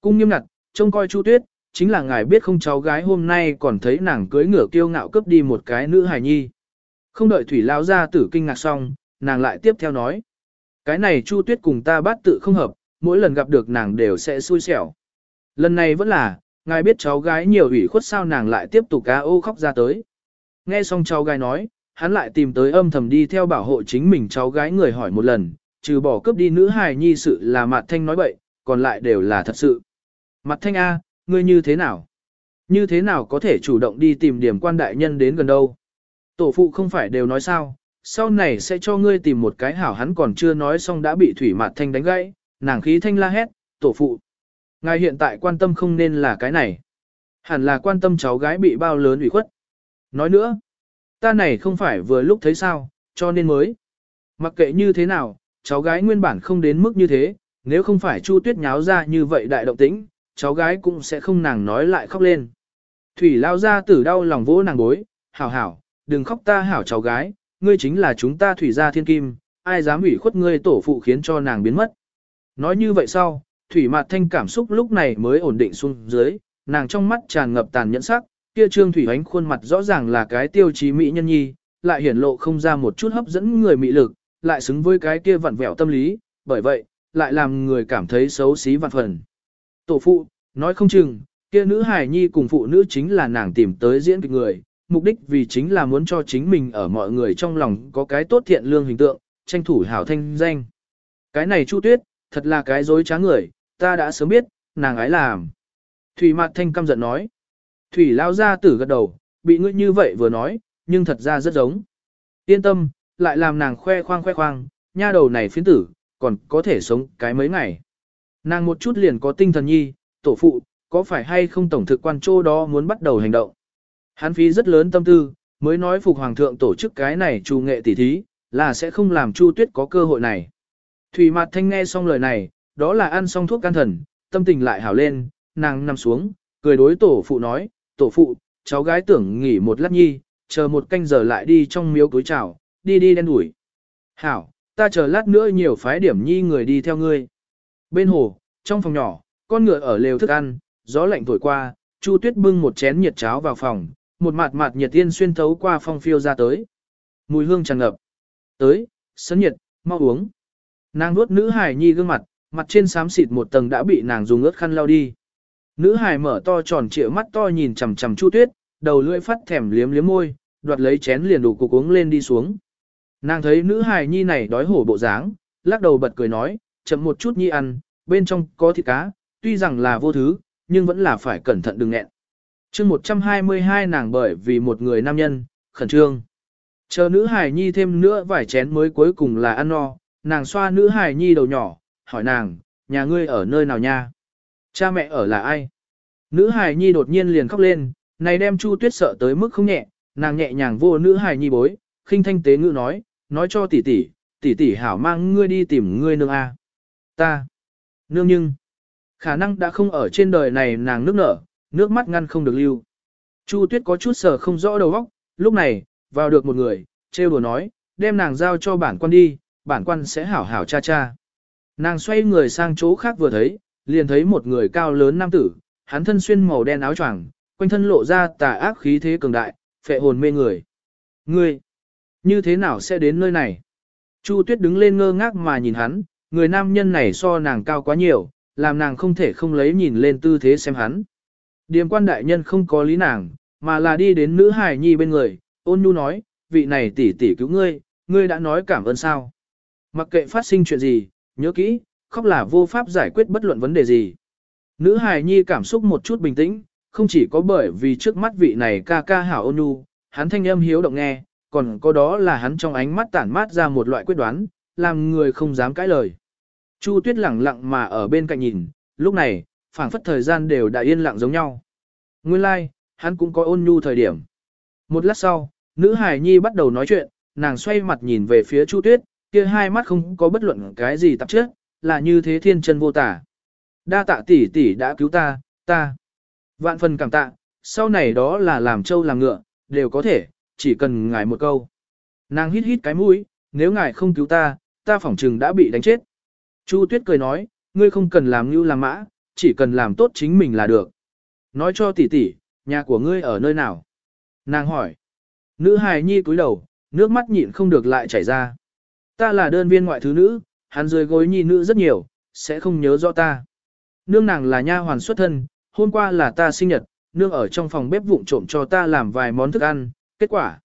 Cung nghiêm ngặt, trông coi Chu Tuyết, chính là ngài biết không cháu gái hôm nay còn thấy nàng cưới ngựa kiêu ngạo cướp đi một cái nữ hài nhi. Không đợi thủy lao ra tử kinh ngạc xong, nàng lại tiếp theo nói. Cái này Chu Tuyết cùng ta bát tự không hợp, mỗi lần gặp được nàng đều sẽ xui xẻo. Lần này vẫn là, ngài biết cháu gái nhiều ủy khuất sao nàng lại tiếp tục cá ô khóc ra tới. Nghe xong cháu gái nói, hắn lại tìm tới âm thầm đi theo bảo hộ chính mình cháu gái người hỏi một lần, trừ bỏ cướp đi nữ hài nhi sự là mạt thanh nói bậy, còn lại đều là thật sự. Mặt thanh A, ngươi như thế nào? Như thế nào có thể chủ động đi tìm điểm quan đại nhân đến gần đâu? Tổ phụ không phải đều nói sao, sau này sẽ cho ngươi tìm một cái hảo hắn còn chưa nói xong đã bị thủy mặt thanh đánh gãy, nàng khí thanh la hét, tổ phụ. Ngài hiện tại quan tâm không nên là cái này. Hẳn là quan tâm cháu gái bị bao lớn ủy khuất. Nói nữa, ta này không phải vừa lúc thấy sao, cho nên mới. Mặc kệ như thế nào, cháu gái nguyên bản không đến mức như thế, nếu không phải Chu Tuyết nháo ra như vậy đại động tĩnh, cháu gái cũng sẽ không nàng nói lại khóc lên. Thủy lao ra tử đau lòng vỗ nàng bối, hảo hảo, đừng khóc ta hảo cháu gái, ngươi chính là chúng ta thủy gia thiên kim, ai dám ủy khuất ngươi tổ phụ khiến cho nàng biến mất. Nói như vậy sau, thủy mặt thanh cảm xúc lúc này mới ổn định xuống dưới, nàng trong mắt tràn ngập tàn nhẫn sắc, kia trương thủy ánh khuôn mặt rõ ràng là cái tiêu chí mỹ nhân nhi, lại hiển lộ không ra một chút hấp dẫn người mỹ lực, lại xứng với cái kia vặn vẹo tâm lý, bởi vậy, lại làm người cảm thấy xấu xí vạn phần. Tổ phụ, nói không chừng, kia nữ hài nhi cùng phụ nữ chính là nàng tìm tới diễn kịch người, mục đích vì chính là muốn cho chính mình ở mọi người trong lòng có cái tốt thiện lương hình tượng, tranh thủ hảo thanh danh. Cái này Chu Tuyết, thật là cái dối trá người, ta đã sớm biết, nàng ấy làm. Thủy Mạt Thanh căm giận nói. Thủy lao ra tử gật đầu, bị ngươi như vậy vừa nói, nhưng thật ra rất giống. Yên tâm, lại làm nàng khoe khoang khoe khoang, nha đầu này phiến tử, còn có thể sống cái mấy ngày. Nàng một chút liền có tinh thần nhi, tổ phụ, có phải hay không tổng thực quan chỗ đó muốn bắt đầu hành động. Hán phí rất lớn tâm tư, mới nói phục hoàng thượng tổ chức cái này trù nghệ tỉ thí, là sẽ không làm Chu Tuyết có cơ hội này. Thủy Mạt Thanh nghe xong lời này, đó là ăn xong thuốc can thần, tâm tình lại hảo lên, nàng nằm xuống, cười đối tổ phụ nói, tổ phụ, cháu gái tưởng nghỉ một lát nhi, chờ một canh giờ lại đi trong miếu cối chào, đi đi đen đuổi. Hảo, ta chờ lát nữa nhiều phái điểm nhi người đi theo ngươi. Bên hồ, trong phòng nhỏ, con ngựa ở lều thức ăn, gió lạnh thổi qua, Chu Tuyết bưng một chén nhiệt cháo vào phòng, một mạt mạt nhiệt tiên xuyên thấu qua phong phiêu ra tới. Mùi hương tràn ngập. Tới, sấn nhiệt, mau uống. Nàng nuốt nữ hải nhi gương mặt, mặt trên xám xịt một tầng đã bị nàng dùng ướt khăn lau đi. Nữ hải mở to tròn trịa mắt to nhìn chằm chằm Chu Tuyết, đầu lưỡi phát thèm liếm liếm môi, đoạt lấy chén liền đủ cục uống lên đi xuống. Nàng thấy nữ hải nhi này đói hổ bộ dáng, lắc đầu bật cười nói, chậm một chút nhi ăn, bên trong có thịt cá, tuy rằng là vô thứ, nhưng vẫn là phải cẩn thận đừng nghẹn. chương 122 nàng bởi vì một người nam nhân, khẩn trương. Chờ nữ hải nhi thêm nữa vài chén mới cuối cùng là ăn no, nàng xoa nữ hải nhi đầu nhỏ, hỏi nàng, nhà ngươi ở nơi nào nha? Cha mẹ ở là ai? Nữ hải nhi đột nhiên liền khóc lên, này đem Chu Tuyết sợ tới mức không nhẹ, nàng nhẹ nhàng vô nữ hải nhi bối, khinh thanh tế ngữ nói, nói cho tỷ tỷ, tỷ tỷ hảo mang ngươi đi tìm ngươi nương a. Ta. Nương nhưng. Khả năng đã không ở trên đời này nàng nước nở, nước mắt ngăn không được lưu. Chu Tuyết có chút sờ không rõ đầu óc, lúc này, vào được một người, trêu đùa nói, đem nàng giao cho bản quan đi, bản quan sẽ hảo hảo cha cha. Nàng xoay người sang chỗ khác vừa thấy, liền thấy một người cao lớn nam tử, hắn thân xuyên màu đen áo choàng, quanh thân lộ ra tà ác khí thế cường đại, phệ hồn mê người. Ngươi, như thế nào sẽ đến nơi này? Chu Tuyết đứng lên ngơ ngác mà nhìn hắn, người nam nhân này so nàng cao quá nhiều, làm nàng không thể không lấy nhìn lên tư thế xem hắn. Điềm quan đại nhân không có lý nàng, mà là đi đến nữ hài nhi bên người, ôn nhu nói, vị này tỷ tỷ cứu ngươi, ngươi đã nói cảm ơn sao. Mặc kệ phát sinh chuyện gì, nhớ kỹ, khóc là vô pháp giải quyết bất luận vấn đề gì. Nữ hài nhi cảm xúc một chút bình tĩnh, không chỉ có bởi vì trước mắt vị này ca ca hảo ôn nhu, hắn thanh âm hiếu động nghe, còn có đó là hắn trong ánh mắt tản mát ra một loại quyết đoán, làm người không dám cãi lời. Chu Tuyết lặng lặng mà ở bên cạnh nhìn, lúc này, phảng phất thời gian đều đã yên lặng giống nhau. Nguyên lai, like, hắn cũng có ôn nhu thời điểm. Một lát sau, nữ hài nhi bắt đầu nói chuyện, nàng xoay mặt nhìn về phía Chu Tuyết, kia hai mắt không có bất luận cái gì tạp chất, là như thế thiên chân vô tả. Đa tạ tỷ tỷ đã cứu ta, ta. Vạn phần cảm tạ, sau này đó là làm trâu làm ngựa, đều có thể, chỉ cần ngài một câu. Nàng hít hít cái mũi, nếu ngài không cứu ta, ta phỏng chừng đã bị đánh chết. Chu Tuyết cười nói, ngươi không cần làm như làm mã, chỉ cần làm tốt chính mình là được. Nói cho tỷ tỷ, nhà của ngươi ở nơi nào? Nàng hỏi. Nữ hài nhi cúi đầu, nước mắt nhịn không được lại chảy ra. Ta là đơn viên ngoại thứ nữ, hắn dưới gối nhi nữ rất nhiều, sẽ không nhớ rõ ta. Nương nàng là nha hoàn xuất thân, hôm qua là ta sinh nhật, nương ở trong phòng bếp vụng trộm cho ta làm vài món thức ăn, kết quả.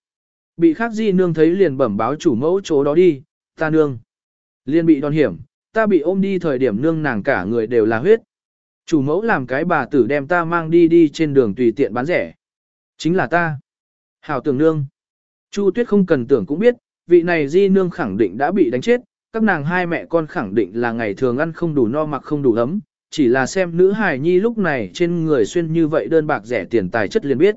Bị khác di nương thấy liền bẩm báo chủ mẫu chỗ đó đi, ta nương. liền bị đòn hiểm, ta bị ôm đi thời điểm nương nàng cả người đều là huyết. Chủ mẫu làm cái bà tử đem ta mang đi đi trên đường tùy tiện bán rẻ. Chính là ta. Hảo tưởng nương. Chu tuyết không cần tưởng cũng biết, vị này di nương khẳng định đã bị đánh chết, các nàng hai mẹ con khẳng định là ngày thường ăn không đủ no mặc không đủ ấm, chỉ là xem nữ hài nhi lúc này trên người xuyên như vậy đơn bạc rẻ tiền tài chất liền biết.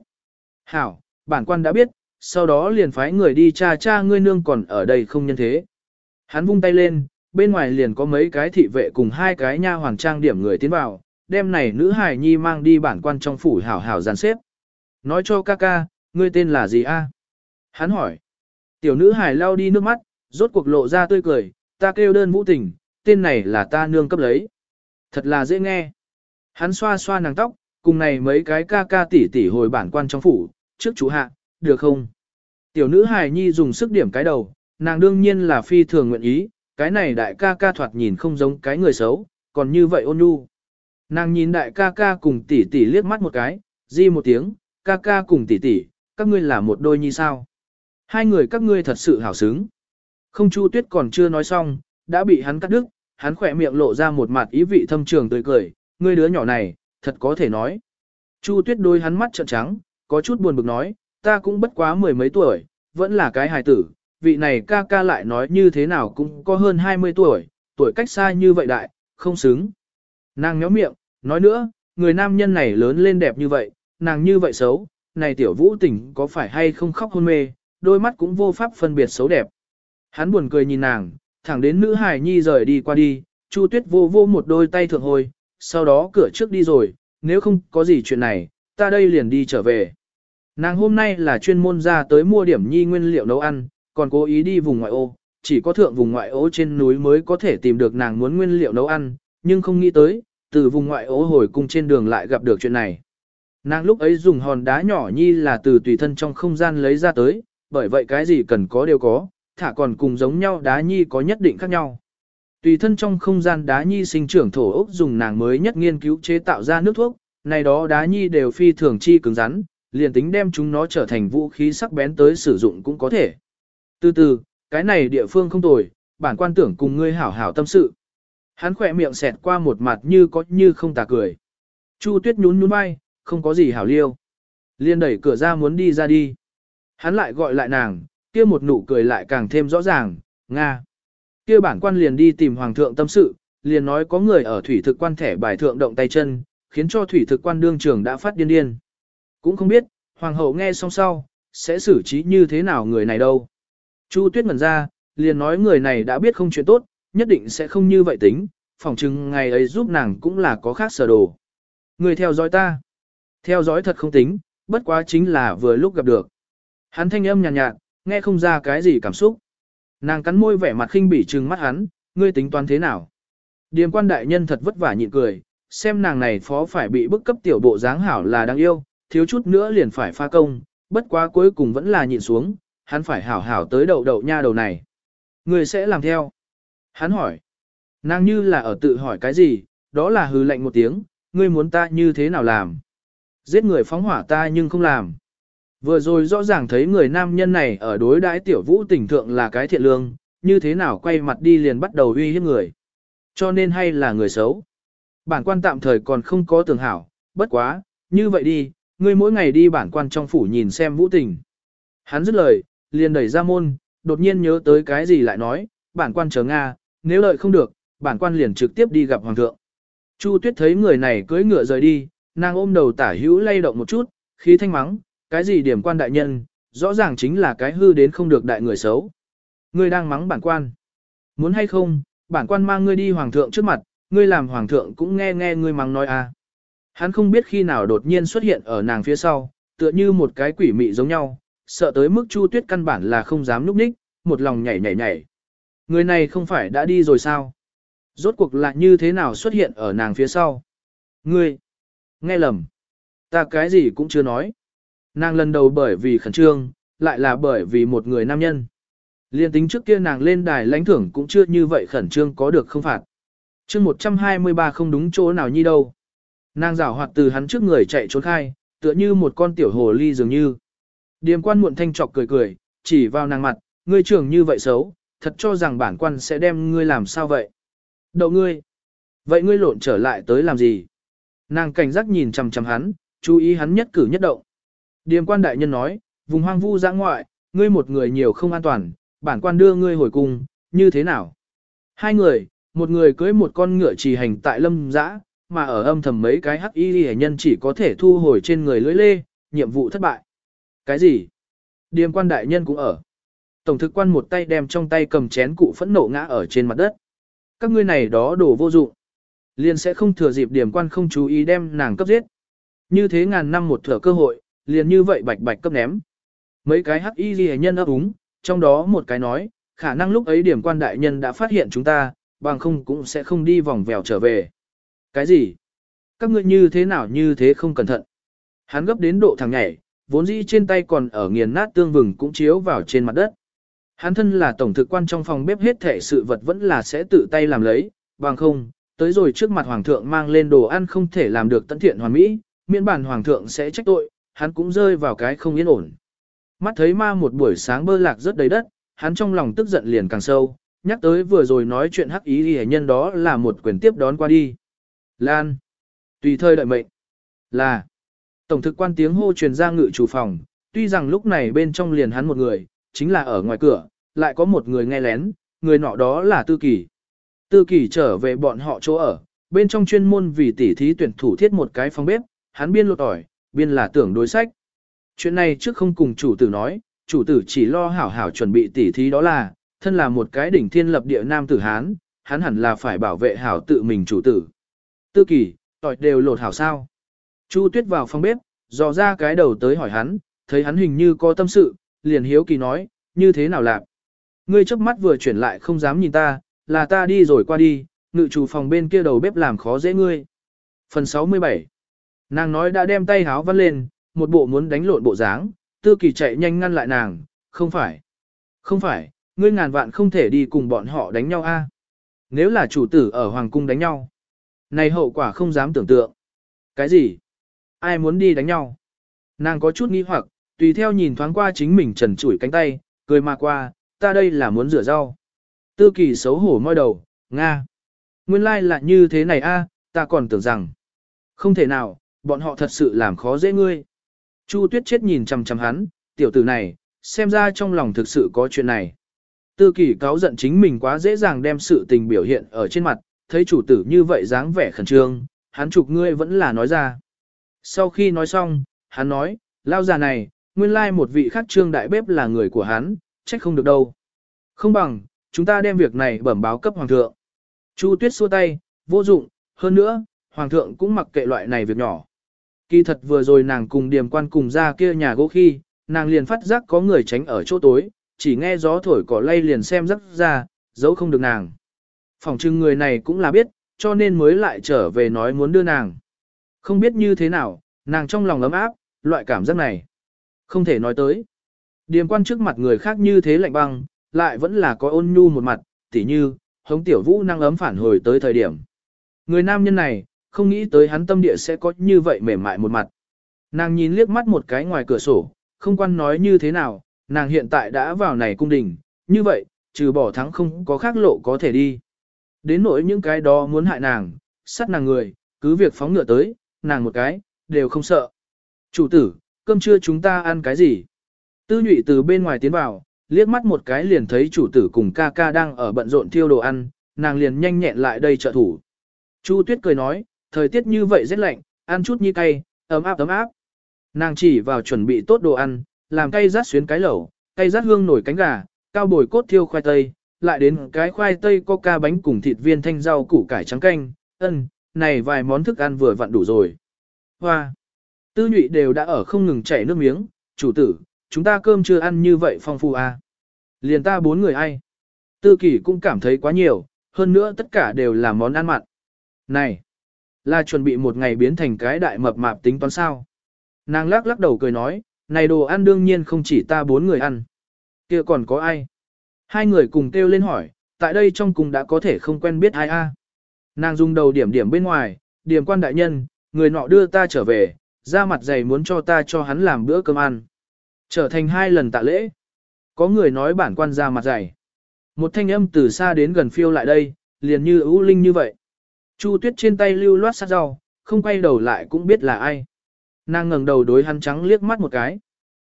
Hảo, bản quan đã biết, sau đó liền phái người đi cha cha ngươi nương còn ở đây không nhân thế. Hắn vung tay lên, bên ngoài liền có mấy cái thị vệ cùng hai cái nha hoàng trang điểm người tiến vào, đem này nữ hài nhi mang đi bản quan trong phủ hảo hảo dàn xếp. Nói cho ca ca, ngươi tên là gì a? Hắn hỏi. Tiểu nữ hài lau đi nước mắt, rốt cuộc lộ ra tươi cười, ta kêu đơn vũ tình, tên này là ta nương cấp lấy. Thật là dễ nghe. Hắn xoa xoa nàng tóc, cùng này mấy cái ca ca tỷ tỷ hồi bản quan trong phủ, trước chủ hạ, được không? Tiểu nữ hài nhi dùng sức điểm cái đầu, nàng đương nhiên là phi thường nguyện ý, cái này đại ca ca thoạt nhìn không giống cái người xấu, còn như vậy ôn nhu. Nàng nhìn đại ca ca cùng tỷ tỷ liếc mắt một cái, di một tiếng, ca ca cùng tỷ tỷ, các ngươi là một đôi nhi sao? Hai người các ngươi thật sự hảo xứng. Không Chu Tuyết còn chưa nói xong, đã bị hắn cắt đứt, hắn khỏe miệng lộ ra một mặt ý vị thâm trường tươi cười, ngươi đứa nhỏ này, thật có thể nói. Chu Tuyết đôi hắn mắt trợn trắng, có chút buồn bực nói, ta cũng bất quá mười mấy tuổi, vẫn là cái hài tử, vị này ca ca lại nói như thế nào cũng có hơn 20 tuổi, tuổi cách xa như vậy đại, không xứng. Nàng nhó miệng, nói nữa, người nam nhân này lớn lên đẹp như vậy, nàng như vậy xấu, này tiểu vũ tỉnh có phải hay không khóc hôn mê, đôi mắt cũng vô pháp phân biệt xấu đẹp. Hắn buồn cười nhìn nàng, thẳng đến nữ hài nhi rời đi qua đi, Chu Tuyết vô vô một đôi tay thượng hồi, sau đó cửa trước đi rồi, nếu không có gì chuyện này, ta đây liền đi trở về. Nàng hôm nay là chuyên môn ra tới mua điểm nhi nguyên liệu nấu ăn, còn cố ý đi vùng ngoại ô, chỉ có thượng vùng ngoại ô trên núi mới có thể tìm được nàng muốn nguyên liệu nấu ăn, nhưng không nghĩ tới, từ vùng ngoại ô hồi cung trên đường lại gặp được chuyện này. Nàng lúc ấy dùng hòn đá nhỏ nhi là từ tùy thân trong không gian lấy ra tới, bởi vậy cái gì cần có đều có, thả còn cùng giống nhau đá nhi có nhất định khác nhau. Tùy thân trong không gian đá nhi sinh trưởng thổ ốc dùng nàng mới nhất nghiên cứu chế tạo ra nước thuốc, này đó đá nhi đều phi thường chi cứng rắn, liền tính đem chúng nó trở thành vũ khí sắc bén tới sử dụng cũng có thể. Từ từ, cái này địa phương không tồi, bản quan tưởng cùng ngươi hảo hảo tâm sự. Hắn khỏe miệng xẹt qua một mặt như có như không tà cười. Chu tuyết nhún nhún vai, không có gì hảo liêu. Liên đẩy cửa ra muốn đi ra đi. Hắn lại gọi lại nàng, kia một nụ cười lại càng thêm rõ ràng, Nga. Kia bản quan liền đi tìm hoàng thượng tâm sự, liền nói có người ở thủy thực quan thẻ bài thượng động tay chân, khiến cho thủy thực quan đương trường đã phát điên điên. Cũng không biết, hoàng hậu nghe xong sau, sẽ xử trí như thế nào người này đâu. Chu tuyết ngẩn ra, liền nói người này đã biết không chuyện tốt, nhất định sẽ không như vậy tính, phỏng chừng ngày ấy giúp nàng cũng là có khác sở đồ. Người theo dõi ta. Theo dõi thật không tính, bất quá chính là vừa lúc gặp được. Hắn thanh âm nhàn nhạt, nhạt, nghe không ra cái gì cảm xúc. Nàng cắn môi vẻ mặt khinh bỉ trừng mắt hắn, ngươi tính toán thế nào? Điềm quan đại nhân thật vất vả nhịn cười, xem nàng này phó phải bị bức cấp tiểu bộ dáng hảo là đáng yêu, thiếu chút nữa liền phải pha công, bất quá cuối cùng vẫn là nhịn xuống, hắn phải hảo hảo tới đầu đậu nha đầu này. người sẽ làm theo. Hắn hỏi. Nàng như là ở tự hỏi cái gì, đó là hư lệnh một tiếng, ngươi muốn ta như thế nào làm? Giết người phóng hỏa ta nhưng không làm. Vừa rồi rõ ràng thấy người nam nhân này ở đối đãi tiểu vũ tình thượng là cái thiện lương, như thế nào quay mặt đi liền bắt đầu uy hiếp người. Cho nên hay là người xấu. Bản quan tạm thời còn không có tường hảo, bất quá, như vậy đi, ngươi mỗi ngày đi bản quan trong phủ nhìn xem vũ tình. Hắn dứt lời, liền đẩy ra môn, đột nhiên nhớ tới cái gì lại nói, bản quan chờ Nga, nếu lợi không được, bản quan liền trực tiếp đi gặp hoàng thượng. Chu tuyết thấy người này cưỡi ngựa rời đi, nàng ôm đầu tả hữu lay động một chút, khí thanh mắng, cái gì điểm quan đại nhân, rõ ràng chính là cái hư đến không được đại người xấu. Ngươi đang mắng bản quan. Muốn hay không, bản quan mang ngươi đi hoàng thượng trước mặt, ngươi làm hoàng thượng cũng nghe nghe ngươi mắng nói à. Hắn không biết khi nào đột nhiên xuất hiện ở nàng phía sau, tựa như một cái quỷ mị giống nhau, sợ tới mức Chu Tuyết căn bản là không dám núp ních, một lòng nhảy nhảy nhảy. Người này không phải đã đi rồi sao? Rốt cuộc lại như thế nào xuất hiện ở nàng phía sau? Ngươi, nghe lầm. Ta cái gì cũng chưa nói. Nàng lần đầu bởi vì khẩn trương, lại là bởi vì một người nam nhân. Liên tính trước kia nàng lên đài lãnh thưởng cũng chưa như vậy khẩn trương có được không phạt. chương 123 không đúng chỗ nào nhi đâu. Nàng rảo hoạt từ hắn trước người chạy trốn khai, tựa như một con tiểu hồ ly dường như. Điềm quan muộn thanh trọc cười cười, chỉ vào nàng mặt, ngươi trưởng như vậy xấu, thật cho rằng bản quan sẽ đem ngươi làm sao vậy. Đậu ngươi. Vậy ngươi lộn trở lại tới làm gì? Nàng cảnh giác nhìn chằm chằm hắn, chú ý hắn nhất cử nhất động. Điềm quan đại nhân nói, vùng hoang vu giã ngoại, ngươi một người nhiều không an toàn, bản quan đưa ngươi hồi cung, như thế nào? Hai người, một người cưới một con ngựa chỉ hành tại lâm giã, mà ở âm thầm mấy cái hắc y hệ nhân chỉ có thể thu hồi trên người lưỡi lê, nhiệm vụ thất bại. Cái gì? Điềm quan đại nhân cũng ở. Tổng thực quan một tay đem trong tay cầm chén cụ phẫn nộ ngã ở trên mặt đất. Các ngươi này đó đổ vô dụng. Liền sẽ không thừa dịp điểm quan không chú ý đem nàng cấp giết. Như thế ngàn năm một thừa cơ hội, liền như vậy bạch bạch cấp ném. Mấy cái hắc y ghi nhân ấp úng, trong đó một cái nói, khả năng lúc ấy điểm quan đại nhân đã phát hiện chúng ta, bằng không cũng sẽ không đi vòng vèo trở về. Cái gì? Các ngươi như thế nào như thế không cẩn thận? Hắn gấp đến độ thằng nhảy, vốn dĩ trên tay còn ở nghiền nát tương vừng cũng chiếu vào trên mặt đất. Hắn thân là tổng thực quan trong phòng bếp hết thể sự vật vẫn là sẽ tự tay làm lấy, bằng không, tới rồi trước mặt hoàng thượng mang lên đồ ăn không thể làm được tận thiện hoàn mỹ, miễn bản hoàng thượng sẽ trách tội, hắn cũng rơi vào cái không yên ổn. Mắt thấy ma một buổi sáng bơ lạc rất đầy đất, hắn trong lòng tức giận liền càng sâu, nhắc tới vừa rồi nói chuyện hắc ý thì nhân đó là một quyền tiếp đón qua đi. Lan. Tùy thời đợi mệnh. Là. Tổng thực quan tiếng hô truyền ra ngự chủ phòng, tuy rằng lúc này bên trong liền hắn một người, chính là ở ngoài cửa, lại có một người nghe lén, người nọ đó là Tư Kỳ. Tư Kỳ trở về bọn họ chỗ ở, bên trong chuyên môn vì tỉ thí tuyển thủ thiết một cái phòng bếp, hắn biên lột ỏi, biên là tưởng đối sách. Chuyện này trước không cùng chủ tử nói, chủ tử chỉ lo hảo hảo chuẩn bị tỉ thí đó là, thân là một cái đỉnh thiên lập địa nam tử Hán, hắn hẳn là phải bảo vệ hảo tự mình chủ tử. Tư Kỳ, tỏi đều lột hảo sao. Chu Tuyết vào phòng bếp, dò ra cái đầu tới hỏi hắn, thấy hắn hình như có tâm sự, liền hiếu kỳ nói, như thế nào lạc. Ngươi chớp mắt vừa chuyển lại không dám nhìn ta, là ta đi rồi qua đi, ngự chủ phòng bên kia đầu bếp làm khó dễ ngươi. Phần 67 Nàng nói đã đem tay háo văn lên, một bộ muốn đánh lộn bộ dáng, tư kỳ chạy nhanh ngăn lại nàng, không phải. Không phải, ngươi ngàn vạn không thể đi cùng bọn họ đánh nhau a. Nếu là chủ tử ở hoàng cung đánh nhau, này hậu quả không dám tưởng tượng. Cái gì? Ai muốn đi đánh nhau? Nàng có chút nghi hoặc, tùy theo nhìn thoáng qua chính mình trần trụi cánh tay, cười mà qua, ta đây là muốn rửa rau. Tư kỳ xấu hổ môi đầu, Nga. Nguyên lai like là như thế này a, ta còn tưởng rằng. Không thể nào, bọn họ thật sự làm khó dễ ngươi. Chu tuyết chết nhìn chằm chằm hắn, tiểu tử này, xem ra trong lòng thực sự có chuyện này. Tư kỳ cáo giận chính mình quá dễ dàng đem sự tình biểu hiện ở trên mặt, thấy chủ tử như vậy dáng vẻ khẩn trương, hắn chụp ngươi vẫn là nói ra. Sau khi nói xong, hắn nói, lao già này, nguyên lai một vị khác trương đại bếp là người của hắn, trách không được đâu. Không bằng, chúng ta đem việc này bẩm báo cấp hoàng thượng. Chu tuyết xua tay, vô dụng, hơn nữa, hoàng thượng cũng mặc kệ loại này việc nhỏ. Kỳ thật vừa rồi nàng cùng điềm quan cùng ra kia nhà gỗ khi, nàng liền phát giác có người tránh ở chỗ tối, chỉ nghe gió thổi cỏ lay liền xem rắc ra, giấu không được nàng. Phòng trưng người này cũng là biết, cho nên mới lại trở về nói muốn đưa nàng. Không biết như thế nào, nàng trong lòng ấm áp, loại cảm giác này. Không thể nói tới. Điềm quan trước mặt người khác như thế lạnh băng, lại vẫn là có ôn nhu một mặt, tỉ như, hống tiểu vũ năng ấm phản hồi tới thời điểm. Người nam nhân này, không nghĩ tới hắn tâm địa sẽ có như vậy mềm mại một mặt. Nàng nhìn liếc mắt một cái ngoài cửa sổ, không quan nói như thế nào, nàng hiện tại đã vào này cung đình, như vậy, trừ bỏ thắng không có khác lộ có thể đi. Đến nỗi những cái đó muốn hại nàng, sát nàng người, cứ việc phóng ngựa tới, nàng một cái, đều không sợ. Chủ tử, cơm trưa chúng ta ăn cái gì? Tư nhụy từ bên ngoài tiến vào, liếc mắt một cái liền thấy chủ tử cùng ca ca đang ở bận rộn thiêu đồ ăn, nàng liền nhanh nhẹn lại đây trợ thủ. Chu tuyết cười nói, thời tiết như vậy rất lạnh, ăn chút như cay, ấm áp ấm áp. Nàng chỉ vào chuẩn bị tốt đồ ăn, làm cay rát xuyến cái lẩu, cay rát hương nổi cánh gà, cao bồi cốt thiêu khoai tây, lại đến cái khoai tây coca bánh cùng thịt viên thanh rau củ cải trắng canh, ân, này vài món thức ăn vừa vặn đủ rồi. Hoa! Tư nhụy đều đã ở không ngừng chảy nước miếng, chủ tử, chúng ta cơm chưa ăn như vậy phong phu à. Liền ta bốn người ai? Tư kỷ cũng cảm thấy quá nhiều, hơn nữa tất cả đều là món ăn mặn. Này! Là chuẩn bị một ngày biến thành cái đại mập mạp tính toán sao. Nàng lắc lắc đầu cười nói, này đồ ăn đương nhiên không chỉ ta bốn người ăn. kia còn có ai? Hai người cùng kêu lên hỏi, tại đây trong cùng đã có thể không quen biết ai a. Nàng dùng đầu điểm điểm bên ngoài, điểm quan đại nhân, người nọ đưa ta trở về, ra mặt dày muốn cho ta cho hắn làm bữa cơm ăn. Trở thành hai lần tạ lễ. Có người nói bản quan ra mặt dày. Một thanh âm từ xa đến gần phiêu lại đây, liền như ưu linh như vậy. Chu tuyết trên tay lưu loát sát rau, không quay đầu lại cũng biết là ai. Nàng ngẩng đầu đối hắn trắng liếc mắt một cái.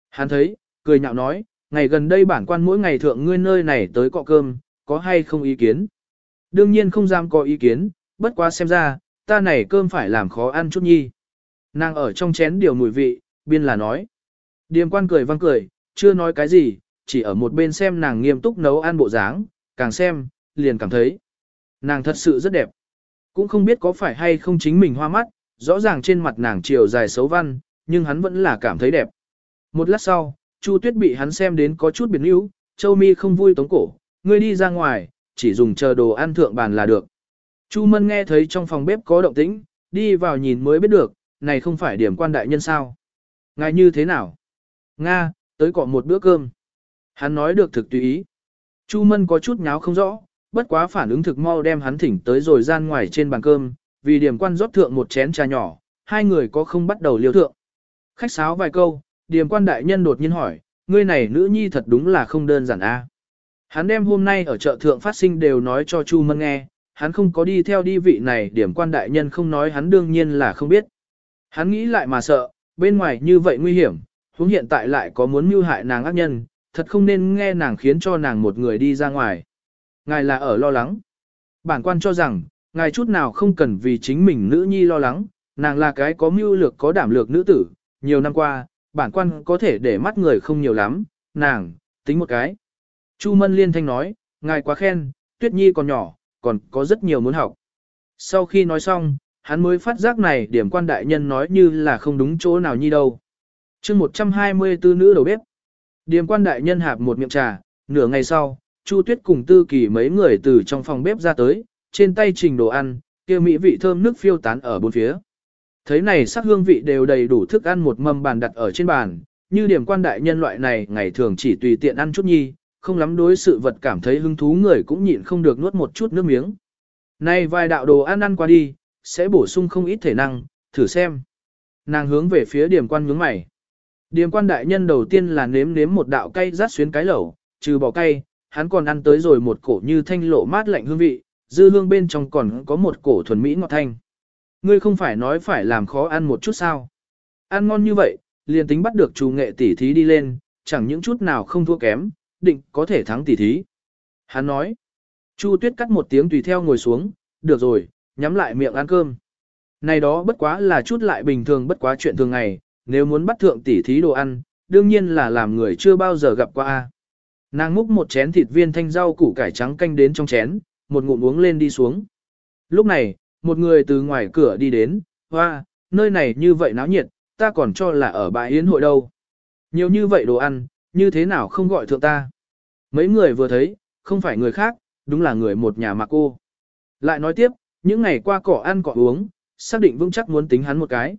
Hắn thấy, cười nhạo nói, ngày gần đây bản quan mỗi ngày thượng ngươi nơi này tới cọ cơm, có hay không ý kiến? Đương nhiên không dám có ý kiến, bất quá xem ra, ta này cơm phải làm khó ăn chút nhi. Nàng ở trong chén điều mùi vị, biên là nói. Điềm quan cười văng cười, chưa nói cái gì, chỉ ở một bên xem nàng nghiêm túc nấu ăn bộ dáng, càng xem, liền cảm thấy. Nàng thật sự rất đẹp. Cũng không biết có phải hay không chính mình hoa mắt, rõ ràng trên mặt nàng chiều dài xấu văn, nhưng hắn vẫn là cảm thấy đẹp. Một lát sau, Chu Tuyết bị hắn xem đến có chút biệt níu, Châu Mi không vui tống cổ, ngươi đi ra ngoài, chỉ dùng chờ đồ ăn thượng bàn là được. Chu Mân nghe thấy trong phòng bếp có động tĩnh, đi vào nhìn mới biết được, này không phải điểm quan đại nhân sao. Ngài như thế nào? Nga, tới cọ một bữa cơm. Hắn nói được thực tùy ý. Chu Mân có chút nháo không rõ, bất quá phản ứng thực mau đem hắn thỉnh tới rồi gian ngoài trên bàn cơm, vì điểm quan rót thượng một chén trà nhỏ, hai người có không bắt đầu liêu thượng. Khách sáo vài câu, điểm quan đại nhân đột nhiên hỏi, ngươi này nữ nhi thật đúng là không đơn giản a. Hắn đem hôm nay ở chợ thượng phát sinh đều nói cho Chu Mân nghe, hắn không có đi theo đi vị này điểm quan đại nhân không nói hắn đương nhiên là không biết. Hắn nghĩ lại mà sợ, bên ngoài như vậy nguy hiểm, huống hiện tại lại có muốn mưu hại nàng ác nhân, thật không nên nghe nàng khiến cho nàng một người đi ra ngoài. Ngài là ở lo lắng. Bản quan cho rằng, ngài chút nào không cần vì chính mình nữ nhi lo lắng, nàng là cái có mưu lược có đảm lược nữ tử, nhiều năm qua, bản quan có thể để mắt người không nhiều lắm, nàng, tính một cái. Chu Mân Liên Thanh nói, ngài quá khen, Tuyết Nhi còn nhỏ, còn có rất nhiều muốn học. Sau khi nói xong, hắn mới phát giác này điểm quan đại nhân nói như là không đúng chỗ nào nhi đâu. chương 124 nữ đầu bếp. Điểm quan đại nhân hạp một miệng trà, nửa ngày sau, Chu Tuyết cùng Tư Kỳ mấy người từ trong phòng bếp ra tới, trên tay trình đồ ăn, kia mỹ vị thơm nước phiêu tán ở bốn phía. Thấy này sắc hương vị đều đầy đủ thức ăn một mâm bàn đặt ở trên bàn, như điểm quan đại nhân loại này ngày thường chỉ tùy tiện ăn chút nhi, không lắm đối sự vật cảm thấy hứng thú người cũng nhịn không được nuốt một chút nước miếng. Này vài đạo đồ ăn ăn qua đi, sẽ bổ sung không ít thể năng, thử xem. Nàng hướng về phía điểm quan nhướng mày. Điểm quan đại nhân đầu tiên là nếm nếm một đạo cay rát xuyến cái lẩu, trừ bỏ cay, hắn còn ăn tới rồi một cổ như thanh lộ mát lạnh hương vị, dư hương bên trong còn có một cổ thuần mỹ ngọt thanh. Ngươi không phải nói phải làm khó ăn một chút sao. Ăn ngon như vậy, liền tính bắt được chủ nghệ tỉ thí đi lên, chẳng những chút nào không thua kém, định có thể thắng tỷ thí. Hắn nói, Chu Tuyết cắt một tiếng tùy theo ngồi xuống, được rồi, nhắm lại miệng ăn cơm. Này đó bất quá là chút lại bình thường bất quá chuyện thường ngày, nếu muốn bắt thượng tỷ thí đồ ăn, đương nhiên là làm người chưa bao giờ gặp qua. Nàng múc một chén thịt viên thanh rau củ cải trắng canh đến trong chén, một ngụm uống lên đi xuống. Lúc này, một người từ ngoài cửa đi đến, hoa, nơi này như vậy náo nhiệt, ta còn cho là ở bãi yến hội đâu. Nhiều như vậy đồ ăn, như thế nào không gọi thượng ta. Mấy người vừa thấy, không phải người khác, đúng là người một nhà mà cô. Lại nói tiếp, những ngày qua cỏ ăn cỏ uống, xác định vững chắc muốn tính hắn một cái.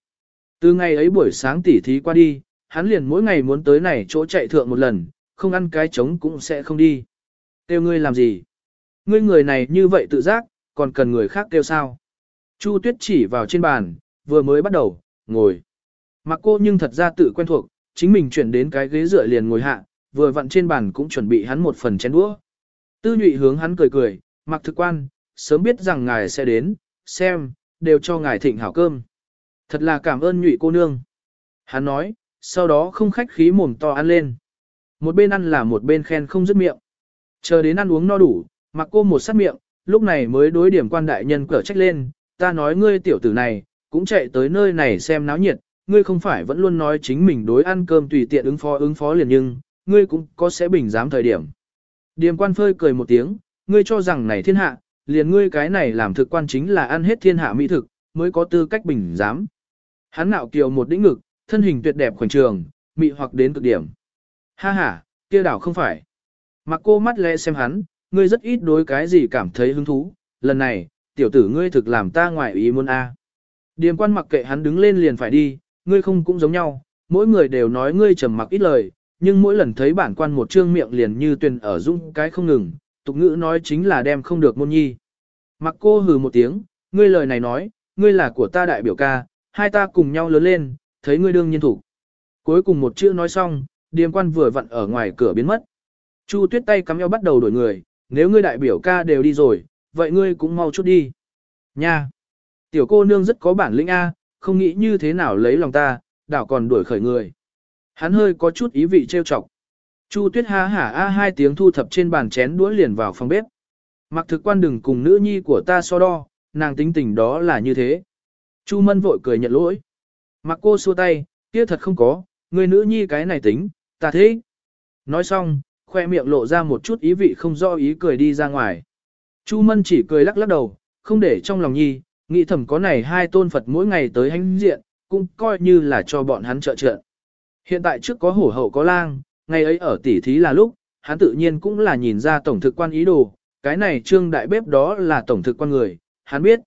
Từ ngày ấy buổi sáng tỉ thí qua đi, hắn liền mỗi ngày muốn tới này chỗ chạy thượng một lần, không ăn cái trống cũng sẽ không đi. Kêu ngươi làm gì? Ngươi người này như vậy tự giác, còn cần người khác kêu sao? Chu Tuyết chỉ vào trên bàn, vừa mới bắt đầu, ngồi. Mặc cô nhưng thật ra tự quen thuộc, chính mình chuyển đến cái ghế dựa liền ngồi hạ, vừa vặn trên bàn cũng chuẩn bị hắn một phần chén đũa. Tư nhụy hướng hắn cười cười, mặc thực quan, sớm biết rằng ngài sẽ đến, xem, đều cho ngài thịnh hảo cơm. Thật là cảm ơn nhụy cô nương. Hắn nói, sau đó không khách khí mồm to ăn lên. Một bên ăn là một bên khen không dứt miệng. Chờ đến ăn uống no đủ, mặc cô một sát miệng, lúc này mới đối điểm quan đại nhân cở trách lên, ta nói ngươi tiểu tử này, cũng chạy tới nơi này xem náo nhiệt, ngươi không phải vẫn luôn nói chính mình đối ăn cơm tùy tiện ứng phó ứng phó liền nhưng, ngươi cũng có sẽ bình giám thời điểm. Điềm quan phơi cười một tiếng, ngươi cho rằng này thiên hạ, liền ngươi cái này làm thực quan chính là ăn hết thiên hạ mỹ thực, mới có tư cách bình giám. Hắn nạo kiều một đĩnh ngực, thân hình tuyệt đẹp khoảnh trường, mị hoặc đến cực điểm. Ha ha, kia đảo không phải. Mặc cô mắt lẽ xem hắn, ngươi rất ít đối cái gì cảm thấy hứng thú, lần này, tiểu tử ngươi thực làm ta ngoài ý muốn a. Điềm quan mặc kệ hắn đứng lên liền phải đi, ngươi không cũng giống nhau, mỗi người đều nói ngươi trầm mặc ít lời, nhưng mỗi lần thấy bản quan một trương miệng liền như tuyền ở dung cái không ngừng, tục ngữ nói chính là đem không được môn nhi. Mặc cô hừ một tiếng, ngươi lời này nói, ngươi là của ta đại biểu ca, hai ta cùng nhau lớn lên, thấy ngươi đương nhiên thủ. Cuối cùng một chữ nói xong, điềm quan vừa vặn ở ngoài cửa biến mất. Chu tuyết tay cắm eo bắt đầu đổi người, nếu ngươi đại biểu ca đều đi rồi, vậy ngươi cũng mau chút đi. Nha! Tiểu cô nương rất có bản lĩnh A, không nghĩ như thế nào lấy lòng ta, đảo còn đuổi khởi người. Hắn hơi có chút ý vị trêu chọc. Chu tuyết ha hả a hai tiếng thu thập trên bàn chén đũa liền vào phòng bếp. Mặc thực quan đừng cùng nữ nhi của ta so đo, nàng tính tình đó là như thế. Chu mân vội cười nhận lỗi. Mặc cô xua tay, kia thật không có, người nữ nhi cái này tính, ta thế. Nói xong, khoe miệng lộ ra một chút ý vị không do ý cười đi ra ngoài. Chu mân chỉ cười lắc lắc đầu, không để trong lòng nhi, nghĩ thầm có này hai tôn Phật mỗi ngày tới hành diện, cũng coi như là cho bọn hắn trợ trợ. Hiện tại trước có hổ hậu có lang, ngày ấy ở tỉ thí là lúc, hắn tự nhiên cũng là nhìn ra tổng thực quan ý đồ, cái này trương đại bếp đó là tổng thực quan người, hắn biết.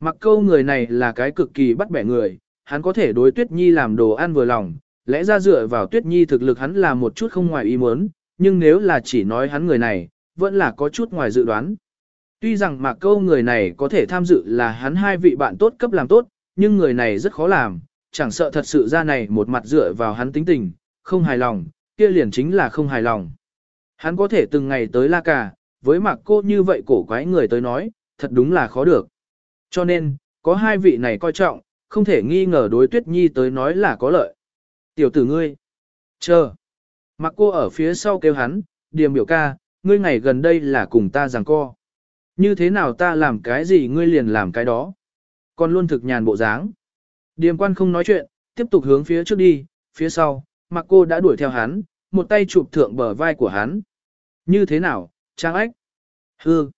Mặc câu người này là cái cực kỳ bắt bẻ người, hắn có thể đối Tuyết Nhi làm đồ ăn vừa lòng, lẽ ra dựa vào Tuyết Nhi thực lực hắn là một chút không ngoài ý muốn, nhưng nếu là chỉ nói hắn người này, vẫn là có chút ngoài dự đoán. Tuy rằng mạc câu người này có thể tham dự là hắn hai vị bạn tốt cấp làm tốt, nhưng người này rất khó làm, chẳng sợ thật sự ra này một mặt dựa vào hắn tính tình, không hài lòng, kia liền chính là không hài lòng. Hắn có thể từng ngày tới la cà, với mạc cô như vậy cổ quái người tới nói, thật đúng là khó được. Cho nên, có hai vị này coi trọng, không thể nghi ngờ đối tuyết nhi tới nói là có lợi. Tiểu tử ngươi, chờ. Mạc cô ở phía sau kêu hắn, điềm biểu ca, ngươi ngày gần đây là cùng ta giằng co. Như thế nào ta làm cái gì ngươi liền làm cái đó. Còn luôn thực nhàn bộ dáng. Điềm quan không nói chuyện, tiếp tục hướng phía trước đi, phía sau, mặc cô đã đuổi theo hắn, một tay chụp thượng bờ vai của hắn. Như thế nào, trang ách? Hư.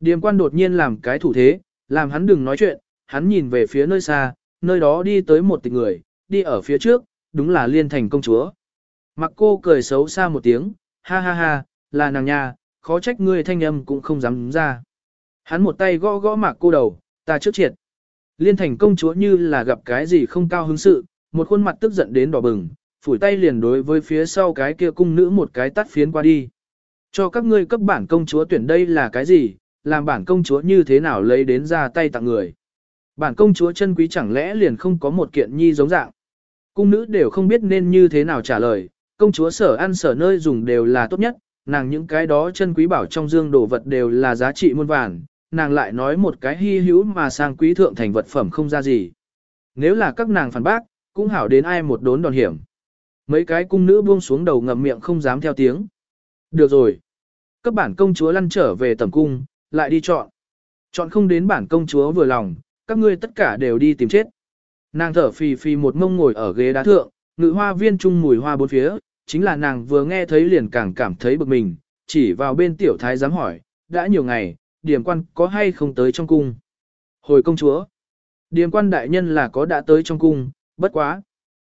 Điềm quan đột nhiên làm cái thủ thế, làm hắn đừng nói chuyện, hắn nhìn về phía nơi xa, nơi đó đi tới một tịch người, đi ở phía trước, đúng là liên thành công chúa. Mặc cô cười xấu xa một tiếng, ha ha ha, là nàng nha, khó trách ngươi thanh âm cũng không dám ra. Hắn một tay gõ gõ mạc cô đầu, ta trước triệt. Liên thành công chúa như là gặp cái gì không cao hứng sự, một khuôn mặt tức giận đến đỏ bừng, phủi tay liền đối với phía sau cái kia cung nữ một cái tắt phiến qua đi. Cho các ngươi cấp bản công chúa tuyển đây là cái gì, làm bản công chúa như thế nào lấy đến ra tay tặng người. Bản công chúa chân quý chẳng lẽ liền không có một kiện nhi giống dạng. Cung nữ đều không biết nên như thế nào trả lời, công chúa sở ăn sở nơi dùng đều là tốt nhất, nàng những cái đó chân quý bảo trong dương đồ vật đều là giá trị muôn vàn, nàng lại nói một cái hy hữu mà sang quý thượng thành vật phẩm không ra gì. Nếu là các nàng phản bác, cũng hảo đến ai một đốn đòn hiểm. Mấy cái cung nữ buông xuống đầu ngậm miệng không dám theo tiếng. Được rồi. Các bản công chúa lăn trở về tầm cung, lại đi chọn. Chọn không đến bản công chúa vừa lòng, các ngươi tất cả đều đi tìm chết. Nàng thở phì phì một mông ngồi ở ghế đá thượng, ngự hoa viên trung mùi hoa bốn phía, chính là nàng vừa nghe thấy liền càng cảm thấy bực mình, chỉ vào bên tiểu thái dám hỏi, đã nhiều ngày, điểm quan có hay không tới trong cung. Hồi công chúa, điểm quan đại nhân là có đã tới trong cung, bất quá.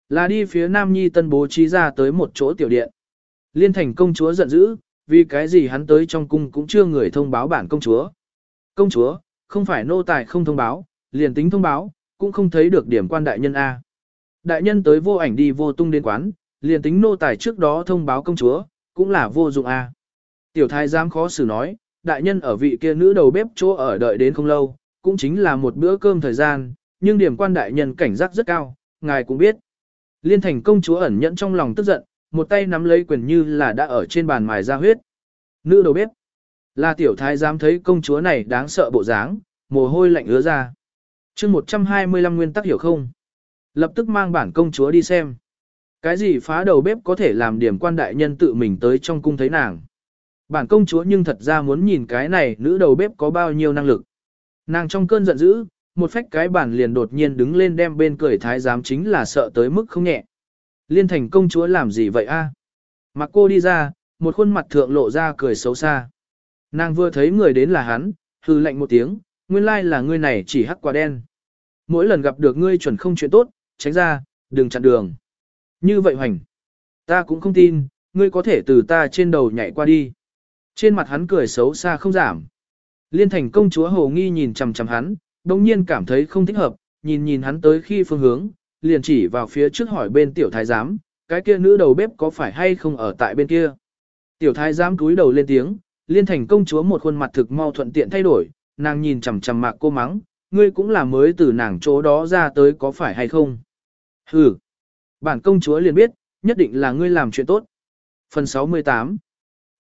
Là đi phía Nam Nhi tân bố trí ra tới một chỗ tiểu điện. Liên thành công chúa giận dữ, vì cái gì hắn tới trong cung cũng chưa người thông báo bản công chúa. Công chúa, không phải nô tài không thông báo, liền tính thông báo, cũng không thấy được điểm quan đại nhân A. Đại nhân tới vô ảnh đi vô tung đến quán, liền tính nô tài trước đó thông báo công chúa, cũng là vô dụng A. Tiểu thái giám khó xử nói, đại nhân ở vị kia nữ đầu bếp chỗ ở đợi đến không lâu, cũng chính là một bữa cơm thời gian, nhưng điểm quan đại nhân cảnh giác rất cao, ngài cũng biết. Liên thành công chúa ẩn nhẫn trong lòng tức giận, một tay nắm lấy quyền như là đã ở trên bàn mài ra huyết. Nữ đầu bếp. Là tiểu thái dám thấy công chúa này đáng sợ bộ dáng, mồ hôi lạnh ứa ra. chương 125 nguyên tắc hiểu không? Lập tức mang bản công chúa đi xem. Cái gì phá đầu bếp có thể làm điểm quan đại nhân tự mình tới trong cung thấy nàng. Bản công chúa nhưng thật ra muốn nhìn cái này nữ đầu bếp có bao nhiêu năng lực. Nàng trong cơn giận dữ, một phách cái bản liền đột nhiên đứng lên đem bên cười thái giám chính là sợ tới mức không nhẹ. Liên thành công chúa làm gì vậy a? Mặc cô đi ra, một khuôn mặt thượng lộ ra cười xấu xa. Nàng vừa thấy người đến là hắn, hư lạnh một tiếng, nguyên lai là ngươi này chỉ hắc quả đen. Mỗi lần gặp được ngươi chuẩn không chuyện tốt, tránh ra, đừng chặn đường. Như vậy hoành. Ta cũng không tin, ngươi có thể từ ta trên đầu nhảy qua đi. Trên mặt hắn cười xấu xa không giảm. Liên thành công chúa hồ nghi nhìn chằm chằm hắn, đồng nhiên cảm thấy không thích hợp, nhìn nhìn hắn tới khi phương hướng, liền chỉ vào phía trước hỏi bên tiểu thái giám, cái kia nữ đầu bếp có phải hay không ở tại bên kia. Tiểu thái giám cúi đầu lên tiếng, liên thành công chúa một khuôn mặt thực mau thuận tiện thay đổi, nàng nhìn chằm chằm mạc cô mắng, ngươi cũng là mới từ nàng chỗ đó ra tới có phải hay không. Hừ, bản công chúa liền biết, nhất định là ngươi làm chuyện tốt. Phần 68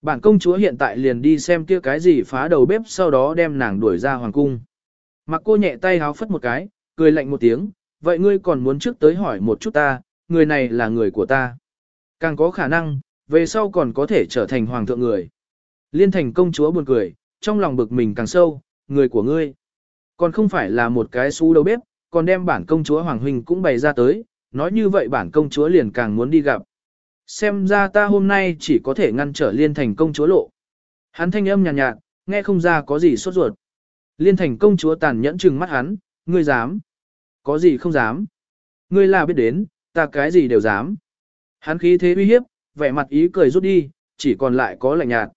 Bản công chúa hiện tại liền đi xem kia cái gì phá đầu bếp sau đó đem nàng đuổi ra hoàng cung. Mặc cô nhẹ tay háo phất một cái, cười lạnh một tiếng, vậy ngươi còn muốn trước tới hỏi một chút ta, người này là người của ta. Càng có khả năng, về sau còn có thể trở thành hoàng thượng người. Liên thành công chúa buồn cười, trong lòng bực mình càng sâu, người của ngươi. Còn không phải là một cái xú đầu bếp, còn đem bản công chúa Hoàng Huynh cũng bày ra tới, nói như vậy bản công chúa liền càng muốn đi gặp. Xem ra ta hôm nay chỉ có thể ngăn trở liên thành công chúa lộ. Hắn thanh âm nhàn nhạt, nhạt, nghe không ra có gì sốt ruột. Liên thành công chúa tàn nhẫn trừng mắt hắn, ngươi dám. Có gì không dám. Ngươi là biết đến, ta cái gì đều dám. Hắn khí thế uy hiếp, vẻ mặt ý cười rút đi, chỉ còn lại có lạnh nhạt.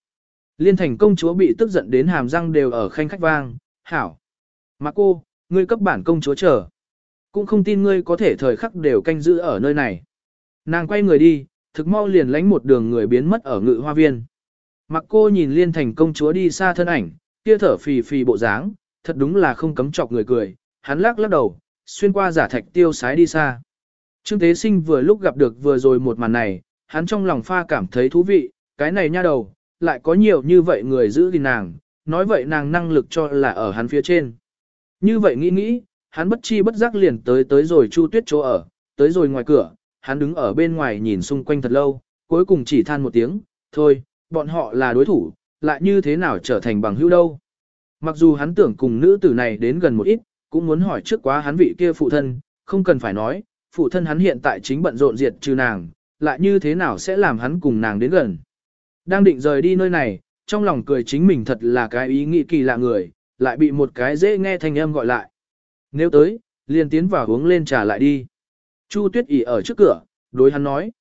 Liên thành công chúa bị tức giận đến hàm răng đều ở khanh khách vang, hảo. Mà cô, ngươi cấp bản công chúa chờ. Cũng không tin ngươi có thể thời khắc đều canh giữ ở nơi này. Nàng quay người đi, thực mau liền lánh một đường người biến mất ở ngự hoa viên. Mặc cô nhìn liên thành công chúa đi xa thân ảnh, kia thở phì phì bộ dáng, thật đúng là không cấm chọc người cười, hắn lắc lắc đầu, xuyên qua giả thạch tiêu sái đi xa. Trương Tế Sinh vừa lúc gặp được vừa rồi một màn này, hắn trong lòng pha cảm thấy thú vị, cái này nha đầu, lại có nhiều như vậy người giữ gìn nàng, nói vậy nàng năng lực cho là ở hắn phía trên. Như vậy nghĩ nghĩ, hắn bất chi bất giác liền tới tới rồi Chu Tuyết chỗ ở, tới rồi ngoài cửa, hắn đứng ở bên ngoài nhìn xung quanh thật lâu, cuối cùng chỉ than một tiếng, thôi, bọn họ là đối thủ, lại như thế nào trở thành bằng hữu đâu. Mặc dù hắn tưởng cùng nữ tử này đến gần một ít, cũng muốn hỏi trước quá hắn vị kia phụ thân, không cần phải nói, phụ thân hắn hiện tại chính bận rộn diệt trừ nàng, lại như thế nào sẽ làm hắn cùng nàng đến gần. Đang định rời đi nơi này, trong lòng cười chính mình thật là cái ý nghĩ kỳ lạ người, lại bị một cái dễ nghe thanh âm gọi lại. Nếu tới, liền tiến vào uống lên trà lại đi. Chu Tuyết ỉ ở trước cửa, đối hắn nói.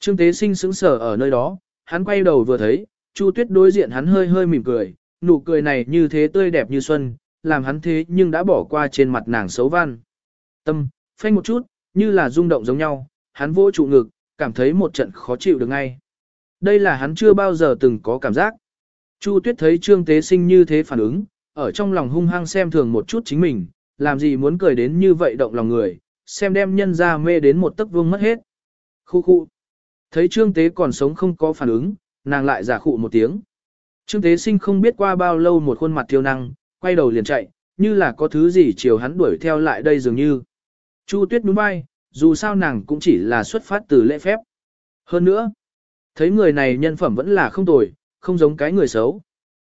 Trương Tế Sinh sững sờ ở nơi đó, hắn quay đầu vừa thấy, Chu Tuyết đối diện hắn hơi hơi mỉm cười, nụ cười này như thế tươi đẹp như xuân, làm hắn thế nhưng đã bỏ qua trên mặt nàng xấu văn. Tâm, phanh một chút, như là rung động giống nhau, hắn vỗ trụ ngực, cảm thấy một trận khó chịu được ngay. Đây là hắn chưa bao giờ từng có cảm giác. Chu Tuyết thấy Trương Tế Sinh như thế phản ứng, ở trong lòng hung hăng xem thường một chút chính mình, làm gì muốn cười đến như vậy động lòng người, xem đem nhân ra mê đến một tấc vương mất hết. Khu khu. Thấy Trương Tế còn sống không có phản ứng, nàng lại giả khụ một tiếng. Trương Tế Sinh không biết qua bao lâu một khuôn mặt thiêu năng, quay đầu liền chạy, như là có thứ gì chiều hắn đuổi theo lại đây dường như. Chu Tuyết đúng bay, dù sao nàng cũng chỉ là xuất phát từ lễ phép. Hơn nữa, thấy người này nhân phẩm vẫn là không tồi, không giống cái người xấu.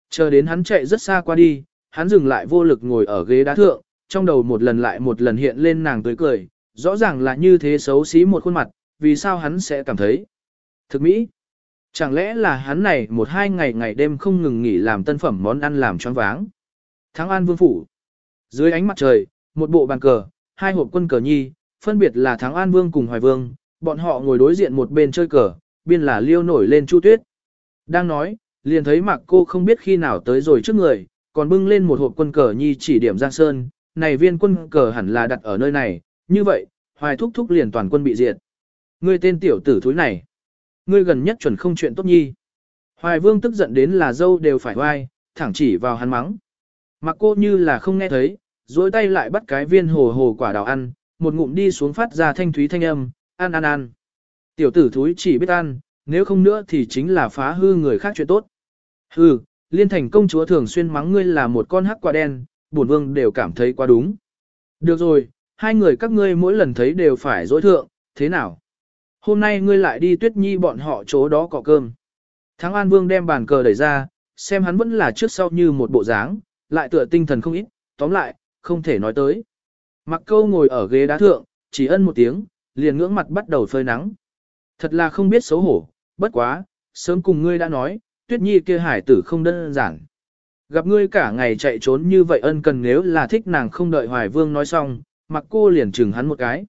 Chờ đến hắn chạy rất xa qua đi, hắn dừng lại vô lực ngồi ở ghế đá thượng, trong đầu một lần lại một lần hiện lên nàng tươi cười, rõ ràng là như thế xấu xí một khuôn mặt, vì sao hắn sẽ cảm thấy thực mỹ. Chẳng lẽ là hắn này một hai ngày ngày đêm không ngừng nghỉ làm tân phẩm món ăn làm choáng váng. Thắng An Vương Phủ Dưới ánh mặt trời, một bộ bàn cờ, hai hộp quân cờ nhi, phân biệt là Thắng An Vương cùng Hoài Vương, bọn họ ngồi đối diện một bên chơi cờ, biên là liêu nổi lên chu tuyết. Đang nói, liền thấy mặc cô không biết khi nào tới rồi trước người, còn bưng lên một hộp quân cờ nhi chỉ điểm Giang Sơn, này viên quân cờ hẳn là đặt ở nơi này, như vậy, hoài thúc thúc liền toàn quân bị diệt. Ngươi tên tiểu tử thúi này, ngươi gần nhất chuẩn không chuyện tốt nhi. Hoài vương tức giận đến là dâu đều phải hoai, thẳng chỉ vào hắn mắng. Mặc cô như là không nghe thấy, duỗi tay lại bắt cái viên hồ hồ quả đào ăn, một ngụm đi xuống phát ra thanh thúy thanh âm, ăn ăn ăn. Tiểu tử thúi chỉ biết ăn, nếu không nữa thì chính là phá hư người khác chuyện tốt. Hừ, liên thành công chúa thường xuyên mắng ngươi là một con hắc quả đen, bổn vương đều cảm thấy quá đúng. Được rồi, hai người các ngươi mỗi lần thấy đều phải dối thượng, thế nào? Hôm nay ngươi lại đi tuyết nhi bọn họ chỗ đó cọ cơm. Thắng An Vương đem bàn cờ đẩy ra, xem hắn vẫn là trước sau như một bộ dáng, lại tựa tinh thần không ít, tóm lại, không thể nói tới. Mặc câu ngồi ở ghế đá thượng, chỉ ân một tiếng, liền ngưỡng mặt bắt đầu phơi nắng. Thật là không biết xấu hổ, bất quá, sớm cùng ngươi đã nói, tuyết nhi kia hải tử không đơn giản. Gặp ngươi cả ngày chạy trốn như vậy ân cần nếu là thích nàng không đợi hoài vương nói xong, mặc cô liền chừng hắn một cái.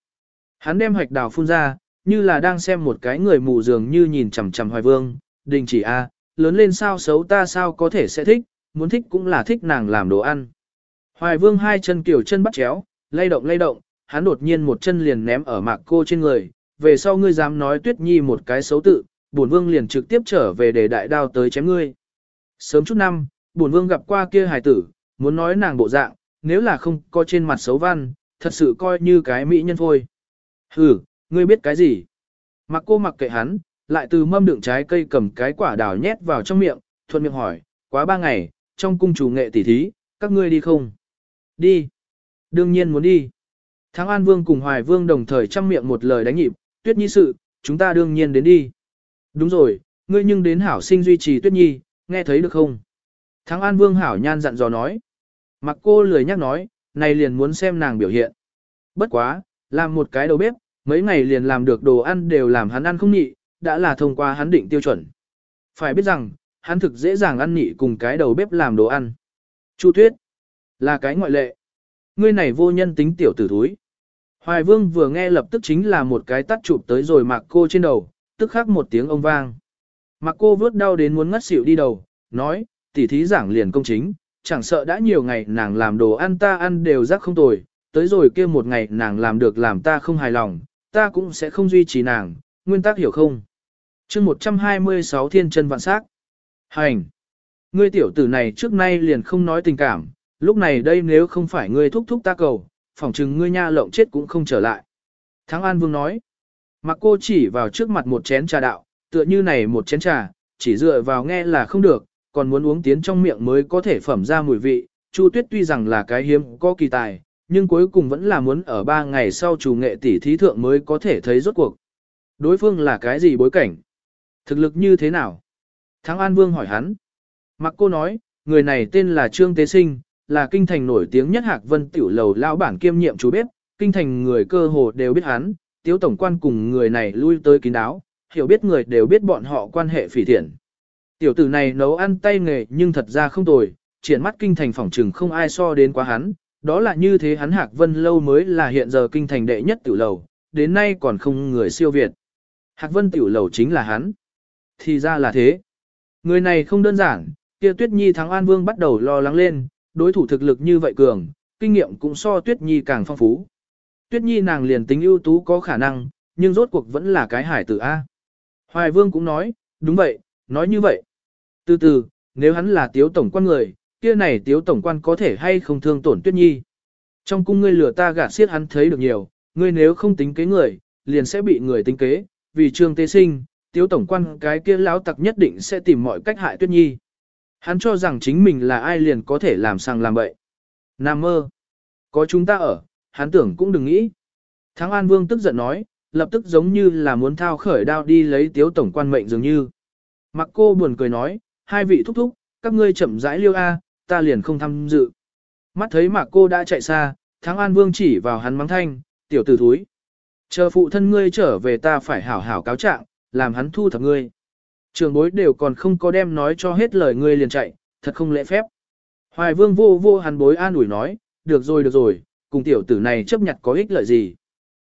Hắn đem hoạch đào phun ra, như là đang xem một cái người mù dường như nhìn chằm chằm hoài vương, đình chỉ a lớn lên sao xấu ta sao có thể sẽ thích, muốn thích cũng là thích nàng làm đồ ăn. Hoài vương hai chân kiểu chân bắt chéo, lay động lay động, hắn đột nhiên một chân liền ném ở mạc cô trên người, về sau ngươi dám nói tuyết nhi một cái xấu tự, bổn vương liền trực tiếp trở về để đại đao tới chém ngươi. Sớm chút năm, bổn vương gặp qua kia hài tử, muốn nói nàng bộ dạng, nếu là không có trên mặt xấu văn, thật sự coi như cái mỹ nhân thôi. Hừ, ngươi biết cái gì? Mặc cô mặc kệ hắn, lại từ mâm đựng trái cây cầm cái quả đào nhét vào trong miệng, thuận miệng hỏi, quá ba ngày, trong cung chủ nghệ tỉ thí, các ngươi đi không? Đi. Đương nhiên muốn đi. Thắng An Vương cùng Hoài Vương đồng thời chăm miệng một lời đánh nhịp, tuyết nhi sự, chúng ta đương nhiên đến đi. Đúng rồi, ngươi nhưng đến hảo sinh duy trì tuyết nhi, nghe thấy được không? Thắng An Vương hảo nhan dặn dò nói. Mặc cô lười nhắc nói, này liền muốn xem nàng biểu hiện. Bất quá, làm một cái đầu bếp, mấy ngày liền làm được đồ ăn đều làm hắn ăn không nhị, đã là thông qua hắn định tiêu chuẩn. Phải biết rằng, hắn thực dễ dàng ăn nhị cùng cái đầu bếp làm đồ ăn. Chu Tuyết, là cái ngoại lệ. Ngươi này vô nhân tính tiểu tử thúi. Hoài Vương vừa nghe lập tức chính là một cái tắt chụp tới rồi mặc cô trên đầu, tức khắc một tiếng ông vang. Mặc cô vớt đau đến muốn ngất xỉu đi đầu, nói, tỉ thí giảng liền công chính, chẳng sợ đã nhiều ngày nàng làm đồ ăn ta ăn đều rắc không tồi, tới rồi kia một ngày nàng làm được làm ta không hài lòng, ta cũng sẽ không duy trì nàng, nguyên tắc hiểu không? chương 126 thiên chân vạn sắc. Hành! Ngươi tiểu tử này trước nay liền không nói tình cảm, lúc này đây nếu không phải ngươi thúc thúc ta cầu, phỏng chừng ngươi nha lộng chết cũng không trở lại. Thắng An Vương nói, mặc cô chỉ vào trước mặt một chén trà đạo, tựa như này một chén trà, chỉ dựa vào nghe là không được, còn muốn uống tiến trong miệng mới có thể phẩm ra mùi vị. Chu Tuyết tuy rằng là cái hiếm có kỳ tài, nhưng cuối cùng vẫn là muốn ở ba ngày sau chủ nghệ tỷ thí thượng mới có thể thấy rốt cuộc. Đối phương là cái gì bối cảnh? Thực lực như thế nào? Thắng An Vương hỏi hắn. Mặc cô nói, người này tên là Trương Tế Sinh, là kinh thành nổi tiếng nhất hạc vân tiểu lầu lao bản kiêm nhiệm chú bếp, kinh thành người cơ hồ đều biết hắn, tiếu tổng quan cùng người này lui tới kín đáo, hiểu biết người đều biết bọn họ quan hệ phỉ thiện. Tiểu tử này nấu ăn tay nghề nhưng thật ra không tồi, triển mắt kinh thành phỏng trừng không ai so đến quá hắn, đó là như thế hắn hạc vân lâu mới là hiện giờ kinh thành đệ nhất tiểu lầu, đến nay còn không người siêu việt. Hạc vân tiểu lầu chính là hắn. Thì ra là thế. Người này không đơn giản, kia tuyết nhi thắng an vương bắt đầu lo lắng lên, đối thủ thực lực như vậy cường, kinh nghiệm cũng so tuyết nhi càng phong phú. Tuyết nhi nàng liền tính ưu tú có khả năng, nhưng rốt cuộc vẫn là cái hải tử A. Hoài vương cũng nói, đúng vậy, nói như vậy. Từ từ, nếu hắn là tiếu tổng quan người, kia này tiếu tổng quan có thể hay không thương tổn tuyết nhi. Trong cung ngươi lừa ta gạt xiết hắn thấy được nhiều, ngươi nếu không tính kế người, liền sẽ bị người tính kế, vì trương tế sinh, tiếu tổng quan cái kia lão tặc nhất định sẽ tìm mọi cách hại tuyết nhi. Hắn cho rằng chính mình là ai liền có thể làm sang làm bậy. Nam mơ. Có chúng ta ở, hắn tưởng cũng đừng nghĩ. Thắng An Vương tức giận nói, lập tức giống như là muốn thao khởi đao đi lấy tiếu tổng quan mệnh dường như. Mặc cô buồn cười nói, hai vị thúc thúc, các ngươi chậm rãi liêu A, ta liền không tham dự. Mắt thấy mạc cô đã chạy xa, Thắng An Vương chỉ vào hắn mắng thanh, tiểu tử thúi. Chờ phụ thân ngươi trở về ta phải hảo hảo cáo trạng, làm hắn thu thập ngươi. Trường bối đều còn không có đem nói cho hết lời ngươi liền chạy, thật không lễ phép. Hoài Vương vô vô hắn bối an ủi nói, được rồi được rồi, cùng tiểu tử này chấp nhận có ích lợi gì.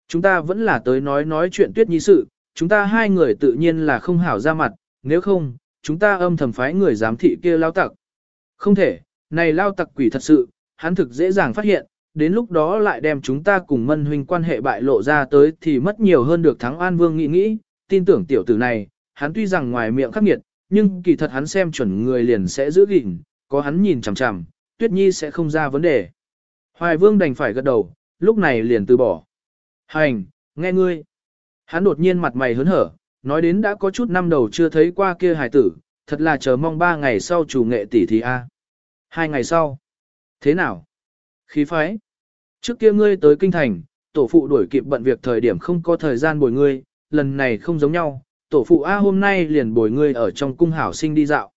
Chúng ta vẫn là tới nói nói chuyện tuyết nhi sự, chúng ta hai người tự nhiên là không hảo ra mặt, nếu không, chúng ta âm thầm phái người giám thị kia lao tặc. Không thể, này lao tặc quỷ thật sự, hắn thực dễ dàng phát hiện, đến lúc đó lại đem chúng ta cùng mân huynh quan hệ bại lộ ra tới thì mất nhiều hơn được thắng an vương nghĩ nghĩ, tin tưởng tiểu tử này, hắn tuy rằng ngoài miệng khắc nghiệt, nhưng kỳ thật hắn xem chuẩn người liền sẽ giữ gìn, có hắn nhìn chằm chằm, tuyết nhi sẽ không ra vấn đề. Hoài vương đành phải gật đầu, lúc này liền từ bỏ. Hành, nghe ngươi. Hắn đột nhiên mặt mày hớn hở, nói đến đã có chút năm đầu chưa thấy qua kia hài tử, thật là chờ mong ba ngày sau chủ nghệ tỷ thì a. Hai ngày sau. Thế nào? Khí phái. Trước kia ngươi tới kinh thành, tổ phụ đuổi kịp bận việc thời điểm không có thời gian bồi ngươi, lần này không giống nhau, tổ phụ A hôm nay liền bồi ngươi ở trong cung hảo sinh đi dạo.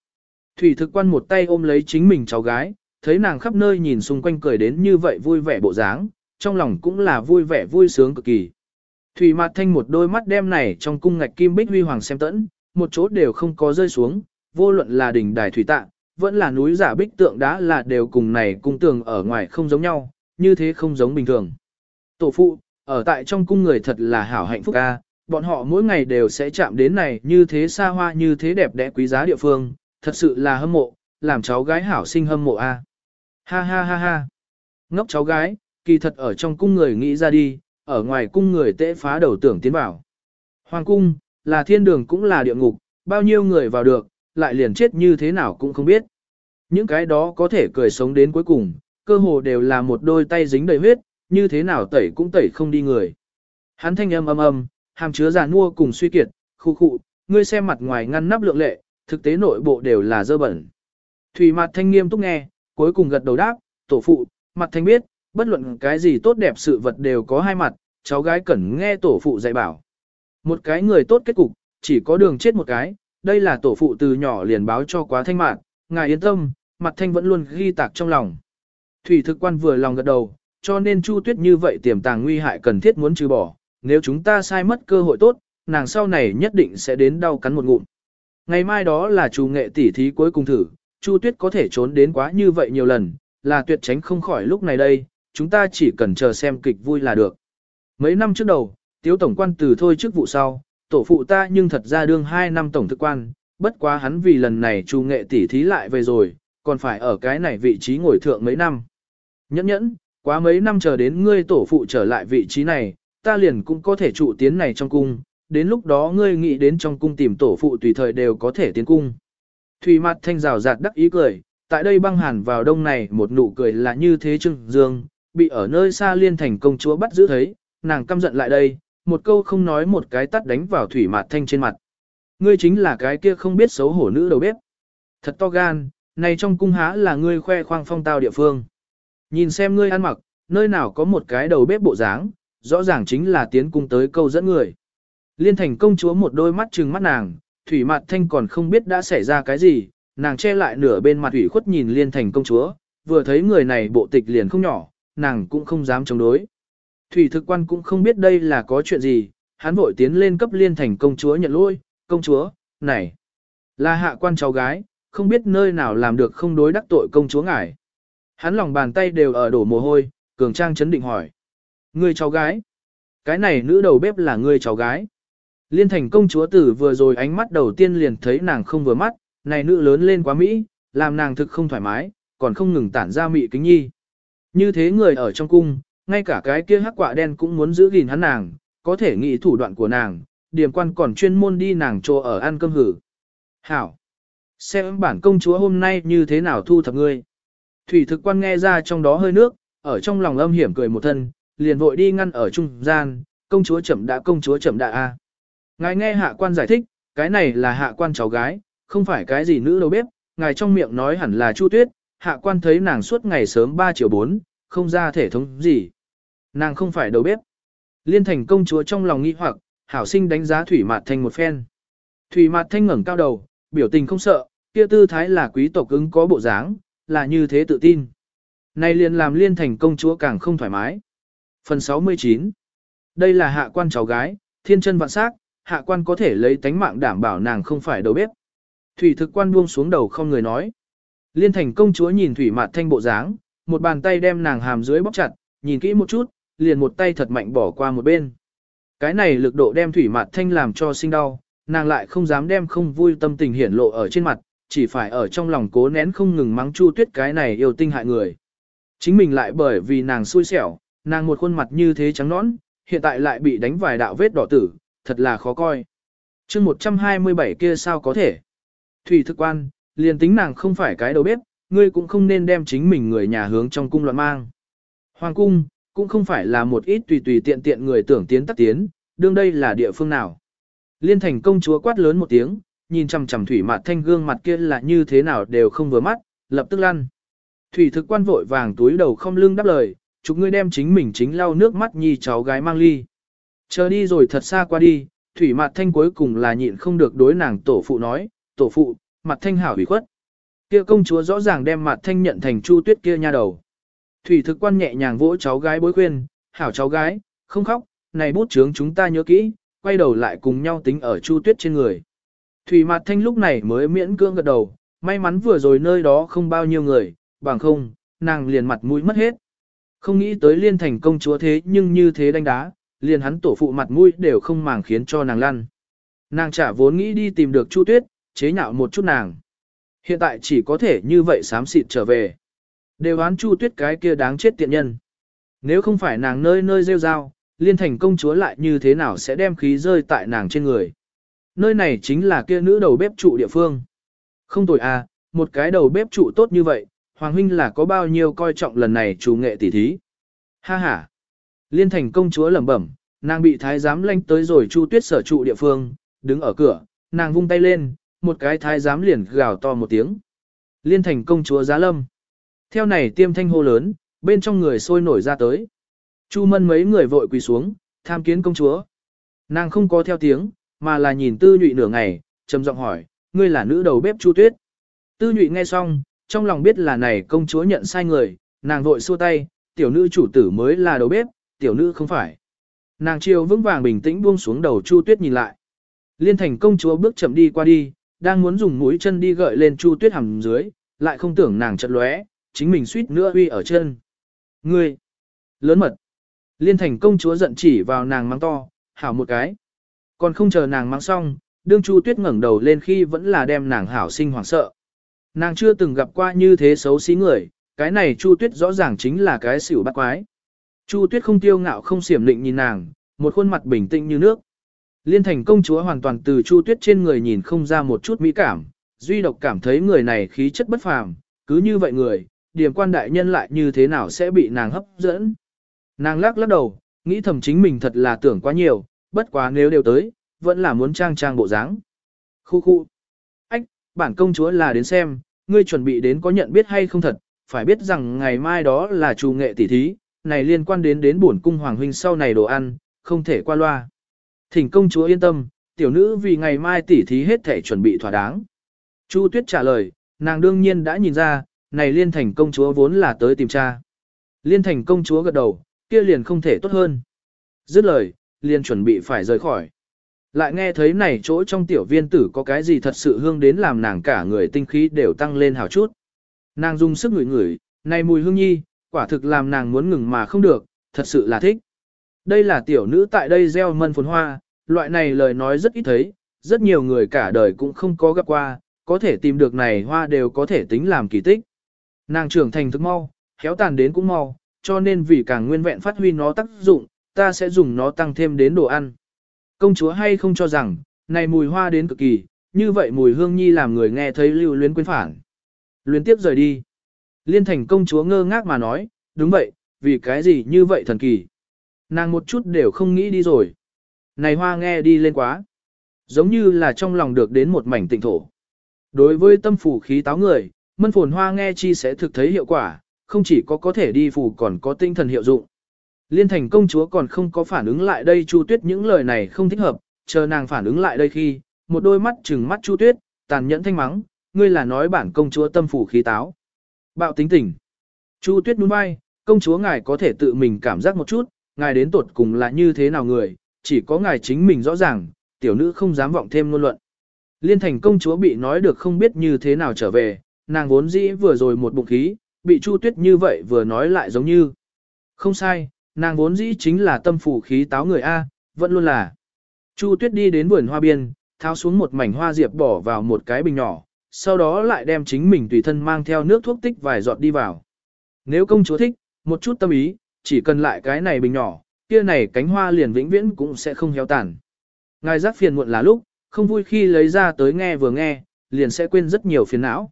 Thủy thực quan một tay ôm lấy chính mình cháu gái, thấy nàng khắp nơi nhìn xung quanh cười đến như vậy vui vẻ bộ dáng, trong lòng cũng là vui vẻ vui sướng cực kỳ. Thủy mặt thanh một đôi mắt đem này trong cung ngạch kim bích huy hoàng xem tẫn, một chỗ đều không có rơi xuống, vô luận là đỉnh đài thủy tạ, vẫn là núi giả bích tượng đá là đều cùng này cung tường ở ngoài không giống nhau, như thế không giống bình thường. Tổ phụ, ở tại trong cung người thật là hảo hạnh phúc ca, bọn họ mỗi ngày đều sẽ chạm đến này như thế xa hoa như thế đẹp đẽ quý giá địa phương, thật sự là hâm mộ, làm cháu gái hảo sinh hâm mộ a. Ha ha ha ha. Ngốc cháu gái, kỳ thật ở trong cung người nghĩ ra đi, ở ngoài cung người tễ phá đầu tưởng tiến vào. Hoàng cung, là thiên đường cũng là địa ngục, bao nhiêu người vào được, lại liền chết như thế nào cũng không biết. Những cái đó có thể cười sống đến cuối cùng, cơ hồ đều là một đôi tay dính đầy huyết, như thế nào tẩy cũng tẩy không đi người. Hắn thanh âm âm âm, hàm chứa già nua cùng suy kiệt, khu khụ, ngươi xem mặt ngoài ngăn nắp lượng lệ, thực tế nội bộ đều là dơ bẩn. Thủy mặt thanh nghiêm túc nghe, cuối cùng gật đầu đáp, tổ phụ, mặt thanh biết, bất luận cái gì tốt đẹp sự vật đều có hai mặt, cháu gái cần nghe tổ phụ dạy bảo. Một cái người tốt kết cục, chỉ có đường chết một cái, đây là tổ phụ từ nhỏ liền báo cho quá thanh mạn, ngài yên tâm, mặt thanh vẫn luôn ghi tạc trong lòng. Thủy thực quan vừa lòng gật đầu, cho nên Chu Tuyết như vậy tiềm tàng nguy hại cần thiết muốn trừ bỏ, nếu chúng ta sai mất cơ hội tốt, nàng sau này nhất định sẽ đến đau cắn một ngụm. Ngày mai đó là chủ nghệ tỉ thí cuối cùng thử, Chu Tuyết có thể trốn đến quá như vậy nhiều lần, là tuyệt tránh không khỏi lúc này đây, chúng ta chỉ cần chờ xem kịch vui là được. Mấy năm trước đầu, Tiếu Tổng quan từ thôi trước vụ sau, tổ phụ ta nhưng thật ra đương 2 năm Tổng thực quan, bất quá hắn vì lần này chủ nghệ tỉ thí lại về rồi, còn phải ở cái này vị trí ngồi thượng mấy năm. Nhẫn nhẫn, quá mấy năm chờ đến ngươi tổ phụ trở lại vị trí này, ta liền cũng có thể trụ tiến này trong cung, đến lúc đó ngươi nghĩ đến trong cung tìm tổ phụ tùy thời đều có thể tiến cung. Thủy mặt thanh rào rạt đắc ý cười, tại đây băng hàn vào đông này một nụ cười là như thế trưng dương, bị ở nơi xa liên thành công chúa bắt giữ thấy, nàng căm giận lại đây, một câu không nói một cái tắt đánh vào thủy mạt thanh trên mặt. Ngươi chính là cái kia không biết xấu hổ nữ đầu bếp. Thật to gan, này trong cung há là ngươi khoe khoang phong tao địa phương. Nhìn xem ngươi ăn mặc, nơi nào có một cái đầu bếp bộ dáng, rõ ràng chính là tiến cung tới câu dẫn người. Liên thành công chúa một đôi mắt trừng mắt nàng, thủy mạt thanh còn không biết đã xảy ra cái gì, nàng che lại nửa bên mặt ủy khuất nhìn liên thành công chúa, vừa thấy người này bộ tịch liền không nhỏ, nàng cũng không dám chống đối. Thủy thực quan cũng không biết đây là có chuyện gì, hắn vội tiến lên cấp liên thành công chúa nhận lỗi, công chúa, này, là hạ quan cháu gái, không biết nơi nào làm được không đối đắc tội công chúa ngài. Hắn lòng bàn tay đều ở đổ mồ hôi, cường trang chấn định hỏi. Ngươi cháu gái? Cái này nữ đầu bếp là ngươi cháu gái. Liên thành công chúa tử vừa rồi ánh mắt đầu tiên liền thấy nàng không vừa mắt, này nữ lớn lên quá Mỹ, làm nàng thực không thoải mái, còn không ngừng tản ra mị kính nhi. Như thế người ở trong cung, ngay cả cái kia hắc quả đen cũng muốn giữ gìn hắn nàng, có thể nghĩ thủ đoạn của nàng, điểm quan còn chuyên môn đi nàng chỗ ở ăn cơm hử. Hảo! Xem bản công chúa hôm nay như thế nào thu thập ngươi. Thủy thực quan nghe ra trong đó hơi nước, ở trong lòng âm hiểm cười một thân, liền vội đi ngăn ở trung gian, công chúa chậm đã công chúa chậm đã a. Ngài nghe hạ quan giải thích, cái này là hạ quan cháu gái, không phải cái gì nữ đâu bếp, ngài trong miệng nói hẳn là Chu Tuyết, hạ quan thấy nàng suốt ngày sớm 3 chiều 4, không ra thể thống gì. Nàng không phải đầu bếp. Liên thành công chúa trong lòng nghi hoặc, hảo sinh đánh giá Thủy Mạt Thanh một phen. Thủy Mạt Thanh ngẩng cao đầu, biểu tình không sợ, kia tư thái là quý tộc ứng có bộ dáng, là như thế tự tin. Này liền làm liên thành công chúa càng không thoải mái. Phần 69 Đây là hạ quan cháu gái, thiên chân vạn sắc, hạ quan có thể lấy tánh mạng đảm bảo nàng không phải đầu bếp. Thủy thực quan buông xuống đầu không người nói. Liên thành công chúa nhìn thủy mạt thanh bộ dáng, một bàn tay đem nàng hàm dưới bóc chặt, nhìn kỹ một chút, liền một tay thật mạnh bỏ qua một bên. Cái này lực độ đem thủy mạt thanh làm cho sinh đau, nàng lại không dám đem không vui tâm tình hiển lộ ở trên mặt, chỉ phải ở trong lòng cố nén không ngừng mắng chu tuyết cái này yêu tinh hại người. Chính mình lại bởi vì nàng xui xẻo, nàng một khuôn mặt như thế trắng nõn, hiện tại lại bị đánh vài đạo vết đỏ tử, thật là khó coi. chương 127 kia sao có thể? Thủy thực quan, liền tính nàng không phải cái đầu bếp, ngươi cũng không nên đem chính mình người nhà hướng trong cung loạn mang. Hoàng cung, cũng không phải là một ít tùy tùy tiện tiện người tưởng tiến tắc tiến, đương đây là địa phương nào. Liên thành công chúa quát lớn một tiếng, nhìn chằm chằm thủy mặt thanh gương mặt kia là như thế nào đều không vừa mắt, lập tức lăn. Thủy thực quan vội vàng túi đầu không lưng đáp lời, chúc ngươi đem chính mình chính lau nước mắt nhi cháu gái mang ly. Chờ đi rồi thật xa qua đi, thủy mặt thanh cuối cùng là nhịn không được đối nàng tổ phụ nói, tổ phụ, mặt thanh hảo ủy khuất. Kia công chúa rõ ràng đem mặt thanh nhận thành chu tuyết kia nha đầu. Thủy thực quan nhẹ nhàng vỗ cháu gái bối khuyên, hảo cháu gái, không khóc, này bút chướng chúng ta nhớ kỹ, quay đầu lại cùng nhau tính ở chu tuyết trên người. Thủy mặt thanh lúc này mới miễn cưỡng gật đầu, may mắn vừa rồi nơi đó không bao nhiêu người, bằng không, nàng liền mặt mũi mất hết. Không nghĩ tới liên thành công chúa thế nhưng như thế đánh đá, liền hắn tổ phụ mặt mũi đều không màng khiến cho nàng lăn. Nàng chả vốn nghĩ đi tìm được Chu Tuyết, chế nhạo một chút nàng. Hiện tại chỉ có thể như vậy xám xịt trở về. Đều oán Chu Tuyết cái kia đáng chết tiện nhân. Nếu không phải nàng nơi nơi rêu rao, liên thành công chúa lại như thế nào sẽ đem khí rơi tại nàng trên người. Nơi này chính là kia nữ đầu bếp trụ địa phương. Không tồi à, một cái đầu bếp trụ tốt như vậy, Hoàng huynh là có bao nhiêu coi trọng lần này chủ nghệ tỉ thí. Ha ha. Liên thành công chúa lẩm bẩm, nàng bị thái giám lanh tới rồi Chu Tuyết sở trụ địa phương, đứng ở cửa, nàng vung tay lên, một cái thái giám liền gào to một tiếng. Liên thành công chúa giá lâm. Theo này tiêm thanh hô lớn, bên trong người sôi nổi ra tới. Chu mân mấy người vội quỳ xuống, tham kiến công chúa. Nàng không có theo tiếng, mà là nhìn tư nhụy nửa ngày, trầm giọng hỏi, ngươi là nữ đầu bếp Chu Tuyết. Tư nhụy nghe xong, trong lòng biết là này công chúa nhận sai người, nàng vội xua tay, tiểu nữ chủ tử mới là đầu bếp, tiểu nữ không phải. Nàng chiều vững vàng bình tĩnh buông xuống đầu Chu Tuyết nhìn lại. Liên thành công chúa bước chậm đi qua đi, đang muốn dùng mũi chân đi gợi lên Chu Tuyết hầm dưới, lại không tưởng nàng chật lóe, chính mình suýt nữa uy ở chân. Ngươi! Lớn mật! Liên thành công chúa giận chỉ vào nàng mắng to, hảo một cái. Còn không chờ nàng mắng xong, đương Chu Tuyết ngẩng đầu lên khi vẫn là đem nàng hảo sinh hoảng sợ. Nàng chưa từng gặp qua như thế xấu xí người, cái này Chu Tuyết rõ ràng chính là cái xỉu bắt quái. Chu Tuyết không tiêu ngạo không xiểm định nhìn nàng, một khuôn mặt bình tĩnh như nước. Liên thành công chúa hoàn toàn từ Chu Tuyết trên người nhìn không ra một chút mỹ cảm, duy độc cảm thấy người này khí chất bất phàm, cứ như vậy người, điểm quan đại nhân lại như thế nào sẽ bị nàng hấp dẫn. Nàng lắc lắc đầu, nghĩ thầm chính mình thật là tưởng quá nhiều, bất quá nếu đều tới, vẫn là muốn trang trang bộ dáng. Khu khu. Ách, bản công chúa là đến xem, ngươi chuẩn bị đến có nhận biết hay không thật, phải biết rằng ngày mai đó là chủ nghệ tỷ thí, này liên quan đến đến bổn cung hoàng huynh sau này đồ ăn, không thể qua loa. Thỉnh công chúa yên tâm, tiểu nữ vì ngày mai tỷ thí hết thể chuẩn bị thỏa đáng. Chu Tuyết trả lời, nàng đương nhiên đã nhìn ra, này liên thành công chúa vốn là tới tìm cha. Liên thành công chúa gật đầu, kia liền không thể tốt hơn. Dứt lời, liền chuẩn bị phải rời khỏi. Lại nghe thấy này chỗ trong tiểu viên tử có cái gì thật sự hương đến làm nàng cả người tinh khí đều tăng lên hào chút. Nàng dùng sức ngửi ngửi, này mùi hương nhi, quả thực làm nàng muốn ngừng mà không được, thật sự là thích. Đây là tiểu nữ tại đây gieo mân phồn hoa, loại này lời nói rất ít thấy, rất nhiều người cả đời cũng không có gặp qua, có thể tìm được này hoa đều có thể tính làm kỳ tích. Nàng trưởng thành thức mau, khéo tàn đến cũng mau, cho nên vì càng nguyên vẹn phát huy nó tác dụng, ta sẽ dùng nó tăng thêm đến đồ ăn. Công chúa hay không cho rằng, này mùi hoa đến cực kỳ, như vậy mùi hương nhi làm người nghe thấy lưu luyến quên phản. Luyến tiếp rời đi. Liên thành công chúa ngơ ngác mà nói, đúng vậy, vì cái gì như vậy thần kỳ. Nàng một chút đều không nghĩ đi rồi. Này hoa nghe đi lên quá. Giống như là trong lòng được đến một mảnh tịnh thổ. Đối với tâm phủ khí táo người, mân phồn hoa nghe chi sẽ thực thấy hiệu quả, không chỉ có có thể đi phủ còn có tinh thần hiệu dụng. Liên thành công chúa còn không có phản ứng lại đây Chu Tuyết những lời này không thích hợp, chờ nàng phản ứng lại đây khi, một đôi mắt trừng mắt Chu Tuyết, tàn nhẫn thanh mắng, ngươi là nói bản công chúa tâm phủ khí táo. Bạo tính tình. Chu Tuyết nhún vai, công chúa ngài có thể tự mình cảm giác một chút, ngài đến tột cùng là như thế nào người, chỉ có ngài chính mình rõ ràng, tiểu nữ không dám vọng thêm ngôn luận. Liên thành công chúa bị nói được không biết như thế nào trở về, nàng vốn dĩ vừa rồi một bụng khí, bị Chu Tuyết như vậy vừa nói lại giống như. Không sai, nàng vốn dĩ chính là tâm phủ khí táo người A, vẫn luôn là. Chu Tuyết đi đến vườn hoa biên, tháo xuống một mảnh hoa diệp bỏ vào một cái bình nhỏ, sau đó lại đem chính mình tùy thân mang theo nước thuốc tích vài giọt đi vào. Nếu công chúa thích, một chút tâm ý, chỉ cần lại cái này bình nhỏ, kia này cánh hoa liền vĩnh viễn cũng sẽ không héo tàn. Ngài giác phiền muộn là lúc, không vui khi lấy ra tới nghe vừa nghe, liền sẽ quên rất nhiều phiền não.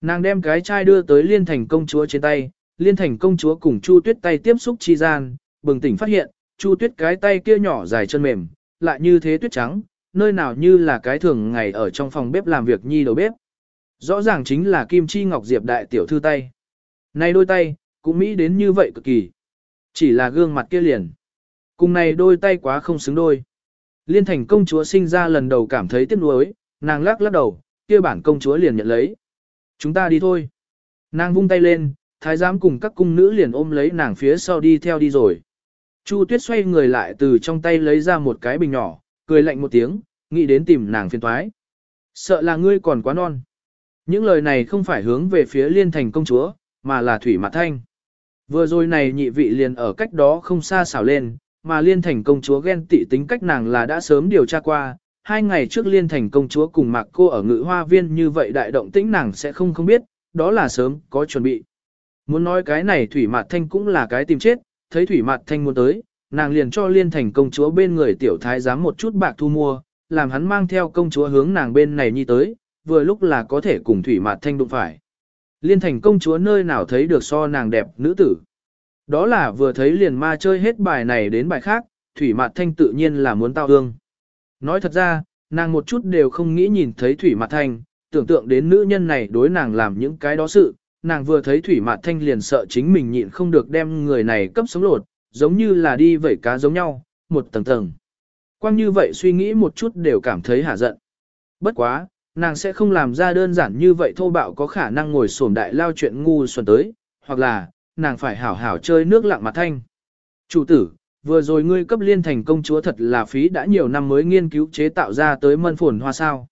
Nàng đem cái chai đưa tới liên thành công chúa trên tay, liên thành công chúa cùng Chu Tuyết tay tiếp xúc chi gian, bừng tỉnh phát hiện, Chu Tuyết cái tay kia nhỏ dài chân mềm, lại như thế tuyết trắng, nơi nào như là cái thường ngày ở trong phòng bếp làm việc nhi đầu bếp. Rõ ràng chính là Kim Chi Ngọc Diệp đại tiểu thư tay. Này đôi tay, cũng mỹ đến như vậy cực kỳ. Chỉ là gương mặt kia liền. Cùng này đôi tay quá không xứng đôi. Liên thành công chúa sinh ra lần đầu cảm thấy tiếc nuối, nàng lắc lắc đầu, kia bản công chúa liền nhận lấy. Chúng ta đi thôi. Nàng vung tay lên, thái giám cùng các cung nữ liền ôm lấy nàng phía sau đi theo đi rồi. Chu tuyết xoay người lại từ trong tay lấy ra một cái bình nhỏ, cười lạnh một tiếng, nghĩ đến tìm nàng phiền toái. Sợ là ngươi còn quá non. Những lời này không phải hướng về phía liên thành công chúa, mà là thủy mặt thanh. Vừa rồi này nhị vị liền ở cách đó không xa xảo lên, mà liên thành công chúa ghen tị tính cách nàng là đã sớm điều tra qua. Hai ngày trước liên thành công chúa cùng mạc cô ở ngự hoa viên như vậy đại động tĩnh nàng sẽ không không biết, đó là sớm có chuẩn bị. Muốn nói cái này thủy mạt thanh cũng là cái tìm chết, thấy Thủy Mạt Thanh muốn tới, nàng liền cho liên thành công chúa bên người tiểu thái giám một chút bạc thu mua, làm hắn mang theo công chúa hướng nàng bên này nhi tới, vừa lúc là có thể cùng Thủy Mạt Thanh đụng phải. Liên thành công chúa nơi nào thấy được so nàng đẹp nữ tử. Đó là vừa thấy liền ma chơi hết bài này đến bài khác, Thủy Mạt Thanh tự nhiên là muốn tao hương. Nói thật ra, nàng một chút đều không nghĩ nhìn thấy Thủy Mạt Thanh, tưởng tượng đến nữ nhân này đối nàng làm những cái đó sự, nàng vừa thấy Thủy Mạt Thanh liền sợ chính mình nhịn không được đem người này cấp sống lột, giống như là đi vẩy cá giống nhau, một tầng tầng. Quang như vậy suy nghĩ một chút đều cảm thấy hả giận. Bất quá, nàng sẽ không làm ra đơn giản như vậy thô bạo có khả năng ngồi xổm đại lao chuyện ngu xuẩn tới, hoặc là, nàng phải hảo hảo chơi nước lặng mặt thanh. Chủ tử, vừa rồi ngươi cấp liên thành công chúa thật là phí đã nhiều năm mới nghiên cứu chế tạo ra tới mân phồn hoa sao.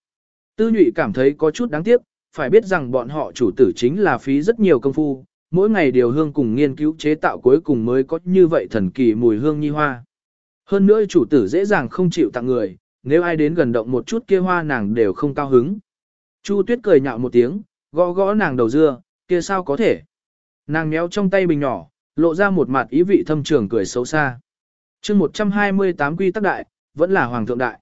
Tư nhụy cảm thấy có chút đáng tiếc, phải biết rằng bọn họ chủ tử chính là phí rất nhiều công phu, mỗi ngày điều hương cùng nghiên cứu chế tạo cuối cùng mới có như vậy thần kỳ mùi hương nhi hoa. Hơn nữa chủ tử dễ dàng không chịu tặng người, nếu ai đến gần động một chút kia hoa nàng đều không cao hứng. Chu tuyết cười nhạo một tiếng, gõ gõ nàng đầu dưa, kia sao có thể. Nàng méo trong tay bình nhỏ, lộ ra một mặt ý vị thâm trường cười xấu xa. chương 128 quy tắc đại, vẫn là hoàng thượng đại.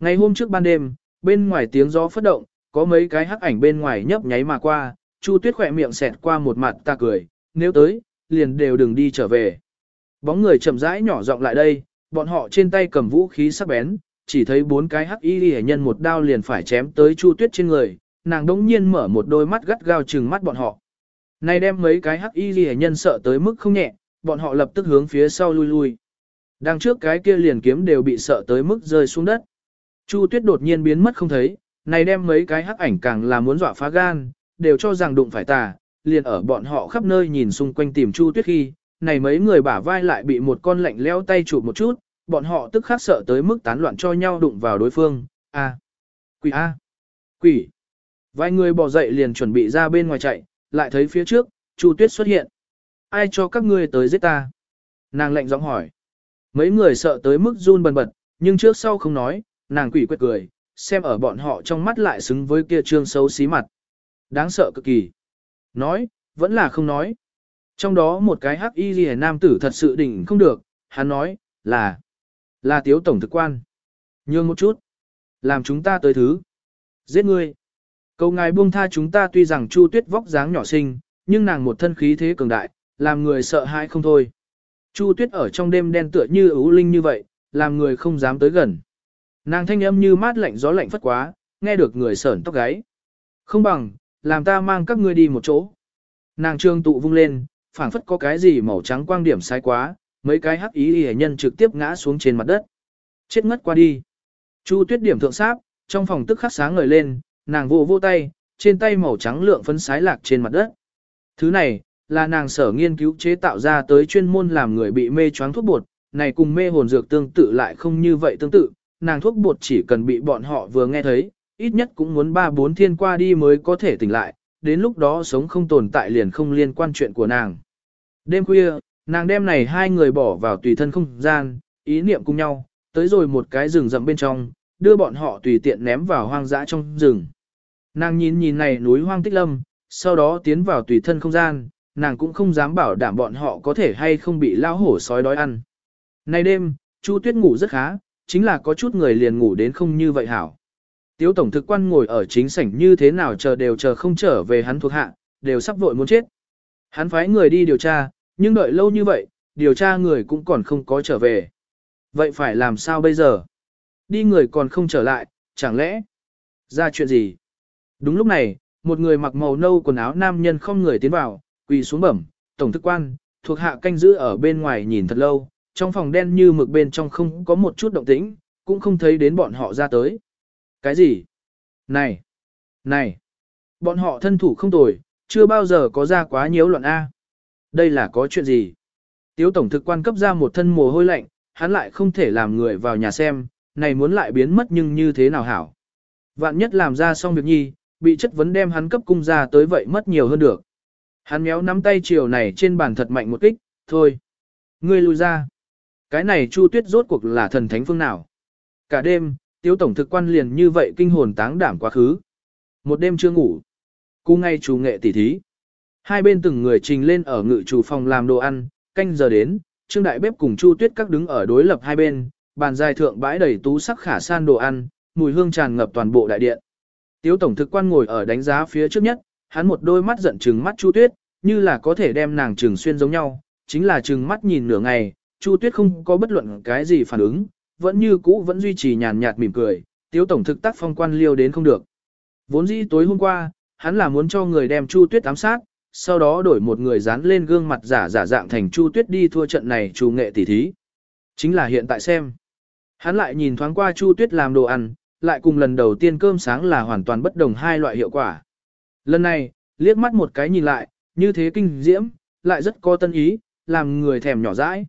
Ngày hôm trước ban đêm, bên ngoài tiếng gió phất động, có mấy cái hắc ảnh bên ngoài nhấp nháy mà qua, Chu Tuyết khỏe miệng xẹt qua một mặt ta cười, nếu tới, liền đều đừng đi trở về. Bóng người chậm rãi nhỏ giọng lại đây, bọn họ trên tay cầm vũ khí sắc bén, chỉ thấy bốn cái hắc y hệ nhân một đao liền phải chém tới Chu Tuyết trên người, nàng đống nhiên mở một đôi mắt gắt gao trừng mắt bọn họ. Này đem mấy cái hắc y hệ nhân sợ tới mức không nhẹ, bọn họ lập tức hướng phía sau lui lui. Đằng trước cái kia liền kiếm đều bị sợ tới mức rơi xuống đất. Chu Tuyết đột nhiên biến mất không thấy, này đem mấy cái hắc ảnh càng là muốn dọa phá gan, đều cho rằng đụng phải tà, liền ở bọn họ khắp nơi nhìn xung quanh tìm Chu Tuyết khi, này mấy người bả vai lại bị một con lạnh leo tay chụp một chút, bọn họ tức khắc sợ tới mức tán loạn cho nhau đụng vào đối phương. A, quỷ a, quỷ. Vài người bỏ dậy liền chuẩn bị ra bên ngoài chạy, lại thấy phía trước, Chu Tuyết xuất hiện. Ai cho các ngươi tới giết ta? Nàng lạnh giọng hỏi. Mấy người sợ tới mức run bần bật, nhưng trước sau không nói, nàng quỷ quệt cười, xem ở bọn họ trong mắt lại xứng với kia trương xấu xí mặt. Đáng sợ cực kỳ. Nói, vẫn là không nói. Trong đó một cái hắc y ghi nam tử thật sự đỉnh không được, hắn nói, là, là tiếu tổng thực quan. Nhường một chút. Làm chúng ta tới thứ. Giết ngươi. Cầu ngài buông tha chúng ta tuy rằng chu tuyết vóc dáng nhỏ xinh, nhưng nàng một thân khí thế cường đại, làm người sợ hãi không thôi. Chu tuyết ở trong đêm đen tựa như ưu linh như vậy, làm người không dám tới gần. Nàng thanh âm như mát lạnh gió lạnh phất quá, nghe được người sởn tóc gáy. Không bằng, làm ta mang các ngươi đi một chỗ. Nàng trương tụ vung lên, phảng phất có cái gì màu trắng quang điểm sai quá, mấy cái hắc ý hệ nhân trực tiếp ngã xuống trên mặt đất. Chết ngất qua đi. Chu tuyết điểm thượng sáp, trong phòng tức khắc sáng ngời lên, nàng vô vô tay, trên tay màu trắng lượng phấn sái lạc trên mặt đất. Thứ này, là nàng sở nghiên cứu chế tạo ra tới chuyên môn làm người bị mê choáng thuốc bột, này cùng mê hồn dược tương tự lại không như vậy tương tự, nàng thuốc bột chỉ cần bị bọn họ vừa nghe thấy, ít nhất cũng muốn ba bốn thiên qua đi mới có thể tỉnh lại, đến lúc đó sống không tồn tại liền không liên quan chuyện của nàng. Đêm khuya, nàng đem này hai người bỏ vào tùy thân không gian, ý niệm cùng nhau, tới rồi một cái rừng rậm bên trong, đưa bọn họ tùy tiện ném vào hoang dã trong rừng. Nàng nhìn nhìn này núi hoang tích lâm, sau đó tiến vào tùy thân không gian, nàng cũng không dám bảo đảm bọn họ có thể hay không bị lao hổ sói đói ăn. Nay đêm, Chu Tuyết ngủ rất khá, chính là có chút người liền ngủ đến không như vậy hảo. Tiếu tổng thực quan ngồi ở chính sảnh như thế nào chờ đều chờ không trở về hắn thuộc hạ, đều sắp vội muốn chết. Hắn phái người đi điều tra, nhưng đợi lâu như vậy, điều tra người cũng còn không có trở về. Vậy phải làm sao bây giờ? Đi người còn không trở lại, chẳng lẽ? Ra chuyện gì? Đúng lúc này, một người mặc màu nâu quần áo nam nhân không người tiến vào, quỳ xuống bẩm, tổng thức quan, thuộc hạ canh giữ ở bên ngoài nhìn thật lâu, trong phòng đen như mực bên trong không có một chút động tĩnh, cũng không thấy đến bọn họ ra tới. Cái gì? Này! Này! Bọn họ thân thủ không tồi, chưa bao giờ có ra quá nhiễu loạn A. Đây là có chuyện gì? Tiếu tổng thực quan cấp ra một thân mồ hôi lạnh, hắn lại không thể làm người vào nhà xem, này muốn lại biến mất nhưng như thế nào hảo. Vạn nhất làm ra xong việc nhi, bị chất vấn đem hắn cấp cung ra tới vậy mất nhiều hơn được. Hắn méo nắm tay chiều này trên bàn thật mạnh một kích, thôi. Ngươi lui ra. Cái này Chu Tuyết rốt cuộc là thần thánh phương nào? Cả đêm, Tiếu tổng thực quan liền như vậy kinh hồn táng đảm quá khứ. Một đêm chưa ngủ. cú ngay chủ nghệ tỉ thí. Hai bên từng người trình lên ở ngự chủ phòng làm đồ ăn, canh giờ đến, Trương Đại Bếp cùng Chu Tuyết các đứng ở đối lập hai bên, bàn dài thượng bãi đầy tú sắc khả san đồ ăn, mùi hương tràn ngập toàn bộ đại điện. Tiếu tổng thực quan ngồi ở đánh giá phía trước nhất, hắn một đôi mắt giận trừng mắt Chu Tuyết, như là có thể đem nàng trừng xuyên giống nhau, chính là trừng mắt nhìn nửa ngày, Chu Tuyết không có bất luận cái gì phản ứng, vẫn như cũ vẫn duy trì nhàn nhạt mỉm cười, Tiếu tổng thực tác phong quan liêu đến không được. Vốn dĩ tối hôm qua, hắn là muốn cho người đem Chu Tuyết ám sát, sau đó đổi một người dán lên gương mặt giả giả dạng thành Chu Tuyết đi thua trận này chủ nghệ tỷ thí. Chính là hiện tại xem. Hắn lại nhìn thoáng qua Chu Tuyết làm đồ ăn, lại cùng lần đầu tiên cơm sáng là hoàn toàn bất đồng hai loại hiệu quả. Lần này, liếc mắt một cái nhìn lại, như thế kinh diễm, lại rất có tân ý, làm người thèm nhỏ dãi.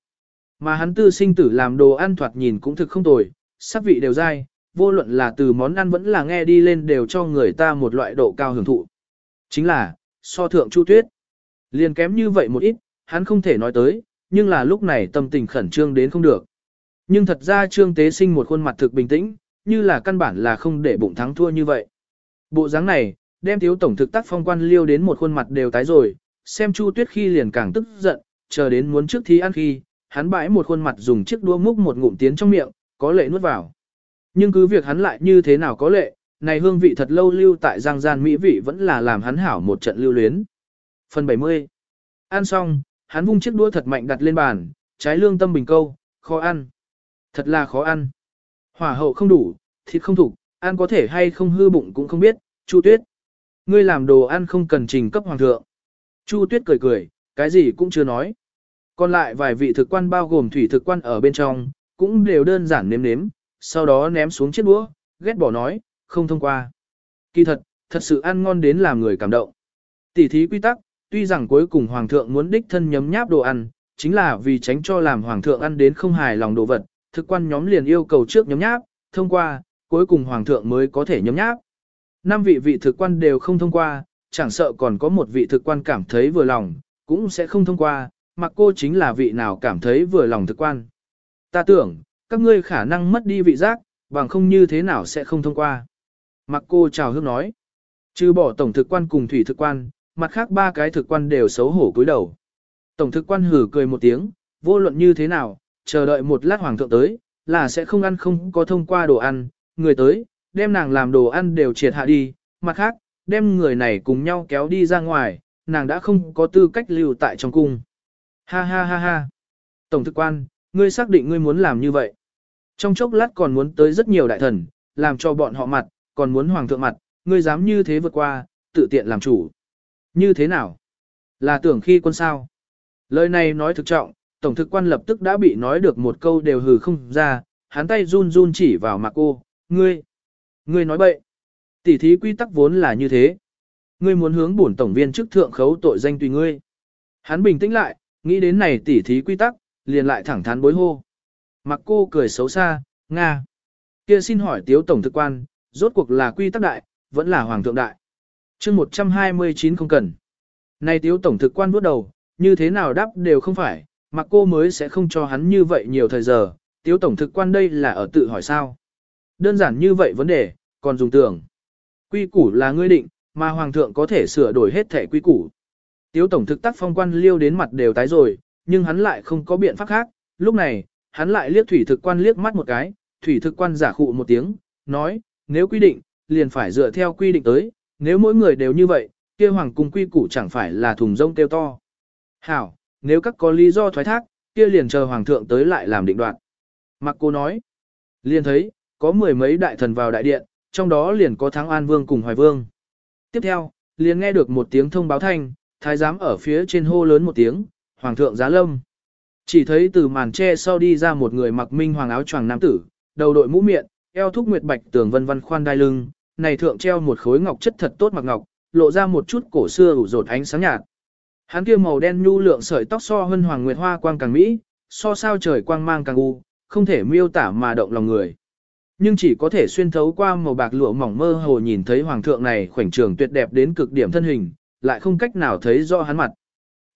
Mà hắn tư sinh tử làm đồ ăn thoạt nhìn cũng thực không tồi, sắc vị đều dai, vô luận là từ món ăn vẫn là nghe đi lên đều cho người ta một loại độ cao hưởng thụ. Chính là, so thượng Chu Tuyết. Liền kém như vậy một ít, hắn không thể nói tới, nhưng là lúc này tâm tình khẩn trương đến không được. Nhưng thật ra Trương Tế Sinh một khuôn mặt thực bình tĩnh, như là căn bản là không để bụng thắng thua như vậy. Bộ dáng này, đem thiếu tổng thực tác phong quan liêu đến một khuôn mặt đều tái rồi, xem Chu Tuyết khi liền càng tức giận, chờ đến muốn trước thi ăn khi, hắn bãi một khuôn mặt dùng chiếc đũa múc một ngụm tiến trong miệng, có lệ nuốt vào. Nhưng cứ việc hắn lại như thế nào có lệ, này hương vị thật lâu lưu tại giang gian mỹ vị vẫn là làm hắn hảo một trận lưu luyến. Phần 70 Ăn xong, hắn vung chiếc đũa thật mạnh đặt lên bàn, trái lương tâm bình câu, khó ăn. Thật là khó ăn. Hỏa hậu không đủ, thịt không thủ, ăn có thể hay không hư bụng cũng không biết, Chu Tuyết. Ngươi làm đồ ăn không cần trình cấp hoàng thượng. Chu Tuyết cười cười, cái gì cũng chưa nói. Còn lại vài vị thực quan bao gồm thủy thực quan ở bên trong, cũng đều đơn giản nếm nếm, sau đó ném xuống chiếc đũa, ghét bỏ nói, không thông qua. Kỳ thật, thật sự ăn ngon đến làm người cảm động. Tỷ thí quy tắc, tuy rằng cuối cùng hoàng thượng muốn đích thân nhấm nháp đồ ăn, chính là vì tránh cho làm hoàng thượng ăn đến không hài lòng đồ vật, thực quan nhóm liền yêu cầu trước nhấm nháp, thông qua, cuối cùng hoàng thượng mới có thể nhấm nháp. Năm vị vị thực quan đều không thông qua, chẳng sợ còn có một vị thực quan cảm thấy vừa lòng, cũng sẽ không thông qua, mặc cô chính là vị nào cảm thấy vừa lòng thực quan. Ta tưởng, các ngươi khả năng mất đi vị giác, bằng không như thế nào sẽ không thông qua. Mặc cô chào hương nói. Trừ bỏ tổng thực quan cùng thủy thực quan, mặt khác ba cái thực quan đều xấu hổ cúi đầu. Tổng thực quan hử cười một tiếng, vô luận như thế nào, chờ đợi một lát hoàng thượng tới, là sẽ không ăn không có thông qua đồ ăn, người tới, đem nàng làm đồ ăn đều triệt hạ đi, mặt khác, đem người này cùng nhau kéo đi ra ngoài, nàng đã không có tư cách lưu tại trong cung. Ha ha ha ha. Tổng thực quan, ngươi xác định ngươi muốn làm như vậy. Trong chốc lát còn muốn tới rất nhiều đại thần, làm cho bọn họ mặt, còn muốn hoàng thượng mặt, ngươi dám như thế vượt qua, tự tiện làm chủ. Như thế nào? Là tưởng khi quân sao? Lời này nói thực trọng, tổng thực quan lập tức đã bị nói được một câu đều hừ không ra, hắn tay run run chỉ vào mặt cô, ngươi, ngươi nói bậy. Tỷ thí quy tắc vốn là như thế. Ngươi muốn hướng bổn tổng viên chức thượng khấu tội danh tùy ngươi. Hắn bình tĩnh lại, nghĩ đến này tỷ thí quy tắc, liền lại thẳng thắn bối hô. Mặc cô cười xấu xa, Nga. Kia xin hỏi tiếu tổng thực quan, rốt cuộc là quy tắc đại, vẫn là hoàng thượng đại. chương 129 không cần. Này tiếu tổng thực quan bước đầu, như thế nào đáp đều không phải, mặc cô mới sẽ không cho hắn như vậy nhiều thời giờ, tiếu tổng thực quan đây là ở tự hỏi sao. Đơn giản như vậy vấn đề, còn dùng tưởng. Quy củ là ngươi định, mà hoàng thượng có thể sửa đổi hết thể quy củ. Tiếu tổng thực tác phong quan liêu đến mặt đều tái rồi, nhưng hắn lại không có biện pháp khác, lúc này, hắn lại liếc thủy thực quan liếc mắt một cái, thủy thực quan giả khụ một tiếng, nói, nếu quy định, liền phải dựa theo quy định tới, nếu mỗi người đều như vậy, kia hoàng cung quy củ chẳng phải là thùng rông tiêu to. Hảo, nếu các có lý do thoái thác, kia liền chờ hoàng thượng tới lại làm định đoạt. Mặc cô nói, liền thấy, có mười mấy đại thần vào đại điện, trong đó liền có Thắng An Vương cùng Hoài Vương. Tiếp theo, liền nghe được một tiếng thông báo thanh, thái giám ở phía trên hô lớn một tiếng, Hoàng thượng giá lâm. Chỉ thấy từ màn tre sau đi ra một người mặc minh hoàng áo choàng nam tử, đầu đội mũ miệng, eo thúc nguyệt bạch tường vân vân khoan đai lưng, này thượng treo một khối ngọc chất thật tốt mặc ngọc, lộ ra một chút cổ xưa ủ rột ánh sáng nhạt. Hắn kia màu đen nhu lượng sợi tóc so hơn hoàng nguyệt hoa quang càng mỹ, so sao trời quang mang càng u, không thể miêu tả mà động lòng người. Nhưng chỉ có thể xuyên thấu qua màu bạc lụa mỏng mơ hồ nhìn thấy hoàng thượng này khoảnh trường tuyệt đẹp đến cực điểm thân hình, lại không cách nào thấy rõ hắn mặt.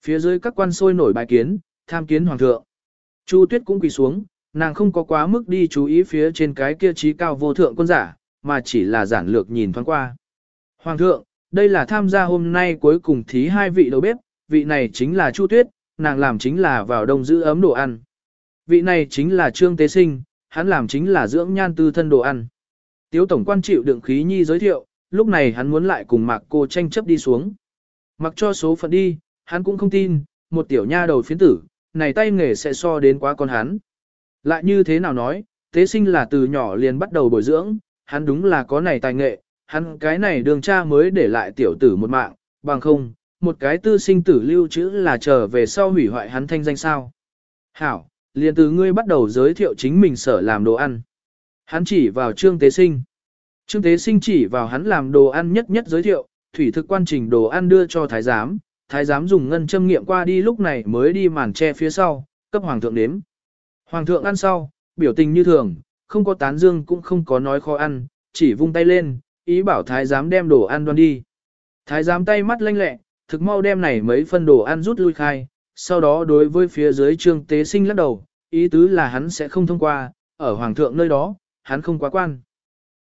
Phía dưới các quan sôi nổi bài kiến, tham kiến hoàng thượng. Chu Tuyết cũng quỳ xuống, nàng không có quá mức đi chú ý phía trên cái kia trí cao vô thượng quân giả, mà chỉ là giản lược nhìn thoáng qua. Hoàng thượng, đây là tham gia hôm nay cuối cùng thí hai vị đầu bếp, vị này chính là Chu Tuyết, nàng làm chính là vào đông giữ ấm đồ ăn. Vị này chính là Trương Tế Sinh, hắn làm chính là dưỡng nhan tư thân đồ ăn. Tiếu tổng quan chịu đựng khí nhi giới thiệu, lúc này hắn muốn lại cùng Mạc cô tranh chấp đi xuống. Mặc cho số phận đi, hắn cũng không tin, một tiểu nha đầu phiến tử, này tay nghề sẽ so đến quá con hắn. Lại như thế nào nói, tế sinh là từ nhỏ liền bắt đầu bồi dưỡng, hắn đúng là có này tài nghệ, hắn cái này đường cha mới để lại tiểu tử một mạng, bằng không, một cái tư sinh tử lưu trữ là trở về sau hủy hoại hắn thanh danh sao. Hảo, liền từ ngươi bắt đầu giới thiệu chính mình sở làm đồ ăn. Hắn chỉ vào trương tế sinh. Trương tế sinh chỉ vào hắn làm đồ ăn nhất nhất giới thiệu, thủy thực quan trình đồ ăn đưa cho thái giám, thái giám dùng ngân châm nghiệm qua đi lúc này mới đi màn che phía sau, cấp hoàng thượng đếm. Hoàng thượng ăn sau, biểu tình như thường, không có tán dương cũng không có nói khó ăn, chỉ vung tay lên, ý bảo thái giám đem đồ ăn đoan đi. Thái giám tay mắt lanh lẹ, thực mau đem này mấy phân đồ ăn rút lui khai, sau đó đối với phía dưới trương tế sinh lắc đầu, ý tứ là hắn sẽ không thông qua, ở hoàng thượng nơi đó, hắn không quá quan.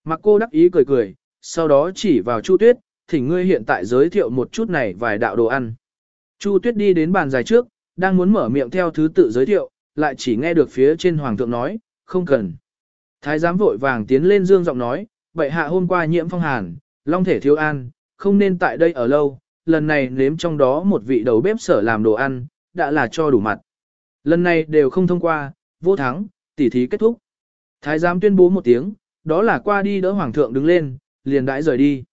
Mặc cô đắc ý cười cười, sau đó chỉ vào Chu Tuyết, thỉnh ngươi hiện tại giới thiệu một chút này vài đạo đồ ăn. Chu Tuyết đi đến bàn dài trước, đang muốn mở miệng theo thứ tự giới thiệu, lại chỉ nghe được phía trên hoàng thượng nói, không cần. Thái giám vội vàng tiến lên dương giọng nói, vậy hạ hôm qua nhiễm phong hàn, long thể thiếu an, không nên tại đây ở lâu, lần này nếm trong đó một vị đầu bếp sở làm đồ ăn, đã là cho đủ mặt. Lần này đều không thông qua, vô thắng, tỉ thí kết thúc. Thái giám tuyên bố một tiếng, đó là qua đi đỡ hoàng thượng đứng lên, liền đãi rời đi.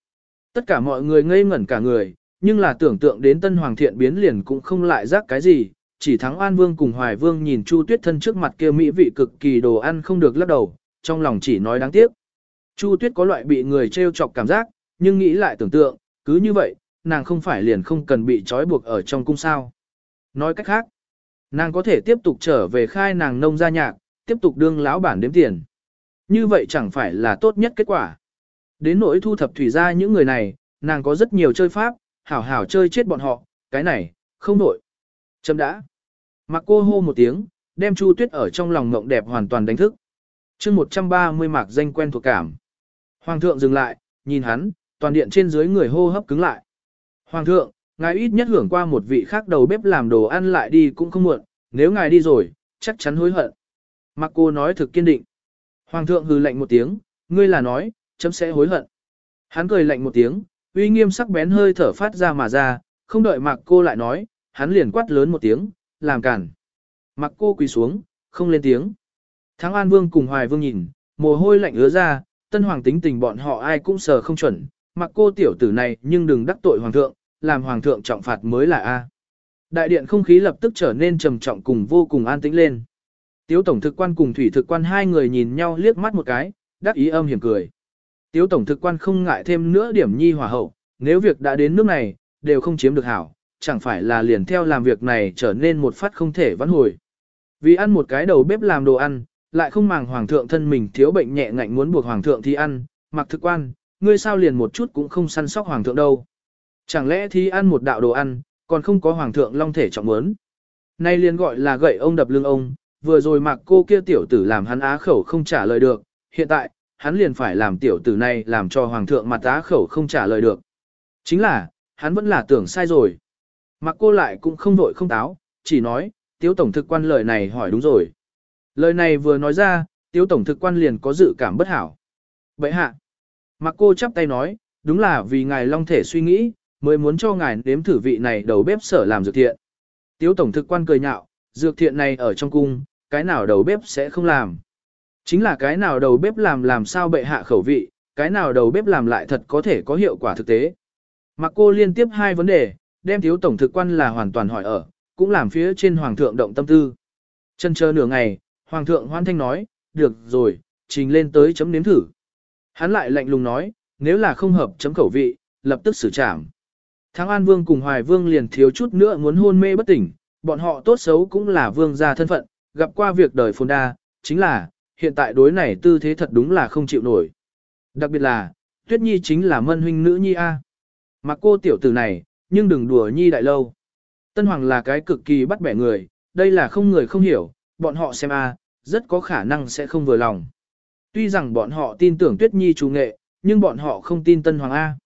Tất cả mọi người ngây ngẩn cả người, nhưng là tưởng tượng đến tân hoàng thiện biến liền cũng không lại rác cái gì, chỉ thắng An Vương cùng Hoài Vương nhìn Chu Tuyết thân trước mặt kia mỹ vị cực kỳ đồ ăn không được lắc đầu, trong lòng chỉ nói đáng tiếc. Chu Tuyết có loại bị người trêu chọc cảm giác, nhưng nghĩ lại tưởng tượng, cứ như vậy, nàng không phải liền không cần bị trói buộc ở trong cung sao. Nói cách khác, nàng có thể tiếp tục trở về khai nàng nông gia nhạc, tiếp tục đương lão bản đếm tiền. Như vậy chẳng phải là tốt nhất kết quả. Đến nỗi thu thập thủy ra những người này, nàng có rất nhiều chơi pháp, hảo hảo chơi chết bọn họ, cái này, không nổi. Chấm đã. Mặc cô hô một tiếng, đem Chu Tuyết ở trong lòng ngộng đẹp hoàn toàn đánh thức. chương 130 mạc danh quen thuộc cảm. Hoàng thượng dừng lại, nhìn hắn, toàn điện trên dưới người hô hấp cứng lại. Hoàng thượng, ngài ít nhất hưởng qua một vị khác đầu bếp làm đồ ăn lại đi cũng không muộn, nếu ngài đi rồi, chắc chắn hối hận. Mặc cô nói thực kiên định. Hoàng thượng hừ lạnh một tiếng, ngươi là nói, chấm sẽ hối hận. Hắn cười lạnh một tiếng, uy nghiêm sắc bén hơi thở phát ra mà ra, không đợi mặc cô lại nói, hắn liền quát lớn một tiếng, làm cản. Mặc cô quỳ xuống, không lên tiếng. Thắng An Vương cùng Hoài Vương nhìn, mồ hôi lạnh ứa ra, tân hoàng tính tình bọn họ ai cũng sờ không chuẩn, mặc cô tiểu tử này nhưng đừng đắc tội hoàng thượng, làm hoàng thượng trọng phạt mới là A. Đại điện không khí lập tức trở nên trầm trọng cùng vô cùng an tĩnh lên. Tiếu tổng thực quan cùng thủy thực quan hai người nhìn nhau liếc mắt một cái, đắc ý âm hiểm cười. Tiếu tổng thực quan không ngại thêm nữa điểm nhi hòa hậu, nếu việc đã đến nước này, đều không chiếm được hảo, chẳng phải là liền theo làm việc này trở nên một phát không thể vãn hồi. Vì ăn một cái đầu bếp làm đồ ăn, lại không màng hoàng thượng thân mình thiếu bệnh nhẹ ngạnh muốn buộc hoàng thượng thì ăn, mặc thực quan, ngươi sao liền một chút cũng không săn sóc hoàng thượng đâu. Chẳng lẽ thì ăn một đạo đồ ăn, còn không có hoàng thượng long thể trọng muốn. Nay liền gọi là gậy ông đập lưng ông, vừa rồi mặc cô kia tiểu tử làm hắn á khẩu không trả lời được, hiện tại, hắn liền phải làm tiểu tử này làm cho hoàng thượng mặt á khẩu không trả lời được. Chính là, hắn vẫn là tưởng sai rồi. Mặc cô lại cũng không vội không táo, chỉ nói, tiếu tổng thực quan lời này hỏi đúng rồi. Lời này vừa nói ra, tiếu tổng thực quan liền có dự cảm bất hảo. Vậy hạ, mặc cô chắp tay nói, đúng là vì ngài long thể suy nghĩ, mới muốn cho ngài nếm thử vị này đầu bếp sở làm dược thiện. Tiếu tổng thực quan cười nhạo, dược thiện này ở trong cung, cái nào đầu bếp sẽ không làm. Chính là cái nào đầu bếp làm làm sao bệ hạ khẩu vị, cái nào đầu bếp làm lại thật có thể có hiệu quả thực tế. Mặc cô liên tiếp hai vấn đề, đem thiếu tổng thực quan là hoàn toàn hỏi ở, cũng làm phía trên hoàng thượng động tâm tư. Chân chờ nửa ngày, hoàng thượng hoan thanh nói, được rồi, trình lên tới chấm nếm thử. Hắn lại lạnh lùng nói, nếu là không hợp chấm khẩu vị, lập tức xử trảm. Thắng An Vương cùng Hoài Vương liền thiếu chút nữa muốn hôn mê bất tỉnh, bọn họ tốt xấu cũng là vương gia thân phận, gặp qua việc đời phồn đa, chính là, hiện tại đối này tư thế thật đúng là không chịu nổi. Đặc biệt là, Tuyết Nhi chính là mân huynh nữ Nhi A. Mà cô tiểu tử này, nhưng đừng đùa Nhi đại lâu. Tân Hoàng là cái cực kỳ bắt bẻ người, đây là không người không hiểu, bọn họ xem A, à, rất có khả năng sẽ không vừa lòng. Tuy rằng bọn họ tin tưởng Tuyết Nhi chủ nghệ, nhưng bọn họ không tin Tân Hoàng A.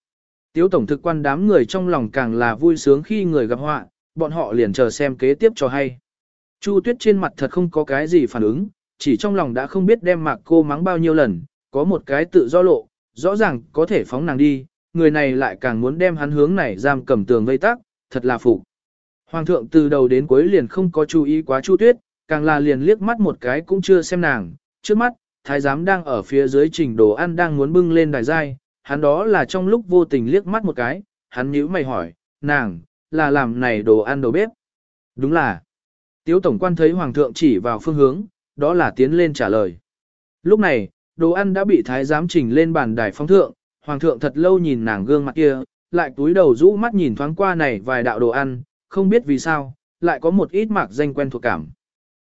Tiếu tổng thực quan đám người trong lòng càng là vui sướng khi người gặp họa, bọn họ liền chờ xem kế tiếp cho hay. Chu Tuyết trên mặt thật không có cái gì phản ứng, chỉ trong lòng đã không biết đem mạc cô mắng bao nhiêu lần, có một cái tự do lộ, rõ ràng có thể phóng nàng đi, người này lại càng muốn đem hắn hướng này giam cầm tường vây tắc, thật là phục. Hoàng thượng từ đầu đến cuối liền không có chú ý quá Chu Tuyết, càng là liền liếc mắt một cái cũng chưa xem nàng, trước mắt, thái giám đang ở phía dưới trình đồ ăn đang muốn bưng lên đài giai, hắn đó là trong lúc vô tình liếc mắt một cái, hắn nhíu mày hỏi, nàng, là làm này đồ ăn đầu bếp. Đúng là. Tiếu tổng quan thấy hoàng thượng chỉ vào phương hướng, đó là tiến lên trả lời. Lúc này, đồ ăn đã bị thái giám trình lên bàn đài phong thượng, hoàng thượng thật lâu nhìn nàng gương mặt kia, lại túi đầu rũ mắt nhìn thoáng qua này vài đạo đồ ăn, không biết vì sao, lại có một ít mạc danh quen thuộc cảm.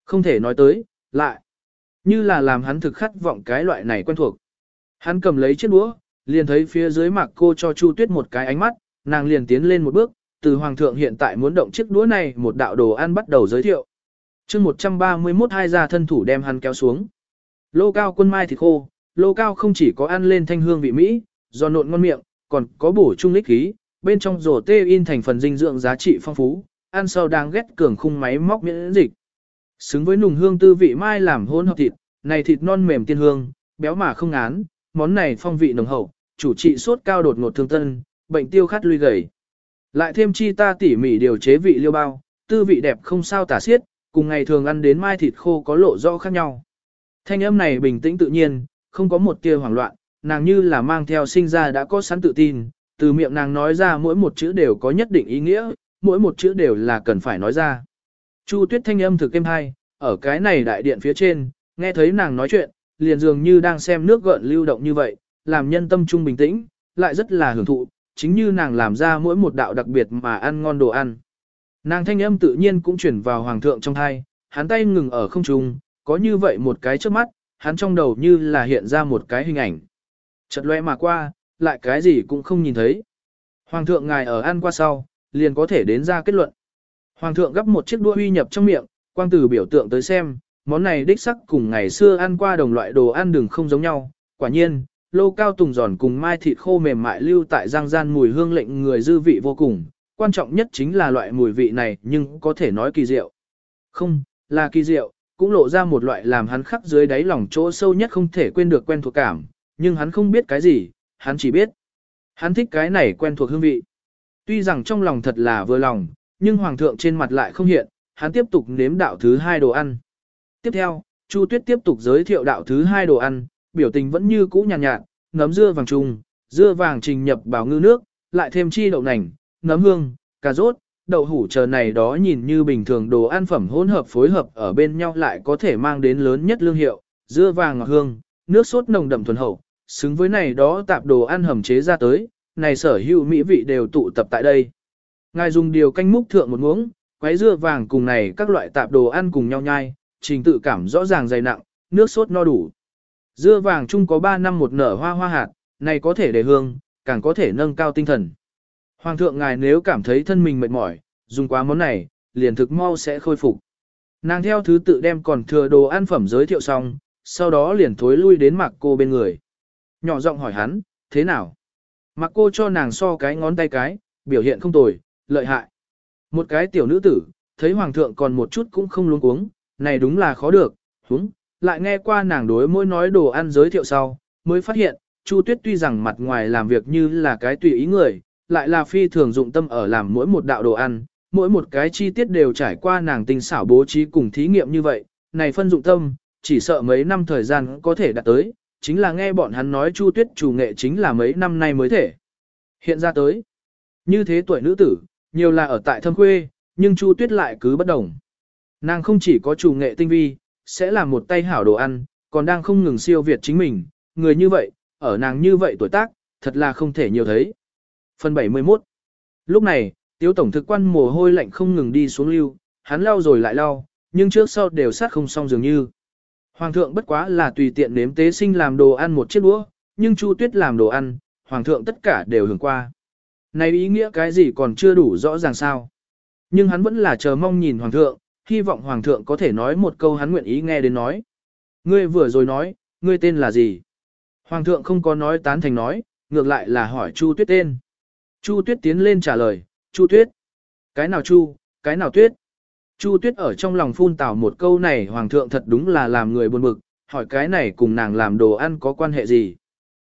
Không thể nói tới, lại, như là làm hắn thực khát vọng cái loại này quen thuộc. Hắn cầm lấy chiếc đũa, liền thấy phía dưới mạc cô cho Chu Tuyết một cái ánh mắt, nàng liền tiến lên một bước, từ hoàng thượng hiện tại muốn động chiếc đũa này một đạo đồ ăn bắt đầu giới thiệu. chương 131 hai gia thân thủ đem hắn kéo xuống. Lô cao quân mai thịt khô, lô cao không chỉ có ăn lên thanh hương vị Mỹ, do nộn ngon miệng, còn có bổ trung lích khí, bên trong rổ tê in thành phần dinh dưỡng giá trị phong phú, ăn sau đang ghét cường khung máy móc miễn dịch. Xứng với nùng hương tư vị mai làm hôn hợp thịt, này thịt non mềm tiên hương, béo mà không ngán, món này phong vị nồng hậu, chủ trị sốt cao đột ngột thương tân, bệnh tiêu khát lui gầy. Lại thêm chi ta tỉ mỉ điều chế vị liêu bao, tư vị đẹp không sao tả xiết, cùng ngày thường ăn đến mai thịt khô có lộ rõ khác nhau. Thanh âm này bình tĩnh tự nhiên, không có một tia hoảng loạn, nàng như là mang theo sinh ra đã có sẵn tự tin, từ miệng nàng nói ra mỗi một chữ đều có nhất định ý nghĩa, mỗi một chữ đều là cần phải nói ra. Chu tuyết thanh âm thực êm hay, ở cái này đại điện phía trên, nghe thấy nàng nói chuyện, liền dường như đang xem nước gợn lưu động như vậy, làm nhân tâm trung bình tĩnh, lại rất là hưởng thụ, chính như nàng làm ra mỗi một đạo đặc biệt mà ăn ngon đồ ăn. Nàng thanh âm tự nhiên cũng chuyển vào hoàng thượng trong thai, hắn tay ngừng ở không trung, có như vậy một cái trước mắt, hắn trong đầu như là hiện ra một cái hình ảnh chật loe mà qua, lại cái gì cũng không nhìn thấy. Hoàng thượng ngài ở ăn qua sau, liền có thể đến ra kết luận. Hoàng thượng gấp một chiếc đũa uy nhập trong miệng, quang tử biểu tượng tới xem, món này đích sắc cùng ngày xưa ăn qua đồng loại đồ ăn đừng không giống nhau. Quả nhiên, lô cao tùng giòn cùng mai thịt khô mềm mại lưu tại giang gian mùi hương lệnh người dư vị vô cùng. Quan trọng nhất chính là loại mùi vị này nhưng có thể nói kỳ diệu. Không, là kỳ diệu, cũng lộ ra một loại làm hắn khắc dưới đáy lòng chỗ sâu nhất không thể quên được quen thuộc cảm, nhưng hắn không biết cái gì, hắn chỉ biết. Hắn thích cái này quen thuộc hương vị. Tuy rằng trong lòng thật là vừa lòng, nhưng hoàng thượng trên mặt lại không hiện, hắn tiếp tục nếm đạo thứ hai đồ ăn. Tiếp theo, Chu Tuyết tiếp tục giới thiệu đạo thứ hai đồ ăn, biểu tình vẫn như cũ nhàn nhạt, nhạt, nấm dưa vàng trùng, dưa vàng trình nhập bảo ngư nước, lại thêm chi đậu nành, nấm hương, cà rốt, đậu hủ chờ này đó nhìn như bình thường đồ ăn phẩm hỗn hợp phối hợp ở bên nhau lại có thể mang đến lớn nhất lương hiệu, dưa vàng ngọt hương, nước sốt nồng đậm thuần hậu, xứng với này đó tạp đồ ăn hầm chế ra tới, này sở hữu mỹ vị đều tụ tập tại đây. Ngài dùng điều canh múc thượng một muỗng, quấy dưa vàng cùng này các loại tạp đồ ăn cùng nhau nhai, trình tự cảm rõ ràng dày nặng, nước sốt no đủ. Dưa vàng chung có 3 năm một nở hoa hoa hạt, này có thể để hương, càng có thể nâng cao tinh thần. Hoàng thượng ngài nếu cảm thấy thân mình mệt mỏi, dùng quá món này, liền thực mau sẽ khôi phục. Nàng theo thứ tự đem còn thừa đồ ăn phẩm giới thiệu xong, sau đó liền thối lui đến mặc cô bên người. Nhỏ giọng hỏi hắn, thế nào? Mặc cô cho nàng so cái ngón tay cái, biểu hiện không tồi, lợi hại. Một cái tiểu nữ tử, thấy hoàng thượng còn một chút cũng không luống cuống, này đúng là khó được, húng, lại nghe qua nàng đối mỗi nói đồ ăn giới thiệu sau, mới phát hiện, Chu Tuyết tuy rằng mặt ngoài làm việc như là cái tùy ý người, lại là phi thường dụng tâm ở làm mỗi một đạo đồ ăn, mỗi một cái chi tiết đều trải qua nàng tinh xảo bố trí cùng thí nghiệm như vậy, này phân dụng tâm, chỉ sợ mấy năm thời gian có thể đạt tới, chính là nghe bọn hắn nói Chu Tuyết chủ nghệ chính là mấy năm nay mới thể. Hiện ra tới, như thế tuổi nữ tử, nhiều là ở tại thâm quê, nhưng Chu Tuyết lại cứ bất đồng. Nàng không chỉ có chủ nghệ tinh vi, sẽ làm một tay hảo đồ ăn, còn đang không ngừng siêu việt chính mình, người như vậy, ở nàng như vậy tuổi tác, thật là không thể nhiều thấy. Phần 71 Lúc này, Tiếu tổng thực quan mồ hôi lạnh không ngừng đi xuống lưu, hắn lau rồi lại lau, nhưng trước sau đều sát không xong dường như. Hoàng thượng bất quá là tùy tiện nếm tế sinh làm đồ ăn một chiếc đũa, nhưng Chu Tuyết làm đồ ăn, hoàng thượng tất cả đều hưởng qua. Này ý nghĩa cái gì còn chưa đủ rõ ràng sao? Nhưng hắn vẫn là chờ mong nhìn hoàng thượng, hy vọng hoàng thượng có thể nói một câu hắn nguyện ý nghe đến nói. Ngươi vừa rồi nói, ngươi tên là gì? Hoàng thượng không có nói tán thành nói, ngược lại là hỏi Chu Tuyết tên. Chu Tuyết tiến lên trả lời, Chu Tuyết. Cái nào Chu, cái nào tuyết? Chu tuyết ở trong lòng phun tào một câu này hoàng thượng thật đúng là làm người buồn bực, hỏi cái này cùng nàng làm đồ ăn có quan hệ gì?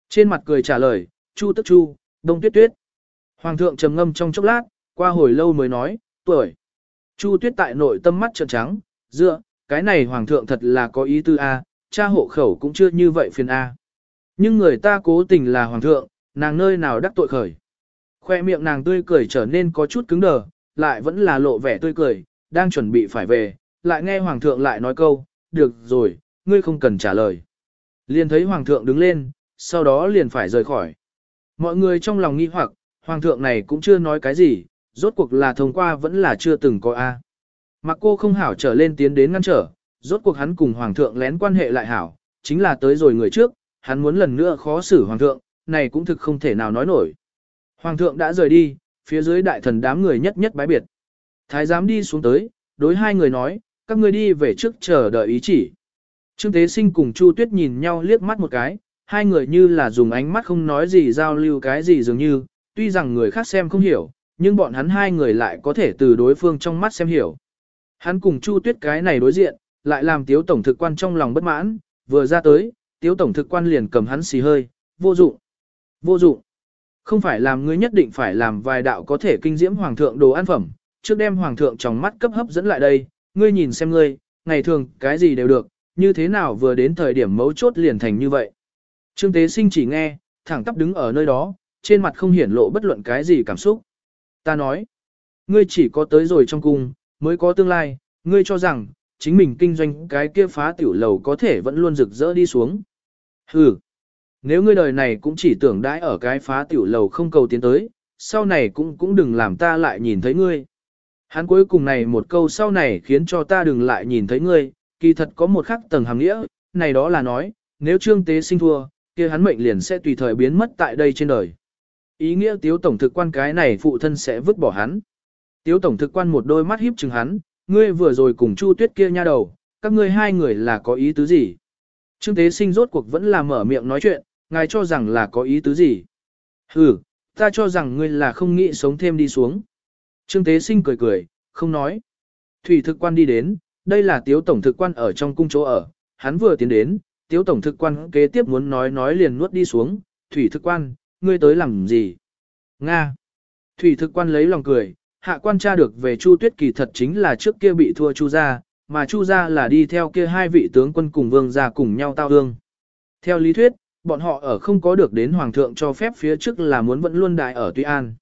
Trên mặt cười trả lời, chu tức chu, đông tuyết tuyết. Hoàng thượng trầm ngâm trong chốc lát, qua hồi lâu mới nói, tuổi. Chu tuyết tại nội tâm mắt trợn trắng, dựa, cái này hoàng thượng thật là có ý tư A, cha hộ khẩu cũng chưa như vậy phiền A. Nhưng người ta cố tình là hoàng thượng, nàng nơi nào đắc tội khởi. Khoe miệng nàng tươi cười trở nên có chút cứng đờ, lại vẫn là lộ vẻ tươi cười, đang chuẩn bị phải về, lại nghe hoàng thượng lại nói câu, được rồi, ngươi không cần trả lời. Liền thấy hoàng thượng đứng lên, sau đó liền phải rời khỏi. Mọi người trong lòng nghi hoặc, hoàng thượng này cũng chưa nói cái gì, rốt cuộc là thông qua vẫn là chưa từng có A. Mặc cô không hảo trở lên tiến đến ngăn trở, rốt cuộc hắn cùng hoàng thượng lén quan hệ lại hảo, chính là tới rồi người trước, hắn muốn lần nữa khó xử hoàng thượng, này cũng thực không thể nào nói nổi. Hoàng thượng đã rời đi, phía dưới đại thần đám người nhất nhất bái biệt. Thái giám đi xuống tới, đối hai người nói, các ngươi đi về trước chờ đợi ý chỉ. Trương Tế Sinh cùng Chu Tuyết nhìn nhau liếc mắt một cái, hai người như là dùng ánh mắt không nói gì giao lưu cái gì dường như, tuy rằng người khác xem không hiểu, nhưng bọn hắn hai người lại có thể từ đối phương trong mắt xem hiểu. Hắn cùng Chu Tuyết cái này đối diện, lại làm tiếu tổng thực quan trong lòng bất mãn, vừa ra tới, tiếu tổng thực quan liền cầm hắn xì hơi, vô dụng, vô dụng. Không phải làm ngươi nhất định phải làm vài đạo có thể kinh diễm hoàng thượng đồ ăn phẩm, trước đem hoàng thượng trong mắt cấp hấp dẫn lại đây, ngươi nhìn xem ngươi, ngày thường cái gì đều được, như thế nào vừa đến thời điểm mấu chốt liền thành như vậy. Trương Tế Sinh chỉ nghe, thẳng tắp đứng ở nơi đó, trên mặt không hiển lộ bất luận cái gì cảm xúc. Ta nói, ngươi chỉ có tới rồi trong cung, mới có tương lai, ngươi cho rằng, chính mình kinh doanh cái kia phá tiểu lầu có thể vẫn luôn rực rỡ đi xuống. Hừ, nếu ngươi đời này cũng chỉ tưởng đãi ở cái phá tiểu lầu không cầu tiến tới, sau này cũng cũng đừng làm ta lại nhìn thấy ngươi. Hắn cuối cùng này một câu sau này khiến cho ta đừng lại nhìn thấy ngươi, kỳ thật có một khắc tầng hàm nghĩa, này đó là nói, nếu trương tế sinh thua, kia hắn mệnh liền sẽ tùy thời biến mất tại đây trên đời. Ý nghĩa tiếu tổng thực quan cái này phụ thân sẽ vứt bỏ hắn. Tiếu tổng thực quan một đôi mắt híp chừng hắn, ngươi vừa rồi cùng Chu Tuyết kia nha đầu, các ngươi hai người là có ý tứ gì? Trương Tế Sinh rốt cuộc vẫn là mở miệng nói chuyện, ngài cho rằng là có ý tứ gì? Hừ, ta cho rằng ngươi là không nghĩ sống thêm đi xuống. Trương Tế Sinh cười cười, không nói. Thủy thực quan đi đến, đây là tiếu tổng thực quan ở trong cung chỗ ở, hắn vừa tiến đến, tiếu tổng thực quan kế tiếp muốn nói nói liền nuốt đi xuống, thủy thực quan, ngươi tới làm gì? Nga. Thủy thực quan lấy lòng cười, hạ quan tra được về Chu Tuyết kỳ thật chính là trước kia bị thua Chu gia, mà Chu gia là đi theo kia hai vị tướng quân cùng vương gia cùng nhau tao hương. Theo lý thuyết, bọn họ ở không có được đến hoàng thượng cho phép phía trước là muốn vẫn luôn đại ở Tuy An.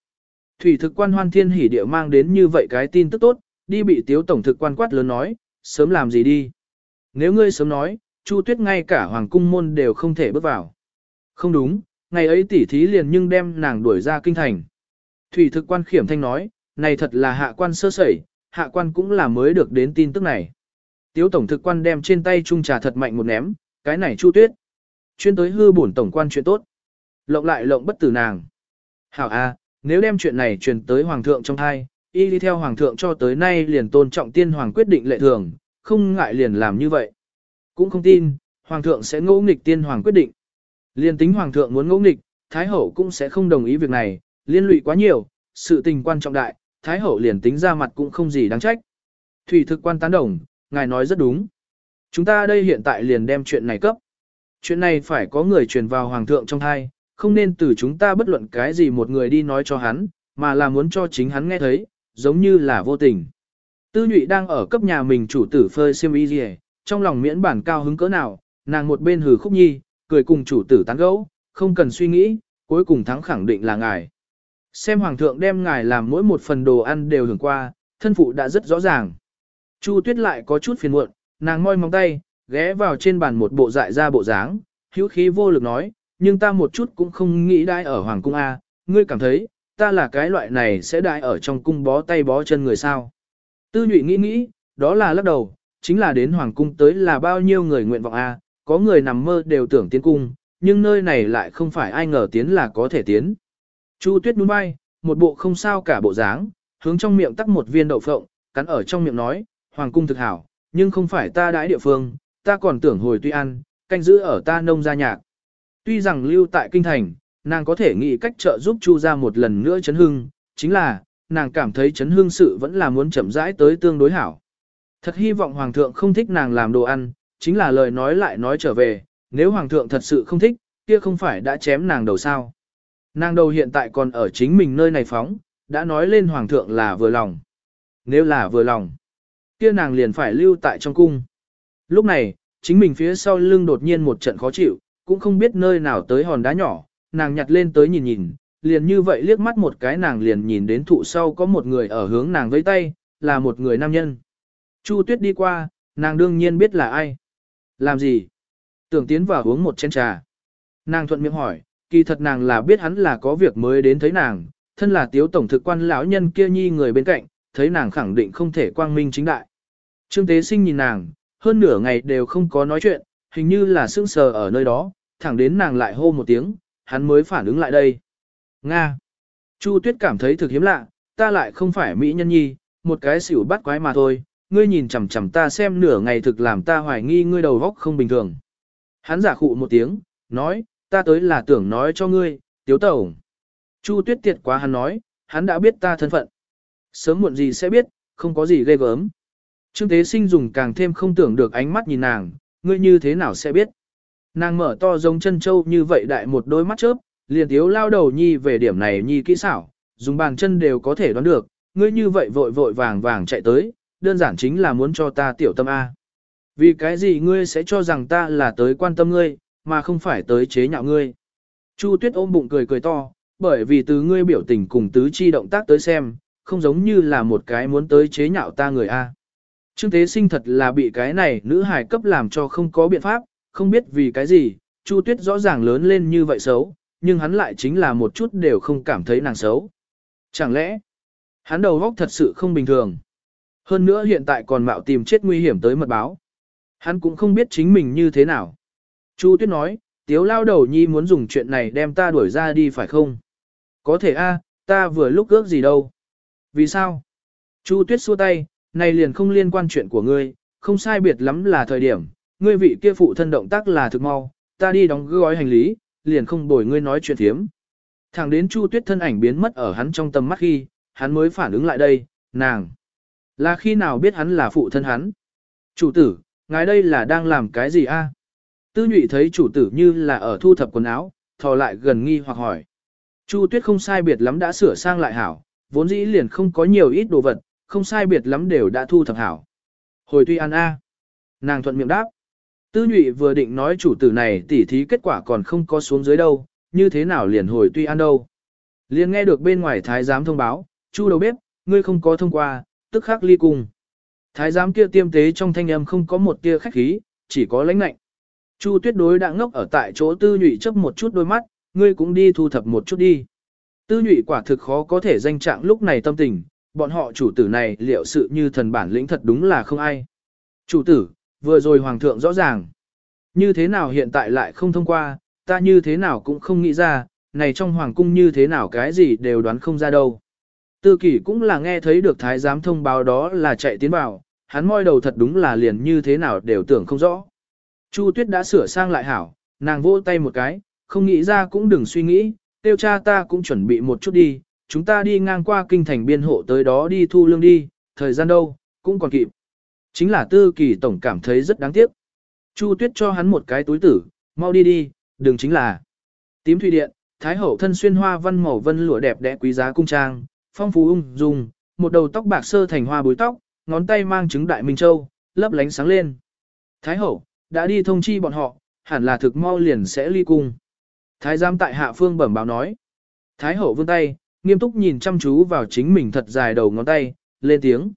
Thủy thực quan hoan thiên hỉ địa mang đến như vậy cái tin tức tốt, đi bị tiếu tổng thực quan quát lớn nói, sớm làm gì đi. Nếu ngươi sớm nói, Chu Tuyết ngay cả hoàng cung môn đều không thể bước vào. Không đúng, ngày ấy tỉ thí liền nhưng đem nàng đuổi ra kinh thành. Thủy thực quan khiểm thanh nói, này thật là hạ quan sơ sẩy, hạ quan cũng là mới được đến tin tức này. Tiếu tổng thực quan đem trên tay chung trà thật mạnh một ném, cái này chu tuyết. Chuyên tới hư bổn tổng quan chuyện tốt. Lộng lại lộng bất tử nàng. Hảo a, nếu đem chuyện này truyền tới hoàng thượng trong thai, y đi theo hoàng thượng cho tới nay liền tôn trọng tiên hoàng quyết định lệ thường, không ngại liền làm như vậy. Cũng không tin, hoàng thượng sẽ ngỗ nghịch tiên hoàng quyết định. Liên tính hoàng thượng muốn ngỗ nghịch, thái hậu cũng sẽ không đồng ý việc này, liên lụy quá nhiều, sự tình quan trọng đại, Thái hậu liền tính ra mặt cũng không gì đáng trách. Thủy thực quan tán đồng, ngài nói rất đúng. Chúng ta đây hiện tại liền đem chuyện này cấp. Chuyện này phải có người truyền vào hoàng thượng trong thai, không nên từ chúng ta bất luận cái gì một người đi nói cho hắn, mà là muốn cho chính hắn nghe thấy, giống như là vô tình. Tư nhụy đang ở cấp nhà mình chủ tử phơi xiêm y gì, trong lòng miễn bản cao hứng cỡ nào, nàng một bên hừ khúc nhi, cười cùng chủ tử tán gẫu, không cần suy nghĩ, cuối cùng thắng khẳng định là ngài. Xem hoàng thượng đem ngài làm mỗi một phần đồ ăn đều hưởng qua, thân phụ đã rất rõ ràng. Chu tuyết lại có chút phiền muộn, nàng môi móng tay, ghé vào trên bàn một bộ dại ra bộ dáng, hữu khí vô lực nói, nhưng ta một chút cũng không nghĩ đai ở hoàng cung A, ngươi cảm thấy, ta là cái loại này sẽ đai ở trong cung bó tay bó chân người sao. Tư nhụy nghĩ nghĩ, đó là lắc đầu, chính là đến hoàng cung tới là bao nhiêu người nguyện vọng A, có người nằm mơ đều tưởng tiến cung, nhưng nơi này lại không phải ai ngờ tiến là có thể tiến. Chu tuyết nhún vai, một bộ không sao cả bộ dáng, hướng trong miệng tắc một viên đậu phộng, cắn ở trong miệng nói, hoàng cung thực hảo, nhưng không phải ta đãi địa phương, ta còn tưởng hồi tuy ăn, canh giữ ở ta nông gia nhạc. Tuy rằng lưu tại kinh thành, nàng có thể nghĩ cách trợ giúp Chu ra một lần nữa chấn hưng, chính là, nàng cảm thấy chấn hương sự vẫn là muốn chậm rãi tới tương đối hảo. Thật hy vọng hoàng thượng không thích nàng làm đồ ăn, chính là lời nói lại nói trở về, nếu hoàng thượng thật sự không thích, kia không phải đã chém nàng đầu sao. Nàng đầu hiện tại còn ở chính mình nơi này phóng, đã nói lên hoàng thượng là vừa lòng. Nếu là vừa lòng, kia nàng liền phải lưu tại trong cung. Lúc này, chính mình phía sau lưng đột nhiên một trận khó chịu, cũng không biết nơi nào tới hòn đá nhỏ, nàng nhặt lên tới nhìn nhìn, liền như vậy liếc mắt một cái nàng liền nhìn đến thụ sau có một người ở hướng nàng với tay, là một người nam nhân. Chu Tuyết đi qua, nàng đương nhiên biết là ai. Làm gì? Tưởng tiến vào uống một chén trà. Nàng thuận miệng hỏi, kỳ thật nàng là biết hắn là có việc mới đến thấy nàng, thân là tiếu tổng thực quan lão nhân kia nhi người bên cạnh, thấy nàng khẳng định không thể quang minh chính đại. Trương Tế Sinh nhìn nàng, hơn nửa ngày đều không có nói chuyện, hình như là sững sờ ở nơi đó, thẳng đến nàng lại hô một tiếng, hắn mới phản ứng lại đây. Nga. Chu Tuyết cảm thấy thực hiếm lạ, ta lại không phải mỹ nhân nhi, một cái xỉu bắt quái mà thôi, ngươi nhìn chằm chằm ta xem nửa ngày thực làm ta hoài nghi ngươi đầu góc không bình thường. Hắn giả khụ một tiếng, nói, ta tới là tưởng nói cho ngươi, tiếu tẩu. Chu Tuyết tiệt quá hắn nói, hắn đã biết ta thân phận. Sớm muộn gì sẽ biết, không có gì ghê gớm. Trương Tế Sinh dùng càng thêm không tưởng được ánh mắt nhìn nàng, ngươi như thế nào sẽ biết. Nàng mở to giống chân châu như vậy đại một đôi mắt chớp, liền thiếu lao đầu nhi về điểm này nhi kỹ xảo, dùng bàn chân đều có thể đoán được, ngươi như vậy vội vội vàng vàng chạy tới, đơn giản chính là muốn cho ta tiểu tâm A. Vì cái gì ngươi sẽ cho rằng ta là tới quan tâm ngươi, mà không phải tới chế nhạo ngươi. Chu Tuyết ôm bụng cười cười to, bởi vì từ ngươi biểu tình cùng tứ chi động tác tới xem, không giống như là một cái muốn tới chế nhạo ta người A. Trương Tế Sinh thật là bị cái này nữ hài cấp làm cho không có biện pháp, không biết vì cái gì, Chu Tuyết rõ ràng lớn lên như vậy xấu, nhưng hắn lại chính là một chút đều không cảm thấy nàng xấu. Chẳng lẽ, hắn đầu óc thật sự không bình thường. Hơn nữa hiện tại còn mạo tìm chết nguy hiểm tới mật báo. Hắn cũng không biết chính mình như thế nào. Chu Tuyết nói, tiếu lao đầu nhi muốn dùng chuyện này đem ta đuổi ra đi phải không? Có thể a, ta vừa lúc ước gì đâu. Vì sao? Chu Tuyết xua tay, này liền không liên quan chuyện của ngươi, không sai biệt lắm là thời điểm, ngươi vị kia phụ thân động tác là thực mau, ta đi đóng gói hành lý, liền không bồi ngươi nói chuyện thiếm. Thẳng đến Chu Tuyết thân ảnh biến mất ở hắn trong tầm mắt khi, hắn mới phản ứng lại đây, nàng. Là khi nào biết hắn là phụ thân hắn? Chủ tử, ngài đây là đang làm cái gì a? À? Tư nhụy thấy chủ tử như là ở thu thập quần áo, thò lại gần nghi hoặc hỏi. Chu Tuyết không sai biệt lắm đã sửa sang lại hảo, vốn dĩ liền không có nhiều ít đồ vật, không sai biệt lắm đều đã thu thập hảo. Hồi tuy ăn a. Nàng thuận miệng đáp. Tư nhụy vừa định nói chủ tử này tỉ thí kết quả còn không có xuống dưới đâu, như thế nào liền hồi tuy ăn đâu. Liền nghe được bên ngoài thái giám thông báo, chu đầu bếp, ngươi không có thông qua, tức khắc ly cung. Thái giám kia tiêm tế trong thanh âm không có một tia khách khí, chỉ có lãnh lạnh. Chu tuyết đối đã ngốc ở tại chỗ tư nhụy chấp một chút đôi mắt, ngươi cũng đi thu thập một chút đi. Tư nhụy quả thực khó có thể danh trạng lúc này tâm tình, bọn họ chủ tử này liệu sự như thần bản lĩnh thật đúng là không ai. Chủ tử, vừa rồi hoàng thượng rõ ràng. Như thế nào hiện tại lại không thông qua, ta như thế nào cũng không nghĩ ra, này trong hoàng cung như thế nào cái gì đều đoán không ra đâu. Tư kỷ cũng là nghe thấy được thái giám thông báo đó là chạy tiến vào, hắn môi đầu thật đúng là liền như thế nào đều tưởng không rõ. Chu tuyết đã sửa sang lại hảo, nàng vỗ tay một cái, không nghĩ ra cũng đừng suy nghĩ, tiêu cha ta cũng chuẩn bị một chút đi, chúng ta đi ngang qua kinh thành biên hộ tới đó đi thu lương đi, thời gian đâu, cũng còn kịp. Chính là tư kỳ tổng cảm thấy rất đáng tiếc. Chu tuyết cho hắn một cái túi tử, mau đi đi, đừng chính là. Tím thủy điện, thái hậu thân xuyên hoa văn màu vân lụa đẹp đẽ quý giá cung trang, phong phú ung dung, một đầu tóc bạc sơ thành hoa bối tóc, ngón tay mang trứng đại minh châu, lấp lánh sáng lên. Thái hậu, đã đi thông chi bọn họ, hẳn là thực mau liền sẽ ly cung. Thái giám tại hạ phương bẩm báo nói. Thái hậu vươn tay, nghiêm túc nhìn chăm chú vào chính mình thật dài đầu ngón tay, lên tiếng.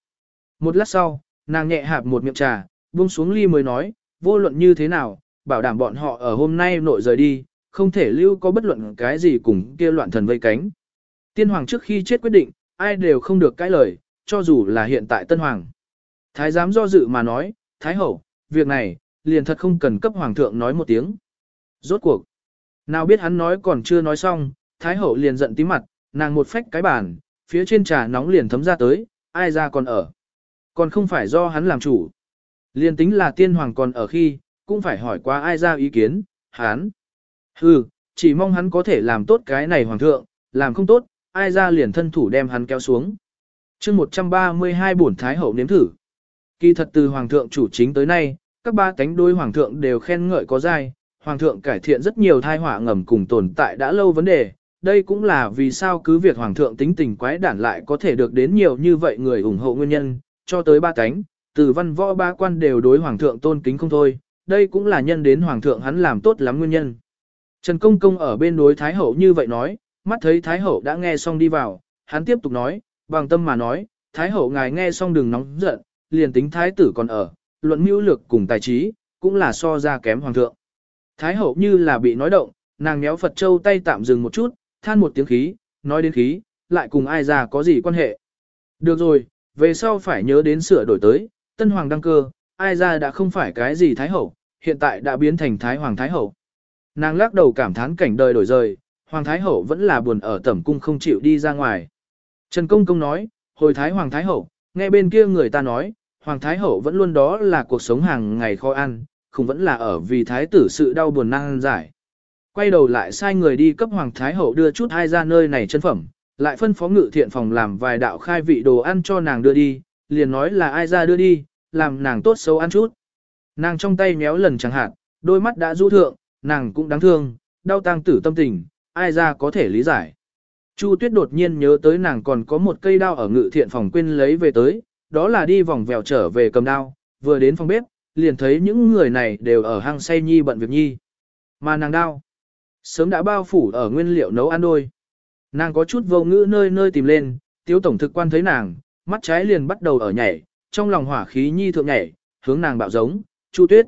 Một lát sau, nàng nhẹ hạp một miệng trà, buông xuống ly mới nói, vô luận như thế nào, bảo đảm bọn họ ở hôm nay nội rời đi, không thể lưu có bất luận cái gì cùng kia loạn thần vây cánh. Tiên hoàng trước khi chết quyết định, ai đều không được cãi lời, cho dù là hiện tại tân hoàng. Thái giám do dự mà nói, Thái hậu, việc này, liền thật không cần cấp hoàng thượng nói một tiếng. Rốt cuộc. Nào biết hắn nói còn chưa nói xong, Thái hậu liền giận tí mặt, nàng một phách cái bàn, phía trên trà nóng liền thấm ra tới, ai ra còn ở. Còn không phải do hắn làm chủ. Liền tính là tiên hoàng còn ở khi, cũng phải hỏi qua ai ra ý kiến, hắn. Hừ, chỉ mong hắn có thể làm tốt cái này hoàng thượng, làm không tốt, ai ra liền thân thủ đem hắn kéo xuống. chương 132 bổn thái hậu nếm thử. Kỳ thật từ hoàng thượng chủ chính tới nay, các ba cánh đôi hoàng thượng đều khen ngợi có dai, hoàng thượng cải thiện rất nhiều thai họa ngầm cùng tồn tại đã lâu vấn đề. Đây cũng là vì sao cứ việc hoàng thượng tính tình quái đản lại có thể được đến nhiều như vậy người ủng hộ nguyên nhân, cho tới ba cánh, từ văn võ ba quan đều đối hoàng thượng tôn kính không thôi, đây cũng là nhân đến hoàng thượng hắn làm tốt lắm nguyên nhân. Trần Công Công ở bên đối Thái Hậu như vậy nói, mắt thấy Thái Hậu đã nghe xong đi vào, hắn tiếp tục nói, bằng tâm mà nói, Thái Hậu ngài nghe xong đừng nóng giận, liền tính Thái tử còn ở, luận mưu lược cùng tài trí, cũng là so ra kém Hoàng thượng. Thái Hậu như là bị nói động, nàng méo Phật Châu tay tạm dừng một chút, than một tiếng khí, nói đến khí, lại cùng ai ra có gì quan hệ. Được rồi, về sau phải nhớ đến sửa đổi tới, Tân Hoàng đăng cơ, ai ra đã không phải cái gì Thái Hậu, hiện tại đã biến thành Thái Hoàng Thái Hậu. Nàng lắc đầu cảm thán cảnh đời đổi rời, Hoàng Thái Hậu vẫn là buồn ở tẩm cung không chịu đi ra ngoài. Trần Công Công nói, hồi Thái Hoàng Thái Hậu, nghe bên kia người ta nói, Hoàng Thái Hậu vẫn luôn đó là cuộc sống hàng ngày khó ăn, không vẫn là ở vì Thái tử sự đau buồn năng giải. Quay đầu lại sai người đi cấp Hoàng Thái Hậu đưa chút hai ra nơi này chân phẩm, lại phân phó ngự thiện phòng làm vài đạo khai vị đồ ăn cho nàng đưa đi, liền nói là ai ra đưa đi, làm nàng tốt xấu ăn chút. Nàng trong tay méo lần chẳng hạn, đôi mắt đã rũ thượng, nàng cũng đáng thương, đau tang tử tâm tình, ai ra có thể lý giải. Chu Tuyết đột nhiên nhớ tới nàng còn có một cây đao ở ngự thiện phòng quên lấy về tới, đó là đi vòng vèo trở về cầm đao, vừa đến phòng bếp, liền thấy những người này đều ở hang say nhi bận việc nhi. Mà nàng đao, sớm đã bao phủ ở nguyên liệu nấu ăn đôi. Nàng có chút vô ngữ nơi nơi tìm lên, tiếu tổng thực quan thấy nàng, mắt trái liền bắt đầu ở nhảy, trong lòng hỏa khí nhi thượng nhảy, hướng nàng bạo giống, Chu Tuyết.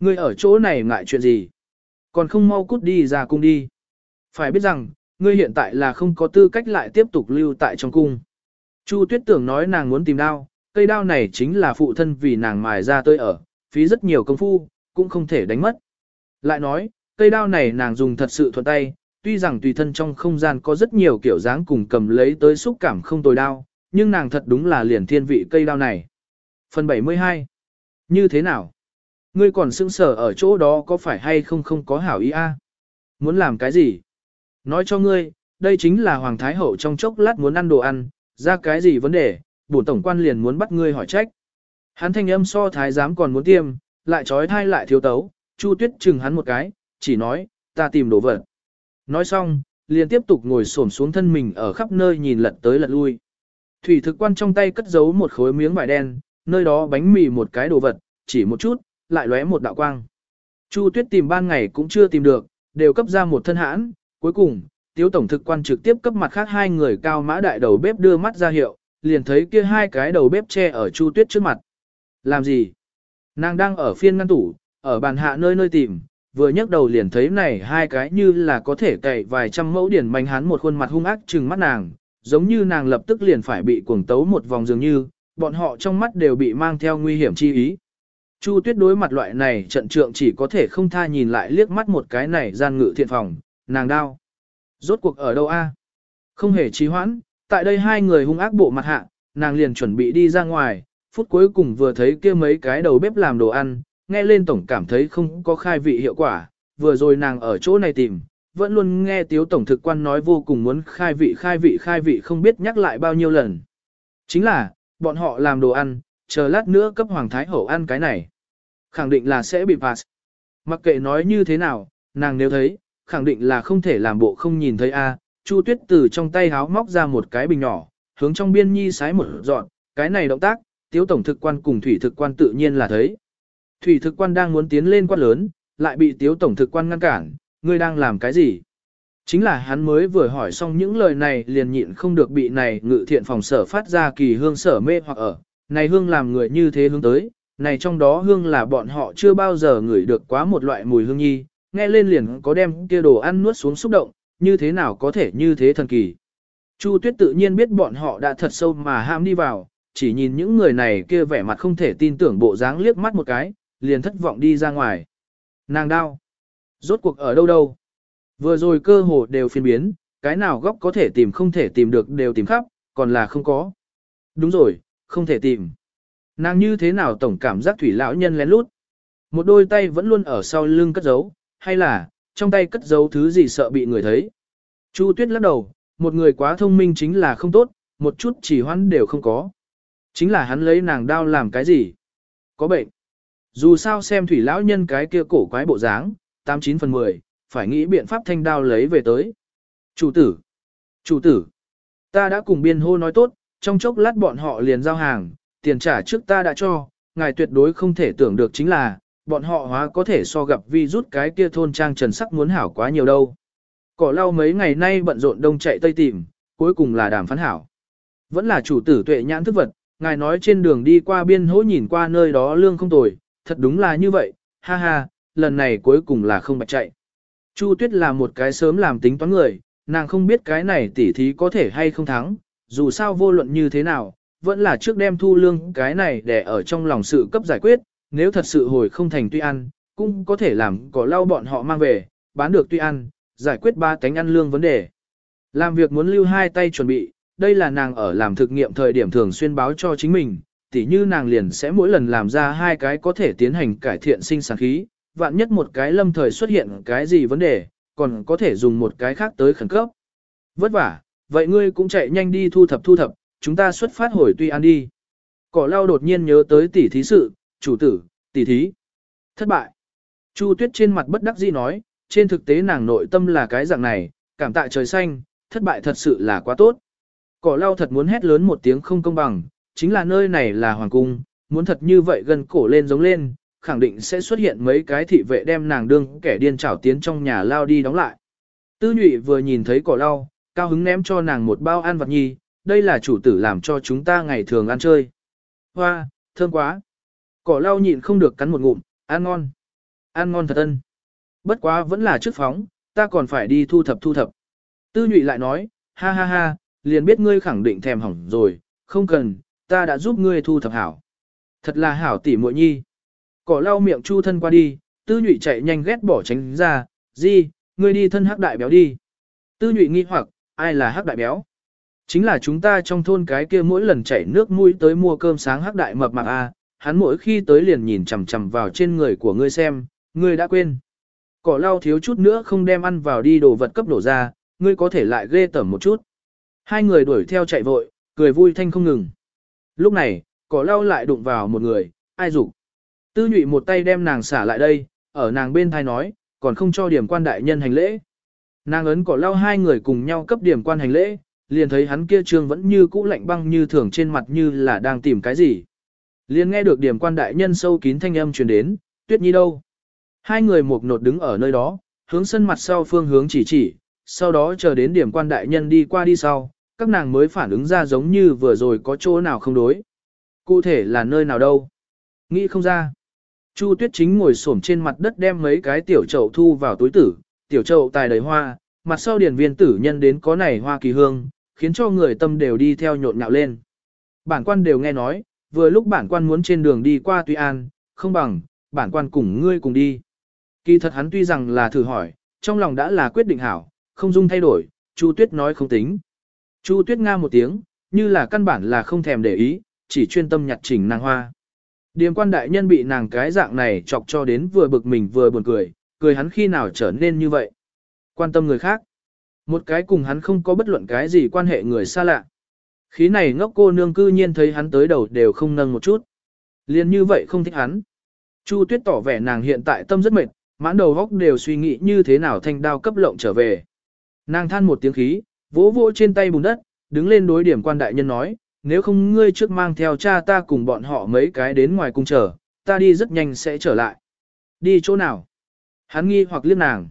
Ngươi ở chỗ này ngại chuyện gì? Còn không mau cút đi ra cung đi. Phải biết rằng, ngươi hiện tại là không có tư cách lại tiếp tục lưu tại trong cung. Chu Tuyết tưởng nói nàng muốn tìm đao, cây đao này chính là phụ thân vì nàng mài ra tơi ở, phí rất nhiều công phu, cũng không thể đánh mất. Lại nói, cây đao này nàng dùng thật sự thuận tay, tuy rằng tùy thân trong không gian có rất nhiều kiểu dáng cùng cầm lấy tới xúc cảm không tồi đao, nhưng nàng thật đúng là liền thiên vị cây đao này. Phần 72 Như thế nào? Ngươi còn sững sở ở chỗ đó có phải hay không không có hảo ý a? Muốn làm cái gì? Nói cho ngươi, đây chính là Hoàng Thái Hậu trong chốc lát muốn ăn đồ ăn, ra cái gì vấn đề, bổn tổng quan liền muốn bắt ngươi hỏi trách. Hắn thanh âm so thái giám còn muốn tiêm, lại trói thai lại thiếu tấu, Chu Tuyết chừng hắn một cái, chỉ nói, ta tìm đồ vật. Nói xong, liền tiếp tục ngồi xổm xuống thân mình ở khắp nơi nhìn lật tới lật lui. Thủy thực quan trong tay cất giấu một khối miếng vải đen, nơi đó bánh mì một cái đồ vật, chỉ một chút, lại lóe một đạo quang. Chu Tuyết tìm ban ngày cũng chưa tìm được, đều cấp ra một thân hãn, cuối cùng, Tiếu tổng thực quan trực tiếp cấp mặt khác hai người cao mã đại đầu bếp đưa mắt ra hiệu, liền thấy kia hai cái đầu bếp che ở Chu Tuyết trước mặt. Làm gì? Nàng đang ở phiên ngăn tủ, ở bàn hạ nơi nơi tìm, vừa nhấc đầu liền thấy này hai cái như là có thể cậy vài trăm mẫu điển manh hắn một khuôn mặt hung ác trừng mắt nàng, giống như nàng lập tức liền phải bị cuồng tấu một vòng dường như, bọn họ trong mắt đều bị mang theo nguy hiểm chi ý. Chu tuyết đối mặt loại này trận trượng chỉ có thể không tha nhìn lại liếc mắt một cái này gian ngự thiện phòng, nàng đau. Rốt cuộc ở đâu a? Không hề trì hoãn, tại đây hai người hung ác bộ mặt hạ, nàng liền chuẩn bị đi ra ngoài, phút cuối cùng vừa thấy kia mấy cái đầu bếp làm đồ ăn, nghe lên tổng cảm thấy không có khai vị hiệu quả, vừa rồi nàng ở chỗ này tìm, vẫn luôn nghe tiếu tổng thực quan nói vô cùng muốn khai vị khai vị khai vị không biết nhắc lại bao nhiêu lần. Chính là, bọn họ làm đồ ăn, chờ lát nữa cấp Hoàng Thái Hậu ăn cái này. Khẳng định là sẽ bị pass. Mặc kệ nói như thế nào, nàng nếu thấy, khẳng định là không thể làm bộ không nhìn thấy a. Chu Tuyết từ trong tay háo móc ra một cái bình nhỏ, hướng trong biên nhi sái một dọn, cái này động tác, tiếu tổng thực quan cùng thủy thực quan tự nhiên là thấy. Thủy thực quan đang muốn tiến lên quát lớn, lại bị tiếu tổng thực quan ngăn cản, ngươi đang làm cái gì? Chính là hắn mới vừa hỏi xong những lời này liền nhịn không được bị này ngự thiện phòng sở phát ra kỳ hương sở mê hoặc ở, này hương làm người như thế hướng tới, này trong đó hương là bọn họ chưa bao giờ ngửi được quá một loại mùi hương nhi, nghe lên liền có đem kia đồ ăn nuốt xuống xúc động, như thế nào có thể như thế thần kỳ. Chu Tuyết tự nhiên biết bọn họ đã thật sâu mà ham đi vào, chỉ nhìn những người này kia vẻ mặt không thể tin tưởng bộ dáng liếc mắt một cái, liền thất vọng đi ra ngoài. Nàng đau. Rốt cuộc ở đâu đâu. Vừa rồi cơ hồ đều phiên biến, cái nào góc có thể tìm không thể tìm được đều tìm khắp, còn là không có. Đúng rồi, không thể tìm. Nàng như thế nào tổng cảm giác thủy lão nhân lén lút. Một đôi tay vẫn luôn ở sau lưng cất giấu, hay là, trong tay cất giấu thứ gì sợ bị người thấy. Chu Tuyết lắc đầu, một người quá thông minh chính là không tốt, một chút chỉ hoãn đều không có. Chính là hắn lấy nàng đao làm cái gì? Có bệnh. Dù sao xem thủy lão nhân cái kia cổ quái bộ dáng, 89 phần 10, phải nghĩ biện pháp thanh đao lấy về tới. Chủ tử. Chủ tử. Ta đã cùng biên hô nói tốt, trong chốc lát bọn họ liền giao hàng, tiền trả trước ta đã cho, ngài tuyệt đối không thể tưởng được chính là, bọn họ hóa có thể so gặp vi rút cái kia thôn trang trần sắc muốn hảo quá nhiều đâu. Cỏ lau mấy ngày nay bận rộn đông chạy tây tìm, cuối cùng là đàm phán hảo. Vẫn là chủ tử tuệ nhãn thức vật, ngài nói trên đường đi qua biên hỗ nhìn qua nơi đó lương không tồi, thật đúng là như vậy, ha ha, lần này cuối cùng là không bạch chạy. Chu Tuyết là một cái sớm làm tính toán người, nàng không biết cái này tỉ thí có thể hay không thắng, dù sao vô luận như thế nào, vẫn là trước đem thu lương cái này để ở trong lòng sự cấp giải quyết, nếu thật sự hồi không thành tuy ăn, cũng có thể làm cỏ lau bọn họ mang về, bán được tuy ăn, giải quyết ba tánh ăn lương vấn đề. Làm việc muốn lưu hai tay chuẩn bị, đây là nàng ở làm thực nghiệm thời điểm thường xuyên báo cho chính mình, tỉ như nàng liền sẽ mỗi lần làm ra hai cái có thể tiến hành cải thiện sinh sản khí, vạn nhất một cái lâm thời xuất hiện cái gì vấn đề, còn có thể dùng một cái khác tới khẩn cấp. Vất vả, vậy ngươi cũng chạy nhanh đi thu thập thu thập, chúng ta xuất phát hồi tuy an đi. Cỏ lau đột nhiên nhớ tới tỷ thí sự, chủ tử, tỷ thí. Thất bại. Chu tuyết trên mặt bất đắc dĩ nói, trên thực tế nàng nội tâm là cái dạng này, cảm tạ trời xanh, thất bại thật sự là quá tốt. Cỏ lau thật muốn hét lớn một tiếng không công bằng, chính là nơi này là hoàng cung, muốn thật như vậy gần cổ lên giống lên, khẳng định sẽ xuất hiện mấy cái thị vệ đem nàng đương kẻ điên trảo tiến trong nhà lao đi đóng lại. Tư nhụy vừa nhìn thấy cỏ lau, cao hứng ném cho nàng một bao ăn vặt nhi, đây là chủ tử làm cho chúng ta ngày thường ăn chơi. Hoa, thơm quá. Cỏ lau nhịn không được cắn một ngụm, ăn ngon. Ăn ngon thật ân. Bất quá vẫn là trước phóng, ta còn phải đi thu thập thu thập. Tư nhụy lại nói, ha ha ha, liền biết ngươi khẳng định thèm hỏng rồi, không cần, ta đã giúp ngươi thu thập hảo. Thật là hảo tỉ muội nhi. Cỏ lau miệng chu thân qua đi, tư nhụy chạy nhanh ghét bỏ tránh ra, gì, ngươi đi thân hắc đại béo đi. Tư nhụy nghi hoặc, ai là hắc đại béo? Chính là chúng ta trong thôn cái kia mỗi lần chảy nước mũi tới mua cơm sáng hắc đại mập mạp a, hắn mỗi khi tới liền nhìn chằm chằm vào trên người của ngươi xem, ngươi đã quên. Cỏ lau thiếu chút nữa không đem ăn vào đi đồ vật cấp đổ ra, ngươi có thể lại ghê tởm một chút. Hai người đuổi theo chạy vội, cười vui thanh không ngừng. Lúc này, cỏ lau lại đụng vào một người, ai dục Tư nhụy một tay đem nàng xả lại đây, ở nàng bên thai nói, còn không cho điểm quan đại nhân hành lễ. Nàng ấn cỏ lau hai người cùng nhau cấp điểm quan hành lễ, liền thấy hắn kia trương vẫn như cũ lạnh băng như thường trên mặt như là đang tìm cái gì. Liền nghe được điểm quan đại nhân sâu kín thanh âm truyền đến, tuyết nhi đâu. Hai người một nột đứng ở nơi đó, hướng sân mặt sau phương hướng chỉ chỉ, sau đó chờ đến điểm quan đại nhân đi qua đi sau, các nàng mới phản ứng ra giống như vừa rồi có chỗ nào không đối. Cụ thể là nơi nào đâu? Nghĩ không ra. Chu Tuyết chính ngồi xổm trên mặt đất đem mấy cái tiểu chậu thu vào túi tử, tiểu chậu tài đầy hoa, mặt sau điển viên tử nhân đến có này hoa kỳ hương, khiến cho người tâm đều đi theo nhộn nhạo lên. Bản quan đều nghe nói, vừa lúc bản quan muốn trên đường đi qua Tuy An, không bằng, bản quan cùng ngươi cùng đi. Kỳ thật hắn tuy rằng là thử hỏi, trong lòng đã là quyết định hảo, không dung thay đổi, Chu Tuyết nói không tính. Chu Tuyết nga một tiếng, như là căn bản là không thèm để ý, chỉ chuyên tâm nhặt chỉnh nàng hoa. Điềm quan đại nhân bị nàng cái dạng này chọc cho đến vừa bực mình vừa buồn cười, cười hắn khi nào trở nên như vậy. Quan tâm người khác. Một cái cùng hắn không có bất luận cái gì quan hệ người xa lạ. Khí này ngốc cô nương cư nhiên thấy hắn tới đầu đều không nâng một chút. Liên như vậy không thích hắn. Chu tuyết tỏ vẻ nàng hiện tại tâm rất mệt, mãn đầu góc đều suy nghĩ như thế nào thanh đao cấp lộng trở về. Nàng than một tiếng khí, vỗ vỗ trên tay bùn đất, đứng lên đối điểm quan đại nhân nói, nếu không ngươi trước mang theo cha ta cùng bọn họ mấy cái đến ngoài cung chờ, ta đi rất nhanh sẽ trở lại. Đi chỗ nào? Hắn nghi hoặc liếc nàng.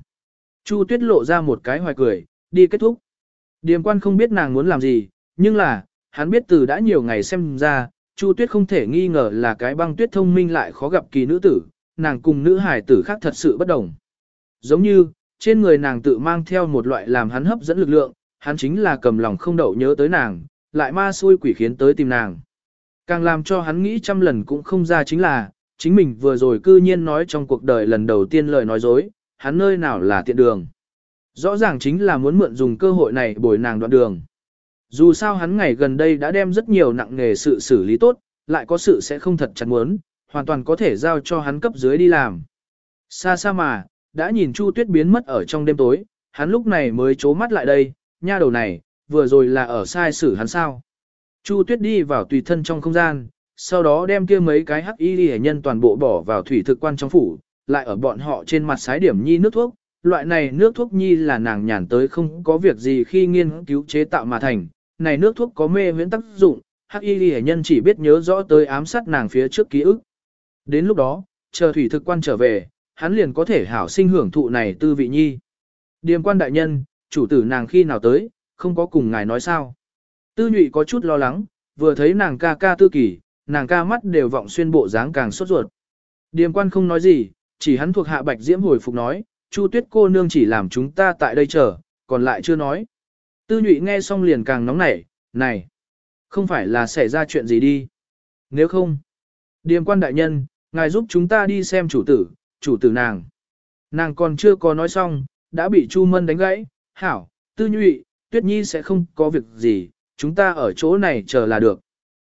Chu tuyết lộ ra một cái hoài cười, đi kết thúc. Điềm quan không biết nàng muốn làm gì, nhưng là, hắn biết từ đã nhiều ngày xem ra, Chu tuyết không thể nghi ngờ là cái băng tuyết thông minh lại khó gặp kỳ nữ tử, nàng cùng nữ hải tử khác thật sự bất đồng. Giống như, trên người nàng tự mang theo một loại làm hắn hấp dẫn lực lượng, hắn chính là cầm lòng không đậu nhớ tới nàng, lại ma xui quỷ khiến tới tìm nàng. Càng làm cho hắn nghĩ trăm lần cũng không ra chính là, chính mình vừa rồi cư nhiên nói trong cuộc đời lần đầu tiên lời nói dối, hắn nơi nào là tiện đường. Rõ ràng chính là muốn mượn dùng cơ hội này bồi nàng đoạn đường. Dù sao hắn ngày gần đây đã đem rất nhiều nặng nghề sự xử lý tốt, lại có sự sẽ không thật chặt muốn, hoàn toàn có thể giao cho hắn cấp dưới đi làm. Xa xa mà, đã nhìn Chu Tuyết biến mất ở trong đêm tối, hắn lúc này mới chố mắt lại đây, nha đầu này, vừa rồi là ở sai xử hắn sao. Chu Tuyết đi vào tùy thân trong không gian, sau đó đem kia mấy cái hắc y hệ nhân toàn bộ bỏ vào thủy thực quan trong phủ, lại ở bọn họ trên mặt sái điểm nhi nước thuốc. Loại này nước thuốc nhi là nàng nhàn tới không có việc gì khi nghiên cứu chế tạo mà thành, này nước thuốc có mê huyễn tác dụng, hắc y hệ nhân chỉ biết nhớ rõ tới ám sát nàng phía trước ký ức. Đến lúc đó, chờ thủy thực quan trở về, hắn liền có thể hảo sinh hưởng thụ này tư vị nhi. Điềm quan đại nhân, chủ tử nàng khi nào tới, không có cùng ngài nói sao. Tư nhụy có chút lo lắng, vừa thấy nàng ca ca tư kỳ, nàng ca mắt đều vọng xuyên bộ dáng càng sốt ruột. Điềm quan không nói gì, chỉ hắn thuộc hạ bạch diễm hồi phục nói, Chu tuyết cô nương chỉ làm chúng ta tại đây chờ, còn lại chưa nói. Tư nhụy nghe xong liền càng nóng nảy, này, không phải là xảy ra chuyện gì đi. Nếu không, điềm quan đại nhân, ngài giúp chúng ta đi xem chủ tử, chủ tử nàng. Nàng còn chưa có nói xong, đã bị Chu Mân đánh gãy, hảo, tư nhụy, tuyết nhi sẽ không có việc gì, chúng ta ở chỗ này chờ là được.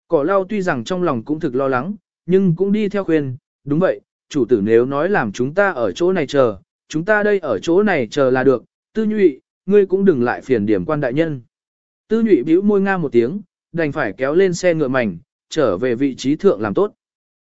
Cỏ lau tuy rằng trong lòng cũng thực lo lắng, nhưng cũng đi theo khuyên, đúng vậy, chủ tử nếu nói làm chúng ta ở chỗ này chờ, chúng ta đây ở chỗ này chờ là được, tư nhụy, ngươi cũng đừng lại phiền điểm quan đại nhân. Tư nhụy bĩu môi nga một tiếng, đành phải kéo lên xe ngựa mảnh, trở về vị trí thượng làm tốt.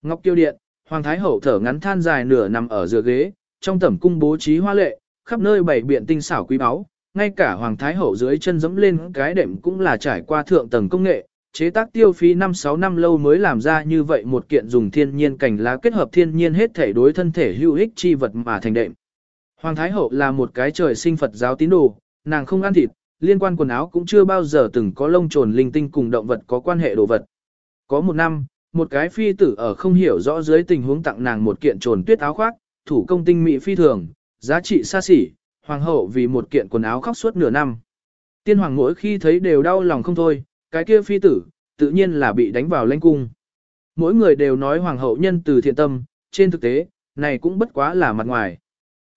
Ngọc Kiêu Điện, Hoàng Thái Hậu thở ngắn than dài nửa nằm ở giữa ghế, trong tẩm cung bố trí hoa lệ, khắp nơi bày biện tinh xảo quý báu, ngay cả Hoàng Thái Hậu dưới chân dẫm lên cái đệm cũng là trải qua thượng tầng công nghệ, chế tác tiêu phí 5-6 năm lâu mới làm ra như vậy một kiện dùng thiên nhiên cảnh lá kết hợp thiên nhiên hết thể đối thân thể hữu ích chi vật mà thành đệm. Hoàng Thái Hậu là một cái trời sinh Phật giáo tín đồ, nàng không ăn thịt, liên quan quần áo cũng chưa bao giờ từng có lông trồn linh tinh cùng động vật có quan hệ đồ vật. Có một năm, một cái phi tử ở không hiểu rõ dưới tình huống tặng nàng một kiện trồn tuyết áo khoác, thủ công tinh mỹ phi thường, giá trị xa xỉ, hoàng hậu vì một kiện quần áo khóc suốt nửa năm. Tiên hoàng mỗi khi thấy đều đau lòng không thôi, cái kia phi tử, tự nhiên là bị đánh vào lãnh cung. Mỗi người đều nói hoàng hậu nhân từ thiện tâm, trên thực tế, này cũng bất quá là mặt ngoài.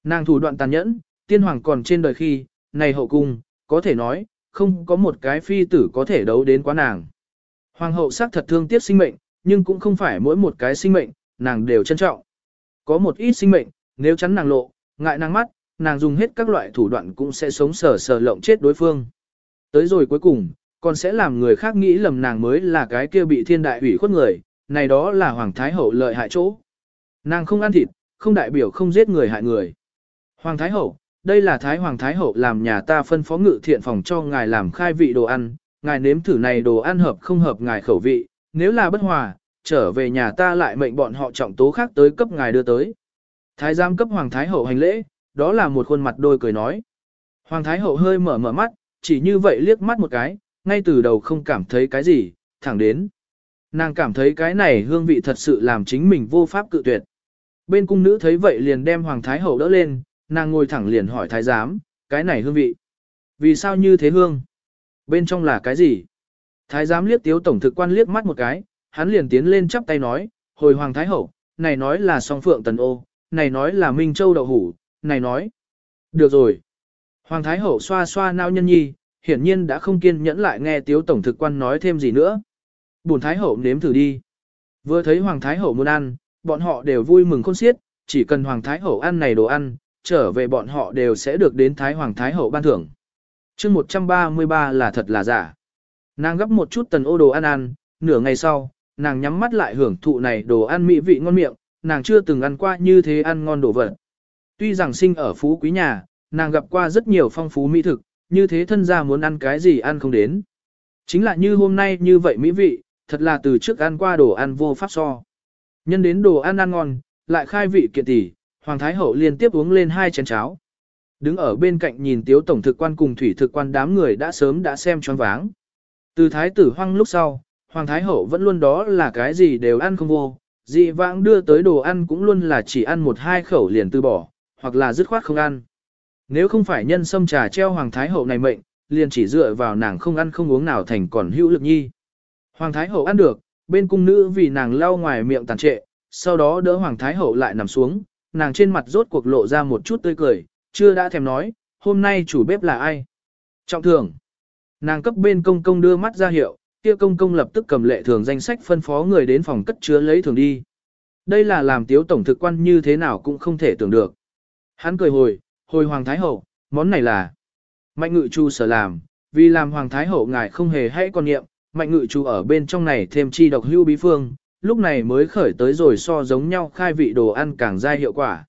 Nàng thủ đoạn tàn nhẫn, tiên hoàng còn trên đời khi, này hậu cung, có thể nói, không có một cái phi tử có thể đấu đến quá nàng. Hoàng hậu xác thật thương tiếc sinh mệnh, nhưng cũng không phải mỗi một cái sinh mệnh, nàng đều trân trọng. Có một ít sinh mệnh, nếu chắn nàng lộ, ngại nàng mắt, nàng dùng hết các loại thủ đoạn cũng sẽ sống sờ sờ lộng chết đối phương. Tới rồi cuối cùng, còn sẽ làm người khác nghĩ lầm nàng mới là cái kia bị thiên đại ủy khuất người, này đó là Hoàng Thái Hậu lợi hại chỗ. Nàng không ăn thịt, không đại biểu không giết người hại người. Hoàng Thái Hậu, đây là Thái Hoàng Thái Hậu làm nhà ta phân phó ngự thiện phòng cho ngài làm khai vị đồ ăn, ngài nếm thử này đồ ăn hợp không hợp ngài khẩu vị, nếu là bất hòa, trở về nhà ta lại mệnh bọn họ trọng tố khác tới cấp ngài đưa tới. Thái giám cấp Hoàng Thái Hậu hành lễ, đó là một khuôn mặt đôi cười nói. Hoàng Thái Hậu hơi mở mở mắt, chỉ như vậy liếc mắt một cái, ngay từ đầu không cảm thấy cái gì, thẳng đến. Nàng cảm thấy cái này hương vị thật sự làm chính mình vô pháp cự tuyệt. Bên cung nữ thấy vậy liền đem Hoàng Thái Hậu đỡ lên, nàng ngồi thẳng liền hỏi Thái giám, cái này hương vị. Vì sao như thế hương? Bên trong là cái gì? Thái giám liếc tiếu tổng thực quan liếc mắt một cái, hắn liền tiến lên chắp tay nói, hồi Hoàng Thái Hậu, này nói là song phượng tần ô, này nói là Minh Châu đậu hủ, này nói. Được rồi. Hoàng Thái Hậu xoa xoa nao nhân nhi, hiển nhiên đã không kiên nhẫn lại nghe tiếu tổng thực quan nói thêm gì nữa. Bùn Thái Hậu nếm thử đi. Vừa thấy Hoàng Thái Hậu muốn ăn, bọn họ đều vui mừng khôn xiết, chỉ cần Hoàng Thái Hậu ăn này đồ ăn, trở về bọn họ đều sẽ được đến Thái Hoàng Thái Hậu ban thưởng. chương 133 là thật là giả. Nàng gấp một chút tần ô đồ ăn ăn, nửa ngày sau, nàng nhắm mắt lại hưởng thụ này đồ ăn mỹ vị ngon miệng, nàng chưa từng ăn qua như thế ăn ngon đồ vật. Tuy rằng sinh ở phú quý nhà, nàng gặp qua rất nhiều phong phú mỹ thực, như thế thân gia muốn ăn cái gì ăn không đến. Chính là như hôm nay như vậy mỹ vị, thật là từ trước ăn qua đồ ăn vô pháp so. Nhân đến đồ ăn ăn ngon, lại khai vị kiện tỷ, Hoàng Thái Hậu liên tiếp uống lên hai chén cháo. Đứng ở bên cạnh nhìn tiếu tổng thực quan cùng thủy thực quan đám người đã sớm đã xem choáng váng. Từ thái tử hoang lúc sau, Hoàng Thái Hậu vẫn luôn đó là cái gì đều ăn không vô, dị vãng đưa tới đồ ăn cũng luôn là chỉ ăn một hai khẩu liền từ bỏ, hoặc là dứt khoát không ăn. Nếu không phải nhân sâm trà treo Hoàng Thái Hậu này mệnh, liền chỉ dựa vào nàng không ăn không uống nào thành còn hữu lực nhi. Hoàng Thái Hậu ăn được, bên cung nữ vì nàng lau ngoài miệng tàn trệ, sau đó đỡ Hoàng Thái Hậu lại nằm xuống, nàng trên mặt rốt cuộc lộ ra một chút tươi cười, chưa đã thèm nói, hôm nay chủ bếp là ai. Trọng thường, nàng cấp bên công công đưa mắt ra hiệu, kia công công lập tức cầm lệ thường danh sách phân phó người đến phòng cất chứa lấy thường đi. Đây là làm tiếu tổng thực quan như thế nào cũng không thể tưởng được. Hắn cười hồi, hồi hoàng thái hậu, món này là mạnh ngự chu sở làm, vì làm hoàng thái hậu ngài không hề hay còn nghiệm, mạnh ngự chu ở bên trong này thêm chi độc hưu bí phương, lúc này mới khởi tới rồi so giống nhau khai vị đồ ăn càng dai hiệu quả.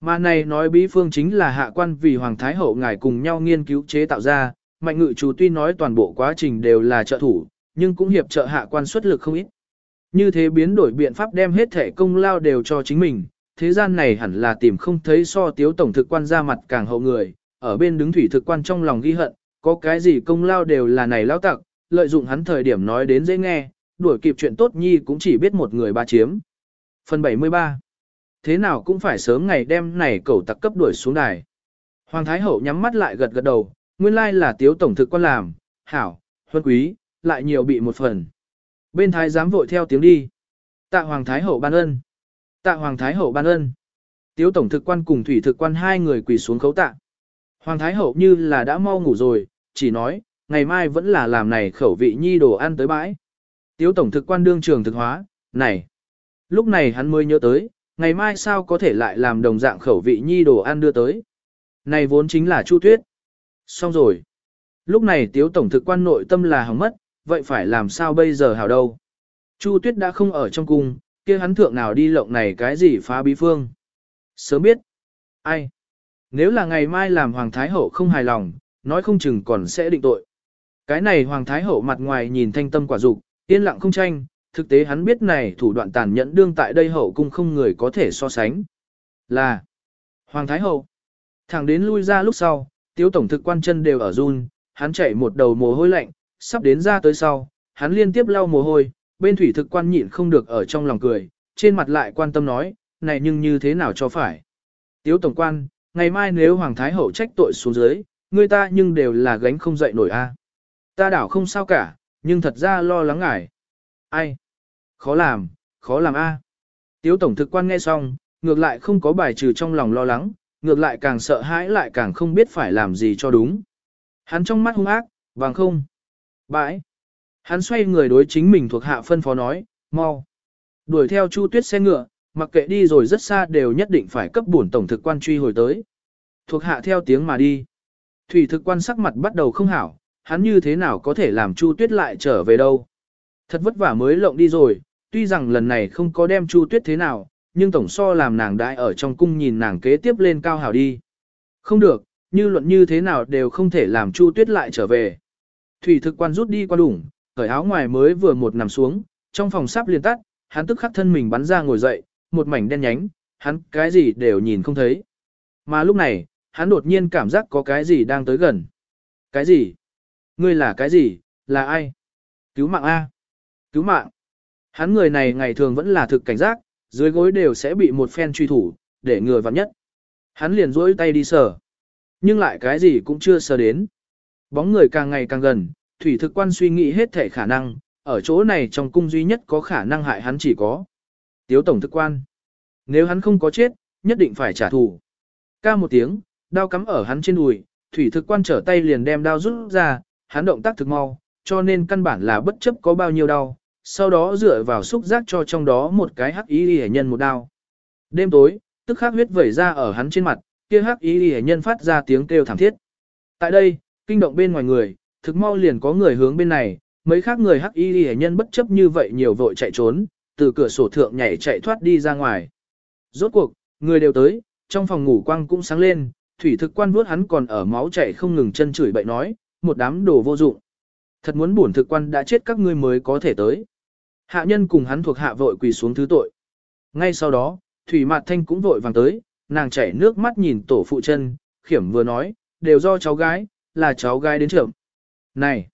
Mà này nói bí phương chính là hạ quan vì hoàng thái hậu ngài cùng nhau nghiên cứu chế tạo ra, mạnh ngự chủ tuy nói toàn bộ quá trình đều là trợ thủ, nhưng cũng hiệp trợ hạ quan xuất lực không ít. Như thế biến đổi biện pháp đem hết thể công lao đều cho chính mình, thế gian này hẳn là tìm không thấy so tiếu tổng thực quan ra mặt càng hậu người, ở bên đứng thủy thực quan trong lòng ghi hận, có cái gì công lao đều là này lao tặc, lợi dụng hắn thời điểm nói đến dễ nghe, đuổi kịp chuyện tốt nhi cũng chỉ biết một người ba chiếm. Phần 73 Thế nào cũng phải sớm ngày đem này cẩu tặc cấp đuổi xuống đài. Hoàng Thái Hậu nhắm mắt lại gật gật đầu, nguyên lai là tiếu tổng thực quan làm, hảo, huân quý, lại nhiều bị một phần. Bên thái giám vội theo tiếng đi. Tạ Hoàng Thái Hậu ban ân. Tạ Hoàng Thái Hậu ban ân. Tiếu tổng thực quan cùng thủy thực quan hai người quỳ xuống khấu tạ. Hoàng Thái Hậu như là đã mau ngủ rồi, chỉ nói, ngày mai vẫn là làm này khẩu vị nhi đồ ăn tới bãi. Tiếu tổng thực quan đương trường thực hóa, này. Lúc này hắn mới nhớ tới, ngày mai sao có thể lại làm đồng dạng khẩu vị nhi đồ ăn đưa tới. Này vốn chính là Chu Tuyết. Xong rồi. Lúc này tiếu tổng thực quan nội tâm là hỏng mất, vậy phải làm sao bây giờ hảo đâu. Chu Tuyết đã không ở trong cung, kia hắn thượng nào đi lộng này cái gì phá bí phương. Sớm biết. Ai? Nếu là ngày mai làm Hoàng Thái Hậu không hài lòng, nói không chừng còn sẽ định tội. Cái này Hoàng Thái Hậu mặt ngoài nhìn thanh tâm quả dục, yên lặng không tranh, thực tế hắn biết này thủ đoạn tàn nhẫn đương tại đây hậu cung không người có thể so sánh. Là Hoàng Thái Hậu. Thẳng đến lui ra lúc sau, tiếu tổng thực quan chân đều ở run, hắn chạy một đầu mồ hôi lạnh, sắp đến ra tới sau, hắn liên tiếp lau mồ hôi, bên thủy thực quan nhịn không được ở trong lòng cười, trên mặt lại quan tâm nói, này nhưng như thế nào cho phải. Tiếu tổng quan, ngày mai nếu Hoàng Thái Hậu trách tội xuống dưới, người ta nhưng đều là gánh không dậy nổi a. Ta đảo không sao cả, nhưng thật ra lo lắng ngại. Ai? Khó làm, khó làm a. Tiếu tổng thực quan nghe xong, ngược lại không có bài trừ trong lòng lo lắng, ngược lại càng sợ hãi lại càng không biết phải làm gì cho đúng. Hắn trong mắt hung ác, vàng không. Bãi. Hắn xoay người đối chính mình thuộc hạ phân phó nói, mau. Đuổi theo Chu Tuyết xe ngựa, mặc kệ đi rồi rất xa đều nhất định phải cấp bổn tổng thực quan truy hồi tới. Thuộc hạ theo tiếng mà đi. Thủy thực quan sắc mặt bắt đầu không hảo, hắn như thế nào có thể làm Chu Tuyết lại trở về đâu. Thật vất vả mới lộng đi rồi, tuy rằng lần này không có đem Chu Tuyết thế nào, nhưng tổng so làm nàng đại ở trong cung nhìn nàng kế tiếp lên cao hảo đi. Không được, như luận như thế nào đều không thể làm Chu Tuyết lại trở về. Thủy thực quan rút đi qua đủng, cởi áo ngoài mới vừa một nằm xuống, trong phòng sắp liền tắt, hắn tức khắc thân mình bắn ra ngồi dậy, một mảnh đen nhánh, hắn cái gì đều nhìn không thấy. Mà lúc này, hắn đột nhiên cảm giác có cái gì đang tới gần. Cái gì? Ngươi là cái gì? Là ai? Cứu mạng A. Cứu mạng. Hắn người này ngày thường vẫn là thực cảnh giác, dưới gối đều sẽ bị một phen truy thủ, để ngừa vặn nhất. Hắn liền rỗi tay đi sờ. Nhưng lại cái gì cũng chưa sờ đến. Bóng người càng ngày càng gần, thủy thực quan suy nghĩ hết thể khả năng, ở chỗ này trong cung duy nhất có khả năng hại hắn chỉ có. Tiếu tổng thực quan. Nếu hắn không có chết, nhất định phải trả thù. Ca một tiếng, đao cắm ở hắn trên đùi, thủy thực quan trở tay liền đem đao rút ra, hắn động tác thực mau, cho nên căn bản là bất chấp có bao nhiêu đau, sau đó dựa vào xúc giác cho trong đó một cái hắc y hệ nhân một đao. Đêm tối, tức khắc huyết vẩy ra ở hắn trên mặt, kia hắc y hệ nhân phát ra tiếng kêu thảm thiết. Tại đây, kinh động bên ngoài người, thực mau liền có người hướng bên này, mấy khác người hắc y hệ nhân bất chấp như vậy nhiều vội chạy trốn, từ cửa sổ thượng nhảy chạy thoát đi ra ngoài. Rốt cuộc, người đều tới, trong phòng ngủ quang cũng sáng lên, thủy thực quan vuốt hắn còn ở máu chảy không ngừng chân chửi bậy nói, một đám đồ vô dụng. Thật muốn bổn thực quan đã chết các ngươi mới có thể tới. Hạ nhân cùng hắn thuộc hạ vội quỳ xuống thứ tội. Ngay sau đó, Thủy Mạt Thanh cũng vội vàng tới, nàng chảy nước mắt nhìn tổ phụ chân, khiểm vừa nói, đều do cháu gái, là cháu gái đến trưởng. Này,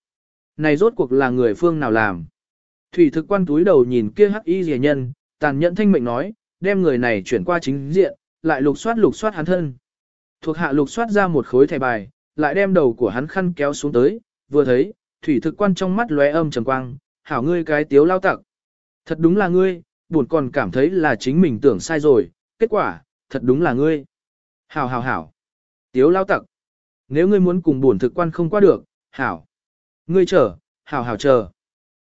này rốt cuộc là người phương nào làm? Thủy thực quan túi đầu nhìn kia hắc y rìa nhân, tàn nhẫn thanh mệnh nói, đem người này chuyển qua chính diện, lại lục soát lục soát hắn thân. Thuộc hạ lục soát ra một khối thẻ bài, lại đem đầu của hắn khăn kéo xuống tới, vừa thấy, thủy thực quan trong mắt lóe âm trầm quang, hảo ngươi cái tiếu lao tặc. Thật đúng là ngươi, buồn còn cảm thấy là chính mình tưởng sai rồi, kết quả, thật đúng là ngươi. Hảo hảo hảo. Tiếu lao tặc. Nếu ngươi muốn cùng buồn thực quan không qua được, hảo. Ngươi chờ, hảo hảo chờ.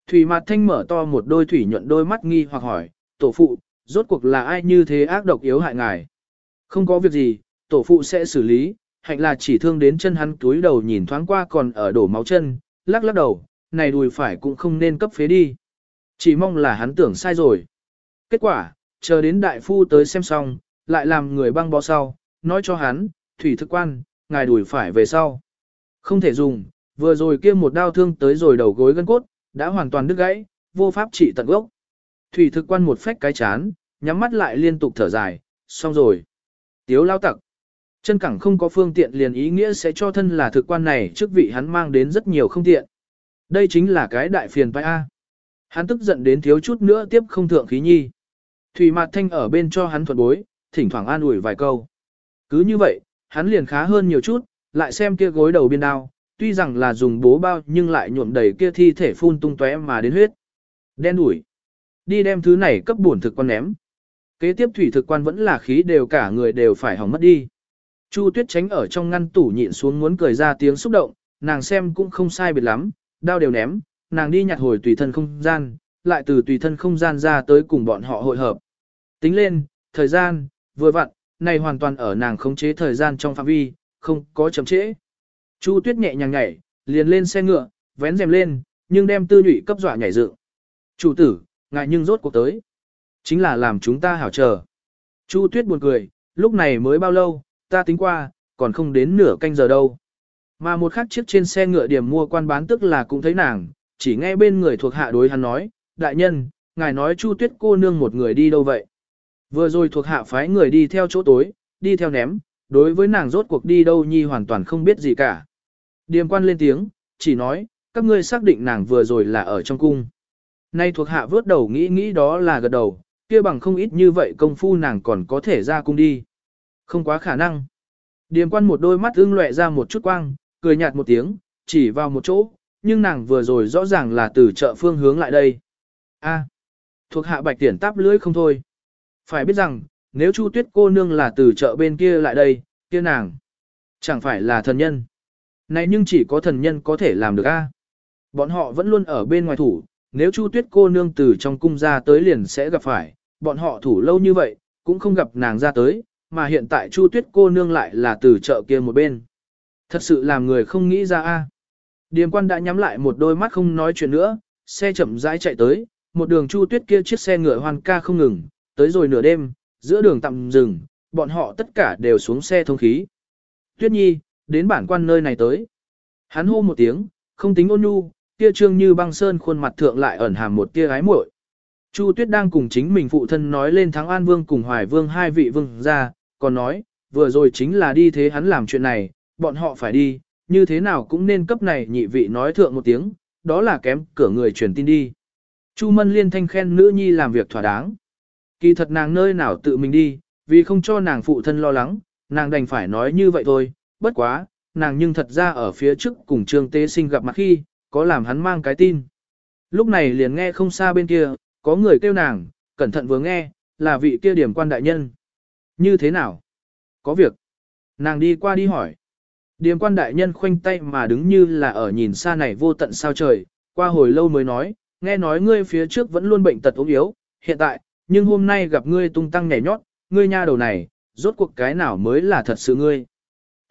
Thủy mặt thanh mở to một đôi thủy nhuận đôi mắt nghi hoặc hỏi, tổ phụ, rốt cuộc là ai như thế ác độc yếu hại ngài? Không có việc gì, tổ phụ sẽ xử lý, hạnh là chỉ thương đến chân hắn túi đầu nhìn thoáng qua còn ở đổ máu chân, lắc lắc đầu, này đùi phải cũng không nên cấp phế đi. Chỉ mong là hắn tưởng sai rồi. Kết quả, chờ đến đại phu tới xem xong, lại làm người băng bó sau, nói cho hắn, thủy thực quan, ngài đùi phải về sau. Không thể dùng, vừa rồi kia một đao thương tới rồi đầu gối gân cốt, đã hoàn toàn đứt gãy, vô pháp trị tận gốc. Thủy thực quan một phách cái chán, nhắm mắt lại liên tục thở dài, xong rồi. Tiếu lao tặc. Chân cẳng không có phương tiện liền ý nghĩa sẽ cho thân là thực quan này trước vị hắn mang đến rất nhiều không tiện. Đây chính là cái đại phiền vai A. Hắn tức giận đến thiếu chút nữa tiếp không thượng khí nhi. Thủy Mạt Thanh ở bên cho hắn thuận bối, thỉnh thoảng an ủi vài câu. Cứ như vậy, hắn liền khá hơn nhiều chút, lại xem kia gối đầu biên đao, tuy rằng là dùng bố bao nhưng lại nhuộm đầy kia thi thể phun tung tóe mà đến huyết. Đen đuổi. Đi đem thứ này cấp bổn thực quan ném. Kế tiếp thủy thực quan vẫn là khí đều cả người đều phải hỏng mất đi. Chu Tuyết tránh ở trong ngăn tủ nhịn xuống muốn cười ra tiếng xúc động, nàng xem cũng không sai biệt lắm, đao đều ném, nàng đi nhặt hồi tùy thân không gian, lại từ tùy thân không gian ra tới cùng bọn họ hội hợp. Tính lên, thời gian, vừa vặn, này hoàn toàn ở nàng khống chế thời gian trong phạm vi, không có chậm trễ. Chu Tuyết nhẹ nhàng nhảy, liền lên xe ngựa, vén rèm lên, nhưng đem tư nhụy cấp dọa nhảy dựng. Chủ tử, ngài nhưng rốt cuộc tới. Chính là làm chúng ta hảo chờ. Chu Tuyết buồn cười, lúc này mới bao lâu, ta tính qua, còn không đến nửa canh giờ đâu. Mà một khắc chiếc trên xe ngựa điểm mua quan bán tức là cũng thấy nàng, chỉ nghe bên người thuộc hạ đối hắn nói, đại nhân, ngài nói Chu Tuyết cô nương một người đi đâu vậy? Vừa rồi thuộc hạ phái người đi theo chỗ tối, đi theo ném, đối với nàng rốt cuộc đi đâu nhi hoàn toàn không biết gì cả. Điềm quan lên tiếng, chỉ nói, các ngươi xác định nàng vừa rồi là ở trong cung. Nay thuộc hạ vớt đầu nghĩ nghĩ đó là gật đầu, kia bằng không ít như vậy công phu nàng còn có thể ra cung đi. Không quá khả năng. Điềm quan một đôi mắt ưng lệ ra một chút quang, cười nhạt một tiếng, chỉ vào một chỗ, nhưng nàng vừa rồi rõ ràng là từ chợ phương hướng lại đây. A, thuộc hạ bạch tiển táp lưỡi không thôi. Phải biết rằng, nếu Chu Tuyết cô nương là từ chợ bên kia lại đây, kia nàng chẳng phải là thần nhân. Này nhưng chỉ có thần nhân có thể làm được a. Bọn họ vẫn luôn ở bên ngoài thủ, nếu Chu Tuyết cô nương từ trong cung ra tới liền sẽ gặp phải, bọn họ thủ lâu như vậy, cũng không gặp nàng ra tới, mà hiện tại Chu Tuyết cô nương lại là từ chợ kia một bên. Thật sự làm người không nghĩ ra a. Điềm quan đã nhắm lại một đôi mắt không nói chuyện nữa, xe chậm rãi chạy tới, một đường Chu Tuyết kia chiếc xe ngựa hoan ca không ngừng, tới rồi nửa đêm, giữa đường tạm dừng, bọn họ tất cả đều xuống xe thông khí. Tuyết Nhi, đến bản quan nơi này tới. Hắn hô một tiếng, không tính ôn nhu, kia trương như băng sơn khuôn mặt thượng lại ẩn hàm một tia ái muội. Chu Tuyết đang cùng chính mình phụ thân nói lên thắng An Vương cùng Hoài Vương hai vị vương ra, còn nói, vừa rồi chính là đi thế hắn làm chuyện này, bọn họ phải đi, như thế nào cũng nên cấp này nhị vị nói thượng một tiếng, đó là kém cửa người truyền tin đi. Chu Mân Liên thanh khen nữ nhi làm việc thỏa đáng. Kỳ thật nàng nơi nào tự mình đi, vì không cho nàng phụ thân lo lắng, nàng đành phải nói như vậy thôi, bất quá, nàng nhưng thật ra ở phía trước cùng Trương Tế Sinh gặp mặt khi, có làm hắn mang cái tin. Lúc này liền nghe không xa bên kia, có người kêu nàng, cẩn thận vừa nghe, là vị kia điểm quan đại nhân. Như thế nào? Có việc. Nàng đi qua đi hỏi. Điềm quan đại nhân khoanh tay mà đứng như là ở nhìn xa này vô tận sao trời, qua hồi lâu mới nói, nghe nói ngươi phía trước vẫn luôn bệnh tật ốm yếu, hiện tại, nhưng hôm nay gặp ngươi tung tăng nhảy nhót, ngươi nha đầu này, rốt cuộc cái nào mới là thật sự ngươi.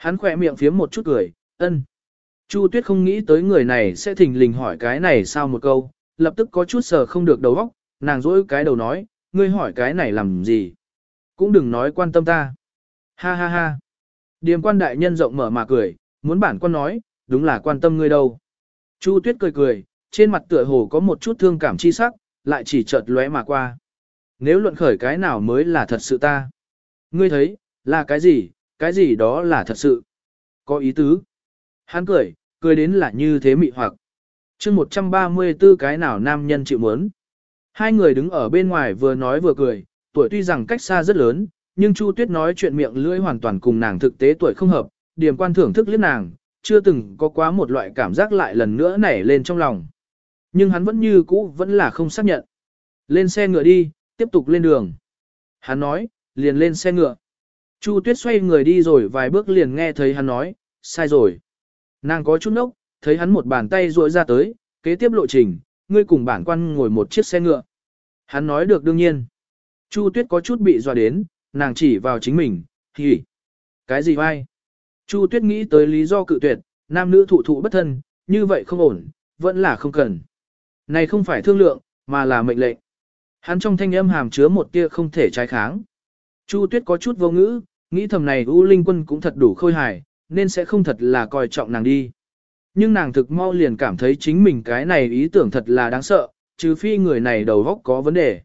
Hắn khỏe miệng phiếm một chút cười, ân. Chu Tuyết không nghĩ tới người này sẽ thình lình hỏi cái này sao một câu, lập tức có chút sờ không được đầu óc, nàng dỗi cái đầu nói, ngươi hỏi cái này làm gì. Cũng đừng nói quan tâm ta. Ha ha ha. Điềm quan đại nhân rộng mở mà cười, muốn bản quan nói, đúng là quan tâm ngươi đâu. Chu Tuyết cười cười, trên mặt tựa hồ có một chút thương cảm chi sắc, lại chỉ chợt lóe mà qua. Nếu luận khởi cái nào mới là thật sự ta? Ngươi thấy, là cái gì, cái gì đó là thật sự? Có ý tứ. Hắn cười, cười đến là như thế mị hoặc. chương 134 cái nào nam nhân chịu muốn. Hai người đứng ở bên ngoài vừa nói vừa cười, tuổi tuy rằng cách xa rất lớn, nhưng Chu Tuyết nói chuyện miệng lưỡi hoàn toàn cùng nàng thực tế tuổi không hợp, điểm quan thưởng thức liếc nàng, chưa từng có quá một loại cảm giác lại lần nữa nảy lên trong lòng. Nhưng hắn vẫn như cũ vẫn là không xác nhận. Lên xe ngựa đi, tiếp tục lên đường. Hắn nói, liền lên xe ngựa. Chu Tuyết xoay người đi rồi vài bước liền nghe thấy hắn nói, sai rồi. Nàng có chút nốc, thấy hắn một bàn tay duỗi ra tới, kế tiếp lộ trình, ngươi cùng bản quan ngồi một chiếc xe ngựa. Hắn nói được đương nhiên. Chu Tuyết có chút bị dọa đến, nàng chỉ vào chính mình, thì... Cái gì vai? Chu Tuyết nghĩ tới lý do cự tuyệt, nam nữ thụ thụ bất thân, như vậy không ổn, vẫn là không cần. Này không phải thương lượng, mà là mệnh lệnh. Hắn trong thanh âm hàm chứa một tia không thể trái kháng. Chu Tuyết có chút vô ngữ, nghĩ thầm này U Linh Quân cũng thật đủ khôi hài, nên sẽ không thật là coi trọng nàng đi. Nhưng nàng thực mau liền cảm thấy chính mình cái này ý tưởng thật là đáng sợ, trừ phi người này đầu góc có vấn đề.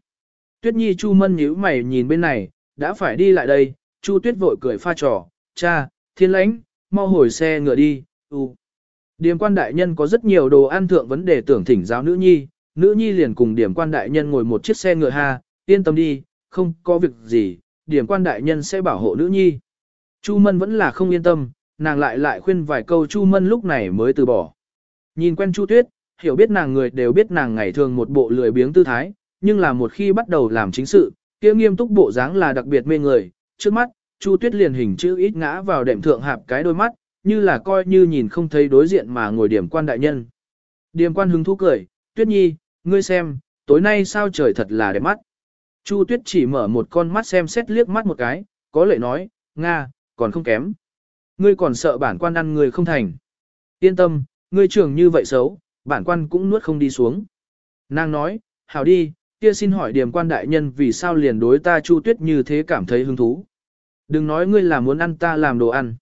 Tuyết Nhi Chu Mân nhíu mày nhìn bên này, đã phải đi lại đây, Chu Tuyết vội cười pha trò, cha, thiên lãnh, mau hồi xe ngựa đi, u. Điểm quan đại nhân có rất nhiều đồ ăn thượng vấn đề tưởng thỉnh giáo nữ nhi, nữ nhi liền cùng điểm quan đại nhân ngồi một chiếc xe ngựa ha, yên tâm đi, không có việc gì, điểm quan đại nhân sẽ bảo hộ nữ nhi. Chu Mân vẫn là không yên tâm, nàng lại lại khuyên vài câu Chu Mân lúc này mới từ bỏ. Nhìn quen Chu Tuyết, hiểu biết nàng người đều biết nàng ngày thường một bộ lười biếng tư thái, nhưng là một khi bắt đầu làm chính sự, kia nghiêm túc bộ dáng là đặc biệt mê người, trước mắt, Chu Tuyết liền hình chữ ít ngã vào đệm thượng hạp cái đôi mắt, như là coi như nhìn không thấy đối diện mà ngồi điểm quan đại nhân. Điểm quan hứng thú cười, Tuyết Nhi, ngươi xem, tối nay sao trời thật là đẹp mắt. Chu Tuyết chỉ mở một con mắt xem xét liếc mắt một cái, có lệ nói, Nga, còn không kém. Ngươi còn sợ bản quan ăn người không thành. Yên tâm, ngươi trưởng như vậy xấu, bản quan cũng nuốt không đi xuống. Nàng nói, hảo đi, kia xin hỏi điểm quan đại nhân vì sao liền đối ta Chu Tuyết như thế cảm thấy hứng thú. Đừng nói ngươi là muốn ăn ta làm đồ ăn.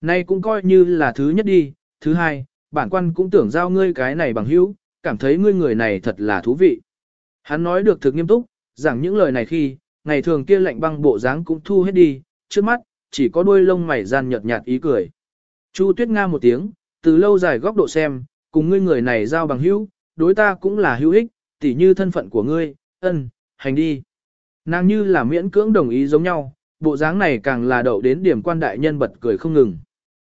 Nay cũng coi như là thứ nhất đi, thứ hai, bản quan cũng tưởng giao ngươi cái này bằng hữu, cảm thấy ngươi người này thật là thú vị. Hắn nói được thực nghiêm túc, Giảng những lời này khi, ngày thường kia lạnh băng bộ dáng cũng thu hết đi, trước mắt, chỉ có đuôi lông mày gian nhợt nhạt ý cười. Chu Tuyết Nga một tiếng, từ lâu dài góc độ xem, cùng ngươi người này giao bằng hữu, đối ta cũng là hữu ích, tỉ như thân phận của ngươi, ân, hành đi. Nàng như là miễn cưỡng đồng ý giống nhau, bộ dáng này càng là đậu đến điểm quan đại nhân bật cười không ngừng.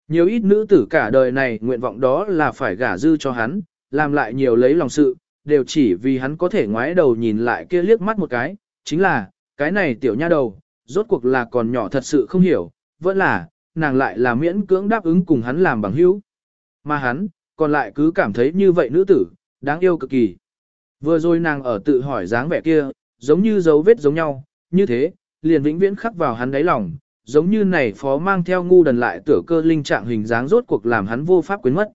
Nhiều ít nữ tử cả đời này nguyện vọng đó là phải gả dư cho hắn, làm lại nhiều lấy lòng sự, đều chỉ vì hắn có thể ngoái đầu nhìn lại kia liếc mắt một cái, chính là, cái này tiểu nha đầu, rốt cuộc là còn nhỏ thật sự không hiểu, vẫn là, nàng lại là miễn cưỡng đáp ứng cùng hắn làm bằng hữu. Mà hắn, còn lại cứ cảm thấy như vậy nữ tử, đáng yêu cực kỳ. Vừa rồi nàng ở tự hỏi dáng vẻ kia, giống như dấu vết giống nhau, như thế, liền vĩnh viễn khắc vào hắn đáy lòng, giống như này phó mang theo ngu đần lại tử cơ linh trạng hình dáng rốt cuộc làm hắn vô pháp quyến mất.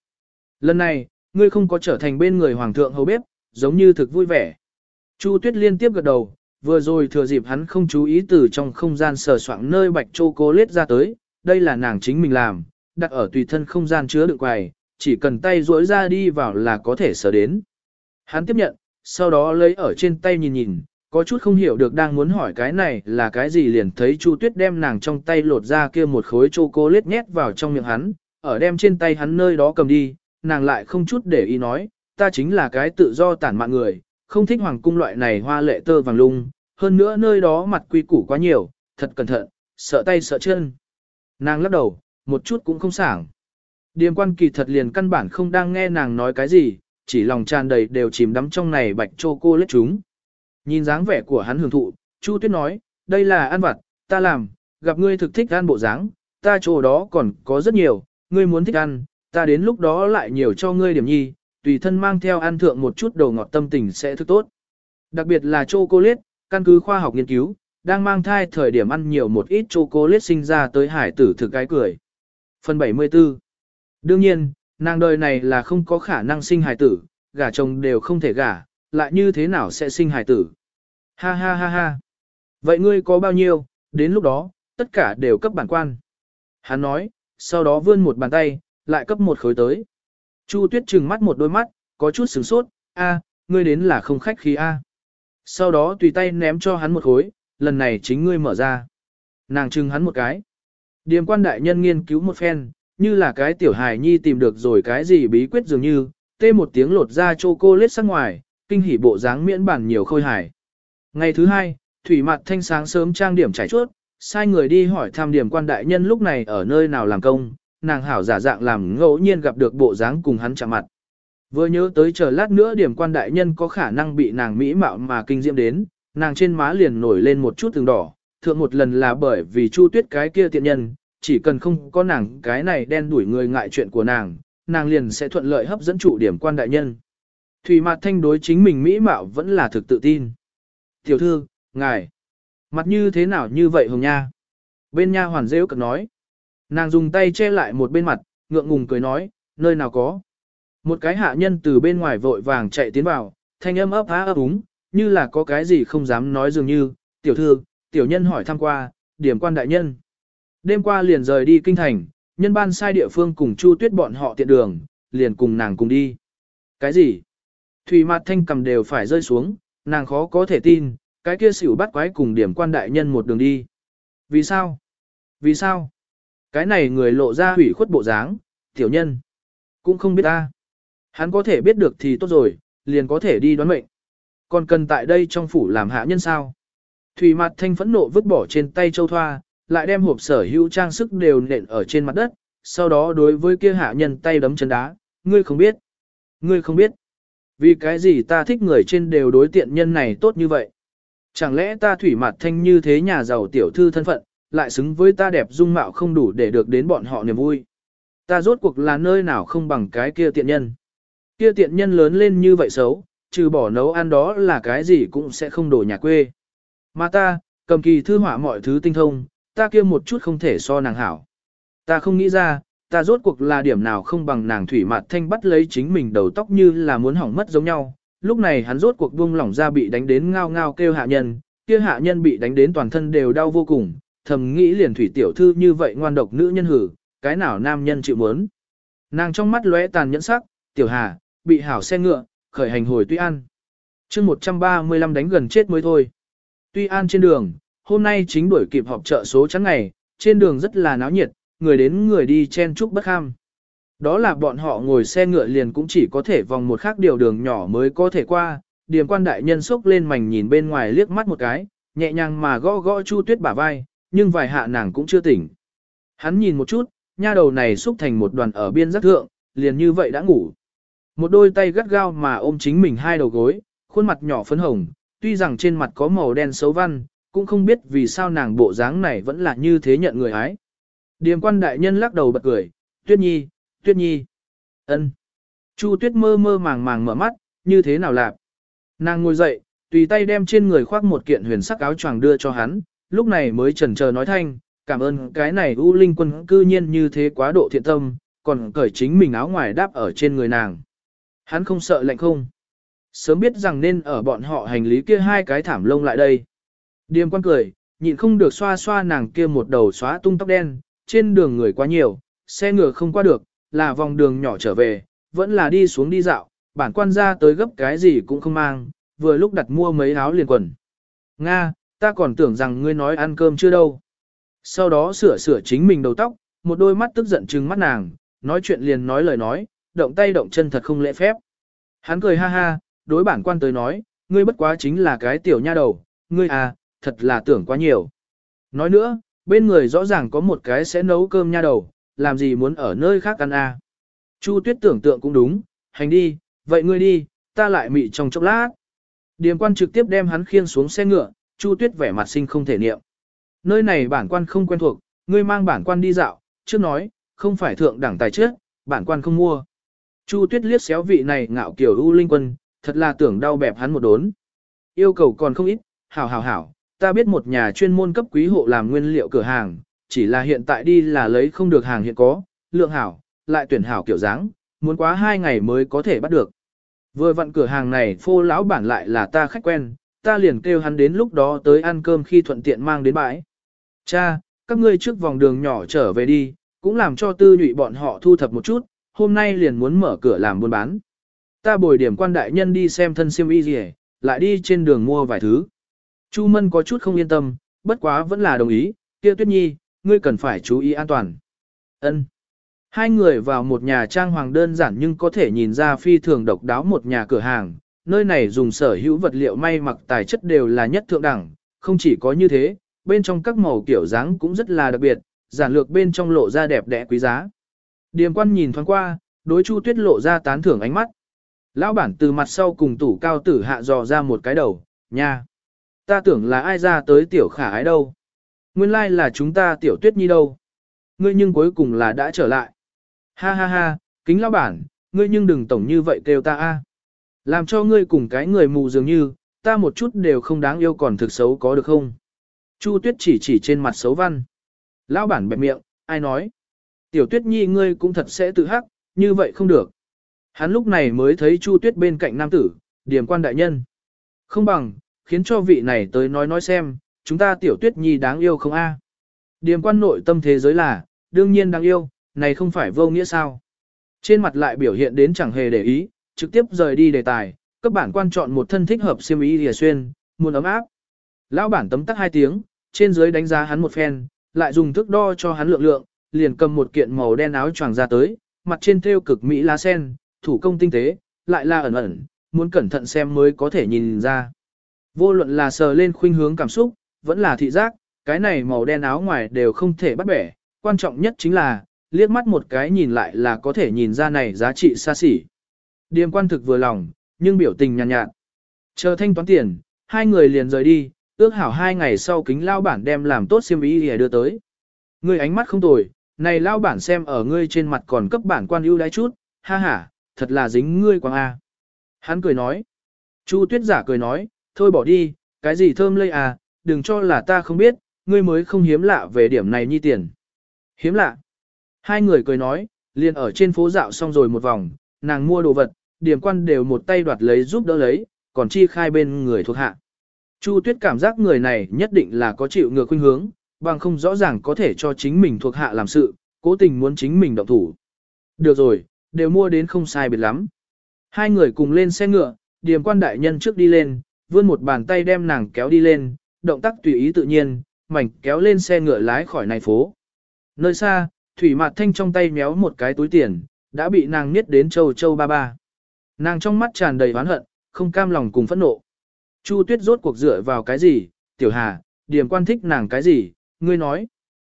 Lần này, ngươi không có trở thành bên người hoàng thượng hầu bếp, giống như thực vui vẻ. Chu Tuyết liên tiếp gật đầu, vừa rồi thừa dịp hắn không chú ý từ trong không gian sờ soạng nơi bạch chô cô lết ra tới, đây là nàng chính mình làm, đặt ở tùy thân không gian chứa đựng quầy, chỉ cần tay duỗi ra đi vào là có thể sờ đến. Hắn tiếp nhận, sau đó lấy ở trên tay nhìn nhìn, có chút không hiểu được đang muốn hỏi cái này là cái gì liền thấy Chu Tuyết đem nàng trong tay lột ra kia một khối chocolate nhét vào trong miệng hắn, ở đem trên tay hắn nơi đó cầm đi, nàng lại không chút để ý nói, ta chính là cái tự do tản mạn người, không thích hoàng cung loại này hoa lệ tơ vàng lung, hơn nữa nơi đó mặt quy củ quá nhiều, thật cẩn thận, sợ tay sợ chân. Nàng lắc đầu, một chút cũng không sảng. Điềm quan kỳ thật liền căn bản không đang nghe nàng nói cái gì, chỉ lòng tràn đầy đều chìm đắm trong này bạch chô cô lết chúng. Nhìn dáng vẻ của hắn hưởng thụ, Chu Tuyết nói, đây là ăn vặt, ta làm, gặp ngươi thực thích ăn bộ dáng, ta chỗ đó còn có rất nhiều, ngươi muốn thích ăn, ta đến lúc đó lại nhiều cho ngươi điểm nhi, tùy thân mang theo ăn thượng một chút đồ ngọt tâm tình sẽ thức tốt. Đặc biệt là chocolate, căn cứ khoa học nghiên cứu, đang mang thai thời điểm ăn nhiều một ít chocolate sinh ra tới hải tử thực cái cười. Phần 74 Đương nhiên, nàng đời này là không có khả năng sinh hải tử, gả chồng đều không thể gả, lại như thế nào sẽ sinh hải tử. Ha ha ha ha. Vậy ngươi có bao nhiêu, đến lúc đó, tất cả đều cấp bản quan. Hắn nói, sau đó vươn một bàn tay, lại cấp một khối tới. Chu tuyết trừng mắt một đôi mắt, có chút sửng sốt, a, ngươi đến là không khách khí a. Sau đó tùy tay ném cho hắn một khối, lần này chính ngươi mở ra. Nàng trừng hắn một cái. Điềm quan đại nhân nghiên cứu một phen, như là cái tiểu hài nhi tìm được rồi cái gì bí quyết dường như, tê một tiếng lột ra chocolate cô lết sang ngoài, kinh hỉ bộ dáng miễn bản nhiều khôi hài. Ngày thứ hai, thủy mặt thanh sáng sớm trang điểm trải chuốt, sai người đi hỏi thăm điểm quan đại nhân lúc này ở nơi nào làm công, nàng hảo giả dạng làm ngẫu nhiên gặp được bộ dáng cùng hắn chạm mặt. Vừa nhớ tới chờ lát nữa điểm quan đại nhân có khả năng bị nàng mỹ mạo mà kinh diễm đến, nàng trên má liền nổi lên một chút từng đỏ, thượng một lần là bởi vì chu tuyết cái kia tiện nhân, chỉ cần không có nàng cái này đen đuổi người ngại chuyện của nàng, nàng liền sẽ thuận lợi hấp dẫn trụ điểm quan đại nhân. Thủy Mạt Thanh đối chính mình mỹ mạo vẫn là thực tự tin. Tiểu thư, ngài, mặt như thế nào như vậy hồng nha? Bên nha hoàn rêu cực nói. Nàng dùng tay che lại một bên mặt, ngượng ngùng cười nói, nơi nào có. Một cái hạ nhân từ bên ngoài vội vàng chạy tiến vào, thanh âm ấp á ấp úng, như là có cái gì không dám nói dường như, tiểu thư, tiểu nhân hỏi thăm qua, điểm quan đại nhân. Đêm qua liền rời đi kinh thành, nhân ban sai địa phương cùng Chu Tuyết bọn họ tiện đường, liền cùng nàng cùng đi. Cái gì? Thủy mặt thanh cầm đều phải rơi xuống, nàng khó có thể tin, cái kia xỉu bắt quái cùng điểm quan đại nhân một đường đi. Vì sao? Vì sao? Cái này người lộ ra hủy khuất bộ dáng, tiểu nhân. Cũng không biết ta. Hắn có thể biết được thì tốt rồi, liền có thể đi đoán mệnh. Còn cần tại đây trong phủ làm hạ nhân sao? Thủy mặt thanh phẫn nộ vứt bỏ trên tay châu thoa, lại đem hộp sở hữu trang sức đều nện ở trên mặt đất, sau đó đối với kia hạ nhân tay đấm chân đá, ngươi không biết. Ngươi không biết. Vì cái gì ta thích người trên đều đối tiện nhân này tốt như vậy? Chẳng lẽ ta thủy mặt thanh như thế nhà giàu tiểu thư thân phận, lại xứng với ta đẹp dung mạo không đủ để được đến bọn họ niềm vui? Ta rốt cuộc là nơi nào không bằng cái kia tiện nhân? Kia tiện nhân lớn lên như vậy xấu, trừ bỏ nấu ăn đó là cái gì cũng sẽ không đổ nhà quê. Mà ta, cầm kỳ thư họa mọi thứ tinh thông, ta kia một chút không thể so nàng hảo. Ta không nghĩ ra, ta rốt cuộc là điểm nào không bằng nàng thủy mặt thanh bắt lấy chính mình đầu tóc như là muốn hỏng mất giống nhau. Lúc này hắn rốt cuộc buông lỏng ra bị đánh đến ngao ngao kêu hạ nhân, kia hạ nhân bị đánh đến toàn thân đều đau vô cùng, thầm nghĩ liền thủy tiểu thư như vậy ngoan độc nữ nhân hử, cái nào nam nhân chịu muốn. Nàng trong mắt lóe tàn nhẫn sắc, tiểu hà, bị hảo xe ngựa, khởi hành hồi Tuy An. chương 135 đánh gần chết mới thôi. Tuy An trên đường, hôm nay chính đuổi kịp họp chợ số chắn ngày, trên đường rất là náo nhiệt, người đến người đi chen chúc bất ham Đó là bọn họ ngồi xe ngựa liền cũng chỉ có thể vòng một khác điều đường nhỏ mới có thể qua, điềm quan đại nhân sốc lên mảnh nhìn bên ngoài liếc mắt một cái, nhẹ nhàng mà gõ gõ Chu Tuyết bả vai, nhưng vài hạ nàng cũng chưa tỉnh. Hắn nhìn một chút, nha đầu này xúc thành một đoàn ở biên giác thượng, liền như vậy đã ngủ. Một đôi tay gắt gao mà ôm chính mình hai đầu gối, khuôn mặt nhỏ phấn hồng, tuy rằng trên mặt có màu đen xấu văn, cũng không biết vì sao nàng bộ dáng này vẫn là như thế nhận người ái. Điềm quan đại nhân lắc đầu bật cười, tuyết nhi, tuyết nhi. ân. Chu tuyết mơ mơ màng màng mở mắt, như thế nào lạp. Nàng ngồi dậy, tùy tay đem trên người khoác một kiện huyền sắc áo choàng đưa cho hắn, lúc này mới chần chờ nói thanh, cảm ơn cái này U Linh quân cư nhiên như thế quá độ thiện tâm, còn cởi chính mình áo ngoài đáp ở trên người nàng. Hắn không sợ lạnh không? Sớm biết rằng nên ở bọn họ hành lý kia hai cái thảm lông lại đây. Điềm quan cười, nhịn không được xoa xoa nàng kia một đầu xóa tung tóc đen, trên đường người quá nhiều, xe ngựa không qua được, là vòng đường nhỏ trở về, vẫn là đi xuống đi dạo, bản quan ra tới gấp cái gì cũng không mang, vừa lúc đặt mua mấy áo liền quần. Nga, ta còn tưởng rằng ngươi nói ăn cơm chưa đâu. Sau đó sửa sửa chính mình đầu tóc, một đôi mắt tức giận trừng mắt nàng, nói chuyện liền nói lời nói, động tay động chân thật không lễ phép. Hắn cười ha ha, đối bản quan tới nói, ngươi bất quá chính là cái tiểu nha đầu, ngươi à, thật là tưởng quá nhiều. Nói nữa, bên người rõ ràng có một cái sẽ nấu cơm nha đầu, làm gì muốn ở nơi khác ăn à. Chu tuyết tưởng tượng cũng đúng, hành đi, vậy ngươi đi, ta lại mị trong chốc lát. Điềm quan trực tiếp đem hắn khiêng xuống xe ngựa, Chu tuyết vẻ mặt sinh không thể niệm. Nơi này bản quan không quen thuộc, ngươi mang bản quan đi dạo, trước nói, không phải thượng đẳng tài trước, bản quan không mua. Chu tuyết liếc xéo vị này ngạo kiểu U Linh Quân, thật là tưởng đau bẹp hắn một đốn. Yêu cầu còn không ít, hảo hảo hảo, ta biết một nhà chuyên môn cấp quý hộ làm nguyên liệu cửa hàng, chỉ là hiện tại đi là lấy không được hàng hiện có, lượng hảo, lại tuyển hảo kiểu dáng, muốn quá hai ngày mới có thể bắt được. Vừa vặn cửa hàng này phô lão bản lại là ta khách quen, ta liền kêu hắn đến lúc đó tới ăn cơm khi thuận tiện mang đến bãi. Cha, các ngươi trước vòng đường nhỏ trở về đi, cũng làm cho tư nhụy bọn họ thu thập một chút, hôm nay liền muốn mở cửa làm buôn bán. Ta bồi điểm quan đại nhân đi xem thân siêm y gì lại đi trên đường mua vài thứ. Chu Mân có chút không yên tâm, bất quá vẫn là đồng ý, kia tuyết nhi, ngươi cần phải chú ý an toàn. Ân. Hai người vào một nhà trang hoàng đơn giản nhưng có thể nhìn ra phi thường độc đáo một nhà cửa hàng, nơi này dùng sở hữu vật liệu may mặc tài chất đều là nhất thượng đẳng, không chỉ có như thế, bên trong các màu kiểu dáng cũng rất là đặc biệt, giản lược bên trong lộ ra đẹp đẽ quý giá. Điềm quan nhìn thoáng qua, đối Chu Tuyết lộ ra tán thưởng ánh mắt. Lão bản từ mặt sau cùng tủ cao tử hạ dò ra một cái đầu, nha. Ta tưởng là ai ra tới tiểu khả ái đâu. Nguyên lai like là chúng ta tiểu tuyết nhi đâu. Ngươi nhưng cuối cùng là đã trở lại. Ha ha ha, kính lão bản, ngươi nhưng đừng tổng như vậy kêu ta a. Làm cho ngươi cùng cái người mù dường như, ta một chút đều không đáng yêu còn thực xấu có được không? Chu tuyết chỉ chỉ trên mặt xấu văn. Lão bản bẹp miệng, ai nói? Tiểu tuyết nhi ngươi cũng thật sẽ tự hắc, như vậy không được. Hắn lúc này mới thấy Chu Tuyết bên cạnh nam tử, điểm quan đại nhân. Không bằng, khiến cho vị này tới nói nói xem, chúng ta tiểu tuyết nhi đáng yêu không a? À? Điềm quan nội tâm thế giới là, đương nhiên đáng yêu, này không phải vô nghĩa sao. Trên mặt lại biểu hiện đến chẳng hề để ý, trực tiếp rời đi đề tài, các bản quan chọn một thân thích hợp xiêm y lìa xuyên, muốn ấm áp. Lão bản tấm tắc hai tiếng, trên dưới đánh giá hắn một phen, lại dùng thước đo cho hắn lượng lượng, liền cầm một kiện màu đen áo choàng ra tới, mặt trên thêu cực mỹ lá sen, thủ công tinh tế, lại là ẩn ẩn, muốn cẩn thận xem mới có thể nhìn ra. Vô luận là sờ lên khuynh hướng cảm xúc, vẫn là thị giác, cái này màu đen áo ngoài đều không thể bắt bẻ, quan trọng nhất chính là, liếc mắt một cái nhìn lại là có thể nhìn ra này giá trị xa xỉ. Điềm quan thực vừa lòng, nhưng biểu tình nhàn nhạt, nhạt. Chờ thanh toán tiền, hai người liền rời đi, ước hảo hai ngày sau kính lao bản đem làm tốt xiêm ý để đưa tới. Ngươi ánh mắt không tồi, này lao bản xem ở ngươi trên mặt còn cấp bản quan ưu đãi chút, ha ha, thật là dính ngươi quang A. Hắn cười nói. Chu tuyết giả cười nói, thôi bỏ đi, cái gì thơm lây à, đừng cho là ta không biết, ngươi mới không hiếm lạ về điểm này nhi tiền. Hiếm lạ. Hai người cười nói, liền ở trên phố dạo xong rồi một vòng, nàng mua đồ vật, điểm quan đều một tay đoạt lấy giúp đỡ lấy, còn chi khai bên người thuộc hạ. Chu tuyết cảm giác người này nhất định là có chịu ngược khuynh hướng, bằng không rõ ràng có thể cho chính mình thuộc hạ làm sự, cố tình muốn chính mình động thủ. Được rồi, đều mua đến không sai biệt lắm. Hai người cùng lên xe ngựa, điểm quan đại nhân trước đi lên, vươn một bàn tay đem nàng kéo đi lên, động tác tùy ý tự nhiên, mảnh kéo lên xe ngựa lái khỏi này phố. Nơi xa, Thủy Mạt Thanh trong tay méo một cái túi tiền, đã bị nàng niết đến châu châu ba ba. Nàng trong mắt tràn đầy oán hận, không cam lòng cùng phẫn nộ. Chu Tuyết rốt cuộc dựa vào cái gì, Tiểu Hà, điểm quan thích nàng cái gì, ngươi nói.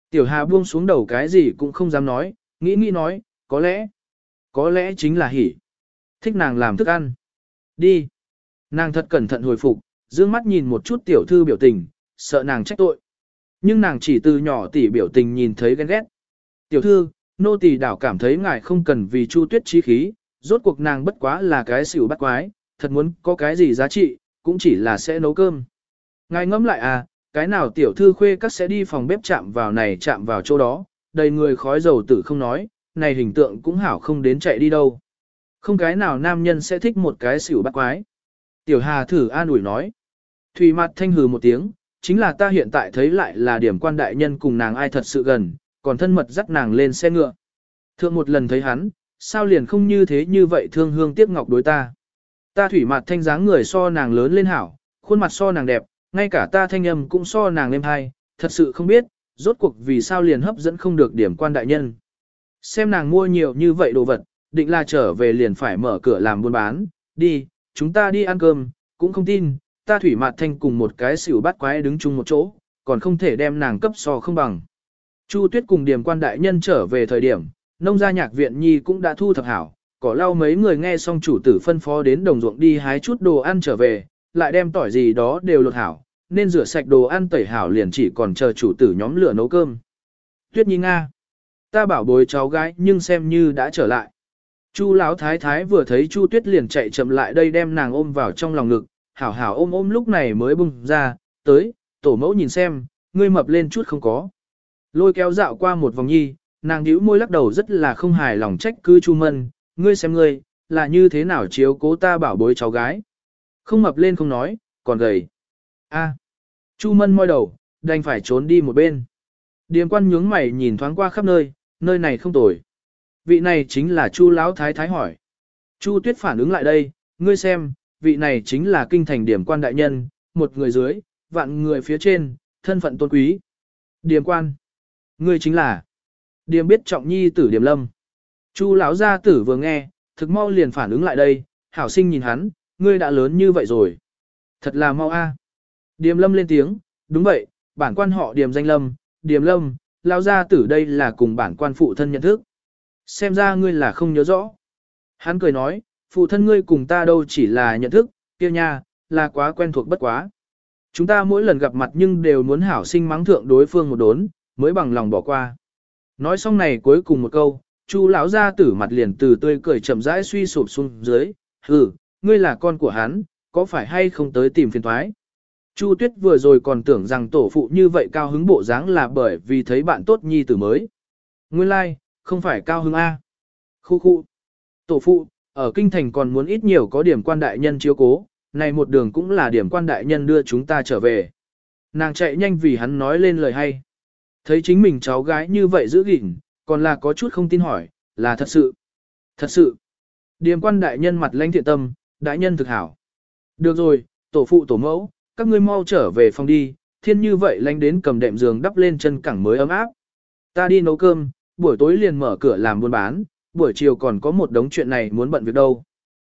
Tiểu Hà buông xuống đầu cái gì cũng không dám nói, nghĩ nghĩ nói, có lẽ, có lẽ chính là hỉ. Thích nàng làm thức ăn. Đi. Nàng thật cẩn thận hồi phục, dương mắt nhìn một chút tiểu thư biểu tình, sợ nàng trách tội. Nhưng nàng chỉ từ nhỏ tỷ biểu tình nhìn thấy ghen ghét. Tiểu thư, nô tỳ đảo cảm thấy ngài không cần vì chu tuyết chi khí, rốt cuộc nàng bất quá là cái xỉu bắt quái, thật muốn có cái gì giá trị, cũng chỉ là sẽ nấu cơm. Ngài ngẫm lại à, cái nào tiểu thư khuê các sẽ đi phòng bếp chạm vào này chạm vào chỗ đó, đầy người khói dầu tử không nói, này hình tượng cũng hảo không đến chạy đi đâu. Không cái nào nam nhân sẽ thích một cái xỉu bắt quái. Tiểu Hà thử an ủi nói. Thủy mặt thanh hừ một tiếng, chính là ta hiện tại thấy lại là điểm quan đại nhân cùng nàng ai thật sự gần, còn thân mật dắt nàng lên xe ngựa. Thượng một lần thấy hắn, sao liền không như thế như vậy thương hương tiếc ngọc đối ta. Ta thủy mặt thanh dáng người so nàng lớn lên hảo, khuôn mặt so nàng đẹp, ngay cả ta thanh âm cũng so nàng êm hay, thật sự không biết, rốt cuộc vì sao liền hấp dẫn không được điểm quan đại nhân. Xem nàng mua nhiều như vậy đồ vật, định là trở về liền phải mở cửa làm buôn bán, đi, chúng ta đi ăn cơm, cũng không tin, ta thủy mặt thanh cùng một cái xỉu bắt quái đứng chung một chỗ, còn không thể đem nàng cấp so không bằng. Chu Tuyết cùng điểm quan đại nhân trở về thời điểm, nông gia nhạc viện nhi cũng đã thu thập hảo, có lau mấy người nghe xong chủ tử phân phó đến đồng ruộng đi hái chút đồ ăn trở về, lại đem tỏi gì đó đều lột hảo, nên rửa sạch đồ ăn tẩy hảo liền chỉ còn chờ chủ tử nhóm lửa nấu cơm. Tuyết Nhi Nga, ta bảo bối cháu gái nhưng xem như đã trở lại. Chu Lão thái thái vừa thấy Chu Tuyết liền chạy chậm lại đây đem nàng ôm vào trong lòng ngực, hảo hảo ôm ôm lúc này mới bung ra, tới, tổ mẫu nhìn xem, ngươi mập lên chút không có. Lôi kéo dạo qua một vòng nhi, nàng nhíu môi lắc đầu rất là không hài lòng trách cứ Chu Mân, ngươi xem ngươi, là như thế nào chiếu cố ta bảo bối cháu gái. Không mập lên không nói, còn gầy. A. Chu Mân môi đầu, đành phải trốn đi một bên. Điềm quan nhướng mày nhìn thoáng qua khắp nơi, nơi này không tồi. Vị này chính là Chu Lão Thái Thái hỏi. Chu Tuyết phản ứng lại đây, ngươi xem, vị này chính là kinh thành điểm quan đại nhân, một người dưới, vạn người phía trên, thân phận tôn quý. Điểm quan. Ngươi chính là. Điềm biết trọng nhi tử Điềm lâm. Chu lão gia tử vừa nghe, thực mau liền phản ứng lại đây, hảo sinh nhìn hắn, ngươi đã lớn như vậy rồi. Thật là mau a. Điềm lâm lên tiếng, đúng vậy, bản quan họ điềm danh lâm, điềm lâm, lão gia tử đây là cùng bản quan phụ thân nhận thức. Xem ra ngươi là không nhớ rõ. Hắn cười nói, phụ thân ngươi cùng ta đâu chỉ là nhận thức, kia nha, là quá quen thuộc bất quá. Chúng ta mỗi lần gặp mặt nhưng đều muốn hảo sinh mắng thượng đối phương một đốn, mới bằng lòng bỏ qua. Nói xong này cuối cùng một câu, Chu lão gia tử mặt liền từ tươi cười chậm rãi suy sụp xuống dưới, "Hừ, ngươi là con của hắn, có phải hay không tới tìm phiền toái?" Chu Tuyết vừa rồi còn tưởng rằng tổ phụ như vậy cao hứng bộ dáng là bởi vì thấy bạn tốt nhi tử mới. Nguyên lai, like, không phải cao hứng A. Khu khu. Tổ phụ, ở kinh thành còn muốn ít nhiều có điểm quan đại nhân chiếu cố, này một đường cũng là điểm quan đại nhân đưa chúng ta trở về. Nàng chạy nhanh vì hắn nói lên lời hay. Thấy chính mình cháu gái như vậy giữ gìn, còn là có chút không tin hỏi, là thật sự. Thật sự. Điềm quan đại nhân mặt lãnh thiện tâm, đại nhân thực hảo. Được rồi, tổ phụ tổ mẫu, các ngươi mau trở về phòng đi, thiên như vậy lánh đến cầm đệm giường đắp lên chân cẳng mới ấm áp. Ta đi nấu cơm, buổi tối liền mở cửa làm buôn bán, buổi chiều còn có một đống chuyện này muốn bận việc đâu.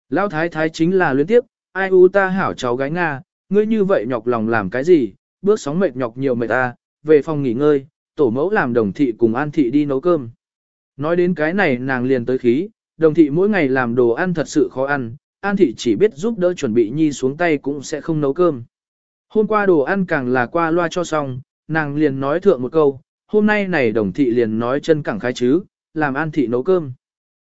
Lão thái thái chính là luyến tiếp, ai u ta hảo cháu gái Nga, ngươi như vậy nhọc lòng làm cái gì, bước sóng mệt nhọc nhiều mệt ta, về phòng nghỉ ngơi, tổ mẫu làm đồng thị cùng an thị đi nấu cơm. Nói đến cái này nàng liền tới khí, đồng thị mỗi ngày làm đồ ăn thật sự khó ăn, an thị chỉ biết giúp đỡ chuẩn bị nhi xuống tay cũng sẽ không nấu cơm. Hôm qua đồ ăn càng là qua loa cho xong, nàng liền nói thượng một câu, hôm nay này đồng thị liền nói chân cẳng khái chứ, làm an thị nấu cơm.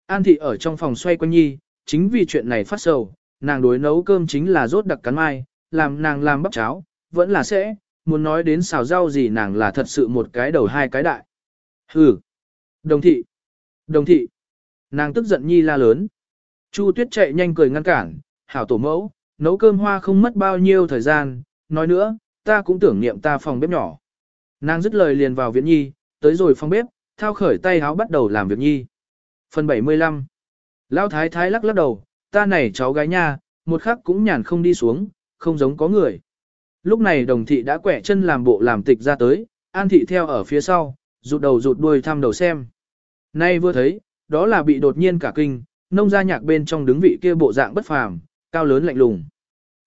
An thị ở trong phòng xoay quanh nhi, chính vì chuyện này phát sầu, nàng đối nấu cơm chính là rốt đặc cắn mai, làm nàng làm bắp cháo, vẫn là sẽ, muốn nói đến xào rau gì nàng là thật sự một cái đầu hai cái đại. Hừ. Đồng thị. Đồng thị. Nàng tức giận nhi la lớn. Chu tuyết chạy nhanh cười ngăn cản, hảo tổ mẫu, nấu cơm hoa không mất bao nhiêu thời gian, nói nữa, ta cũng tưởng niệm ta phòng bếp nhỏ. Nàng dứt lời liền vào viện nhi, tới rồi phòng bếp, thao khởi tay háo bắt đầu làm việc nhi. Phần 75 Lão thái thái lắc lắc đầu, ta này cháu gái nha, một khắc cũng nhàn không đi xuống, không giống có người. Lúc này đồng thị đã quẻ chân làm bộ làm tịch ra tới, an thị theo ở phía sau, rụt đầu rụt đuôi thăm đầu xem. Nay vừa thấy, đó là bị đột nhiên cả kinh, nông gia nhạc bên trong đứng vị kia bộ dạng bất phàm, cao lớn lạnh lùng.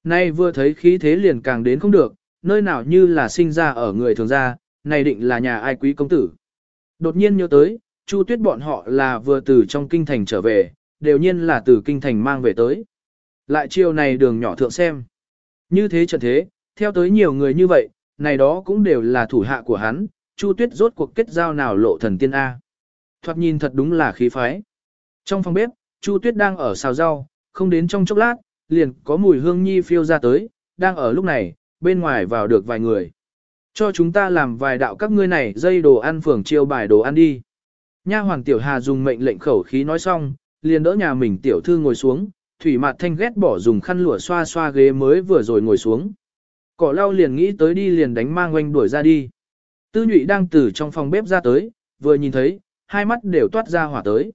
Nay vừa thấy khí thế liền càng đến không được, nơi nào như là sinh ra ở người thường gia, này định là nhà ai quý công tử. Đột nhiên nhớ tới, Chu Tuyết bọn họ là vừa từ trong kinh thành trở về, đều nhiên là từ kinh thành mang về tới. Lại chiều này đường nhỏ thượng xem. Như thế trận thế, theo tới nhiều người như vậy, này đó cũng đều là thủ hạ của hắn, Chu Tuyết rốt cuộc kết giao nào lộ thần tiên A. Thoạt nhìn thật đúng là khí phái. Trong phòng bếp, Chu Tuyết đang ở xào rau, không đến trong chốc lát, liền có mùi hương nhi phiêu ra tới, đang ở lúc này, bên ngoài vào được vài người. Cho chúng ta làm vài đạo các ngươi này dây đồ ăn phường chiêu bài đồ ăn đi. Nha hoàng tiểu hà dùng mệnh lệnh khẩu khí nói xong, liền đỡ nhà mình tiểu thư ngồi xuống, thủy mặt thanh ghét bỏ dùng khăn lụa xoa xoa ghế mới vừa rồi ngồi xuống. Cỏ lau liền nghĩ tới đi liền đánh mang oanh đuổi ra đi. Tư nhụy đang từ trong phòng bếp ra tới, vừa nhìn thấy, hai mắt đều toát ra hỏa tới.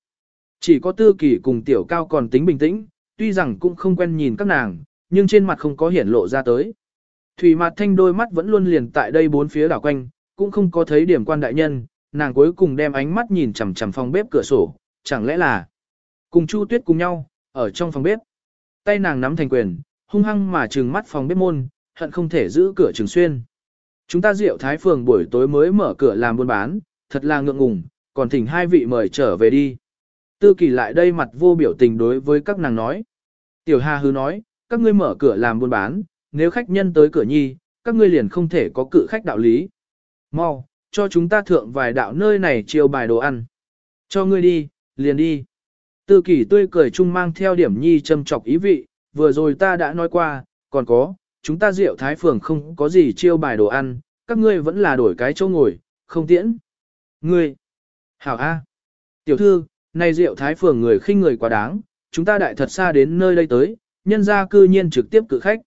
Chỉ có tư kỳ cùng tiểu cao còn tính bình tĩnh, tuy rằng cũng không quen nhìn các nàng, nhưng trên mặt không có hiển lộ ra tới. Thủy mặt thanh đôi mắt vẫn luôn liền tại đây bốn phía đảo quanh, cũng không có thấy điểm quan đại nhân, nàng cuối cùng đem ánh mắt nhìn chằm chằm phòng bếp cửa sổ, chẳng lẽ là cùng Chu Tuyết cùng nhau, ở trong phòng bếp. Tay nàng nắm thành quyền, hung hăng mà trừng mắt phòng bếp môn, hận không thể giữ cửa trường xuyên. Chúng ta rượu thái phường buổi tối mới mở cửa làm buôn bán, thật là ngượng ngùng, còn thỉnh hai vị mời trở về đi. Tư kỳ lại đây mặt vô biểu tình đối với các nàng nói. Tiểu Hà hứ nói, các ngươi mở cửa làm buôn bán, nếu khách nhân tới cửa nhi, các ngươi liền không thể có cự khách đạo lý. Mau, cho chúng ta thượng vài đạo nơi này chiêu bài đồ ăn. Cho ngươi đi, liền đi. Tư kỳ tươi cười chung mang theo điểm nhi châm chọc ý vị, vừa rồi ta đã nói qua, còn có, chúng ta rượu thái phường không có gì chiêu bài đồ ăn, các ngươi vẫn là đổi cái chỗ ngồi, không tiễn. Ngươi, hảo A, tiểu thư, này rượu thái phường người khinh người quá đáng, chúng ta đại thật xa đến nơi đây tới, nhân ra cư nhiên trực tiếp cự khách.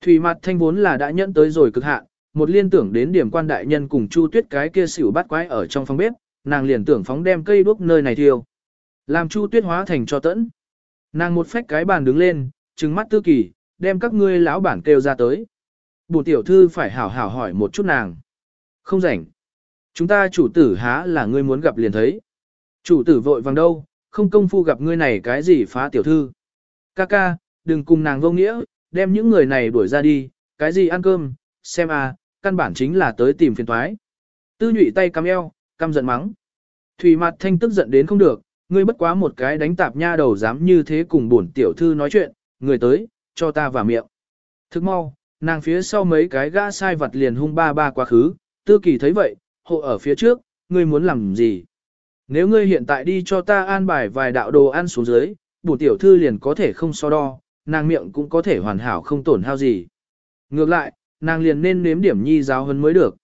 Thủy mặt thanh vốn là đã nhận tới rồi cực hạn, một liên tưởng đến điểm quan đại nhân cùng chu tuyết cái kia xỉu bắt quái ở trong phòng bếp, nàng liền tưởng phóng đem cây đuốc nơi này thiêu. Làm chu tuyết hóa thành cho tẫn. Nàng một phách cái bàn đứng lên, trừng mắt tư kỳ, đem các ngươi lão bản kêu ra tới. Bùn tiểu thư phải hảo hảo hỏi một chút nàng. Không rảnh. Chúng ta chủ tử há là ngươi muốn gặp liền thấy. Chủ tử vội vàng đâu, không công phu gặp ngươi này cái gì phá tiểu thư. Ca ca, đừng cùng nàng vô nghĩa, đem những người này đuổi ra đi, cái gì ăn cơm, xem à, căn bản chính là tới tìm phiền toái. Tư nhụy tay cắm eo, căm giận mắng. Thủy mặt thanh tức giận đến không được, ngươi bất quá một cái đánh tạp nha đầu dám như thế cùng bổn tiểu thư nói chuyện, người tới, cho ta vào miệng. Thức mau, nàng phía sau mấy cái gã sai vật liền hung ba ba quá khứ, tư kỳ thấy vậy, hộ ở phía trước, ngươi muốn làm gì? Nếu ngươi hiện tại đi cho ta an bài vài đạo đồ ăn xuống dưới, bổ tiểu thư liền có thể không so đo, nàng miệng cũng có thể hoàn hảo không tổn hao gì. Ngược lại, nàng liền nên nếm điểm nhi giáo hơn mới được.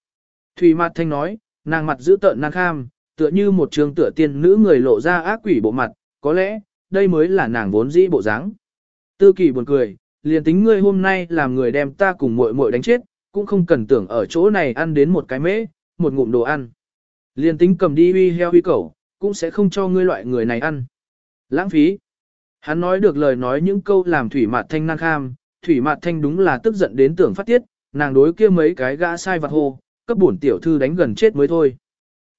Thủy mặt thanh nói, nàng mặt giữ tợn nàng kham, Tựa như một trường tựa tiên nữ người lộ ra ác quỷ bộ mặt, có lẽ, đây mới là nàng vốn dĩ bộ dáng. Tư kỳ buồn cười, liền tính ngươi hôm nay làm người đem ta cùng muội muội đánh chết, cũng không cần tưởng ở chỗ này ăn đến một cái mễ, một ngụm đồ ăn. Liền tính cầm đi uy heo uy cẩu, cũng sẽ không cho ngươi loại người này ăn. Lãng phí. Hắn nói được lời nói những câu làm thủy mạt thanh năng kham, thủy mạt thanh đúng là tức giận đến tưởng phát tiết, nàng đối kia mấy cái gã sai vặt hô, cấp bổn tiểu thư đánh gần chết mới thôi.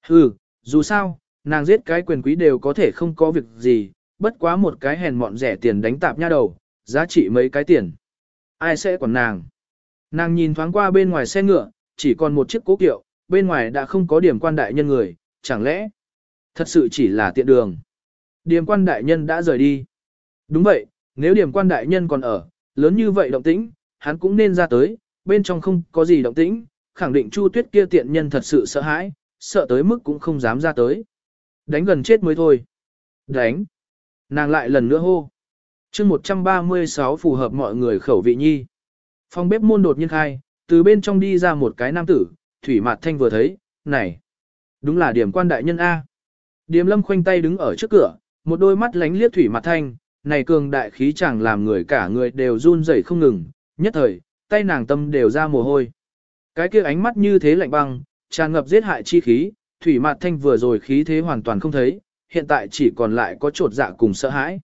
Hừ, dù sao, nàng giết cái quyền quý đều có thể không có việc gì, bất quá một cái hèn mọn rẻ tiền đánh tạp nha đầu, giá trị mấy cái tiền. Ai sẽ còn nàng? Nàng nhìn thoáng qua bên ngoài xe ngựa, chỉ còn một chiếc cố kiệu, bên ngoài đã không có điểm quan đại nhân người, chẳng lẽ thật sự chỉ là tiện đường. Điểm quan đại nhân đã rời đi. Đúng vậy, nếu điểm quan đại nhân còn ở, lớn như vậy động tĩnh, hắn cũng nên ra tới, bên trong không có gì động tĩnh, khẳng định Chu Tuyết kia tiện nhân thật sự sợ hãi, sợ tới mức cũng không dám ra tới. Đánh gần chết mới thôi. Đánh. Nàng lại lần nữa hô chương 136 phù hợp mọi người khẩu vị nhi. Phòng bếp môn đột nhiên khai, từ bên trong đi ra một cái nam tử, Thủy Mạt Thanh vừa thấy, này, đúng là điểm quan đại nhân A. Điềm lâm khoanh tay đứng ở trước cửa, một đôi mắt lánh liếc Thủy Mạt Thanh, này cường đại khí chẳng làm người cả người đều run rẩy không ngừng, nhất thời, tay nàng tâm đều ra mồ hôi. Cái kia ánh mắt như thế lạnh băng, tràn ngập giết hại chi khí, Thủy Mạt Thanh vừa rồi khí thế hoàn toàn không thấy, hiện tại chỉ còn lại có trột dạ cùng sợ hãi.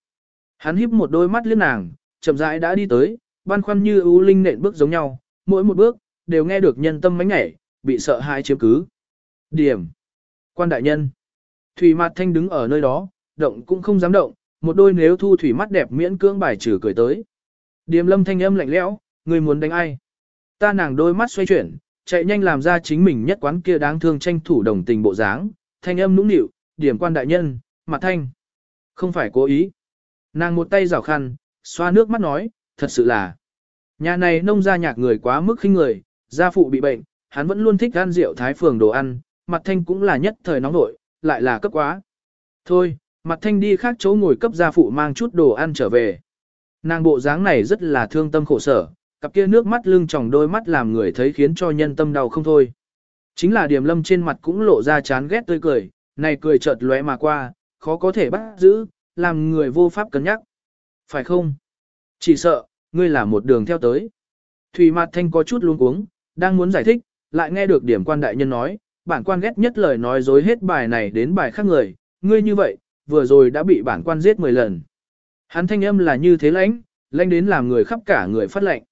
Hắn híp một đôi mắt liếc nàng, chậm rãi đã đi tới, băn khoăn như ưu linh nện bước giống nhau, mỗi một bước, đều nghe được nhân tâm mánh nhảy, bị sợ hãi chiếm cứ. Điểm. Quan đại nhân. Thủy mặt thanh đứng ở nơi đó, động cũng không dám động, một đôi nếu thu thủy mắt đẹp miễn cưỡng bài trừ cười tới. Điềm lâm thanh âm lạnh lẽo, người muốn đánh ai? Ta nàng đôi mắt xoay chuyển, chạy nhanh làm ra chính mình nhất quán kia đáng thương tranh thủ đồng tình bộ dáng, thanh âm nũng nịu, điểm quan đại nhân, mặt thanh. Không phải cố ý. Nàng một tay rào khăn, xoa nước mắt nói, thật sự là. Nhà này nông gia nhạc người quá mức khinh người, gia phụ bị bệnh, hắn vẫn luôn thích ăn rượu thái phường đồ ăn, mặt thanh cũng là nhất thời nóng nổi, lại là cấp quá. Thôi, mặt thanh đi khác chỗ ngồi cấp gia phụ mang chút đồ ăn trở về. Nàng bộ dáng này rất là thương tâm khổ sở, cặp kia nước mắt lưng tròng đôi mắt làm người thấy khiến cho nhân tâm đau không thôi. Chính là điểm lâm trên mặt cũng lộ ra chán ghét tươi cười, này cười chợt lóe mà qua, khó có thể bắt giữ, làm người vô pháp cân nhắc. Phải không? Chỉ sợ, ngươi là một đường theo tới. Thủy Mạt Thanh có chút luống cuống, đang muốn giải thích, lại nghe được điểm quan đại nhân nói, bản quan ghét nhất lời nói dối hết bài này đến bài khác người, ngươi như vậy, vừa rồi đã bị bản quan giết 10 lần. Hắn thanh âm là như thế lãnh, lãnh đến làm người khắp cả người phát lệnh.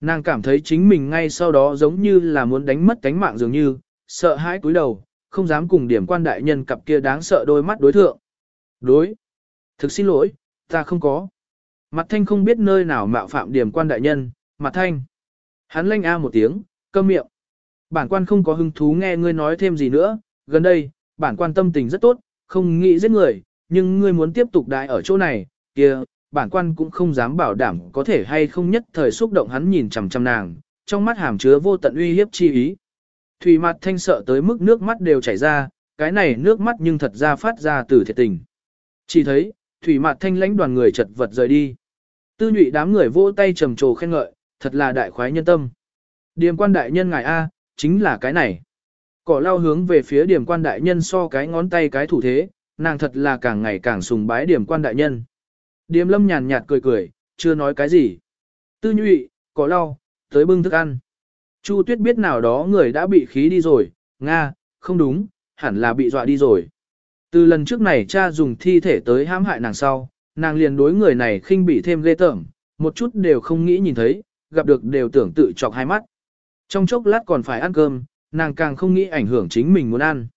Nàng cảm thấy chính mình ngay sau đó giống như là muốn đánh mất cánh mạng dường như, sợ hãi cúi đầu, không dám cùng điểm quan đại nhân cặp kia đáng sợ đôi mắt đối thượng. Đối. Thực xin lỗi, ta không có. Mặt thanh không biết nơi nào mạo phạm điểm quan đại nhân, mặt thanh. Hắn lanh a một tiếng, câm miệng. Bản quan không có hứng thú nghe ngươi nói thêm gì nữa, gần đây, bản quan tâm tình rất tốt, không nghĩ giết người, nhưng ngươi muốn tiếp tục đại ở chỗ này, kia, bản quan cũng không dám bảo đảm có thể hay không nhất thời xúc động hắn nhìn chằm chằm nàng, trong mắt hàm chứa vô tận uy hiếp chi ý. Thủy mặt thanh sợ tới mức nước mắt đều chảy ra, cái này nước mắt nhưng thật ra phát ra từ thiệt tình. Chỉ thấy, thủy mặt thanh lãnh đoàn người chật vật rời đi. Tư nhụy đám người vỗ tay trầm trồ khen ngợi, thật là đại khoái nhân tâm. Điềm quan đại nhân ngài A, chính là cái này. Cỏ lao hướng về phía điểm quan đại nhân so cái ngón tay cái thủ thế, nàng thật là càng ngày càng sùng bái điểm quan đại nhân. Điềm lâm nhàn nhạt cười cười, chưa nói cái gì. Tư nhụy, cỏ lao, tới bưng thức ăn. Chu tuyết biết nào đó người đã bị khí đi rồi, Nga, không đúng, hẳn là bị dọa đi rồi. Từ lần trước này cha dùng thi thể tới hãm hại nàng sau, nàng liền đối người này khinh bị thêm ghê tởm, một chút đều không nghĩ nhìn thấy, gặp được đều tưởng tự chọc hai mắt. Trong chốc lát còn phải ăn cơm, nàng càng không nghĩ ảnh hưởng chính mình muốn ăn.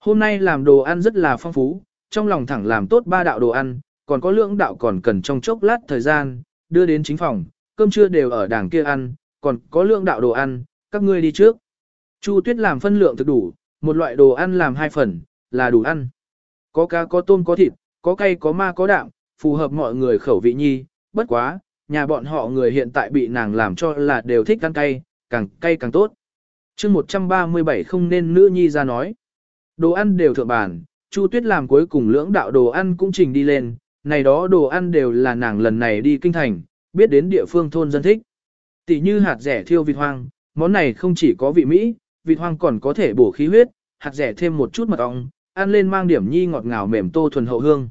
Hôm nay làm đồ ăn rất là phong phú, trong lòng thẳng làm tốt ba đạo đồ ăn, còn có lượng đạo còn cần trong chốc lát thời gian, đưa đến chính phòng, cơm trưa đều ở đảng kia ăn, còn có lượng đạo đồ ăn, các ngươi đi trước. Chu Tuyết làm phân lượng thực đủ, một loại đồ ăn làm hai phần, là đủ ăn. Có cá có tôm có thịt, có cay có ma có đạm, phù hợp mọi người khẩu vị nhi, bất quá, nhà bọn họ người hiện tại bị nàng làm cho là đều thích ăn cay, càng cay càng tốt. chương 137 không nên nữ nhi ra nói. Đồ ăn đều thượng bản, Chu Tuyết làm cuối cùng lưỡng đạo đồ ăn cũng trình đi lên, này đó đồ ăn đều là nàng lần này đi kinh thành, biết đến địa phương thôn dân thích. Tỷ như hạt rẻ thiêu vịt hoang, món này không chỉ có vị Mỹ, vịt hoang còn có thể bổ khí huyết, hạt rẻ thêm một chút mật ong, ăn lên mang điểm nhi ngọt ngào mềm tô thuần hậu hương.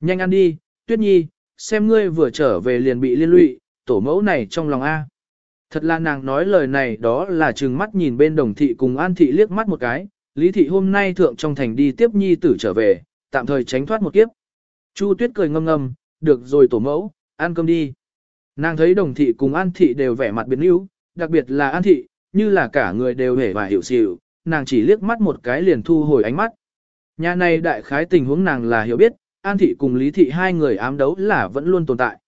Nhanh ăn đi, tuyết nhi, xem ngươi vừa trở về liền bị liên lụy, tổ mẫu này trong lòng A. Thật là nàng nói lời này đó là trừng mắt nhìn bên đồng thị cùng an thị liếc mắt một cái, lý thị hôm nay thượng trong thành đi tiếp nhi tử trở về, tạm thời tránh thoát một kiếp. Chu tuyết cười ngâm ngâm, được rồi tổ mẫu, ăn cơm đi. Nàng thấy đồng thị cùng an thị đều vẻ mặt biến yếu, đặc biệt là an thị, như là cả người đều hề và hiểu xỉu, nàng chỉ liếc mắt một cái liền thu hồi ánh mắt. Nhà này đại khái tình huống nàng là hiểu biết, an thị cùng lý thị hai người ám đấu là vẫn luôn tồn tại.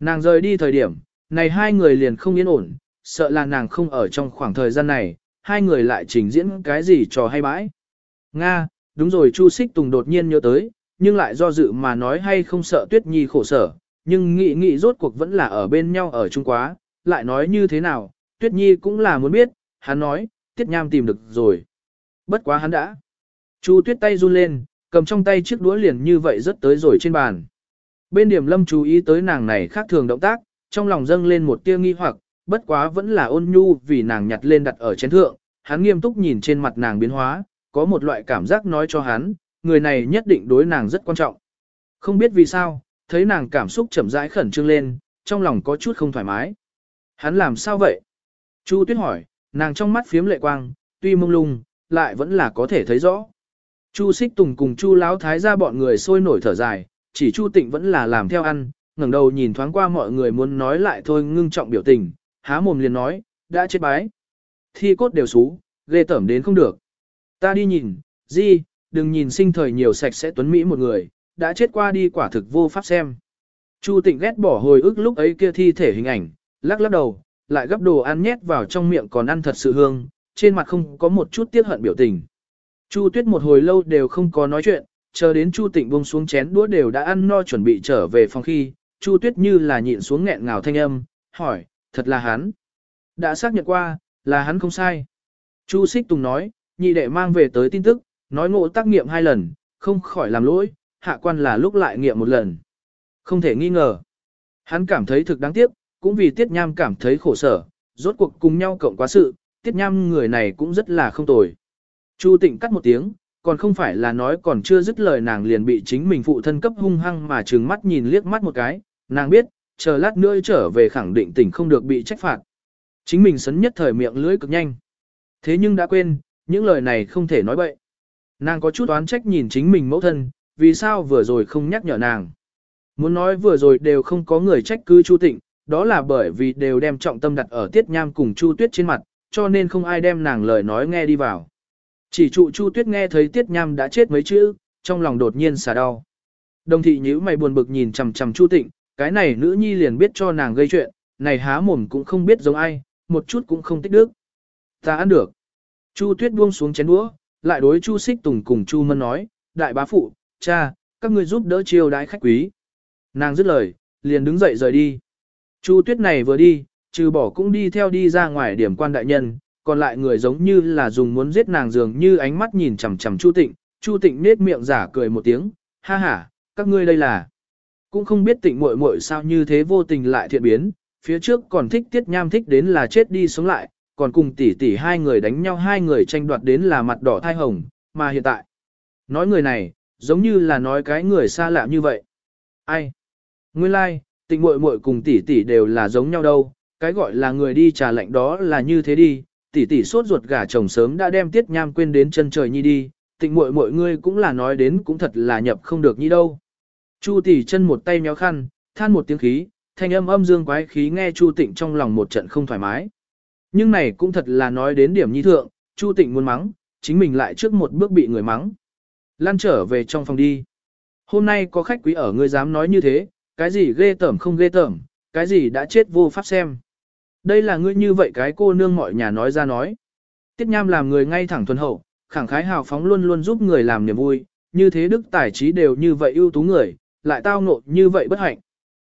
Nàng rời đi thời điểm, này hai người liền không yên ổn, sợ là nàng không ở trong khoảng thời gian này, hai người lại trình diễn cái gì trò hay bãi. Nga, đúng rồi Chu Xích Tùng đột nhiên nhớ tới, nhưng lại do dự mà nói hay không sợ Tuyết Nhi khổ sở, nhưng nghĩ nghĩ rốt cuộc vẫn là ở bên nhau ở chung quá, lại nói như thế nào, Tuyết Nhi cũng là muốn biết, hắn nói, Tiết Nham tìm được rồi. Bất quá hắn đã. Chu Tuyết tay run lên, cầm trong tay chiếc đũa liền như vậy rất tới rồi trên bàn. Bên điểm lâm chú ý tới nàng này khác thường động tác, trong lòng dâng lên một tia nghi hoặc, bất quá vẫn là ôn nhu vì nàng nhặt lên đặt ở chén thượng, hắn nghiêm túc nhìn trên mặt nàng biến hóa, có một loại cảm giác nói cho hắn, người này nhất định đối nàng rất quan trọng. Không biết vì sao, thấy nàng cảm xúc chậm rãi khẩn trương lên, trong lòng có chút không thoải mái. Hắn làm sao vậy? Chu Tuyết hỏi, nàng trong mắt phiếm lệ quang, tuy mông lung, lại vẫn là có thể thấy rõ. Chu Xích Tùng cùng Chu Lão Thái ra bọn người sôi nổi thở dài, chỉ Chu Tịnh vẫn là làm theo ăn, ngẩng đầu nhìn thoáng qua mọi người muốn nói lại thôi ngưng trọng biểu tình, há mồm liền nói, đã chết bái. Thi cốt đều xú, ghê tởm đến không được. Ta đi nhìn, di, đừng nhìn sinh thời nhiều sạch sẽ tuấn Mỹ một người, đã chết qua đi quả thực vô pháp xem. Chu tịnh ghét bỏ hồi ức lúc ấy kia thi thể hình ảnh, lắc lắc đầu, lại gấp đồ ăn nhét vào trong miệng còn ăn thật sự hương, trên mặt không có một chút tiếc hận biểu tình. Chu tuyết một hồi lâu đều không có nói chuyện, chờ đến Chu tịnh buông xuống chén đũa đều đã ăn no chuẩn bị trở về phòng khi, Chu tuyết như là nhịn xuống nghẹn ngào thanh âm, hỏi, thật là hắn. Đã xác nhận qua, là hắn không sai. Chu Xích Tùng nói, nhị đệ mang về tới tin tức, nói ngộ tác nghiệm hai lần, không khỏi làm lỗi, hạ quan là lúc lại nghiệm một lần. Không thể nghi ngờ. Hắn cảm thấy thực đáng tiếc, cũng vì Tiết Nham cảm thấy khổ sở, rốt cuộc cùng nhau cộng quá sự, Tiết Nham người này cũng rất là không tồi. Chu Tịnh cắt một tiếng, còn không phải là nói còn chưa dứt lời nàng liền bị chính mình phụ thân cấp hung hăng mà trừng mắt nhìn liếc mắt một cái, nàng biết, chờ lát nữa trở về khẳng định tỉnh không được bị trách phạt. Chính mình sấn nhất thời miệng lưỡi cực nhanh. Thế nhưng đã quên, những lời này không thể nói bậy. Nàng có chút oán trách nhìn chính mình mẫu thân, vì sao vừa rồi không nhắc nhở nàng. Muốn nói vừa rồi đều không có người trách cứ Chu Tịnh, đó là bởi vì đều đem trọng tâm đặt ở Tiết Nham cùng Chu Tuyết trên mặt, cho nên không ai đem nàng lời nói nghe đi vào. Chỉ trụ Chu Tuyết nghe thấy Tiết Nham đã chết mấy chữ, trong lòng đột nhiên xả đau. Đồng thị nhíu mày buồn bực nhìn chằm chằm Chu Tịnh, cái này nữ nhi liền biết cho nàng gây chuyện, này há mồm cũng không biết giống ai, một chút cũng không tích đức. Ta ăn được. Chu Tuyết buông xuống chén đũa, lại đối Chu Xích Tùng cùng Chu Mân nói, đại bá phụ, cha, các ngươi giúp đỡ chiêu đái khách quý. Nàng dứt lời, liền đứng dậy rời đi. Chu Tuyết này vừa đi, trừ bỏ cũng đi theo đi ra ngoài điểm quan đại nhân, còn lại người giống như là dùng muốn giết nàng dường như ánh mắt nhìn chằm chằm Chu Tịnh, Chu Tịnh nết miệng giả cười một tiếng, ha ha, các ngươi đây là. Cũng không biết tịnh muội muội sao như thế vô tình lại thiện biến, phía trước còn thích tiết nham thích đến là chết đi sống lại, còn cùng tỷ tỷ hai người đánh nhau hai người tranh đoạt đến là mặt đỏ thai hồng, mà hiện tại. Nói người này, giống như là nói cái người xa lạ như vậy. Ai? Nguyên lai, like, tịnh muội muội cùng tỷ tỷ đều là giống nhau đâu, cái gọi là người đi trà lạnh đó là như thế đi, tỷ tỷ sốt ruột gả chồng sớm đã đem tiết nham quên đến chân trời nhi đi, tịnh muội mọi ngươi cũng là nói đến cũng thật là nhập không được nhi đâu. Chu tỷ chân một tay méo khăn, than một tiếng khí, thanh âm âm dương quái khí nghe Chu Tịnh trong lòng một trận không thoải mái. Nhưng này cũng thật là nói đến điểm nhi thượng, Chu Tịnh muốn mắng, chính mình lại trước một bước bị người mắng. Lan trở về trong phòng đi. Hôm nay có khách quý ở ngươi dám nói như thế, cái gì ghê tởm không ghê tởm, cái gì đã chết vô pháp xem. Đây là ngươi như vậy cái cô nương mọi nhà nói ra nói. Tiết Nham làm người ngay thẳng thuần hậu, khẳng khái hào phóng luôn luôn giúp người làm niềm vui, như thế đức tài trí đều như vậy ưu tú người, lại tao ngộ như vậy bất hạnh.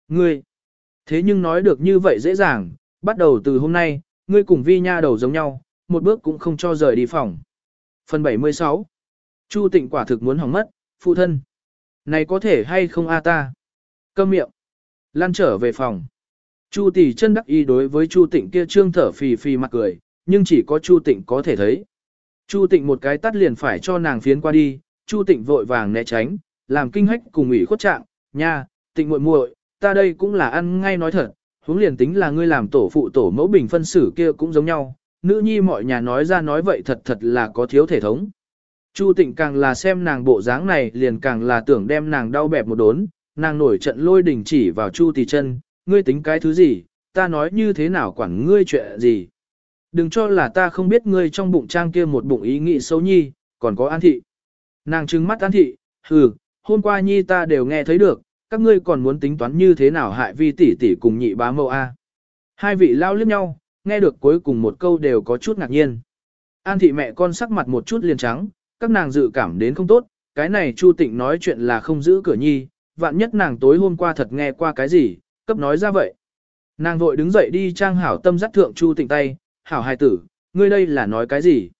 Ngươi, thế nhưng nói được như vậy dễ dàng, bắt đầu từ hôm nay, ngươi cùng vi nha đầu giống nhau, một bước cũng không cho rời đi phòng. Phần 76 Chu tịnh quả thực muốn hỏng mất, phụ thân. Này có thể hay không a ta? Câm miệng. Lan trở về phòng. Chu tỷ chân đắc ý đối với Chu tịnh kia trương thở phì phì mặt cười, nhưng chỉ có Chu tịnh có thể thấy. Chu tịnh một cái tắt liền phải cho nàng phiến qua đi, Chu Tịnh vội vàng né tránh, làm kinh hách cùng ủy khuất trạng, nha, Tịnh muội muội, ta đây cũng là ăn ngay nói thật, huống liền tính là ngươi làm tổ phụ tổ mẫu bình phân xử kia cũng giống nhau, nữ nhi mọi nhà nói ra nói vậy thật thật là có thiếu thể thống. Chu Tịnh càng là xem nàng bộ dáng này liền càng là tưởng đem nàng đau bẹp một đốn, nàng nổi trận lôi đình chỉ vào Chu tỷ chân, ngươi tính cái thứ gì, ta nói như thế nào quản ngươi chuyện gì. Đừng cho là ta không biết ngươi trong bụng trang kia một bụng ý nghĩ xấu nhi, còn có an thị. Nàng trừng mắt an thị, hừ, hôm qua nhi ta đều nghe thấy được, các ngươi còn muốn tính toán như thế nào hại vi tỷ tỷ cùng nhị bá mẫu a. Hai vị lao liếc nhau, nghe được cuối cùng một câu đều có chút ngạc nhiên. An thị mẹ con sắc mặt một chút liền trắng, các nàng dự cảm đến không tốt, cái này Chu Tịnh nói chuyện là không giữ cửa nhi, vạn nhất nàng tối hôm qua thật nghe qua cái gì, cấp nói ra vậy. Nàng vội đứng dậy đi trang hảo tâm dắt thượng Chu Tịnh tay, hảo hài tử, ngươi đây là nói cái gì?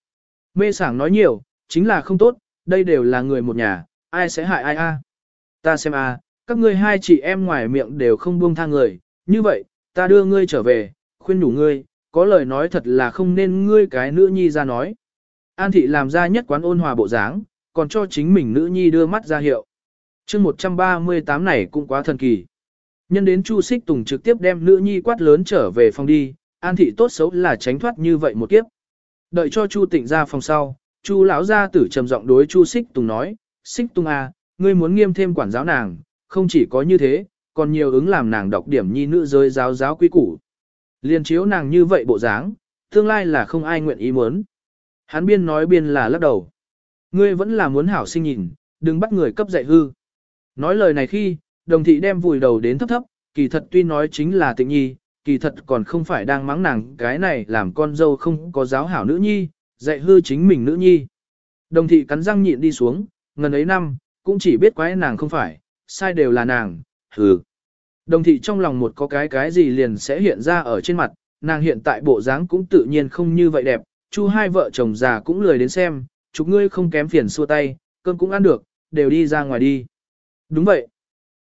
Mê sảng nói nhiều, chính là không tốt, đây đều là người một nhà, ai sẽ hại ai a? Ta xem a, các ngươi hai chị em ngoài miệng đều không buông tha người, như vậy, ta đưa ngươi trở về, khuyên đủ ngươi, có lời nói thật là không nên ngươi cái nữ nhi ra nói. An thị làm ra nhất quán ôn hòa bộ dáng, còn cho chính mình nữ nhi đưa mắt ra hiệu. chương 138 này cũng quá thần kỳ. Nhân đến Chu Xích Tùng trực tiếp đem nữ nhi quát lớn trở về phòng đi, An thị tốt xấu là tránh thoát như vậy một kiếp. Đợi cho Chu Tịnh ra phòng sau, Chu lão gia tử trầm giọng đối Chu Xích Tùng nói, "Xích Tùng à, ngươi muốn nghiêm thêm quản giáo nàng, không chỉ có như thế, còn nhiều ứng làm nàng đọc điểm nhi nữ giới giáo giáo quý củ. Liên chiếu nàng như vậy bộ dáng, tương lai là không ai nguyện ý muốn." Hắn biên nói biên là lắc đầu. "Ngươi vẫn là muốn hảo sinh nhìn, đừng bắt người cấp dạy hư." Nói lời này khi, đồng thị đem vùi đầu đến thấp thấp, kỳ thật tuy nói chính là tịnh nhi, kỳ thật còn không phải đang mắng nàng cái này làm con dâu không có giáo hảo nữ nhi, dạy hư chính mình nữ nhi. Đồng thị cắn răng nhịn đi xuống, ngần ấy năm, cũng chỉ biết quái nàng không phải, sai đều là nàng, hừ. Đồng thị trong lòng một có cái cái gì liền sẽ hiện ra ở trên mặt, nàng hiện tại bộ dáng cũng tự nhiên không như vậy đẹp, chu hai vợ chồng già cũng lười đến xem, chục ngươi không kém phiền xua tay, cơm cũng ăn được, đều đi ra ngoài đi. Đúng vậy.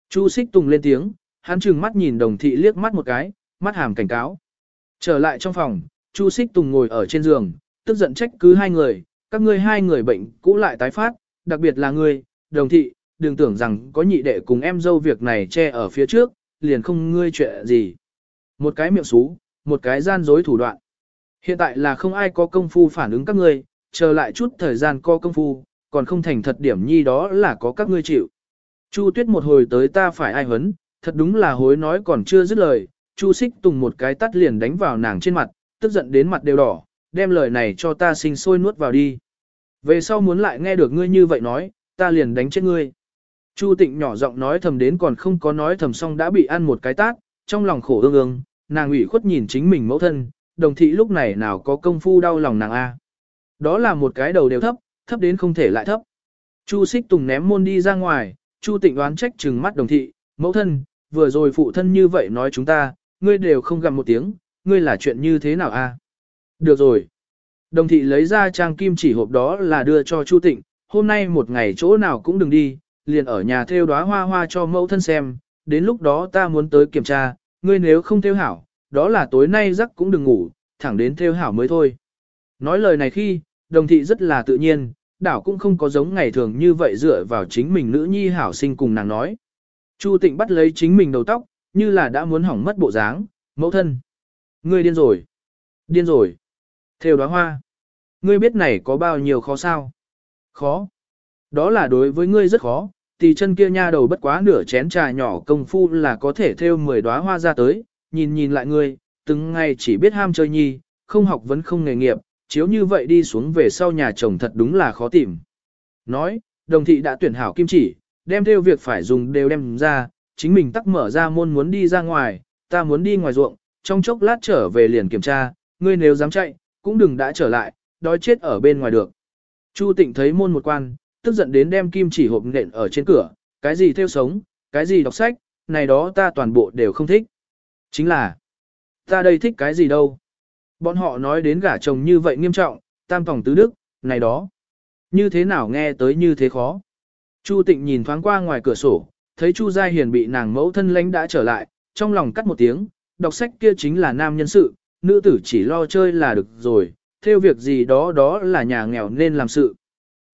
Chu xích tùng lên tiếng, hắn trừng mắt nhìn đồng thị liếc mắt một cái, mắt hàm cảnh cáo. Trở lại trong phòng, Chu Xích Tùng ngồi ở trên giường, tức giận trách cứ hai người, các ngươi hai người bệnh cũ lại tái phát, đặc biệt là ngươi, đồng thị, đừng tưởng rằng có nhị đệ cùng em dâu việc này che ở phía trước, liền không ngươi chuyện gì. Một cái miệng xú, một cái gian dối thủ đoạn. Hiện tại là không ai có công phu phản ứng các ngươi, chờ lại chút thời gian co công phu, còn không thành thật điểm nhi đó là có các ngươi chịu. Chu Tuyết một hồi tới ta phải ai hấn, thật đúng là hối nói còn chưa dứt lời, Chu Xích Tùng một cái tắt liền đánh vào nàng trên mặt, tức giận đến mặt đều đỏ, đem lời này cho ta sinh sôi nuốt vào đi. Về sau muốn lại nghe được ngươi như vậy nói, ta liền đánh chết ngươi. Chu Tịnh nhỏ giọng nói thầm đến còn không có nói thầm xong đã bị ăn một cái tát, trong lòng khổ ương ương, nàng ủy khuất nhìn chính mình mẫu thân, đồng thị lúc này nào có công phu đau lòng nàng a. Đó là một cái đầu đều thấp, thấp đến không thể lại thấp. Chu Xích Tùng ném môn đi ra ngoài, Chu Tịnh đoán trách trừng mắt đồng thị, mẫu thân, vừa rồi phụ thân như vậy nói chúng ta, ngươi đều không gặm một tiếng, ngươi là chuyện như thế nào a? Được rồi. Đồng thị lấy ra trang kim chỉ hộp đó là đưa cho Chu Tịnh, hôm nay một ngày chỗ nào cũng đừng đi, liền ở nhà theo đóa hoa hoa cho mẫu thân xem, đến lúc đó ta muốn tới kiểm tra, ngươi nếu không theo hảo, đó là tối nay giấc cũng đừng ngủ, thẳng đến theo hảo mới thôi. Nói lời này khi, đồng thị rất là tự nhiên, đảo cũng không có giống ngày thường như vậy dựa vào chính mình nữ nhi hảo sinh cùng nàng nói. Chu Tịnh bắt lấy chính mình đầu tóc, như là đã muốn hỏng mất bộ dáng, mẫu thân. Ngươi điên rồi. Điên rồi. Theo đóa hoa. Ngươi biết này có bao nhiêu khó sao? Khó. Đó là đối với ngươi rất khó, tỷ chân kia nha đầu bất quá nửa chén trà nhỏ công phu là có thể theo 10 đóa hoa ra tới, nhìn nhìn lại ngươi, từng ngày chỉ biết ham chơi nhi, không học vẫn không nghề nghiệp, chiếu như vậy đi xuống về sau nhà chồng thật đúng là khó tìm. Nói, đồng thị đã tuyển hảo kim chỉ, đem theo việc phải dùng đều đem ra, chính mình tắc mở ra môn muốn đi ra ngoài, ta muốn đi ngoài ruộng, trong chốc lát trở về liền kiểm tra, ngươi nếu dám chạy, cũng đừng đã trở lại, đói chết ở bên ngoài được. Chu Tịnh thấy môn một quan, tức giận đến đem kim chỉ hộp nện ở trên cửa, cái gì theo sống, cái gì đọc sách, này đó ta toàn bộ đều không thích. Chính là, ta đây thích cái gì đâu. Bọn họ nói đến gả chồng như vậy nghiêm trọng, tam phòng tứ đức, này đó. Như thế nào nghe tới như thế khó. Chu Tịnh nhìn thoáng qua ngoài cửa sổ, thấy Chu Gia Hiền bị nàng mẫu thân lãnh đã trở lại, trong lòng cắt một tiếng, đọc sách kia chính là nam nhân sự, nữ tử chỉ lo chơi là được rồi, theo việc gì đó đó là nhà nghèo nên làm sự.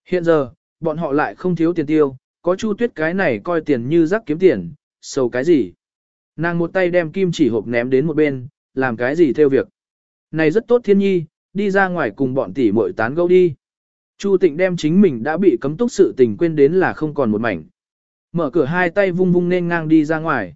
Hiện giờ, bọn họ lại không thiếu tiền tiêu, có Chu Tuyết cái này coi tiền như rắc kiếm tiền, sầu cái gì. Nàng một tay đem kim chỉ hộp ném đến một bên, làm cái gì theo việc. Này rất tốt thiên nhi, đi ra ngoài cùng bọn tỷ muội tán gẫu đi. Chu Tịnh đem chính mình đã bị cấm túc sự tình quên đến là không còn một mảnh. Mở cửa hai tay vung vung nên ngang đi ra ngoài.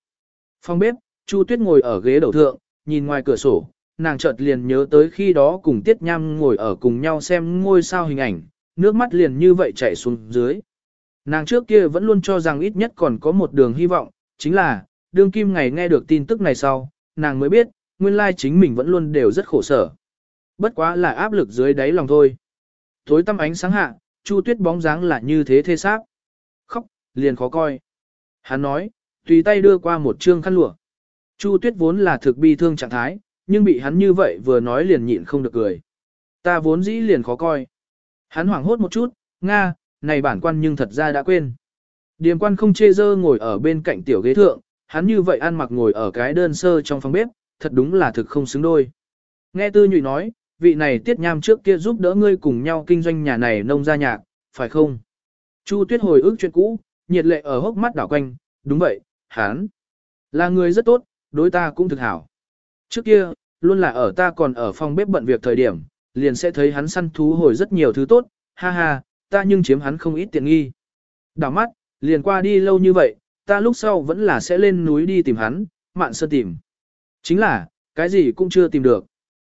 Phòng bếp, Chu Tuyết ngồi ở ghế đầu thượng, nhìn ngoài cửa sổ, nàng chợt liền nhớ tới khi đó cùng Tiết Nham ngồi ở cùng nhau xem ngôi sao hình ảnh, nước mắt liền như vậy chảy xuống dưới. Nàng trước kia vẫn luôn cho rằng ít nhất còn có một đường hy vọng, chính là, đương kim ngày nghe được tin tức này sau, nàng mới biết, nguyên lai chính mình vẫn luôn đều rất khổ sở. Bất quá là áp lực dưới đáy lòng thôi. Thối tăm ánh sáng hạ, Chu Tuyết bóng dáng là như thế thê xác. Khóc, liền khó coi. Hắn nói, tùy tay đưa qua một trương khăn lụa. Chu Tuyết vốn là thực bi thương trạng thái, nhưng bị hắn như vậy vừa nói liền nhịn không được cười. Ta vốn dĩ liền khó coi. Hắn hoảng hốt một chút, Nga, này bản quan nhưng thật ra đã quên. Điềm quan không chê dơ ngồi ở bên cạnh tiểu ghế thượng, hắn như vậy ăn mặc ngồi ở cái đơn sơ trong phòng bếp, thật đúng là thực không xứng đôi. Nghe tư nhụy nói, vị này tiết nham trước kia giúp đỡ ngươi cùng nhau kinh doanh nhà này nông gia nhạc, phải không? Chu tuyết hồi ức chuyện cũ, nhiệt lệ ở hốc mắt đảo quanh, đúng vậy, hắn là người rất tốt, đối ta cũng thực hảo. Trước kia, luôn là ở ta còn ở phòng bếp bận việc thời điểm, liền sẽ thấy hắn săn thú hồi rất nhiều thứ tốt, ha ha, ta nhưng chiếm hắn không ít tiện nghi. Đảo mắt, liền qua đi lâu như vậy, ta lúc sau vẫn là sẽ lên núi đi tìm hắn, mạn sơn tìm. Chính là, cái gì cũng chưa tìm được.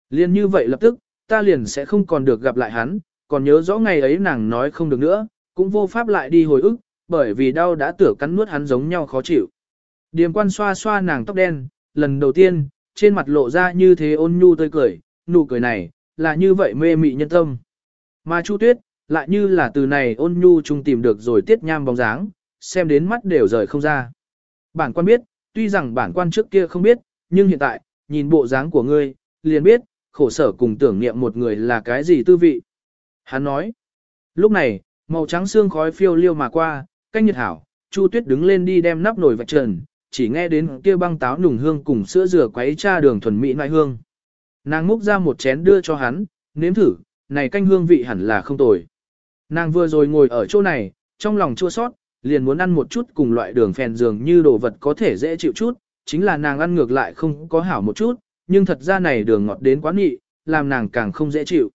Liền như vậy lập tức, ta liền sẽ không còn được gặp lại hắn, còn nhớ rõ ngày ấy nàng nói không được nữa, cũng vô pháp lại đi hồi ức, bởi vì đau đã tửa cắn nuốt hắn giống nhau khó chịu. Điềm quan xoa xoa nàng tóc đen, lần đầu tiên, trên mặt lộ ra như thế ôn nhu tươi cười, nụ cười này, là như vậy mê mị nhân tâm. Mà Chu Tuyết, lại như là từ này ôn nhu chung tìm được rồi tiết nham bóng dáng, xem đến mắt đều rời không ra. Bản quan biết, tuy rằng bản quan trước kia không biết, nhưng hiện tại, nhìn bộ dáng của ngươi, liền biết, khổ sở cùng tưởng niệm một người là cái gì tư vị. Hắn nói, lúc này, màu trắng xương khói phiêu liêu mà qua, canh nhiệt hảo, Chu Tuyết đứng lên đi đem nắp nồi vạch trần, chỉ nghe đến kia băng táo nùng hương cùng sữa rửa quấy cha đường thuần mỹ nại hương. Nàng múc ra một chén đưa cho hắn, nếm thử, này canh hương vị hẳn là không tồi. Nàng vừa rồi ngồi ở chỗ này, trong lòng chua sót, liền muốn ăn một chút cùng loại đường phèn dường như đồ vật có thể dễ chịu chút, chính là nàng ăn ngược lại không có hảo một chút, nhưng thật ra này đường ngọt đến quá nhị, làm nàng càng không dễ chịu.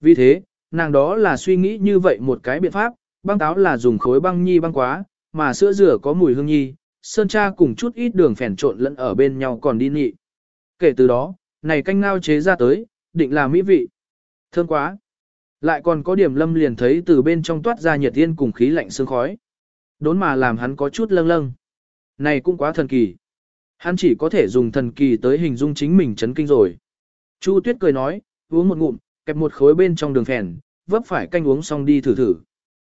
Vì thế, nàng đó là suy nghĩ như vậy một cái biện pháp, băng táo là dùng khối băng nhi băng quá, mà sữa rửa có mùi hương nhi, sơn cha cùng chút ít đường phèn trộn lẫn ở bên nhau còn đi nị. Kể từ đó, này canh ngao chế ra tới, định là mỹ vị. Thơm quá. Lại còn có điểm lâm liền thấy từ bên trong toát ra nhiệt yên cùng khí lạnh sương khói. Đốn mà làm hắn có chút lâng lâng. Này cũng quá thần kỳ. Hắn chỉ có thể dùng thần kỳ tới hình dung chính mình chấn kinh rồi. Chu Tuyết cười nói, uống một ngụm, kẹp một khối bên trong đường phèn, vấp phải canh uống xong đi thử thử.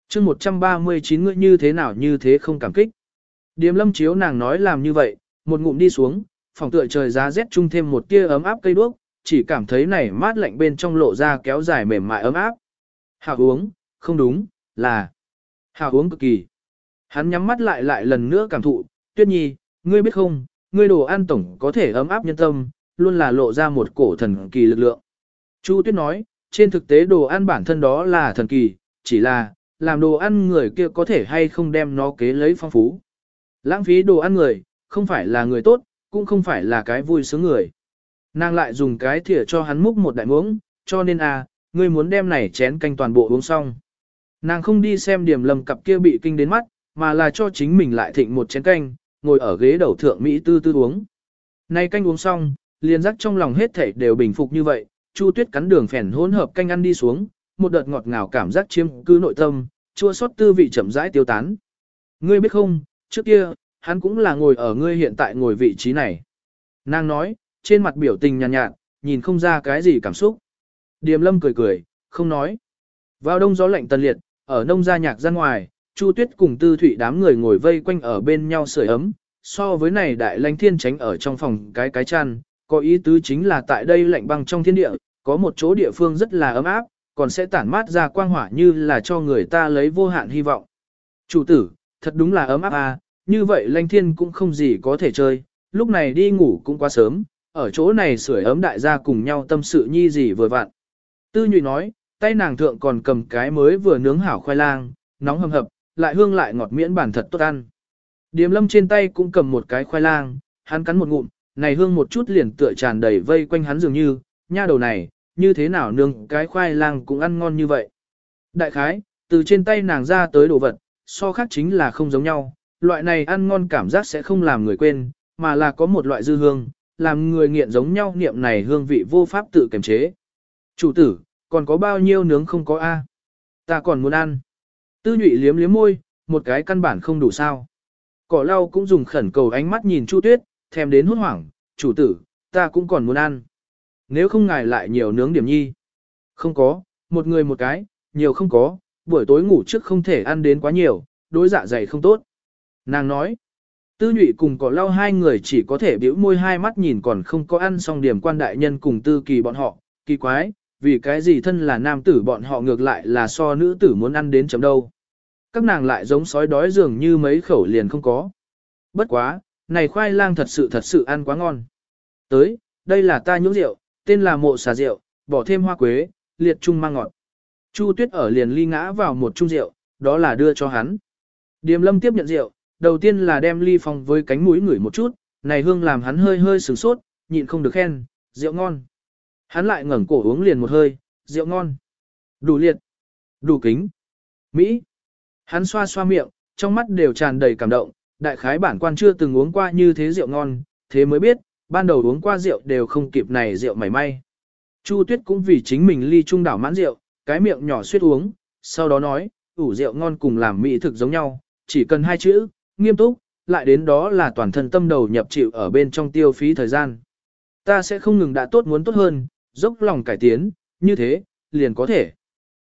chương 139 ngươi như thế nào như thế không cảm kích. Điềm lâm chiếu nàng nói làm như vậy, một ngụm đi xuống, phòng tựa trời giá rét chung thêm một tia ấm áp cây đuốc, chỉ cảm thấy này mát lạnh bên trong lộ ra kéo dài mềm mại ấm áp. Hảo uống, không đúng, là hảo uống cực kỳ. Hắn nhắm mắt lại lại lần nữa cảm thụ, tuyết nhi, ngươi biết không, ngươi đồ ăn tổng có thể ấm áp nhân tâm, luôn là lộ ra một cổ thần kỳ lực lượng. Chu tuyết nói, trên thực tế đồ ăn bản thân đó là thần kỳ, chỉ là, làm đồ ăn người kia có thể hay không đem nó kế lấy phong phú. Lãng phí đồ ăn người, không phải là người tốt, cũng không phải là cái vui sướng người. Nàng lại dùng cái thìa cho hắn múc một đại muỗng, cho nên à, ngươi muốn đem này chén canh toàn bộ uống xong. Nàng không đi xem điểm lầm cặp kia bị kinh đến mắt, mà là cho chính mình lại thịnh một chén canh, ngồi ở ghế đầu thượng Mỹ tư tư uống. Nay canh uống xong, liền rắc trong lòng hết thảy đều bình phục như vậy, Chu Tuyết cắn đường phèn hỗn hợp canh ăn đi xuống, một đợt ngọt ngào cảm giác chiêm cư nội tâm, chua xót tư vị chậm rãi tiêu tán. Ngươi biết không, trước kia, hắn cũng là ngồi ở ngươi hiện tại ngồi vị trí này. Nàng nói, trên mặt biểu tình nhàn nhạt, nhạt, nhìn không ra cái gì cảm xúc. Điềm lâm cười cười, không nói. Vào đông gió lạnh tần liệt, ở nông gia nhạc ra ngoài, Chu Tuyết cùng Tư Thụy đám người ngồi vây quanh ở bên nhau sưởi ấm. So với này đại lãnh thiên tránh ở trong phòng cái cái chăn, có ý tứ chính là tại đây lạnh băng trong thiên địa, có một chỗ địa phương rất là ấm áp, còn sẽ tản mát ra quang hỏa như là cho người ta lấy vô hạn hy vọng. Chủ tử, thật đúng là ấm áp à, như vậy lãnh thiên cũng không gì có thể chơi, lúc này đi ngủ cũng quá sớm, ở chỗ này sưởi ấm đại gia cùng nhau tâm sự nhi gì vừa vặn. Tư nhụy nói, tay nàng thượng còn cầm cái mới vừa nướng hảo khoai lang, nóng hầm hập, lại hương lại ngọt miễn bản thật tốt ăn. Điềm lâm trên tay cũng cầm một cái khoai lang, hắn cắn một ngụm, này hương một chút liền tựa tràn đầy vây quanh hắn dường như, nha đầu này, như thế nào nương cái khoai lang cũng ăn ngon như vậy. Đại khái, từ trên tay nàng ra tới đồ vật, so khác chính là không giống nhau, loại này ăn ngon cảm giác sẽ không làm người quên, mà là có một loại dư hương, làm người nghiện giống nhau niệm này hương vị vô pháp tự kiềm chế. Chủ tử, còn có bao nhiêu nướng không có a? Ta còn muốn ăn. Tư nhụy liếm liếm môi, một cái căn bản không đủ sao. Cỏ lau cũng dùng khẩn cầu ánh mắt nhìn Chu Tuyết, thèm đến hốt hoảng, chủ tử, ta cũng còn muốn ăn. Nếu không ngài lại nhiều nướng điểm nhi. Không có, một người một cái, nhiều không có, buổi tối ngủ trước không thể ăn đến quá nhiều, đối dạ dày không tốt. Nàng nói, tư nhụy cùng cỏ lau hai người chỉ có thể biểu môi hai mắt nhìn còn không có ăn xong điểm quan đại nhân cùng tư kỳ bọn họ, kỳ quái, vì cái gì thân là nam tử bọn họ ngược lại là so nữ tử muốn ăn đến chấm đâu. Các nàng lại giống sói đói dường như mấy khẩu liền không có. Bất quá, này khoai lang thật sự thật sự ăn quá ngon. Tới, đây là ta nhũ rượu, tên là mộ xà rượu, bỏ thêm hoa quế, liệt trung mang ngọt. Chu tuyết ở liền ly ngã vào một chung rượu, đó là đưa cho hắn. Điềm lâm tiếp nhận rượu, đầu tiên là đem ly phong với cánh mũi ngửi một chút, này hương làm hắn hơi hơi sửng sốt, nhịn không được khen, rượu ngon. Hắn lại ngẩng cổ uống liền một hơi, rượu ngon. Đủ liệt. Đủ kính. Mỹ. Hắn xoa xoa miệng, trong mắt đều tràn đầy cảm động, đại khái bản quan chưa từng uống qua như thế rượu ngon, thế mới biết, ban đầu uống qua rượu đều không kịp này rượu mảy may. Chu Tuyết cũng vì chính mình ly trung đảo mãn rượu, cái miệng nhỏ suýt uống, sau đó nói, ủ rượu ngon cùng làm mỹ thực giống nhau, chỉ cần hai chữ, nghiêm túc, lại đến đó là toàn thân tâm đầu nhập chịu ở bên trong tiêu phí thời gian. Ta sẽ không ngừng đã tốt muốn tốt hơn, dốc lòng cải tiến, như thế, liền có thể.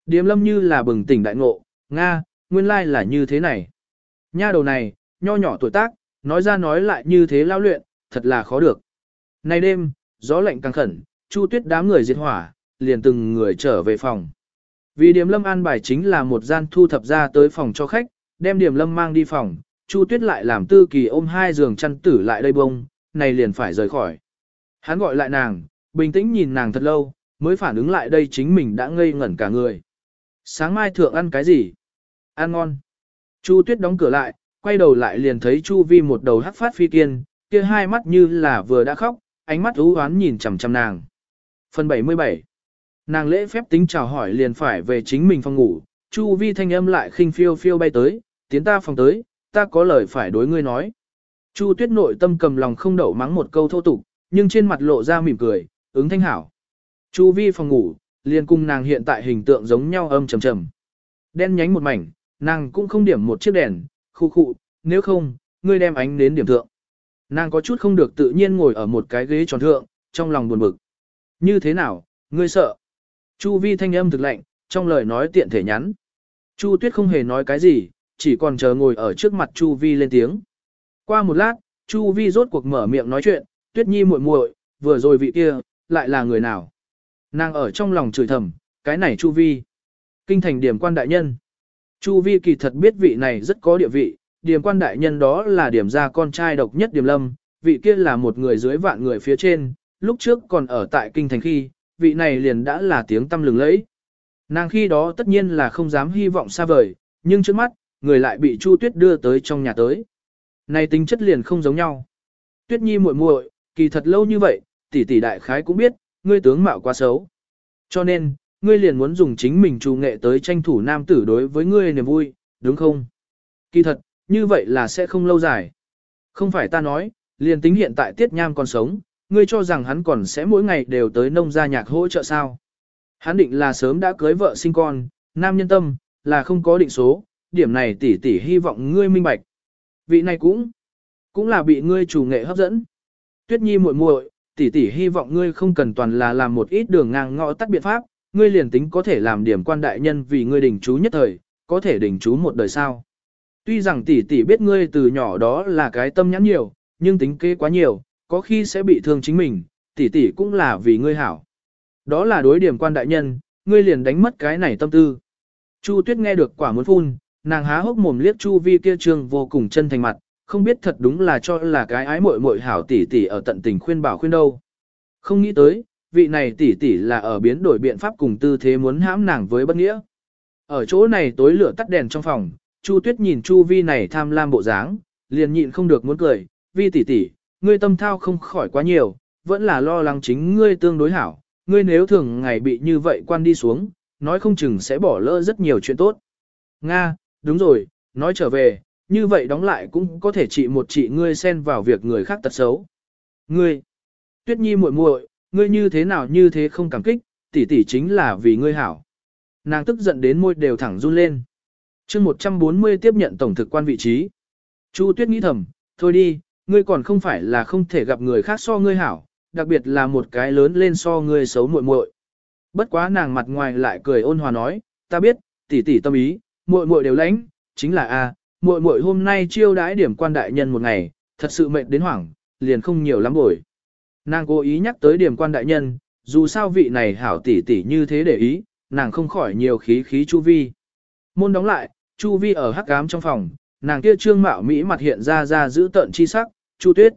Điềm lâm như là bừng tỉnh đại ngộ, Nga, nguyên lai là như thế này. Nha đầu này, nho nhỏ tuổi tác, nói ra nói lại như thế lao luyện, thật là khó được. Nay đêm, gió lạnh càng khẩn, Chu Tuyết đám người diệt hỏa, liền từng người trở về phòng. Vì Điềm Lâm an bài chính là một gian thu thập ra tới phòng cho khách, đem Điềm Lâm mang đi phòng, Chu Tuyết lại làm Tư Kỳ ôm hai giường chăn tử lại đây bông, này liền phải rời khỏi. Hắn gọi lại nàng, bình tĩnh nhìn nàng thật lâu, mới phản ứng lại đây chính mình đã ngây ngẩn cả người. Sáng mai thượng ăn cái gì? Ăn ngon. Chu Tuyết đóng cửa lại, quay đầu lại liền thấy Chu Vi một đầu hắc phát phi kiên, kia hai mắt như là vừa đã khóc, ánh mắt u oán nhìn chằm chằm nàng. Phần 77 Nàng lễ phép tính chào hỏi liền phải về chính mình phòng ngủ, Chu Vi thanh âm lại khinh phiêu phiêu bay tới, tiến ta phòng tới, ta có lời phải đối ngươi nói. Chu Tuyết nội tâm cầm lòng không đậu mắng một câu thô tục, nhưng trên mặt lộ ra mỉm cười, ứng thanh hảo. Chu Vi phòng ngủ, liền cùng nàng hiện tại hình tượng giống nhau âm trầm trầm. Đen nhánh một mảnh, nàng cũng không điểm một chiếc đèn, khu khu, nếu không, ngươi đem ánh đến điểm thượng. Nàng có chút không được tự nhiên ngồi ở một cái ghế tròn thượng, trong lòng buồn bực. Như thế nào, ngươi sợ? Chu vi thanh âm thực lạnh, trong lời nói tiện thể nhắn. Chu tuyết không hề nói cái gì, chỉ còn chờ ngồi ở trước mặt Chu vi lên tiếng. Qua một lát, Chu vi rốt cuộc mở miệng nói chuyện, tuyết nhi muội muội, vừa rồi vị kia, lại là người nào? Nàng ở trong lòng chửi thầm, cái này Chu vi. Kinh thành điểm quan đại nhân. Chu vi kỳ thật biết vị này rất có địa vị, điểm quan đại nhân đó là điểm ra con trai độc nhất điểm lâm, vị kia là một người dưới vạn người phía trên, lúc trước còn ở tại kinh thành khi, vị này liền đã là tiếng tâm lừng lẫy. Nàng khi đó tất nhiên là không dám hy vọng xa vời, nhưng trước mắt, người lại bị Chu Tuyết đưa tới trong nhà tới. Này tính chất liền không giống nhau. Tuyết Nhi muội muội, kỳ thật lâu như vậy, tỷ tỷ đại khái cũng biết, ngươi tướng mạo quá xấu. Cho nên, ngươi liền muốn dùng chính mình trù nghệ tới tranh thủ nam tử đối với ngươi niềm vui, đúng không? Kỳ thật, như vậy là sẽ không lâu dài. Không phải ta nói, liền tính hiện tại Tiết Nham còn sống, ngươi cho rằng hắn còn sẽ mỗi ngày đều tới nông gia nhạc hỗ trợ sao. Hắn định là sớm đã cưới vợ sinh con, nam nhân tâm, là không có định số, điểm này tỷ tỷ hy vọng ngươi minh bạch. Vị này cũng, cũng là bị ngươi chủ nghệ hấp dẫn. Tuyết nhi muội muội, tỷ tỷ hy vọng ngươi không cần toàn là làm một ít đường ngang ngõ tắt biện pháp, ngươi liền tính có thể làm điểm quan đại nhân vì ngươi đỉnh chú nhất thời, có thể đỉnh chú một đời sao. Tuy rằng tỷ tỷ biết ngươi từ nhỏ đó là cái tâm nhãn nhiều, nhưng tính kế quá nhiều, có khi sẽ bị thương chính mình, tỷ tỷ cũng là vì ngươi hảo. Đó là đối điểm quan đại nhân, ngươi liền đánh mất cái này tâm tư. Chu Tuyết nghe được quả muốn phun, nàng há hốc mồm liếc Chu Vi kia trương vô cùng chân thành mặt, không biết thật đúng là cho là cái ái muội muội hảo tỷ tỷ ở tận tình khuyên bảo khuyên đâu. Không nghĩ tới, vị này tỷ tỷ là ở biến đổi biện pháp cùng tư thế muốn hãm nàng với bất nghĩa. Ở chỗ này tối lửa tắt đèn trong phòng, Chu Tuyết nhìn Chu Vi này tham lam bộ dáng, liền nhịn không được muốn cười, Vi tỷ tỷ, ngươi tâm thao không khỏi quá nhiều, vẫn là lo lắng chính ngươi tương đối hảo, ngươi nếu thường ngày bị như vậy quan đi xuống, nói không chừng sẽ bỏ lỡ rất nhiều chuyện tốt. Nga, đúng rồi, nói trở về, như vậy đóng lại cũng có thể trị một trị ngươi xen vào việc người khác tật xấu. Ngươi, Tuyết Nhi muội muội, ngươi như thế nào như thế không cảm kích, tỷ tỷ chính là vì ngươi hảo. Nàng tức giận đến môi đều thẳng run lên. chương 140 tiếp nhận tổng thực quan vị trí. Chu Tuyết nghĩ thầm, thôi đi, ngươi còn không phải là không thể gặp người khác so ngươi hảo, đặc biệt là một cái lớn lên so ngươi xấu muội muội. Bất quá nàng mặt ngoài lại cười ôn hòa nói, ta biết, tỷ tỷ tâm ý, muội muội đều lãnh, chính là a, muội muội hôm nay chiêu đãi điểm quan đại nhân một ngày, thật sự mệt đến hoảng, liền không nhiều lắm bồi. Nàng cố ý nhắc tới điểm quan đại nhân, dù sao vị này hảo tỷ tỷ như thế để ý, nàng không khỏi nhiều khí khí Chu Vi. Môn đóng lại, Chu Vi ở hắc ám trong phòng, nàng kia trương mạo mỹ mặt hiện ra ra giữ tận chi sắc, Chu Tuyết.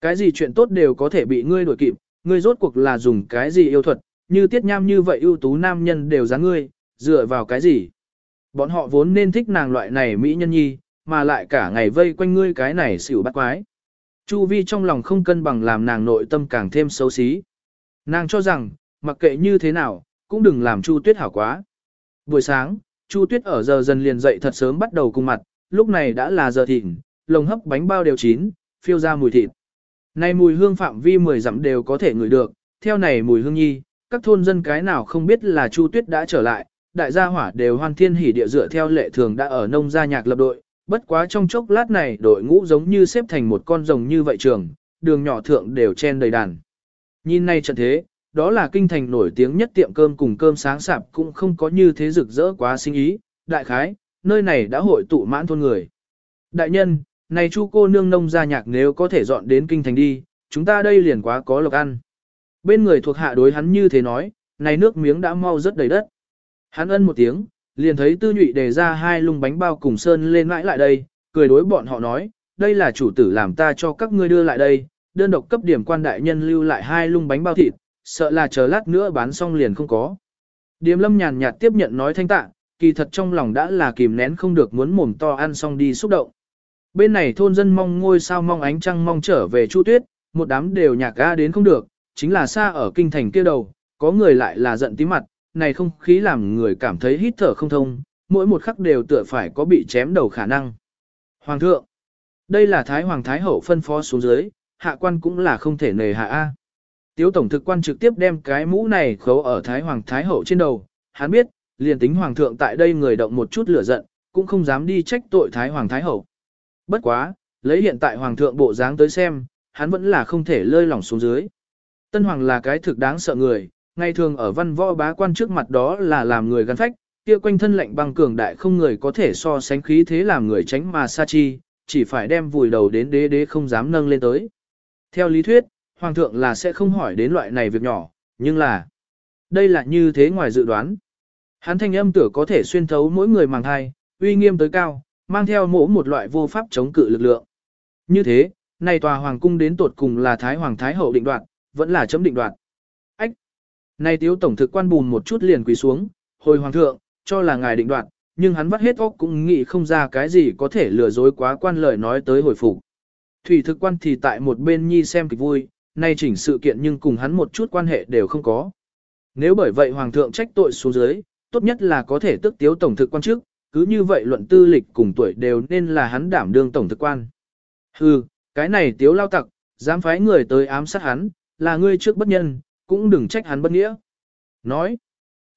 Cái gì chuyện tốt đều có thể bị ngươi đuổi kịp, ngươi rốt cuộc là dùng cái gì yêu thuật, như tiết nham như vậy ưu tú nam nhân đều dáng ngươi, dựa vào cái gì. Bọn họ vốn nên thích nàng loại này mỹ nhân nhi, mà lại cả ngày vây quanh ngươi cái này xỉu bắt quái. Chu vi trong lòng không cân bằng làm nàng nội tâm càng thêm xấu xí. Nàng cho rằng, mặc kệ như thế nào, cũng đừng làm Chu Tuyết hảo quá. Buổi sáng, Chu Tuyết ở giờ dần liền dậy thật sớm bắt đầu cùng mặt, lúc này đã là giờ thịnh, lồng hấp bánh bao đều chín, phiêu ra mùi thịt. Này mùi hương phạm vi 10 dặm đều có thể ngửi được, theo này mùi hương nhi, các thôn dân cái nào không biết là Chu Tuyết đã trở lại, đại gia hỏa đều hoan thiên hỉ địa dựa theo lệ thường đã ở nông gia nhạc lập đội, bất quá trong chốc lát này đội ngũ giống như xếp thành một con rồng như vậy trường, đường nhỏ thượng đều chen đầy đàn. Nhìn này trận thế, đó là kinh thành nổi tiếng nhất tiệm cơm cùng cơm sáng sạp cũng không có như thế rực rỡ quá sinh ý, đại khái, nơi này đã hội tụ mãn thôn người. Đại nhân, này chu cô nương nông gia nhạc nếu có thể dọn đến kinh thành đi, chúng ta đây liền quá có lộc ăn. Bên người thuộc hạ đối hắn như thế nói, này nước miếng đã mau rất đầy đất. Hắn ân một tiếng, liền thấy tư nhụy đề ra hai lung bánh bao cùng sơn lên mãi lại đây, cười đối bọn họ nói, đây là chủ tử làm ta cho các ngươi đưa lại đây, đơn độc cấp điểm quan đại nhân lưu lại hai lung bánh bao thịt, sợ là chờ lát nữa bán xong liền không có. Điềm lâm nhàn nhạt tiếp nhận nói thanh tạ, kỳ thật trong lòng đã là kìm nén không được muốn mồm to ăn xong đi xúc động. Bên này thôn dân mong ngôi sao mong ánh trăng mong trở về Chu Tuyết, một đám đều nhạc ga đến không được, chính là xa ở kinh thành kia đầu, có người lại là giận tí mặt, này không khí làm người cảm thấy hít thở không thông, mỗi một khắc đều tựa phải có bị chém đầu khả năng. Hoàng thượng, đây là Thái Hoàng Thái Hậu phân phó xuống dưới, hạ quan cũng là không thể nề hạ A. Tiếu tổng thực quan trực tiếp đem cái mũ này khấu ở Thái Hoàng Thái Hậu trên đầu, hắn biết, liền tính Hoàng thượng tại đây người động một chút lửa giận, cũng không dám đi trách tội Thái Hoàng Thái Hậu. Bất quá, lấy hiện tại Hoàng thượng bộ dáng tới xem, hắn vẫn là không thể lơi lỏng xuống dưới. Tân Hoàng là cái thực đáng sợ người, ngày thường ở văn võ bá quan trước mặt đó là làm người gắn phách, kia quanh thân lệnh băng cường đại không người có thể so sánh khí thế làm người tránh mà sa chi, chỉ phải đem vùi đầu đến đế đế không dám nâng lên tới. Theo lý thuyết, hoàng thượng là sẽ không hỏi đến loại này việc nhỏ, nhưng là, đây là như thế ngoài dự đoán. Hắn thanh âm tử có thể xuyên thấu mỗi người màng thai, uy nghiêm tới cao, mang theo mỗ một loại vô pháp chống cự lực lượng. Như thế, này tòa hoàng cung đến tột cùng là Thái Hoàng Thái Hậu định đoạt, vẫn là chấm định đoạt nay Này tiếu tổng thực quan bùn một chút liền quỳ xuống, hồi hoàng thượng, cho là ngài định đoạt, nhưng hắn vắt hết óc cũng nghĩ không ra cái gì có thể lừa dối quá quan lời nói tới hồi phục. Thủy thực quan thì tại một bên nhi xem kịch vui, nay chỉnh sự kiện nhưng cùng hắn một chút quan hệ đều không có. Nếu bởi vậy hoàng thượng trách tội xuống dưới, tốt nhất là có thể tức tiếu tổng thực quan trước, cứ như vậy luận tư lịch cùng tuổi đều nên là hắn đảm đương tổng thực quan. Hừ, cái này tiếu lao tặc, dám phái người tới ám sát hắn, là ngươi trước bất nhân, cũng đừng trách hắn bất nghĩa. Nói,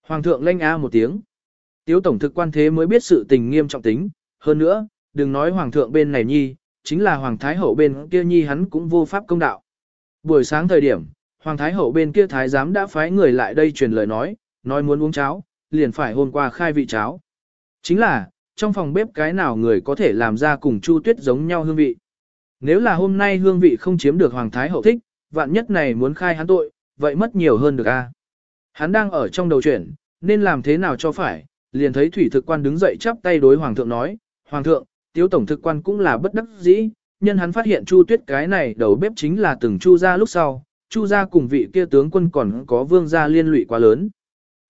hoàng thượng lanh a một tiếng. Tiếu tổng thực quan thế mới biết sự tình nghiêm trọng tính, hơn nữa, đừng nói hoàng thượng bên này nhi, chính là hoàng thái hậu bên kia nhi hắn cũng vô pháp công đạo. Buổi sáng thời điểm, hoàng thái hậu bên kia thái giám đã phái người lại đây truyền lời nói, nói muốn uống cháo, liền phải hôm qua khai vị cháo. Chính là, trong phòng bếp cái nào người có thể làm ra cùng Chu Tuyết giống nhau hương vị. Nếu là hôm nay hương vị không chiếm được Hoàng Thái Hậu thích, vạn nhất này muốn khai hắn tội, vậy mất nhiều hơn được a. Hắn đang ở trong đầu chuyển, nên làm thế nào cho phải, liền thấy thủy thực quan đứng dậy chắp tay đối Hoàng thượng nói, Hoàng thượng, tiếu tổng thực quan cũng là bất đắc dĩ, nhân hắn phát hiện Chu Tuyết cái này đầu bếp chính là từng Chu gia lúc sau, Chu gia cùng vị kia tướng quân còn có vương gia liên lụy quá lớn.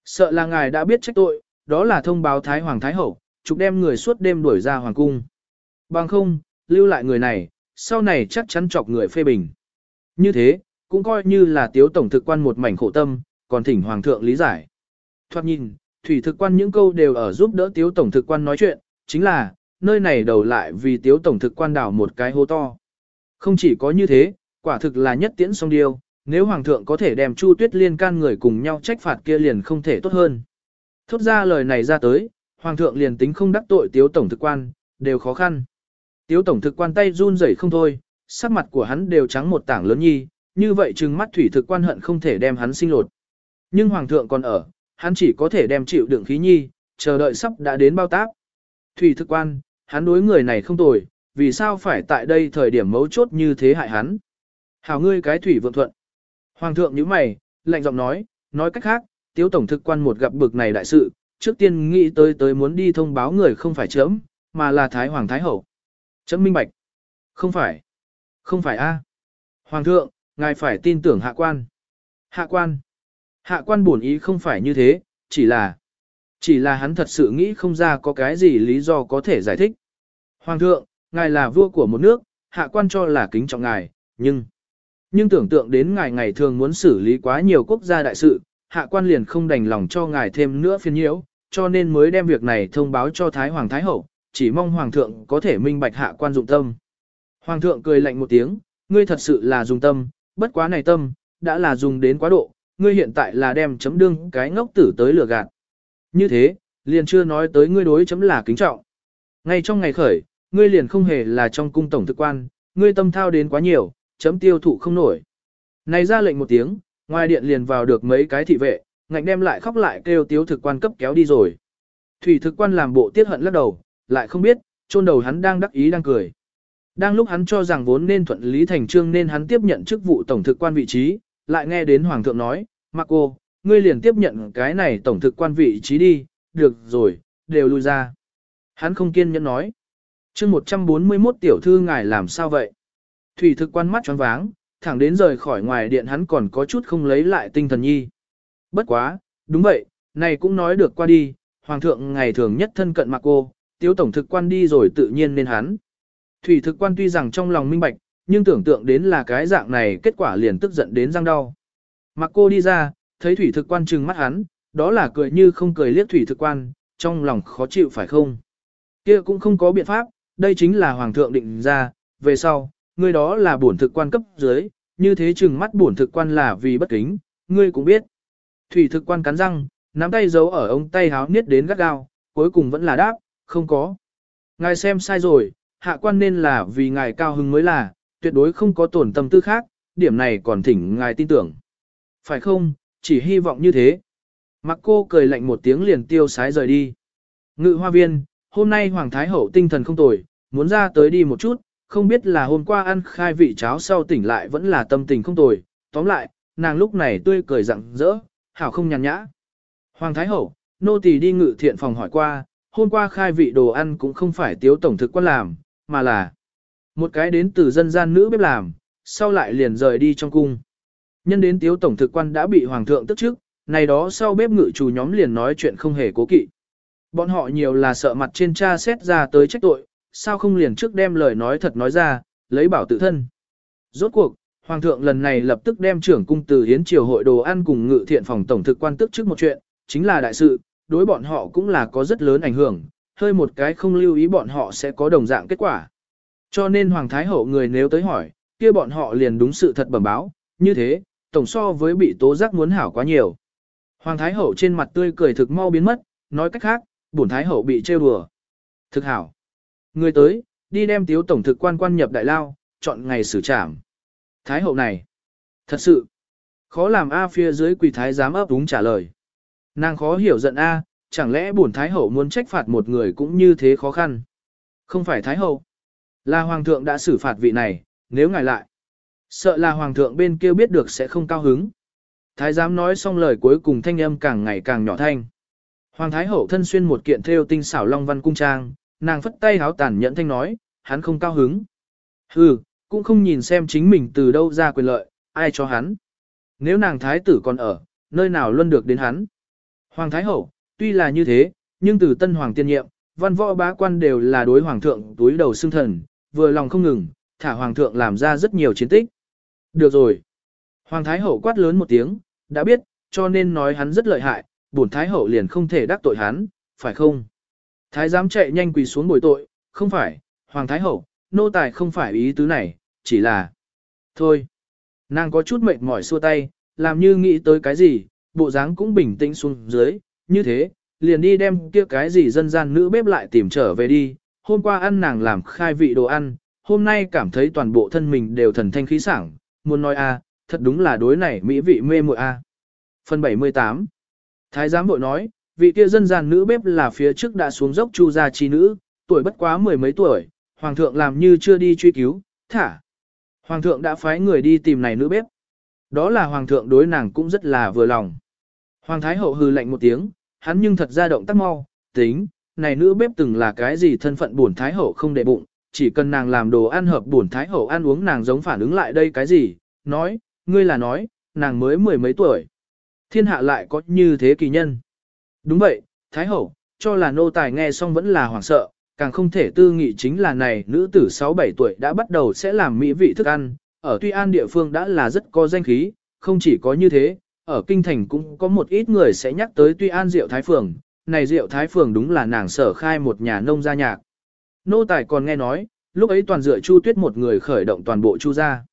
Sợ là ngài đã biết trách tội, đó là thông báo Thái Hoàng Thái Hậu, chụp đem người suốt đêm đuổi ra Hoàng Cung. Bằng không, lưu lại người này, sau này chắc chắn chọc người phê bình. Như thế, cũng coi như là tiếu tổng thực quan một mảnh khổ tâm, còn thỉnh Hoàng thượng lý giải. Thoát nhìn, thủy thực quan những câu đều ở giúp đỡ tiếu tổng thực quan nói chuyện, chính là, nơi này đầu lại vì tiếu tổng thực quan đảo một cái hố to. Không chỉ có như thế, quả thực là nhất tiễn song điêu, nếu hoàng thượng có thể đem Chu Tuyết Liên can người cùng nhau trách phạt kia liền không thể tốt hơn. Thốt ra lời này ra tới, hoàng thượng liền tính không đắc tội tiếu tổng thực quan, đều khó khăn. Tiếu tổng thực quan tay run rẩy không thôi, sắc mặt của hắn đều trắng một tảng lớn nhi, như vậy trừng mắt thủy thực quan hận không thể đem hắn sinh lột. Nhưng hoàng thượng còn ở, hắn chỉ có thể đem chịu đựng khí nhi, chờ đợi sắp đã đến bao tác Thủy thực quan, hắn đối người này không tồi, vì sao phải tại đây thời điểm mấu chốt như thế hại hắn. Hảo ngươi cái thủy vượng thuận. Hoàng thượng như mày, lạnh giọng nói, nói cách khác, tiếu tổng thực quan một gặp bực này đại sự, trước tiên nghĩ tới tới muốn đi thông báo người không phải chấm, mà là Thái Hoàng Thái Hậu. Chấm minh bạch. Không phải. Không phải a. Hoàng thượng, ngài phải tin tưởng hạ quan. Hạ quan. Hạ quan buồn ý không phải như thế, chỉ là... Chỉ là hắn thật sự nghĩ không ra có cái gì lý do có thể giải thích. Hoàng thượng, ngài là vua của một nước, hạ quan cho là kính trọng ngài, nhưng... Nhưng tưởng tượng đến ngài ngày thường muốn xử lý quá nhiều quốc gia đại sự, hạ quan liền không đành lòng cho ngài thêm nữa phiền nhiễu, cho nên mới đem việc này thông báo cho Thái Hoàng Thái Hậu, chỉ mong Hoàng thượng có thể minh bạch hạ quan dụng tâm. Hoàng thượng cười lạnh một tiếng, ngươi thật sự là dùng tâm, bất quá này tâm, đã là dùng đến quá độ, ngươi hiện tại là đem chấm đương cái ngốc tử tới lừa gạt. Như thế, liền chưa nói tới ngươi đối chấm là kính trọng. Ngay trong ngày khởi, ngươi liền không hề là trong cung tổng thực quan, ngươi tâm thao đến quá nhiều, chấm tiêu thụ không nổi. Này ra lệnh một tiếng, ngoài điện liền vào được mấy cái thị vệ, ngạnh đem lại khóc lại kêu tiếu thực quan cấp kéo đi rồi. Thủy thực quan làm bộ tiết hận lắc đầu, lại không biết, chôn đầu hắn đang đắc ý đang cười. Đang lúc hắn cho rằng vốn nên thuận lý thành trương nên hắn tiếp nhận chức vụ tổng thực quan vị trí, lại nghe đến hoàng thượng nói, Marco, ngươi liền tiếp nhận cái này tổng thực quan vị trí đi, được rồi, đều lui ra. Hắn không kiên nhẫn nói. chương 141 tiểu thư ngài làm sao vậy? Thủy thực quan mắt choáng váng, thẳng đến rời khỏi ngoài điện hắn còn có chút không lấy lại tinh thần nhi. Bất quá, đúng vậy, này cũng nói được qua đi, hoàng thượng ngày thường nhất thân cận Marco, tiếu tổng thực quan đi rồi tự nhiên nên hắn. Thủy thực quan tuy rằng trong lòng minh bạch, nhưng tưởng tượng đến là cái dạng này kết quả liền tức giận đến răng đau. Mặc cô đi ra, thấy thủy thực quan trừng mắt hắn, đó là cười như không cười liếc thủy thực quan, trong lòng khó chịu phải không? kia cũng không có biện pháp, đây chính là hoàng thượng định ra, về sau, ngươi đó là bổn thực quan cấp dưới, như thế chừng mắt bổn thực quan là vì bất kính, ngươi cũng biết. Thủy thực quan cắn răng, nắm tay giấu ở ống tay háo niết đến gắt gao, cuối cùng vẫn là đáp, không có. Ngài xem sai rồi, hạ quan nên là vì ngài cao hứng mới là, tuyệt đối không có tổn tâm tư khác, điểm này còn thỉnh ngài tin tưởng. Phải không, chỉ hy vọng như thế. Mặc cô cười lạnh một tiếng liền tiêu sái rời đi. Ngự hoa viên, hôm nay Hoàng Thái Hậu tinh thần không tồi, muốn ra tới đi một chút, không biết là hôm qua ăn khai vị cháo sau tỉnh lại vẫn là tâm tình không tồi. Tóm lại, nàng lúc này tươi cười rặng rỡ, hảo không nhàn nhã. Hoàng Thái Hậu, nô tỳ đi ngự thiện phòng hỏi qua, hôm qua khai vị đồ ăn cũng không phải tiếu tổng thực quan làm, mà là một cái đến từ dân gian nữ bếp làm, sau lại liền rời đi trong cung. Nhân đến tiếu tổng thực quan đã bị hoàng thượng tức trước, này đó sau bếp ngự chủ nhóm liền nói chuyện không hề cố kỵ. Bọn họ nhiều là sợ mặt trên cha xét ra tới trách tội, sao không liền trước đem lời nói thật nói ra, lấy bảo tự thân. Rốt cuộc, hoàng thượng lần này lập tức đem trưởng cung từ hiến triều hội đồ ăn cùng ngự thiện phòng tổng thực quan tức trước một chuyện, chính là đại sự, đối bọn họ cũng là có rất lớn ảnh hưởng, hơi một cái không lưu ý bọn họ sẽ có đồng dạng kết quả. Cho nên Hoàng Thái Hậu người nếu tới hỏi, kia bọn họ liền đúng sự thật bẩm báo, như thế, tổng so với bị tố giác muốn hảo quá nhiều. Hoàng Thái Hậu trên mặt tươi cười thực mau biến mất, nói cách khác, bổn Thái Hậu bị trêu đùa. Thực hảo. Người tới, đi đem tiếu tổng thực quan quan nhập đại lao, chọn ngày xử trảm. Thái Hậu này, thật sự, khó làm A phía dưới quỳ Thái dám ấp đúng trả lời. Nàng khó hiểu giận A, chẳng lẽ bổn Thái Hậu muốn trách phạt một người cũng như thế khó khăn. Không phải Thái Hậu. Là Hoàng thượng đã xử phạt vị này, nếu ngài lại. Sợ là Hoàng thượng bên kia biết được sẽ không cao hứng. Thái giám nói xong lời cuối cùng thanh âm càng ngày càng nhỏ thanh. Hoàng Thái Hậu thân xuyên một kiện thêu tinh xảo long văn cung trang, nàng phất tay háo tàn nhẫn thanh nói, hắn không cao hứng. Hừ, cũng không nhìn xem chính mình từ đâu ra quyền lợi, ai cho hắn. Nếu nàng Thái tử còn ở, nơi nào luôn được đến hắn. Hoàng Thái Hậu, tuy là như thế, nhưng từ tân hoàng tiên nhiệm, văn võ bá quan đều là đối hoàng thượng túi đầu xương thần, vừa lòng không ngừng, thả hoàng thượng làm ra rất nhiều chiến tích. Được rồi. Hoàng thái hậu quát lớn một tiếng, đã biết, cho nên nói hắn rất lợi hại, bổn thái hậu liền không thể đắc tội hắn, phải không? Thái giám chạy nhanh quỳ xuống bồi tội, không phải, hoàng thái hậu, nô tài không phải ý tứ này, chỉ là... Thôi. Nàng có chút mệt mỏi xua tay, làm như nghĩ tới cái gì, bộ dáng cũng bình tĩnh xuống dưới, như thế, liền đi đem kia cái gì dân gian nữ bếp lại tìm trở về đi, hôm qua ăn nàng làm khai vị đồ ăn, hôm nay cảm thấy toàn bộ thân mình đều thần thanh khí sảng, muốn nói a, à, thật đúng là đối này mỹ vị mê muội a. À. Phần 78 Thái giám bội nói, vị kia dân gian nữ bếp là phía trước đã xuống dốc chu gia chi nữ, tuổi bất quá mười mấy tuổi, hoàng thượng làm như chưa đi truy cứu, thả. Hoàng thượng đã phái người đi tìm này nữ bếp. Đó là hoàng thượng đối nàng cũng rất là vừa lòng. Hoàng thái hậu hừ lạnh một tiếng, hắn nhưng thật ra động tác mau, tính, này nữ bếp từng là cái gì thân phận bổn thái hậu không để bụng, chỉ cần nàng làm đồ ăn hợp bổn thái hậu ăn uống nàng giống phản ứng lại đây cái gì, nói, ngươi là nói, nàng mới mười mấy tuổi. Thiên hạ lại có như thế kỳ nhân. Đúng vậy, thái hậu, cho là nô tài nghe xong vẫn là hoảng sợ, càng không thể tư nghị chính là này nữ tử 6-7 tuổi đã bắt đầu sẽ làm mỹ vị thức ăn, ở Tuy An địa phương đã là rất có danh khí, không chỉ có như thế, ở Kinh Thành cũng có một ít người sẽ nhắc tới Tuy An Diệu Thái Phường, này Diệu Thái Phường đúng là nàng sở khai một nhà nông gia nhạc. Nô tài còn nghe nói, lúc ấy toàn dựa Chu Tuyết một người khởi động toàn bộ Chu gia.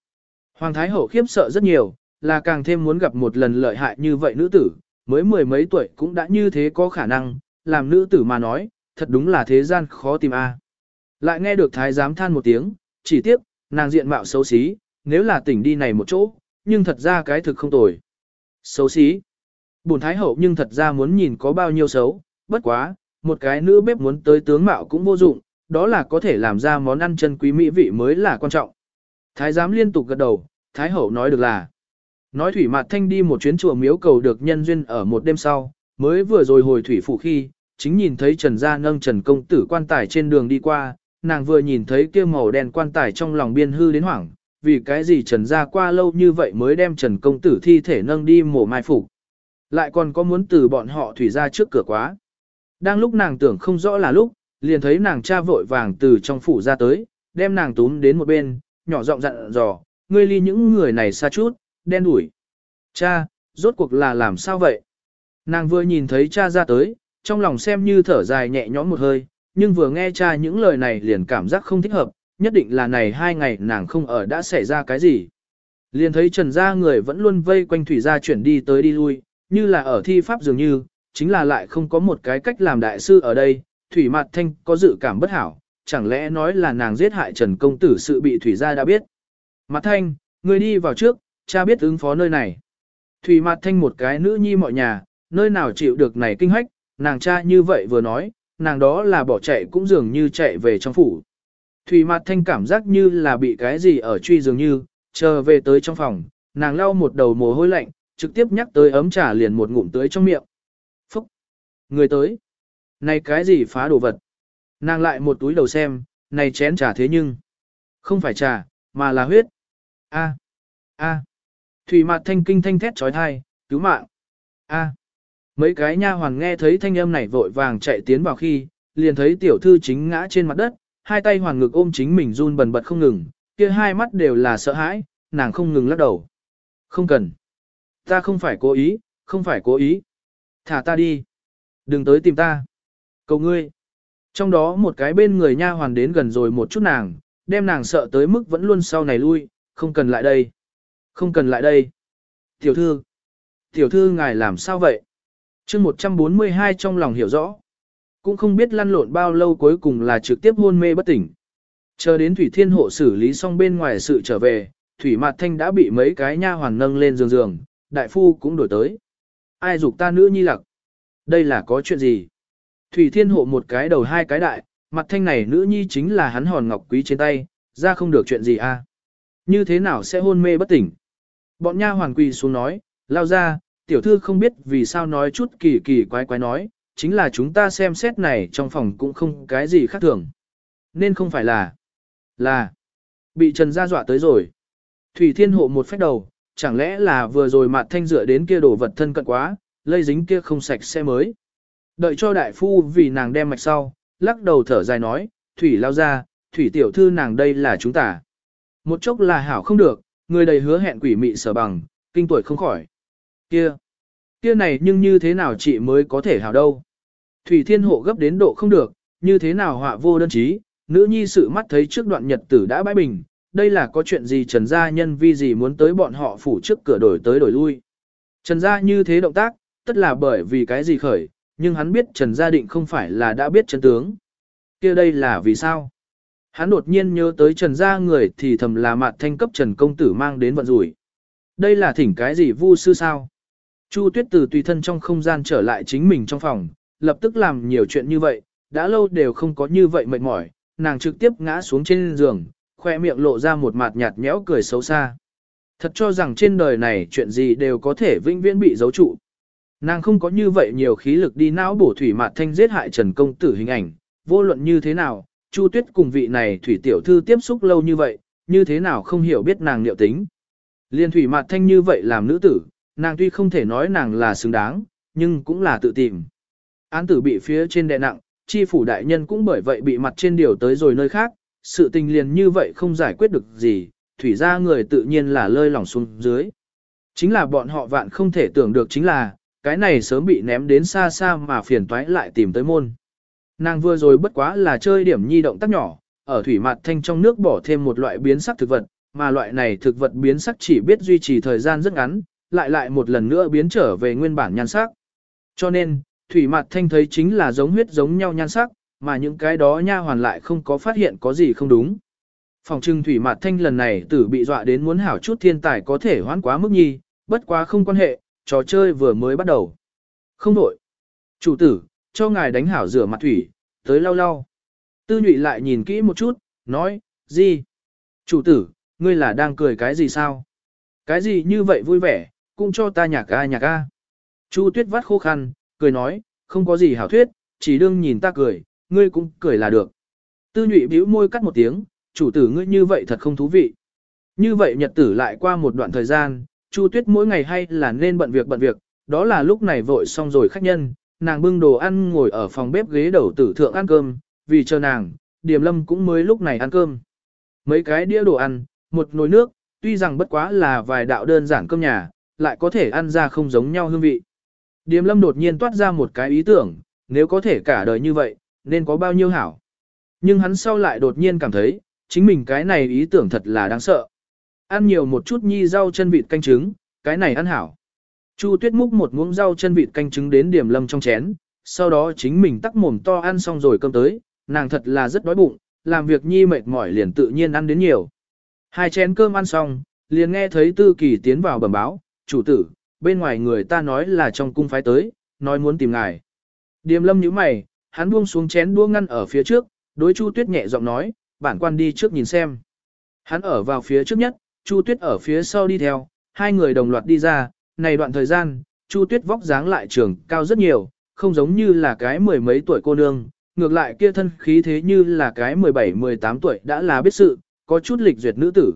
Hoàng Thái Hậu khiếp sợ rất nhiều, là càng thêm muốn gặp một lần lợi hại như vậy nữ tử, mới mười mấy tuổi cũng đã như thế có khả năng, làm nữ tử mà nói, thật đúng là thế gian khó tìm a. Lại nghe được thái giám than một tiếng, chỉ tiếc, nàng diện mạo xấu xí, nếu là tỉnh đi này một chỗ, nhưng thật ra cái thực không tồi. Xấu xí. Bổn thái hậu nhưng thật ra muốn nhìn có bao nhiêu xấu, bất quá, một cái nữ bếp muốn tới tướng mạo cũng vô dụng, đó là có thể làm ra món ăn chân quý mỹ vị mới là quan trọng. Thái giám liên tục gật đầu, thái hậu nói được là. Nói thủy mạt thanh đi một chuyến chùa miếu cầu được nhân duyên ở một đêm sau, mới vừa rồi hồi thủy phủ khi, chính nhìn thấy Trần Gia nâng Trần Công Tử quan tài trên đường đi qua, nàng vừa nhìn thấy kia màu đen quan tài trong lòng biên hư đến hoảng, vì cái gì Trần Gia qua lâu như vậy mới đem Trần Công Tử thi thể nâng đi mổ mai phục Lại còn có muốn từ bọn họ thủy ra trước cửa quá. Đang lúc nàng tưởng không rõ là lúc, liền thấy nàng cha vội vàng từ trong phủ ra tới, đem nàng túm đến một bên, nhỏ giọng dặn dò, ngươi ly những người này xa chút, đen đủi. Cha, rốt cuộc là làm sao vậy? Nàng vừa nhìn thấy cha ra tới, trong lòng xem như thở dài nhẹ nhõm một hơi, nhưng vừa nghe cha những lời này liền cảm giác không thích hợp, nhất định là này hai ngày nàng không ở đã xảy ra cái gì. Liền thấy trần gia người vẫn luôn vây quanh thủy gia chuyển đi tới đi lui, như là ở thi pháp dường như, chính là lại không có một cái cách làm đại sư ở đây, thủy mặt thanh có dự cảm bất hảo, chẳng lẽ nói là nàng giết hại trần công tử sự bị thủy gia đã biết. Mặt thanh, người đi vào trước, cha biết ứng phó nơi này. Thủy mặt thanh một cái nữ nhi mọi nhà, nơi nào chịu được này kinh hách, nàng cha như vậy vừa nói, nàng đó là bỏ chạy cũng dường như chạy về trong phủ. Thủy mặt thanh cảm giác như là bị cái gì ở truy dường như, chờ về tới trong phòng, nàng lau một đầu mồ hôi lạnh, trực tiếp nhắc tới ấm trà liền một ngụm tới trong miệng. Phúc! Người tới! Này cái gì phá đồ vật? Nàng lại một túi đầu xem, này chén trà thế nhưng... Không phải trà, mà là huyết. A! A! Thủy mặt thanh kinh thanh thét trói thai, cứu mạng! A! Mấy cái nha hoàn nghe thấy thanh âm này vội vàng chạy tiến vào khi, liền thấy tiểu thư chính ngã trên mặt đất, hai tay hoàn ngực ôm chính mình run bần bật không ngừng, kia hai mắt đều là sợ hãi, nàng không ngừng lắc đầu. Không cần. Ta không phải cố ý, không phải cố ý. Thả ta đi. Đừng tới tìm ta. Cầu ngươi. Trong đó một cái bên người nha hoàn đến gần rồi một chút nàng, đem nàng sợ tới mức vẫn luôn sau này lui, không cần lại đây. Không cần lại đây. Tiểu thư. Tiểu thư ngài làm sao vậy? chương 142 trong lòng hiểu rõ. Cũng không biết lăn lộn bao lâu cuối cùng là trực tiếp hôn mê bất tỉnh. Chờ đến Thủy Thiên Hộ xử lý xong bên ngoài sự trở về, Thủy Mạt Thanh đã bị mấy cái nha hoàn nâng lên giường giường, đại phu cũng đổi tới. Ai dục ta nữ nhi lặc? Đây là có chuyện gì? Thủy Thiên Hộ một cái đầu hai cái đại, mặt thanh này nữ nhi chính là hắn hòn ngọc quý trên tay, ra không được chuyện gì a? À? Như thế nào sẽ hôn mê bất tỉnh? Bọn nha hoàn quỳ xuống nói, lao ra, tiểu thư không biết vì sao nói chút kỳ kỳ quái quái nói, chính là chúng ta xem xét này trong phòng cũng không cái gì khác thường. Nên không phải là, là, bị Trần gia dọa tới rồi. Thủy Thiên Hộ một phép đầu, chẳng lẽ là vừa rồi mặt thanh dựa đến kia đổ vật thân cận quá, lây dính kia không sạch sẽ mới. Đợi cho đại phu vì nàng đem mạch sau, lắc đầu thở dài nói, thủy lao ra, thủy tiểu thư nàng đây là chúng ta. Một chốc là hảo không được, người đầy hứa hẹn quỷ mị sở bằng, kinh tuổi không khỏi. Kia, kia này nhưng như thế nào chị mới có thể hảo đâu. Thủy thiên hộ gấp đến độ không được, như thế nào họa vô đơn chí, nữ nhi sự mắt thấy trước đoạn nhật tử đã bãi bình, đây là có chuyện gì trần gia nhân vi gì muốn tới bọn họ phủ trước cửa đổi tới đổi lui. Trần gia như thế động tác, tất là bởi vì cái gì khởi, nhưng hắn biết Trần Gia Định không phải là đã biết chân tướng. kia đây là vì sao? Hắn đột nhiên nhớ tới Trần Gia người thì thầm là mạt thanh cấp Trần Công Tử mang đến vận rủi. Đây là thỉnh cái gì vu sư sao? Chu Tuyết từ tùy thân trong không gian trở lại chính mình trong phòng, lập tức làm nhiều chuyện như vậy, đã lâu đều không có như vậy mệt mỏi, nàng trực tiếp ngã xuống trên giường, khoe miệng lộ ra một mặt nhạt nhẽo cười xấu xa. Thật cho rằng trên đời này chuyện gì đều có thể vĩnh viễn bị giấu trụ. Nàng không có như vậy nhiều khí lực đi não bổ thủy mạt thanh giết hại Trần Công Tử hình ảnh, vô luận như thế nào, Chu Tuyết cùng vị này thủy tiểu thư tiếp xúc lâu như vậy, như thế nào không hiểu biết nàng liệu tính. Liên thủy mạt thanh như vậy làm nữ tử, nàng tuy không thể nói nàng là xứng đáng, nhưng cũng là tự tìm. Án tử bị phía trên đè nặng, chi phủ đại nhân cũng bởi vậy bị mặt trên điều tới rồi nơi khác, sự tình liền như vậy không giải quyết được gì, thủy ra người tự nhiên là lơi lỏng xuống dưới. Chính là bọn họ vạn không thể tưởng được chính là, cái này sớm bị ném đến xa xa mà phiền toái lại tìm tới môn. Nàng vừa rồi bất quá là chơi điểm nhi động tác nhỏ, ở thủy mặt thanh trong nước bỏ thêm một loại biến sắc thực vật, mà loại này thực vật biến sắc chỉ biết duy trì thời gian rất ngắn, lại lại một lần nữa biến trở về nguyên bản nhan sắc. Cho nên, thủy mặt thanh thấy chính là giống huyết giống nhau nhan sắc, mà những cái đó nha hoàn lại không có phát hiện có gì không đúng. Phòng trưng thủy mặt thanh lần này tử bị dọa đến muốn hảo chút thiên tài có thể hoãn quá mức nhi, bất quá không quan hệ, trò chơi vừa mới bắt đầu. Không đổi. Chủ tử, cho ngài đánh hảo rửa mặt thủy, tới lau lau. Tư nhụy lại nhìn kỹ một chút, nói, gì? Chủ tử, ngươi là đang cười cái gì sao? Cái gì như vậy vui vẻ, cũng cho ta nhạc ca nhạc ca. Chu tuyết vắt khô khăn, cười nói, không có gì hảo thuyết, chỉ đương nhìn ta cười, ngươi cũng cười là được. Tư nhụy bĩu môi cắt một tiếng, chủ tử ngươi như vậy thật không thú vị. Như vậy nhật tử lại qua một đoạn thời gian, Chu Tuyết mỗi ngày hay là nên bận việc bận việc, đó là lúc này vội xong rồi khách nhân, nàng bưng đồ ăn ngồi ở phòng bếp ghế đầu tử thượng ăn cơm, vì chờ nàng, Điềm Lâm cũng mới lúc này ăn cơm. Mấy cái đĩa đồ ăn, một nồi nước, tuy rằng bất quá là vài đạo đơn giản cơm nhà, lại có thể ăn ra không giống nhau hương vị. Điềm Lâm đột nhiên toát ra một cái ý tưởng, nếu có thể cả đời như vậy, nên có bao nhiêu hảo. Nhưng hắn sau lại đột nhiên cảm thấy, chính mình cái này ý tưởng thật là đáng sợ. Ăn nhiều một chút nhi rau chân vịt canh trứng, cái này ăn hảo. Chu Tuyết múc một muỗng rau chân vịt canh trứng đến điểm lâm trong chén, sau đó chính mình tắc mồm to ăn xong rồi cơm tới, nàng thật là rất đói bụng, làm việc nhi mệt mỏi liền tự nhiên ăn đến nhiều. Hai chén cơm ăn xong, liền nghe thấy Tư Kỳ tiến vào bẩm báo, chủ tử, bên ngoài người ta nói là trong cung phái tới, nói muốn tìm ngài. Điềm lâm nhíu mày, hắn buông xuống chén đua ngăn ở phía trước, đối Chu Tuyết nhẹ giọng nói, bản quan đi trước nhìn xem. Hắn ở vào phía trước nhất, Chu Tuyết ở phía sau đi theo, hai người đồng loạt đi ra, này đoạn thời gian, Chu Tuyết vóc dáng lại trường cao rất nhiều, không giống như là cái mười mấy tuổi cô nương, ngược lại kia thân khí thế như là cái 17-18 tuổi đã là biết sự, có chút lịch duyệt nữ tử.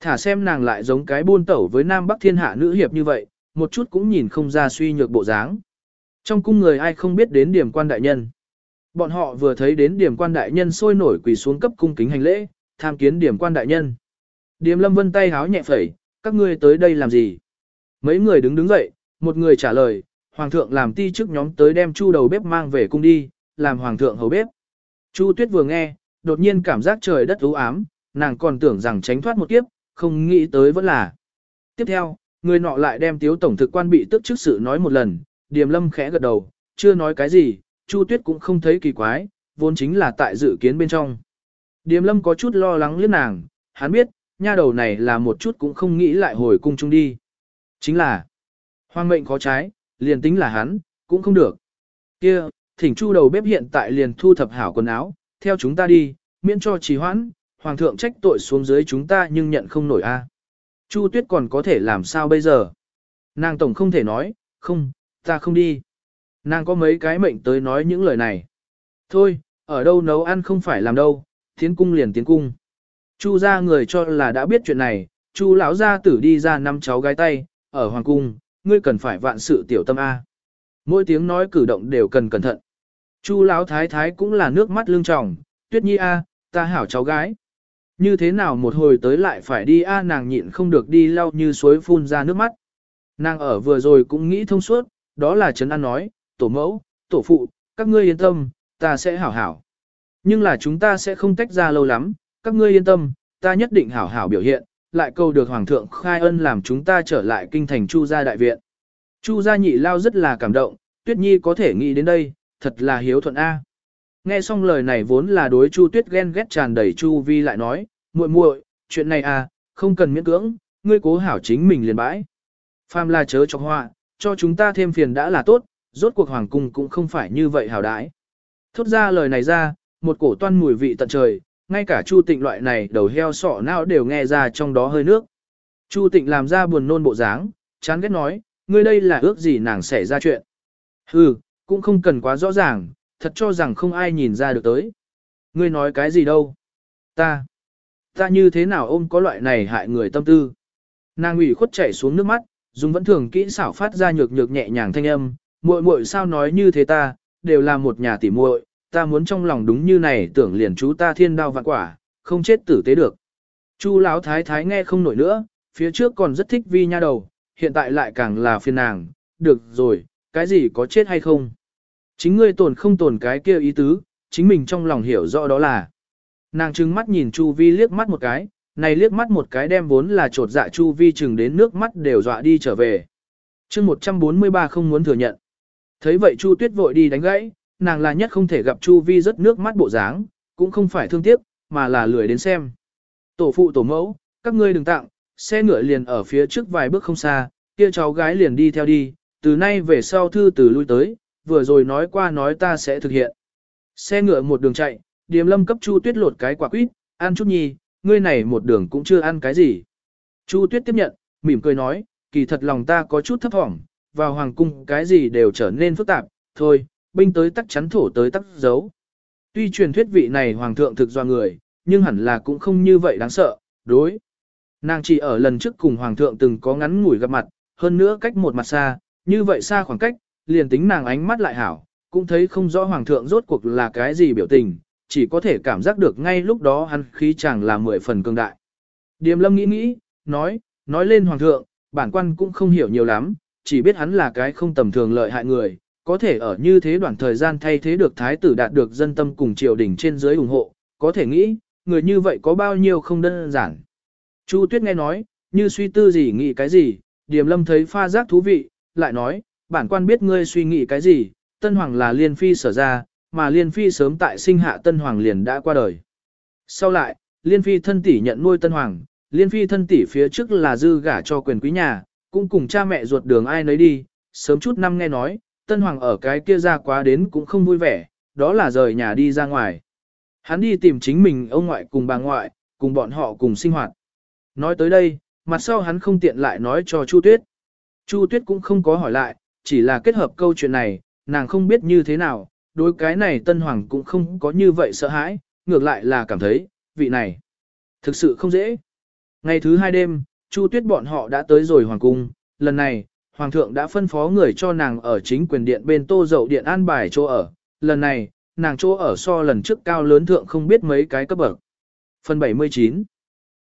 Thả xem nàng lại giống cái buôn tẩu với Nam Bắc thiên hạ nữ hiệp như vậy, một chút cũng nhìn không ra suy nhược bộ dáng. Trong cung người ai không biết đến điểm quan đại nhân. Bọn họ vừa thấy đến điểm quan đại nhân sôi nổi quỳ xuống cấp cung kính hành lễ, tham kiến điểm quan đại nhân. điểm lâm vân tay háo nhẹ phẩy, các ngươi tới đây làm gì? Mấy người đứng đứng dậy, một người trả lời, hoàng thượng làm ti trước nhóm tới đem chu đầu bếp mang về cung đi, làm hoàng thượng hầu bếp. Chu tuyết vừa nghe, đột nhiên cảm giác trời đất u ám, nàng còn tưởng rằng tránh thoát một kiếp, không nghĩ tới vẫn là. Tiếp theo, người nọ lại đem tiếu tổng thực quan bị tức trước sự nói một lần, điềm lâm khẽ gật đầu, chưa nói cái gì, chu tuyết cũng không thấy kỳ quái, vốn chính là tại dự kiến bên trong. Điềm lâm có chút lo lắng liếc nàng, hắn biết, nha đầu này là một chút cũng không nghĩ lại hồi cung chung đi. Chính là, hoang mệnh khó trái, liền tính là hắn, cũng không được. kia thỉnh chu đầu bếp hiện tại liền thu thập hảo quần áo, theo chúng ta đi, miễn cho trì hoãn, hoàng thượng trách tội xuống dưới chúng ta nhưng nhận không nổi a. Chu tuyết còn có thể làm sao bây giờ? Nàng tổng không thể nói, không, ta không đi. Nàng có mấy cái mệnh tới nói những lời này. Thôi, ở đâu nấu ăn không phải làm đâu, tiến cung liền tiến cung. Chu gia người cho là đã biết chuyện này, Chu lão gia tử đi ra năm cháu gái tay, ở hoàng cung, ngươi cần phải vạn sự tiểu tâm a. mỗi tiếng nói cử động đều cần cẩn thận. Chu lão thái thái cũng là nước mắt lưng tròng, tuyết nhi a, ta hảo cháu gái. Như thế nào một hồi tới lại phải đi a nàng nhịn không được đi lau như suối phun ra nước mắt. Nàng ở vừa rồi cũng nghĩ thông suốt, đó là Trấn An nói, tổ mẫu, tổ phụ, các ngươi yên tâm, ta sẽ hảo hảo. Nhưng là chúng ta sẽ không tách ra lâu lắm, các ngươi yên tâm, ta nhất định hảo hảo biểu hiện, lại cầu được Hoàng thượng khai ân làm chúng ta trở lại kinh thành Chu gia đại viện. Chu gia nhị lao rất là cảm động, Tuyết Nhi có thể nghĩ đến đây, thật là hiếu thuận A. Nghe xong lời này vốn là đối Chu Tuyết ghen ghét tràn đầy Chu Vi lại nói, muội muội, chuyện này à, không cần miễn cưỡng, ngươi cố hảo chính mình liền bãi. Phàm là chớ cho họa, cho chúng ta thêm phiền đã là tốt, rốt cuộc hoàng cung cũng không phải như vậy hảo đãi. Thốt ra lời này ra, một cổ toan mùi vị tận trời, ngay cả Chu Tịnh loại này đầu heo sọ não đều nghe ra trong đó hơi nước. Chu Tịnh làm ra buồn nôn bộ dáng, chán ghét nói, ngươi đây là ước gì nàng xảy ra chuyện. Hừ, cũng không cần quá rõ ràng, thật cho rằng không ai nhìn ra được tới. Ngươi nói cái gì đâu? Ta, ta như thế nào ôm có loại này hại người tâm tư? Nàng ủy khuất chảy xuống nước mắt, dùng vẫn thường kỹ xảo phát ra nhược nhược nhẹ nhàng thanh âm, muội muội sao nói như thế ta, đều là một nhà tỉ muội, ta muốn trong lòng đúng như này tưởng liền chú ta thiên đao vạn quả, không chết tử tế được. Chu lão thái thái nghe không nổi nữa, phía trước còn rất thích vi nha đầu, hiện tại lại càng là phiền nàng, được rồi, cái gì có chết hay không. Chính ngươi tổn không tổn cái kia ý tứ, chính mình trong lòng hiểu rõ đó là. Nàng trừng mắt nhìn Chu Vi liếc mắt một cái, này liếc mắt một cái đem vốn là trột dạ Chu Vi chừng đến nước mắt đều dọa đi trở về. chương 143 không muốn thừa nhận. Thấy vậy Chu Tuyết vội đi đánh gãy, nàng là nhất không thể gặp Chu Vi rất nước mắt bộ dáng, cũng không phải thương tiếc, mà là lười đến xem. Tổ phụ tổ mẫu, các ngươi đừng tặng, xe ngựa liền ở phía trước vài bước không xa, kia cháu gái liền đi theo đi, từ nay về sau thư từ lui tới, vừa rồi nói qua nói ta sẽ thực hiện. Xe ngựa một đường chạy, Điềm Lâm cấp Chu Tuyết lột cái quả quýt, ăn chút nhi, ngươi này một đường cũng chưa ăn cái gì. Chu Tuyết tiếp nhận, mỉm cười nói, kỳ thật lòng ta có chút thấp thỏm, vào hoàng cung cái gì đều trở nên phức tạp, thôi, binh tới tắc chắn thổ tới tắc giấu. Tuy truyền thuyết vị này hoàng thượng thực do người, nhưng hẳn là cũng không như vậy đáng sợ, đối. Nàng chỉ ở lần trước cùng hoàng thượng từng có ngắn ngủi gặp mặt, hơn nữa cách một mặt xa, như vậy xa khoảng cách, liền tính nàng ánh mắt lại hảo, cũng thấy không rõ hoàng thượng rốt cuộc là cái gì biểu tình, chỉ có thể cảm giác được ngay lúc đó hắn khí chẳng là mười phần cường đại. Điềm lâm nghĩ nghĩ, nói, nói lên hoàng thượng, bản quan cũng không hiểu nhiều lắm, chỉ biết hắn là cái không tầm thường lợi hại người, có thể ở như thế đoạn thời gian thay thế được thái tử đạt được dân tâm cùng triều đình trên dưới ủng hộ, có thể nghĩ, người như vậy có bao nhiêu không đơn giản. Chu Tuyết nghe nói, như suy tư gì nghĩ cái gì, Điềm Lâm thấy pha giác thú vị, lại nói, bản quan biết ngươi suy nghĩ cái gì, Tân Hoàng là Liên Phi sở ra, mà Liên Phi sớm tại sinh hạ Tân Hoàng liền đã qua đời. Sau lại, Liên Phi thân tỷ nhận nuôi Tân Hoàng, Liên Phi thân tỷ phía trước là dư gả cho quyền quý nhà, cũng cùng cha mẹ ruột đường ai nấy đi, sớm chút năm nghe nói, Tân Hoàng ở cái kia ra quá đến cũng không vui vẻ, đó là rời nhà đi ra ngoài. Hắn đi tìm chính mình ông ngoại cùng bà ngoại, cùng bọn họ cùng sinh hoạt. Nói tới đây, mặt sau hắn không tiện lại nói cho Chu Tuyết. Chu Tuyết cũng không có hỏi lại, chỉ là kết hợp câu chuyện này, nàng không biết như thế nào, đối cái này Tân Hoàng cũng không có như vậy sợ hãi, ngược lại là cảm thấy, vị này, thực sự không dễ. Ngày thứ hai đêm, Chu Tuyết bọn họ đã tới rồi Hoàng Cung, lần này, Hoàng thượng đã phân phó người cho nàng ở chính quyền điện bên tô dậu điện an bài chỗ ở, lần này, nàng chỗ ở so lần trước cao lớn thượng không biết mấy cái cấp bậc. Phần 79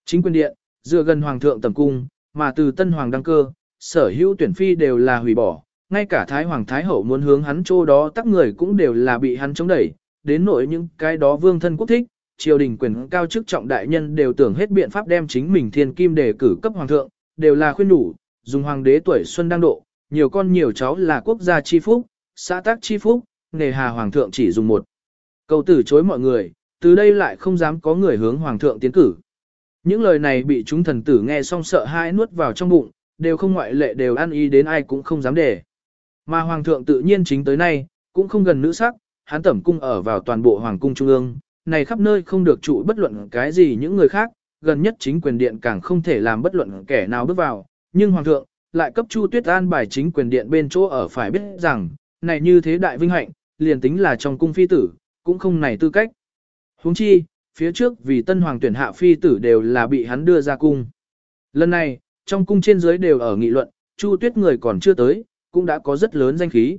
Chính quyền điện, dựa gần Hoàng thượng tầm cung, mà từ Tân Hoàng đăng cơ, sở hữu tuyển phi đều là hủy bỏ, ngay cả Thái Hoàng Thái Hậu muốn hướng hắn chỗ đó tắc người cũng đều là bị hắn chống đẩy, đến nỗi những cái đó vương thân quốc thích, triều đình quyền cao chức trọng đại nhân đều tưởng hết biện pháp đem chính mình thiên kim đề cử cấp hoàng thượng, đều là khuyên đủ, dùng hoàng đế tuổi xuân đang độ, nhiều con nhiều cháu là quốc gia chi phúc, xã tác chi phúc, nề hà hoàng thượng chỉ dùng một. Câu từ chối mọi người, từ đây lại không dám có người hướng hoàng thượng tiến cử. Những lời này bị chúng thần tử nghe xong sợ hãi nuốt vào trong bụng, đều không ngoại lệ đều ăn ý đến ai cũng không dám để. Mà hoàng thượng tự nhiên chính tới nay, cũng không gần nữ sắc, hắn tẩm cung ở vào toàn bộ hoàng cung trung ương, này khắp nơi không được trụ bất luận cái gì những người khác, gần nhất chính quyền điện càng không thể làm bất luận kẻ nào bước vào, nhưng hoàng thượng lại cấp Chu Tuyết An bài chính quyền điện bên chỗ ở phải biết rằng, này như thế đại vinh hạnh, liền tính là trong cung phi tử, cũng không này tư cách. Huống chi, phía trước vì tân hoàng tuyển hạ phi tử đều là bị hắn đưa ra cung. Lần này, trong cung trên dưới đều ở nghị luận, Chu Tuyết người còn chưa tới, cũng đã có rất lớn danh khí.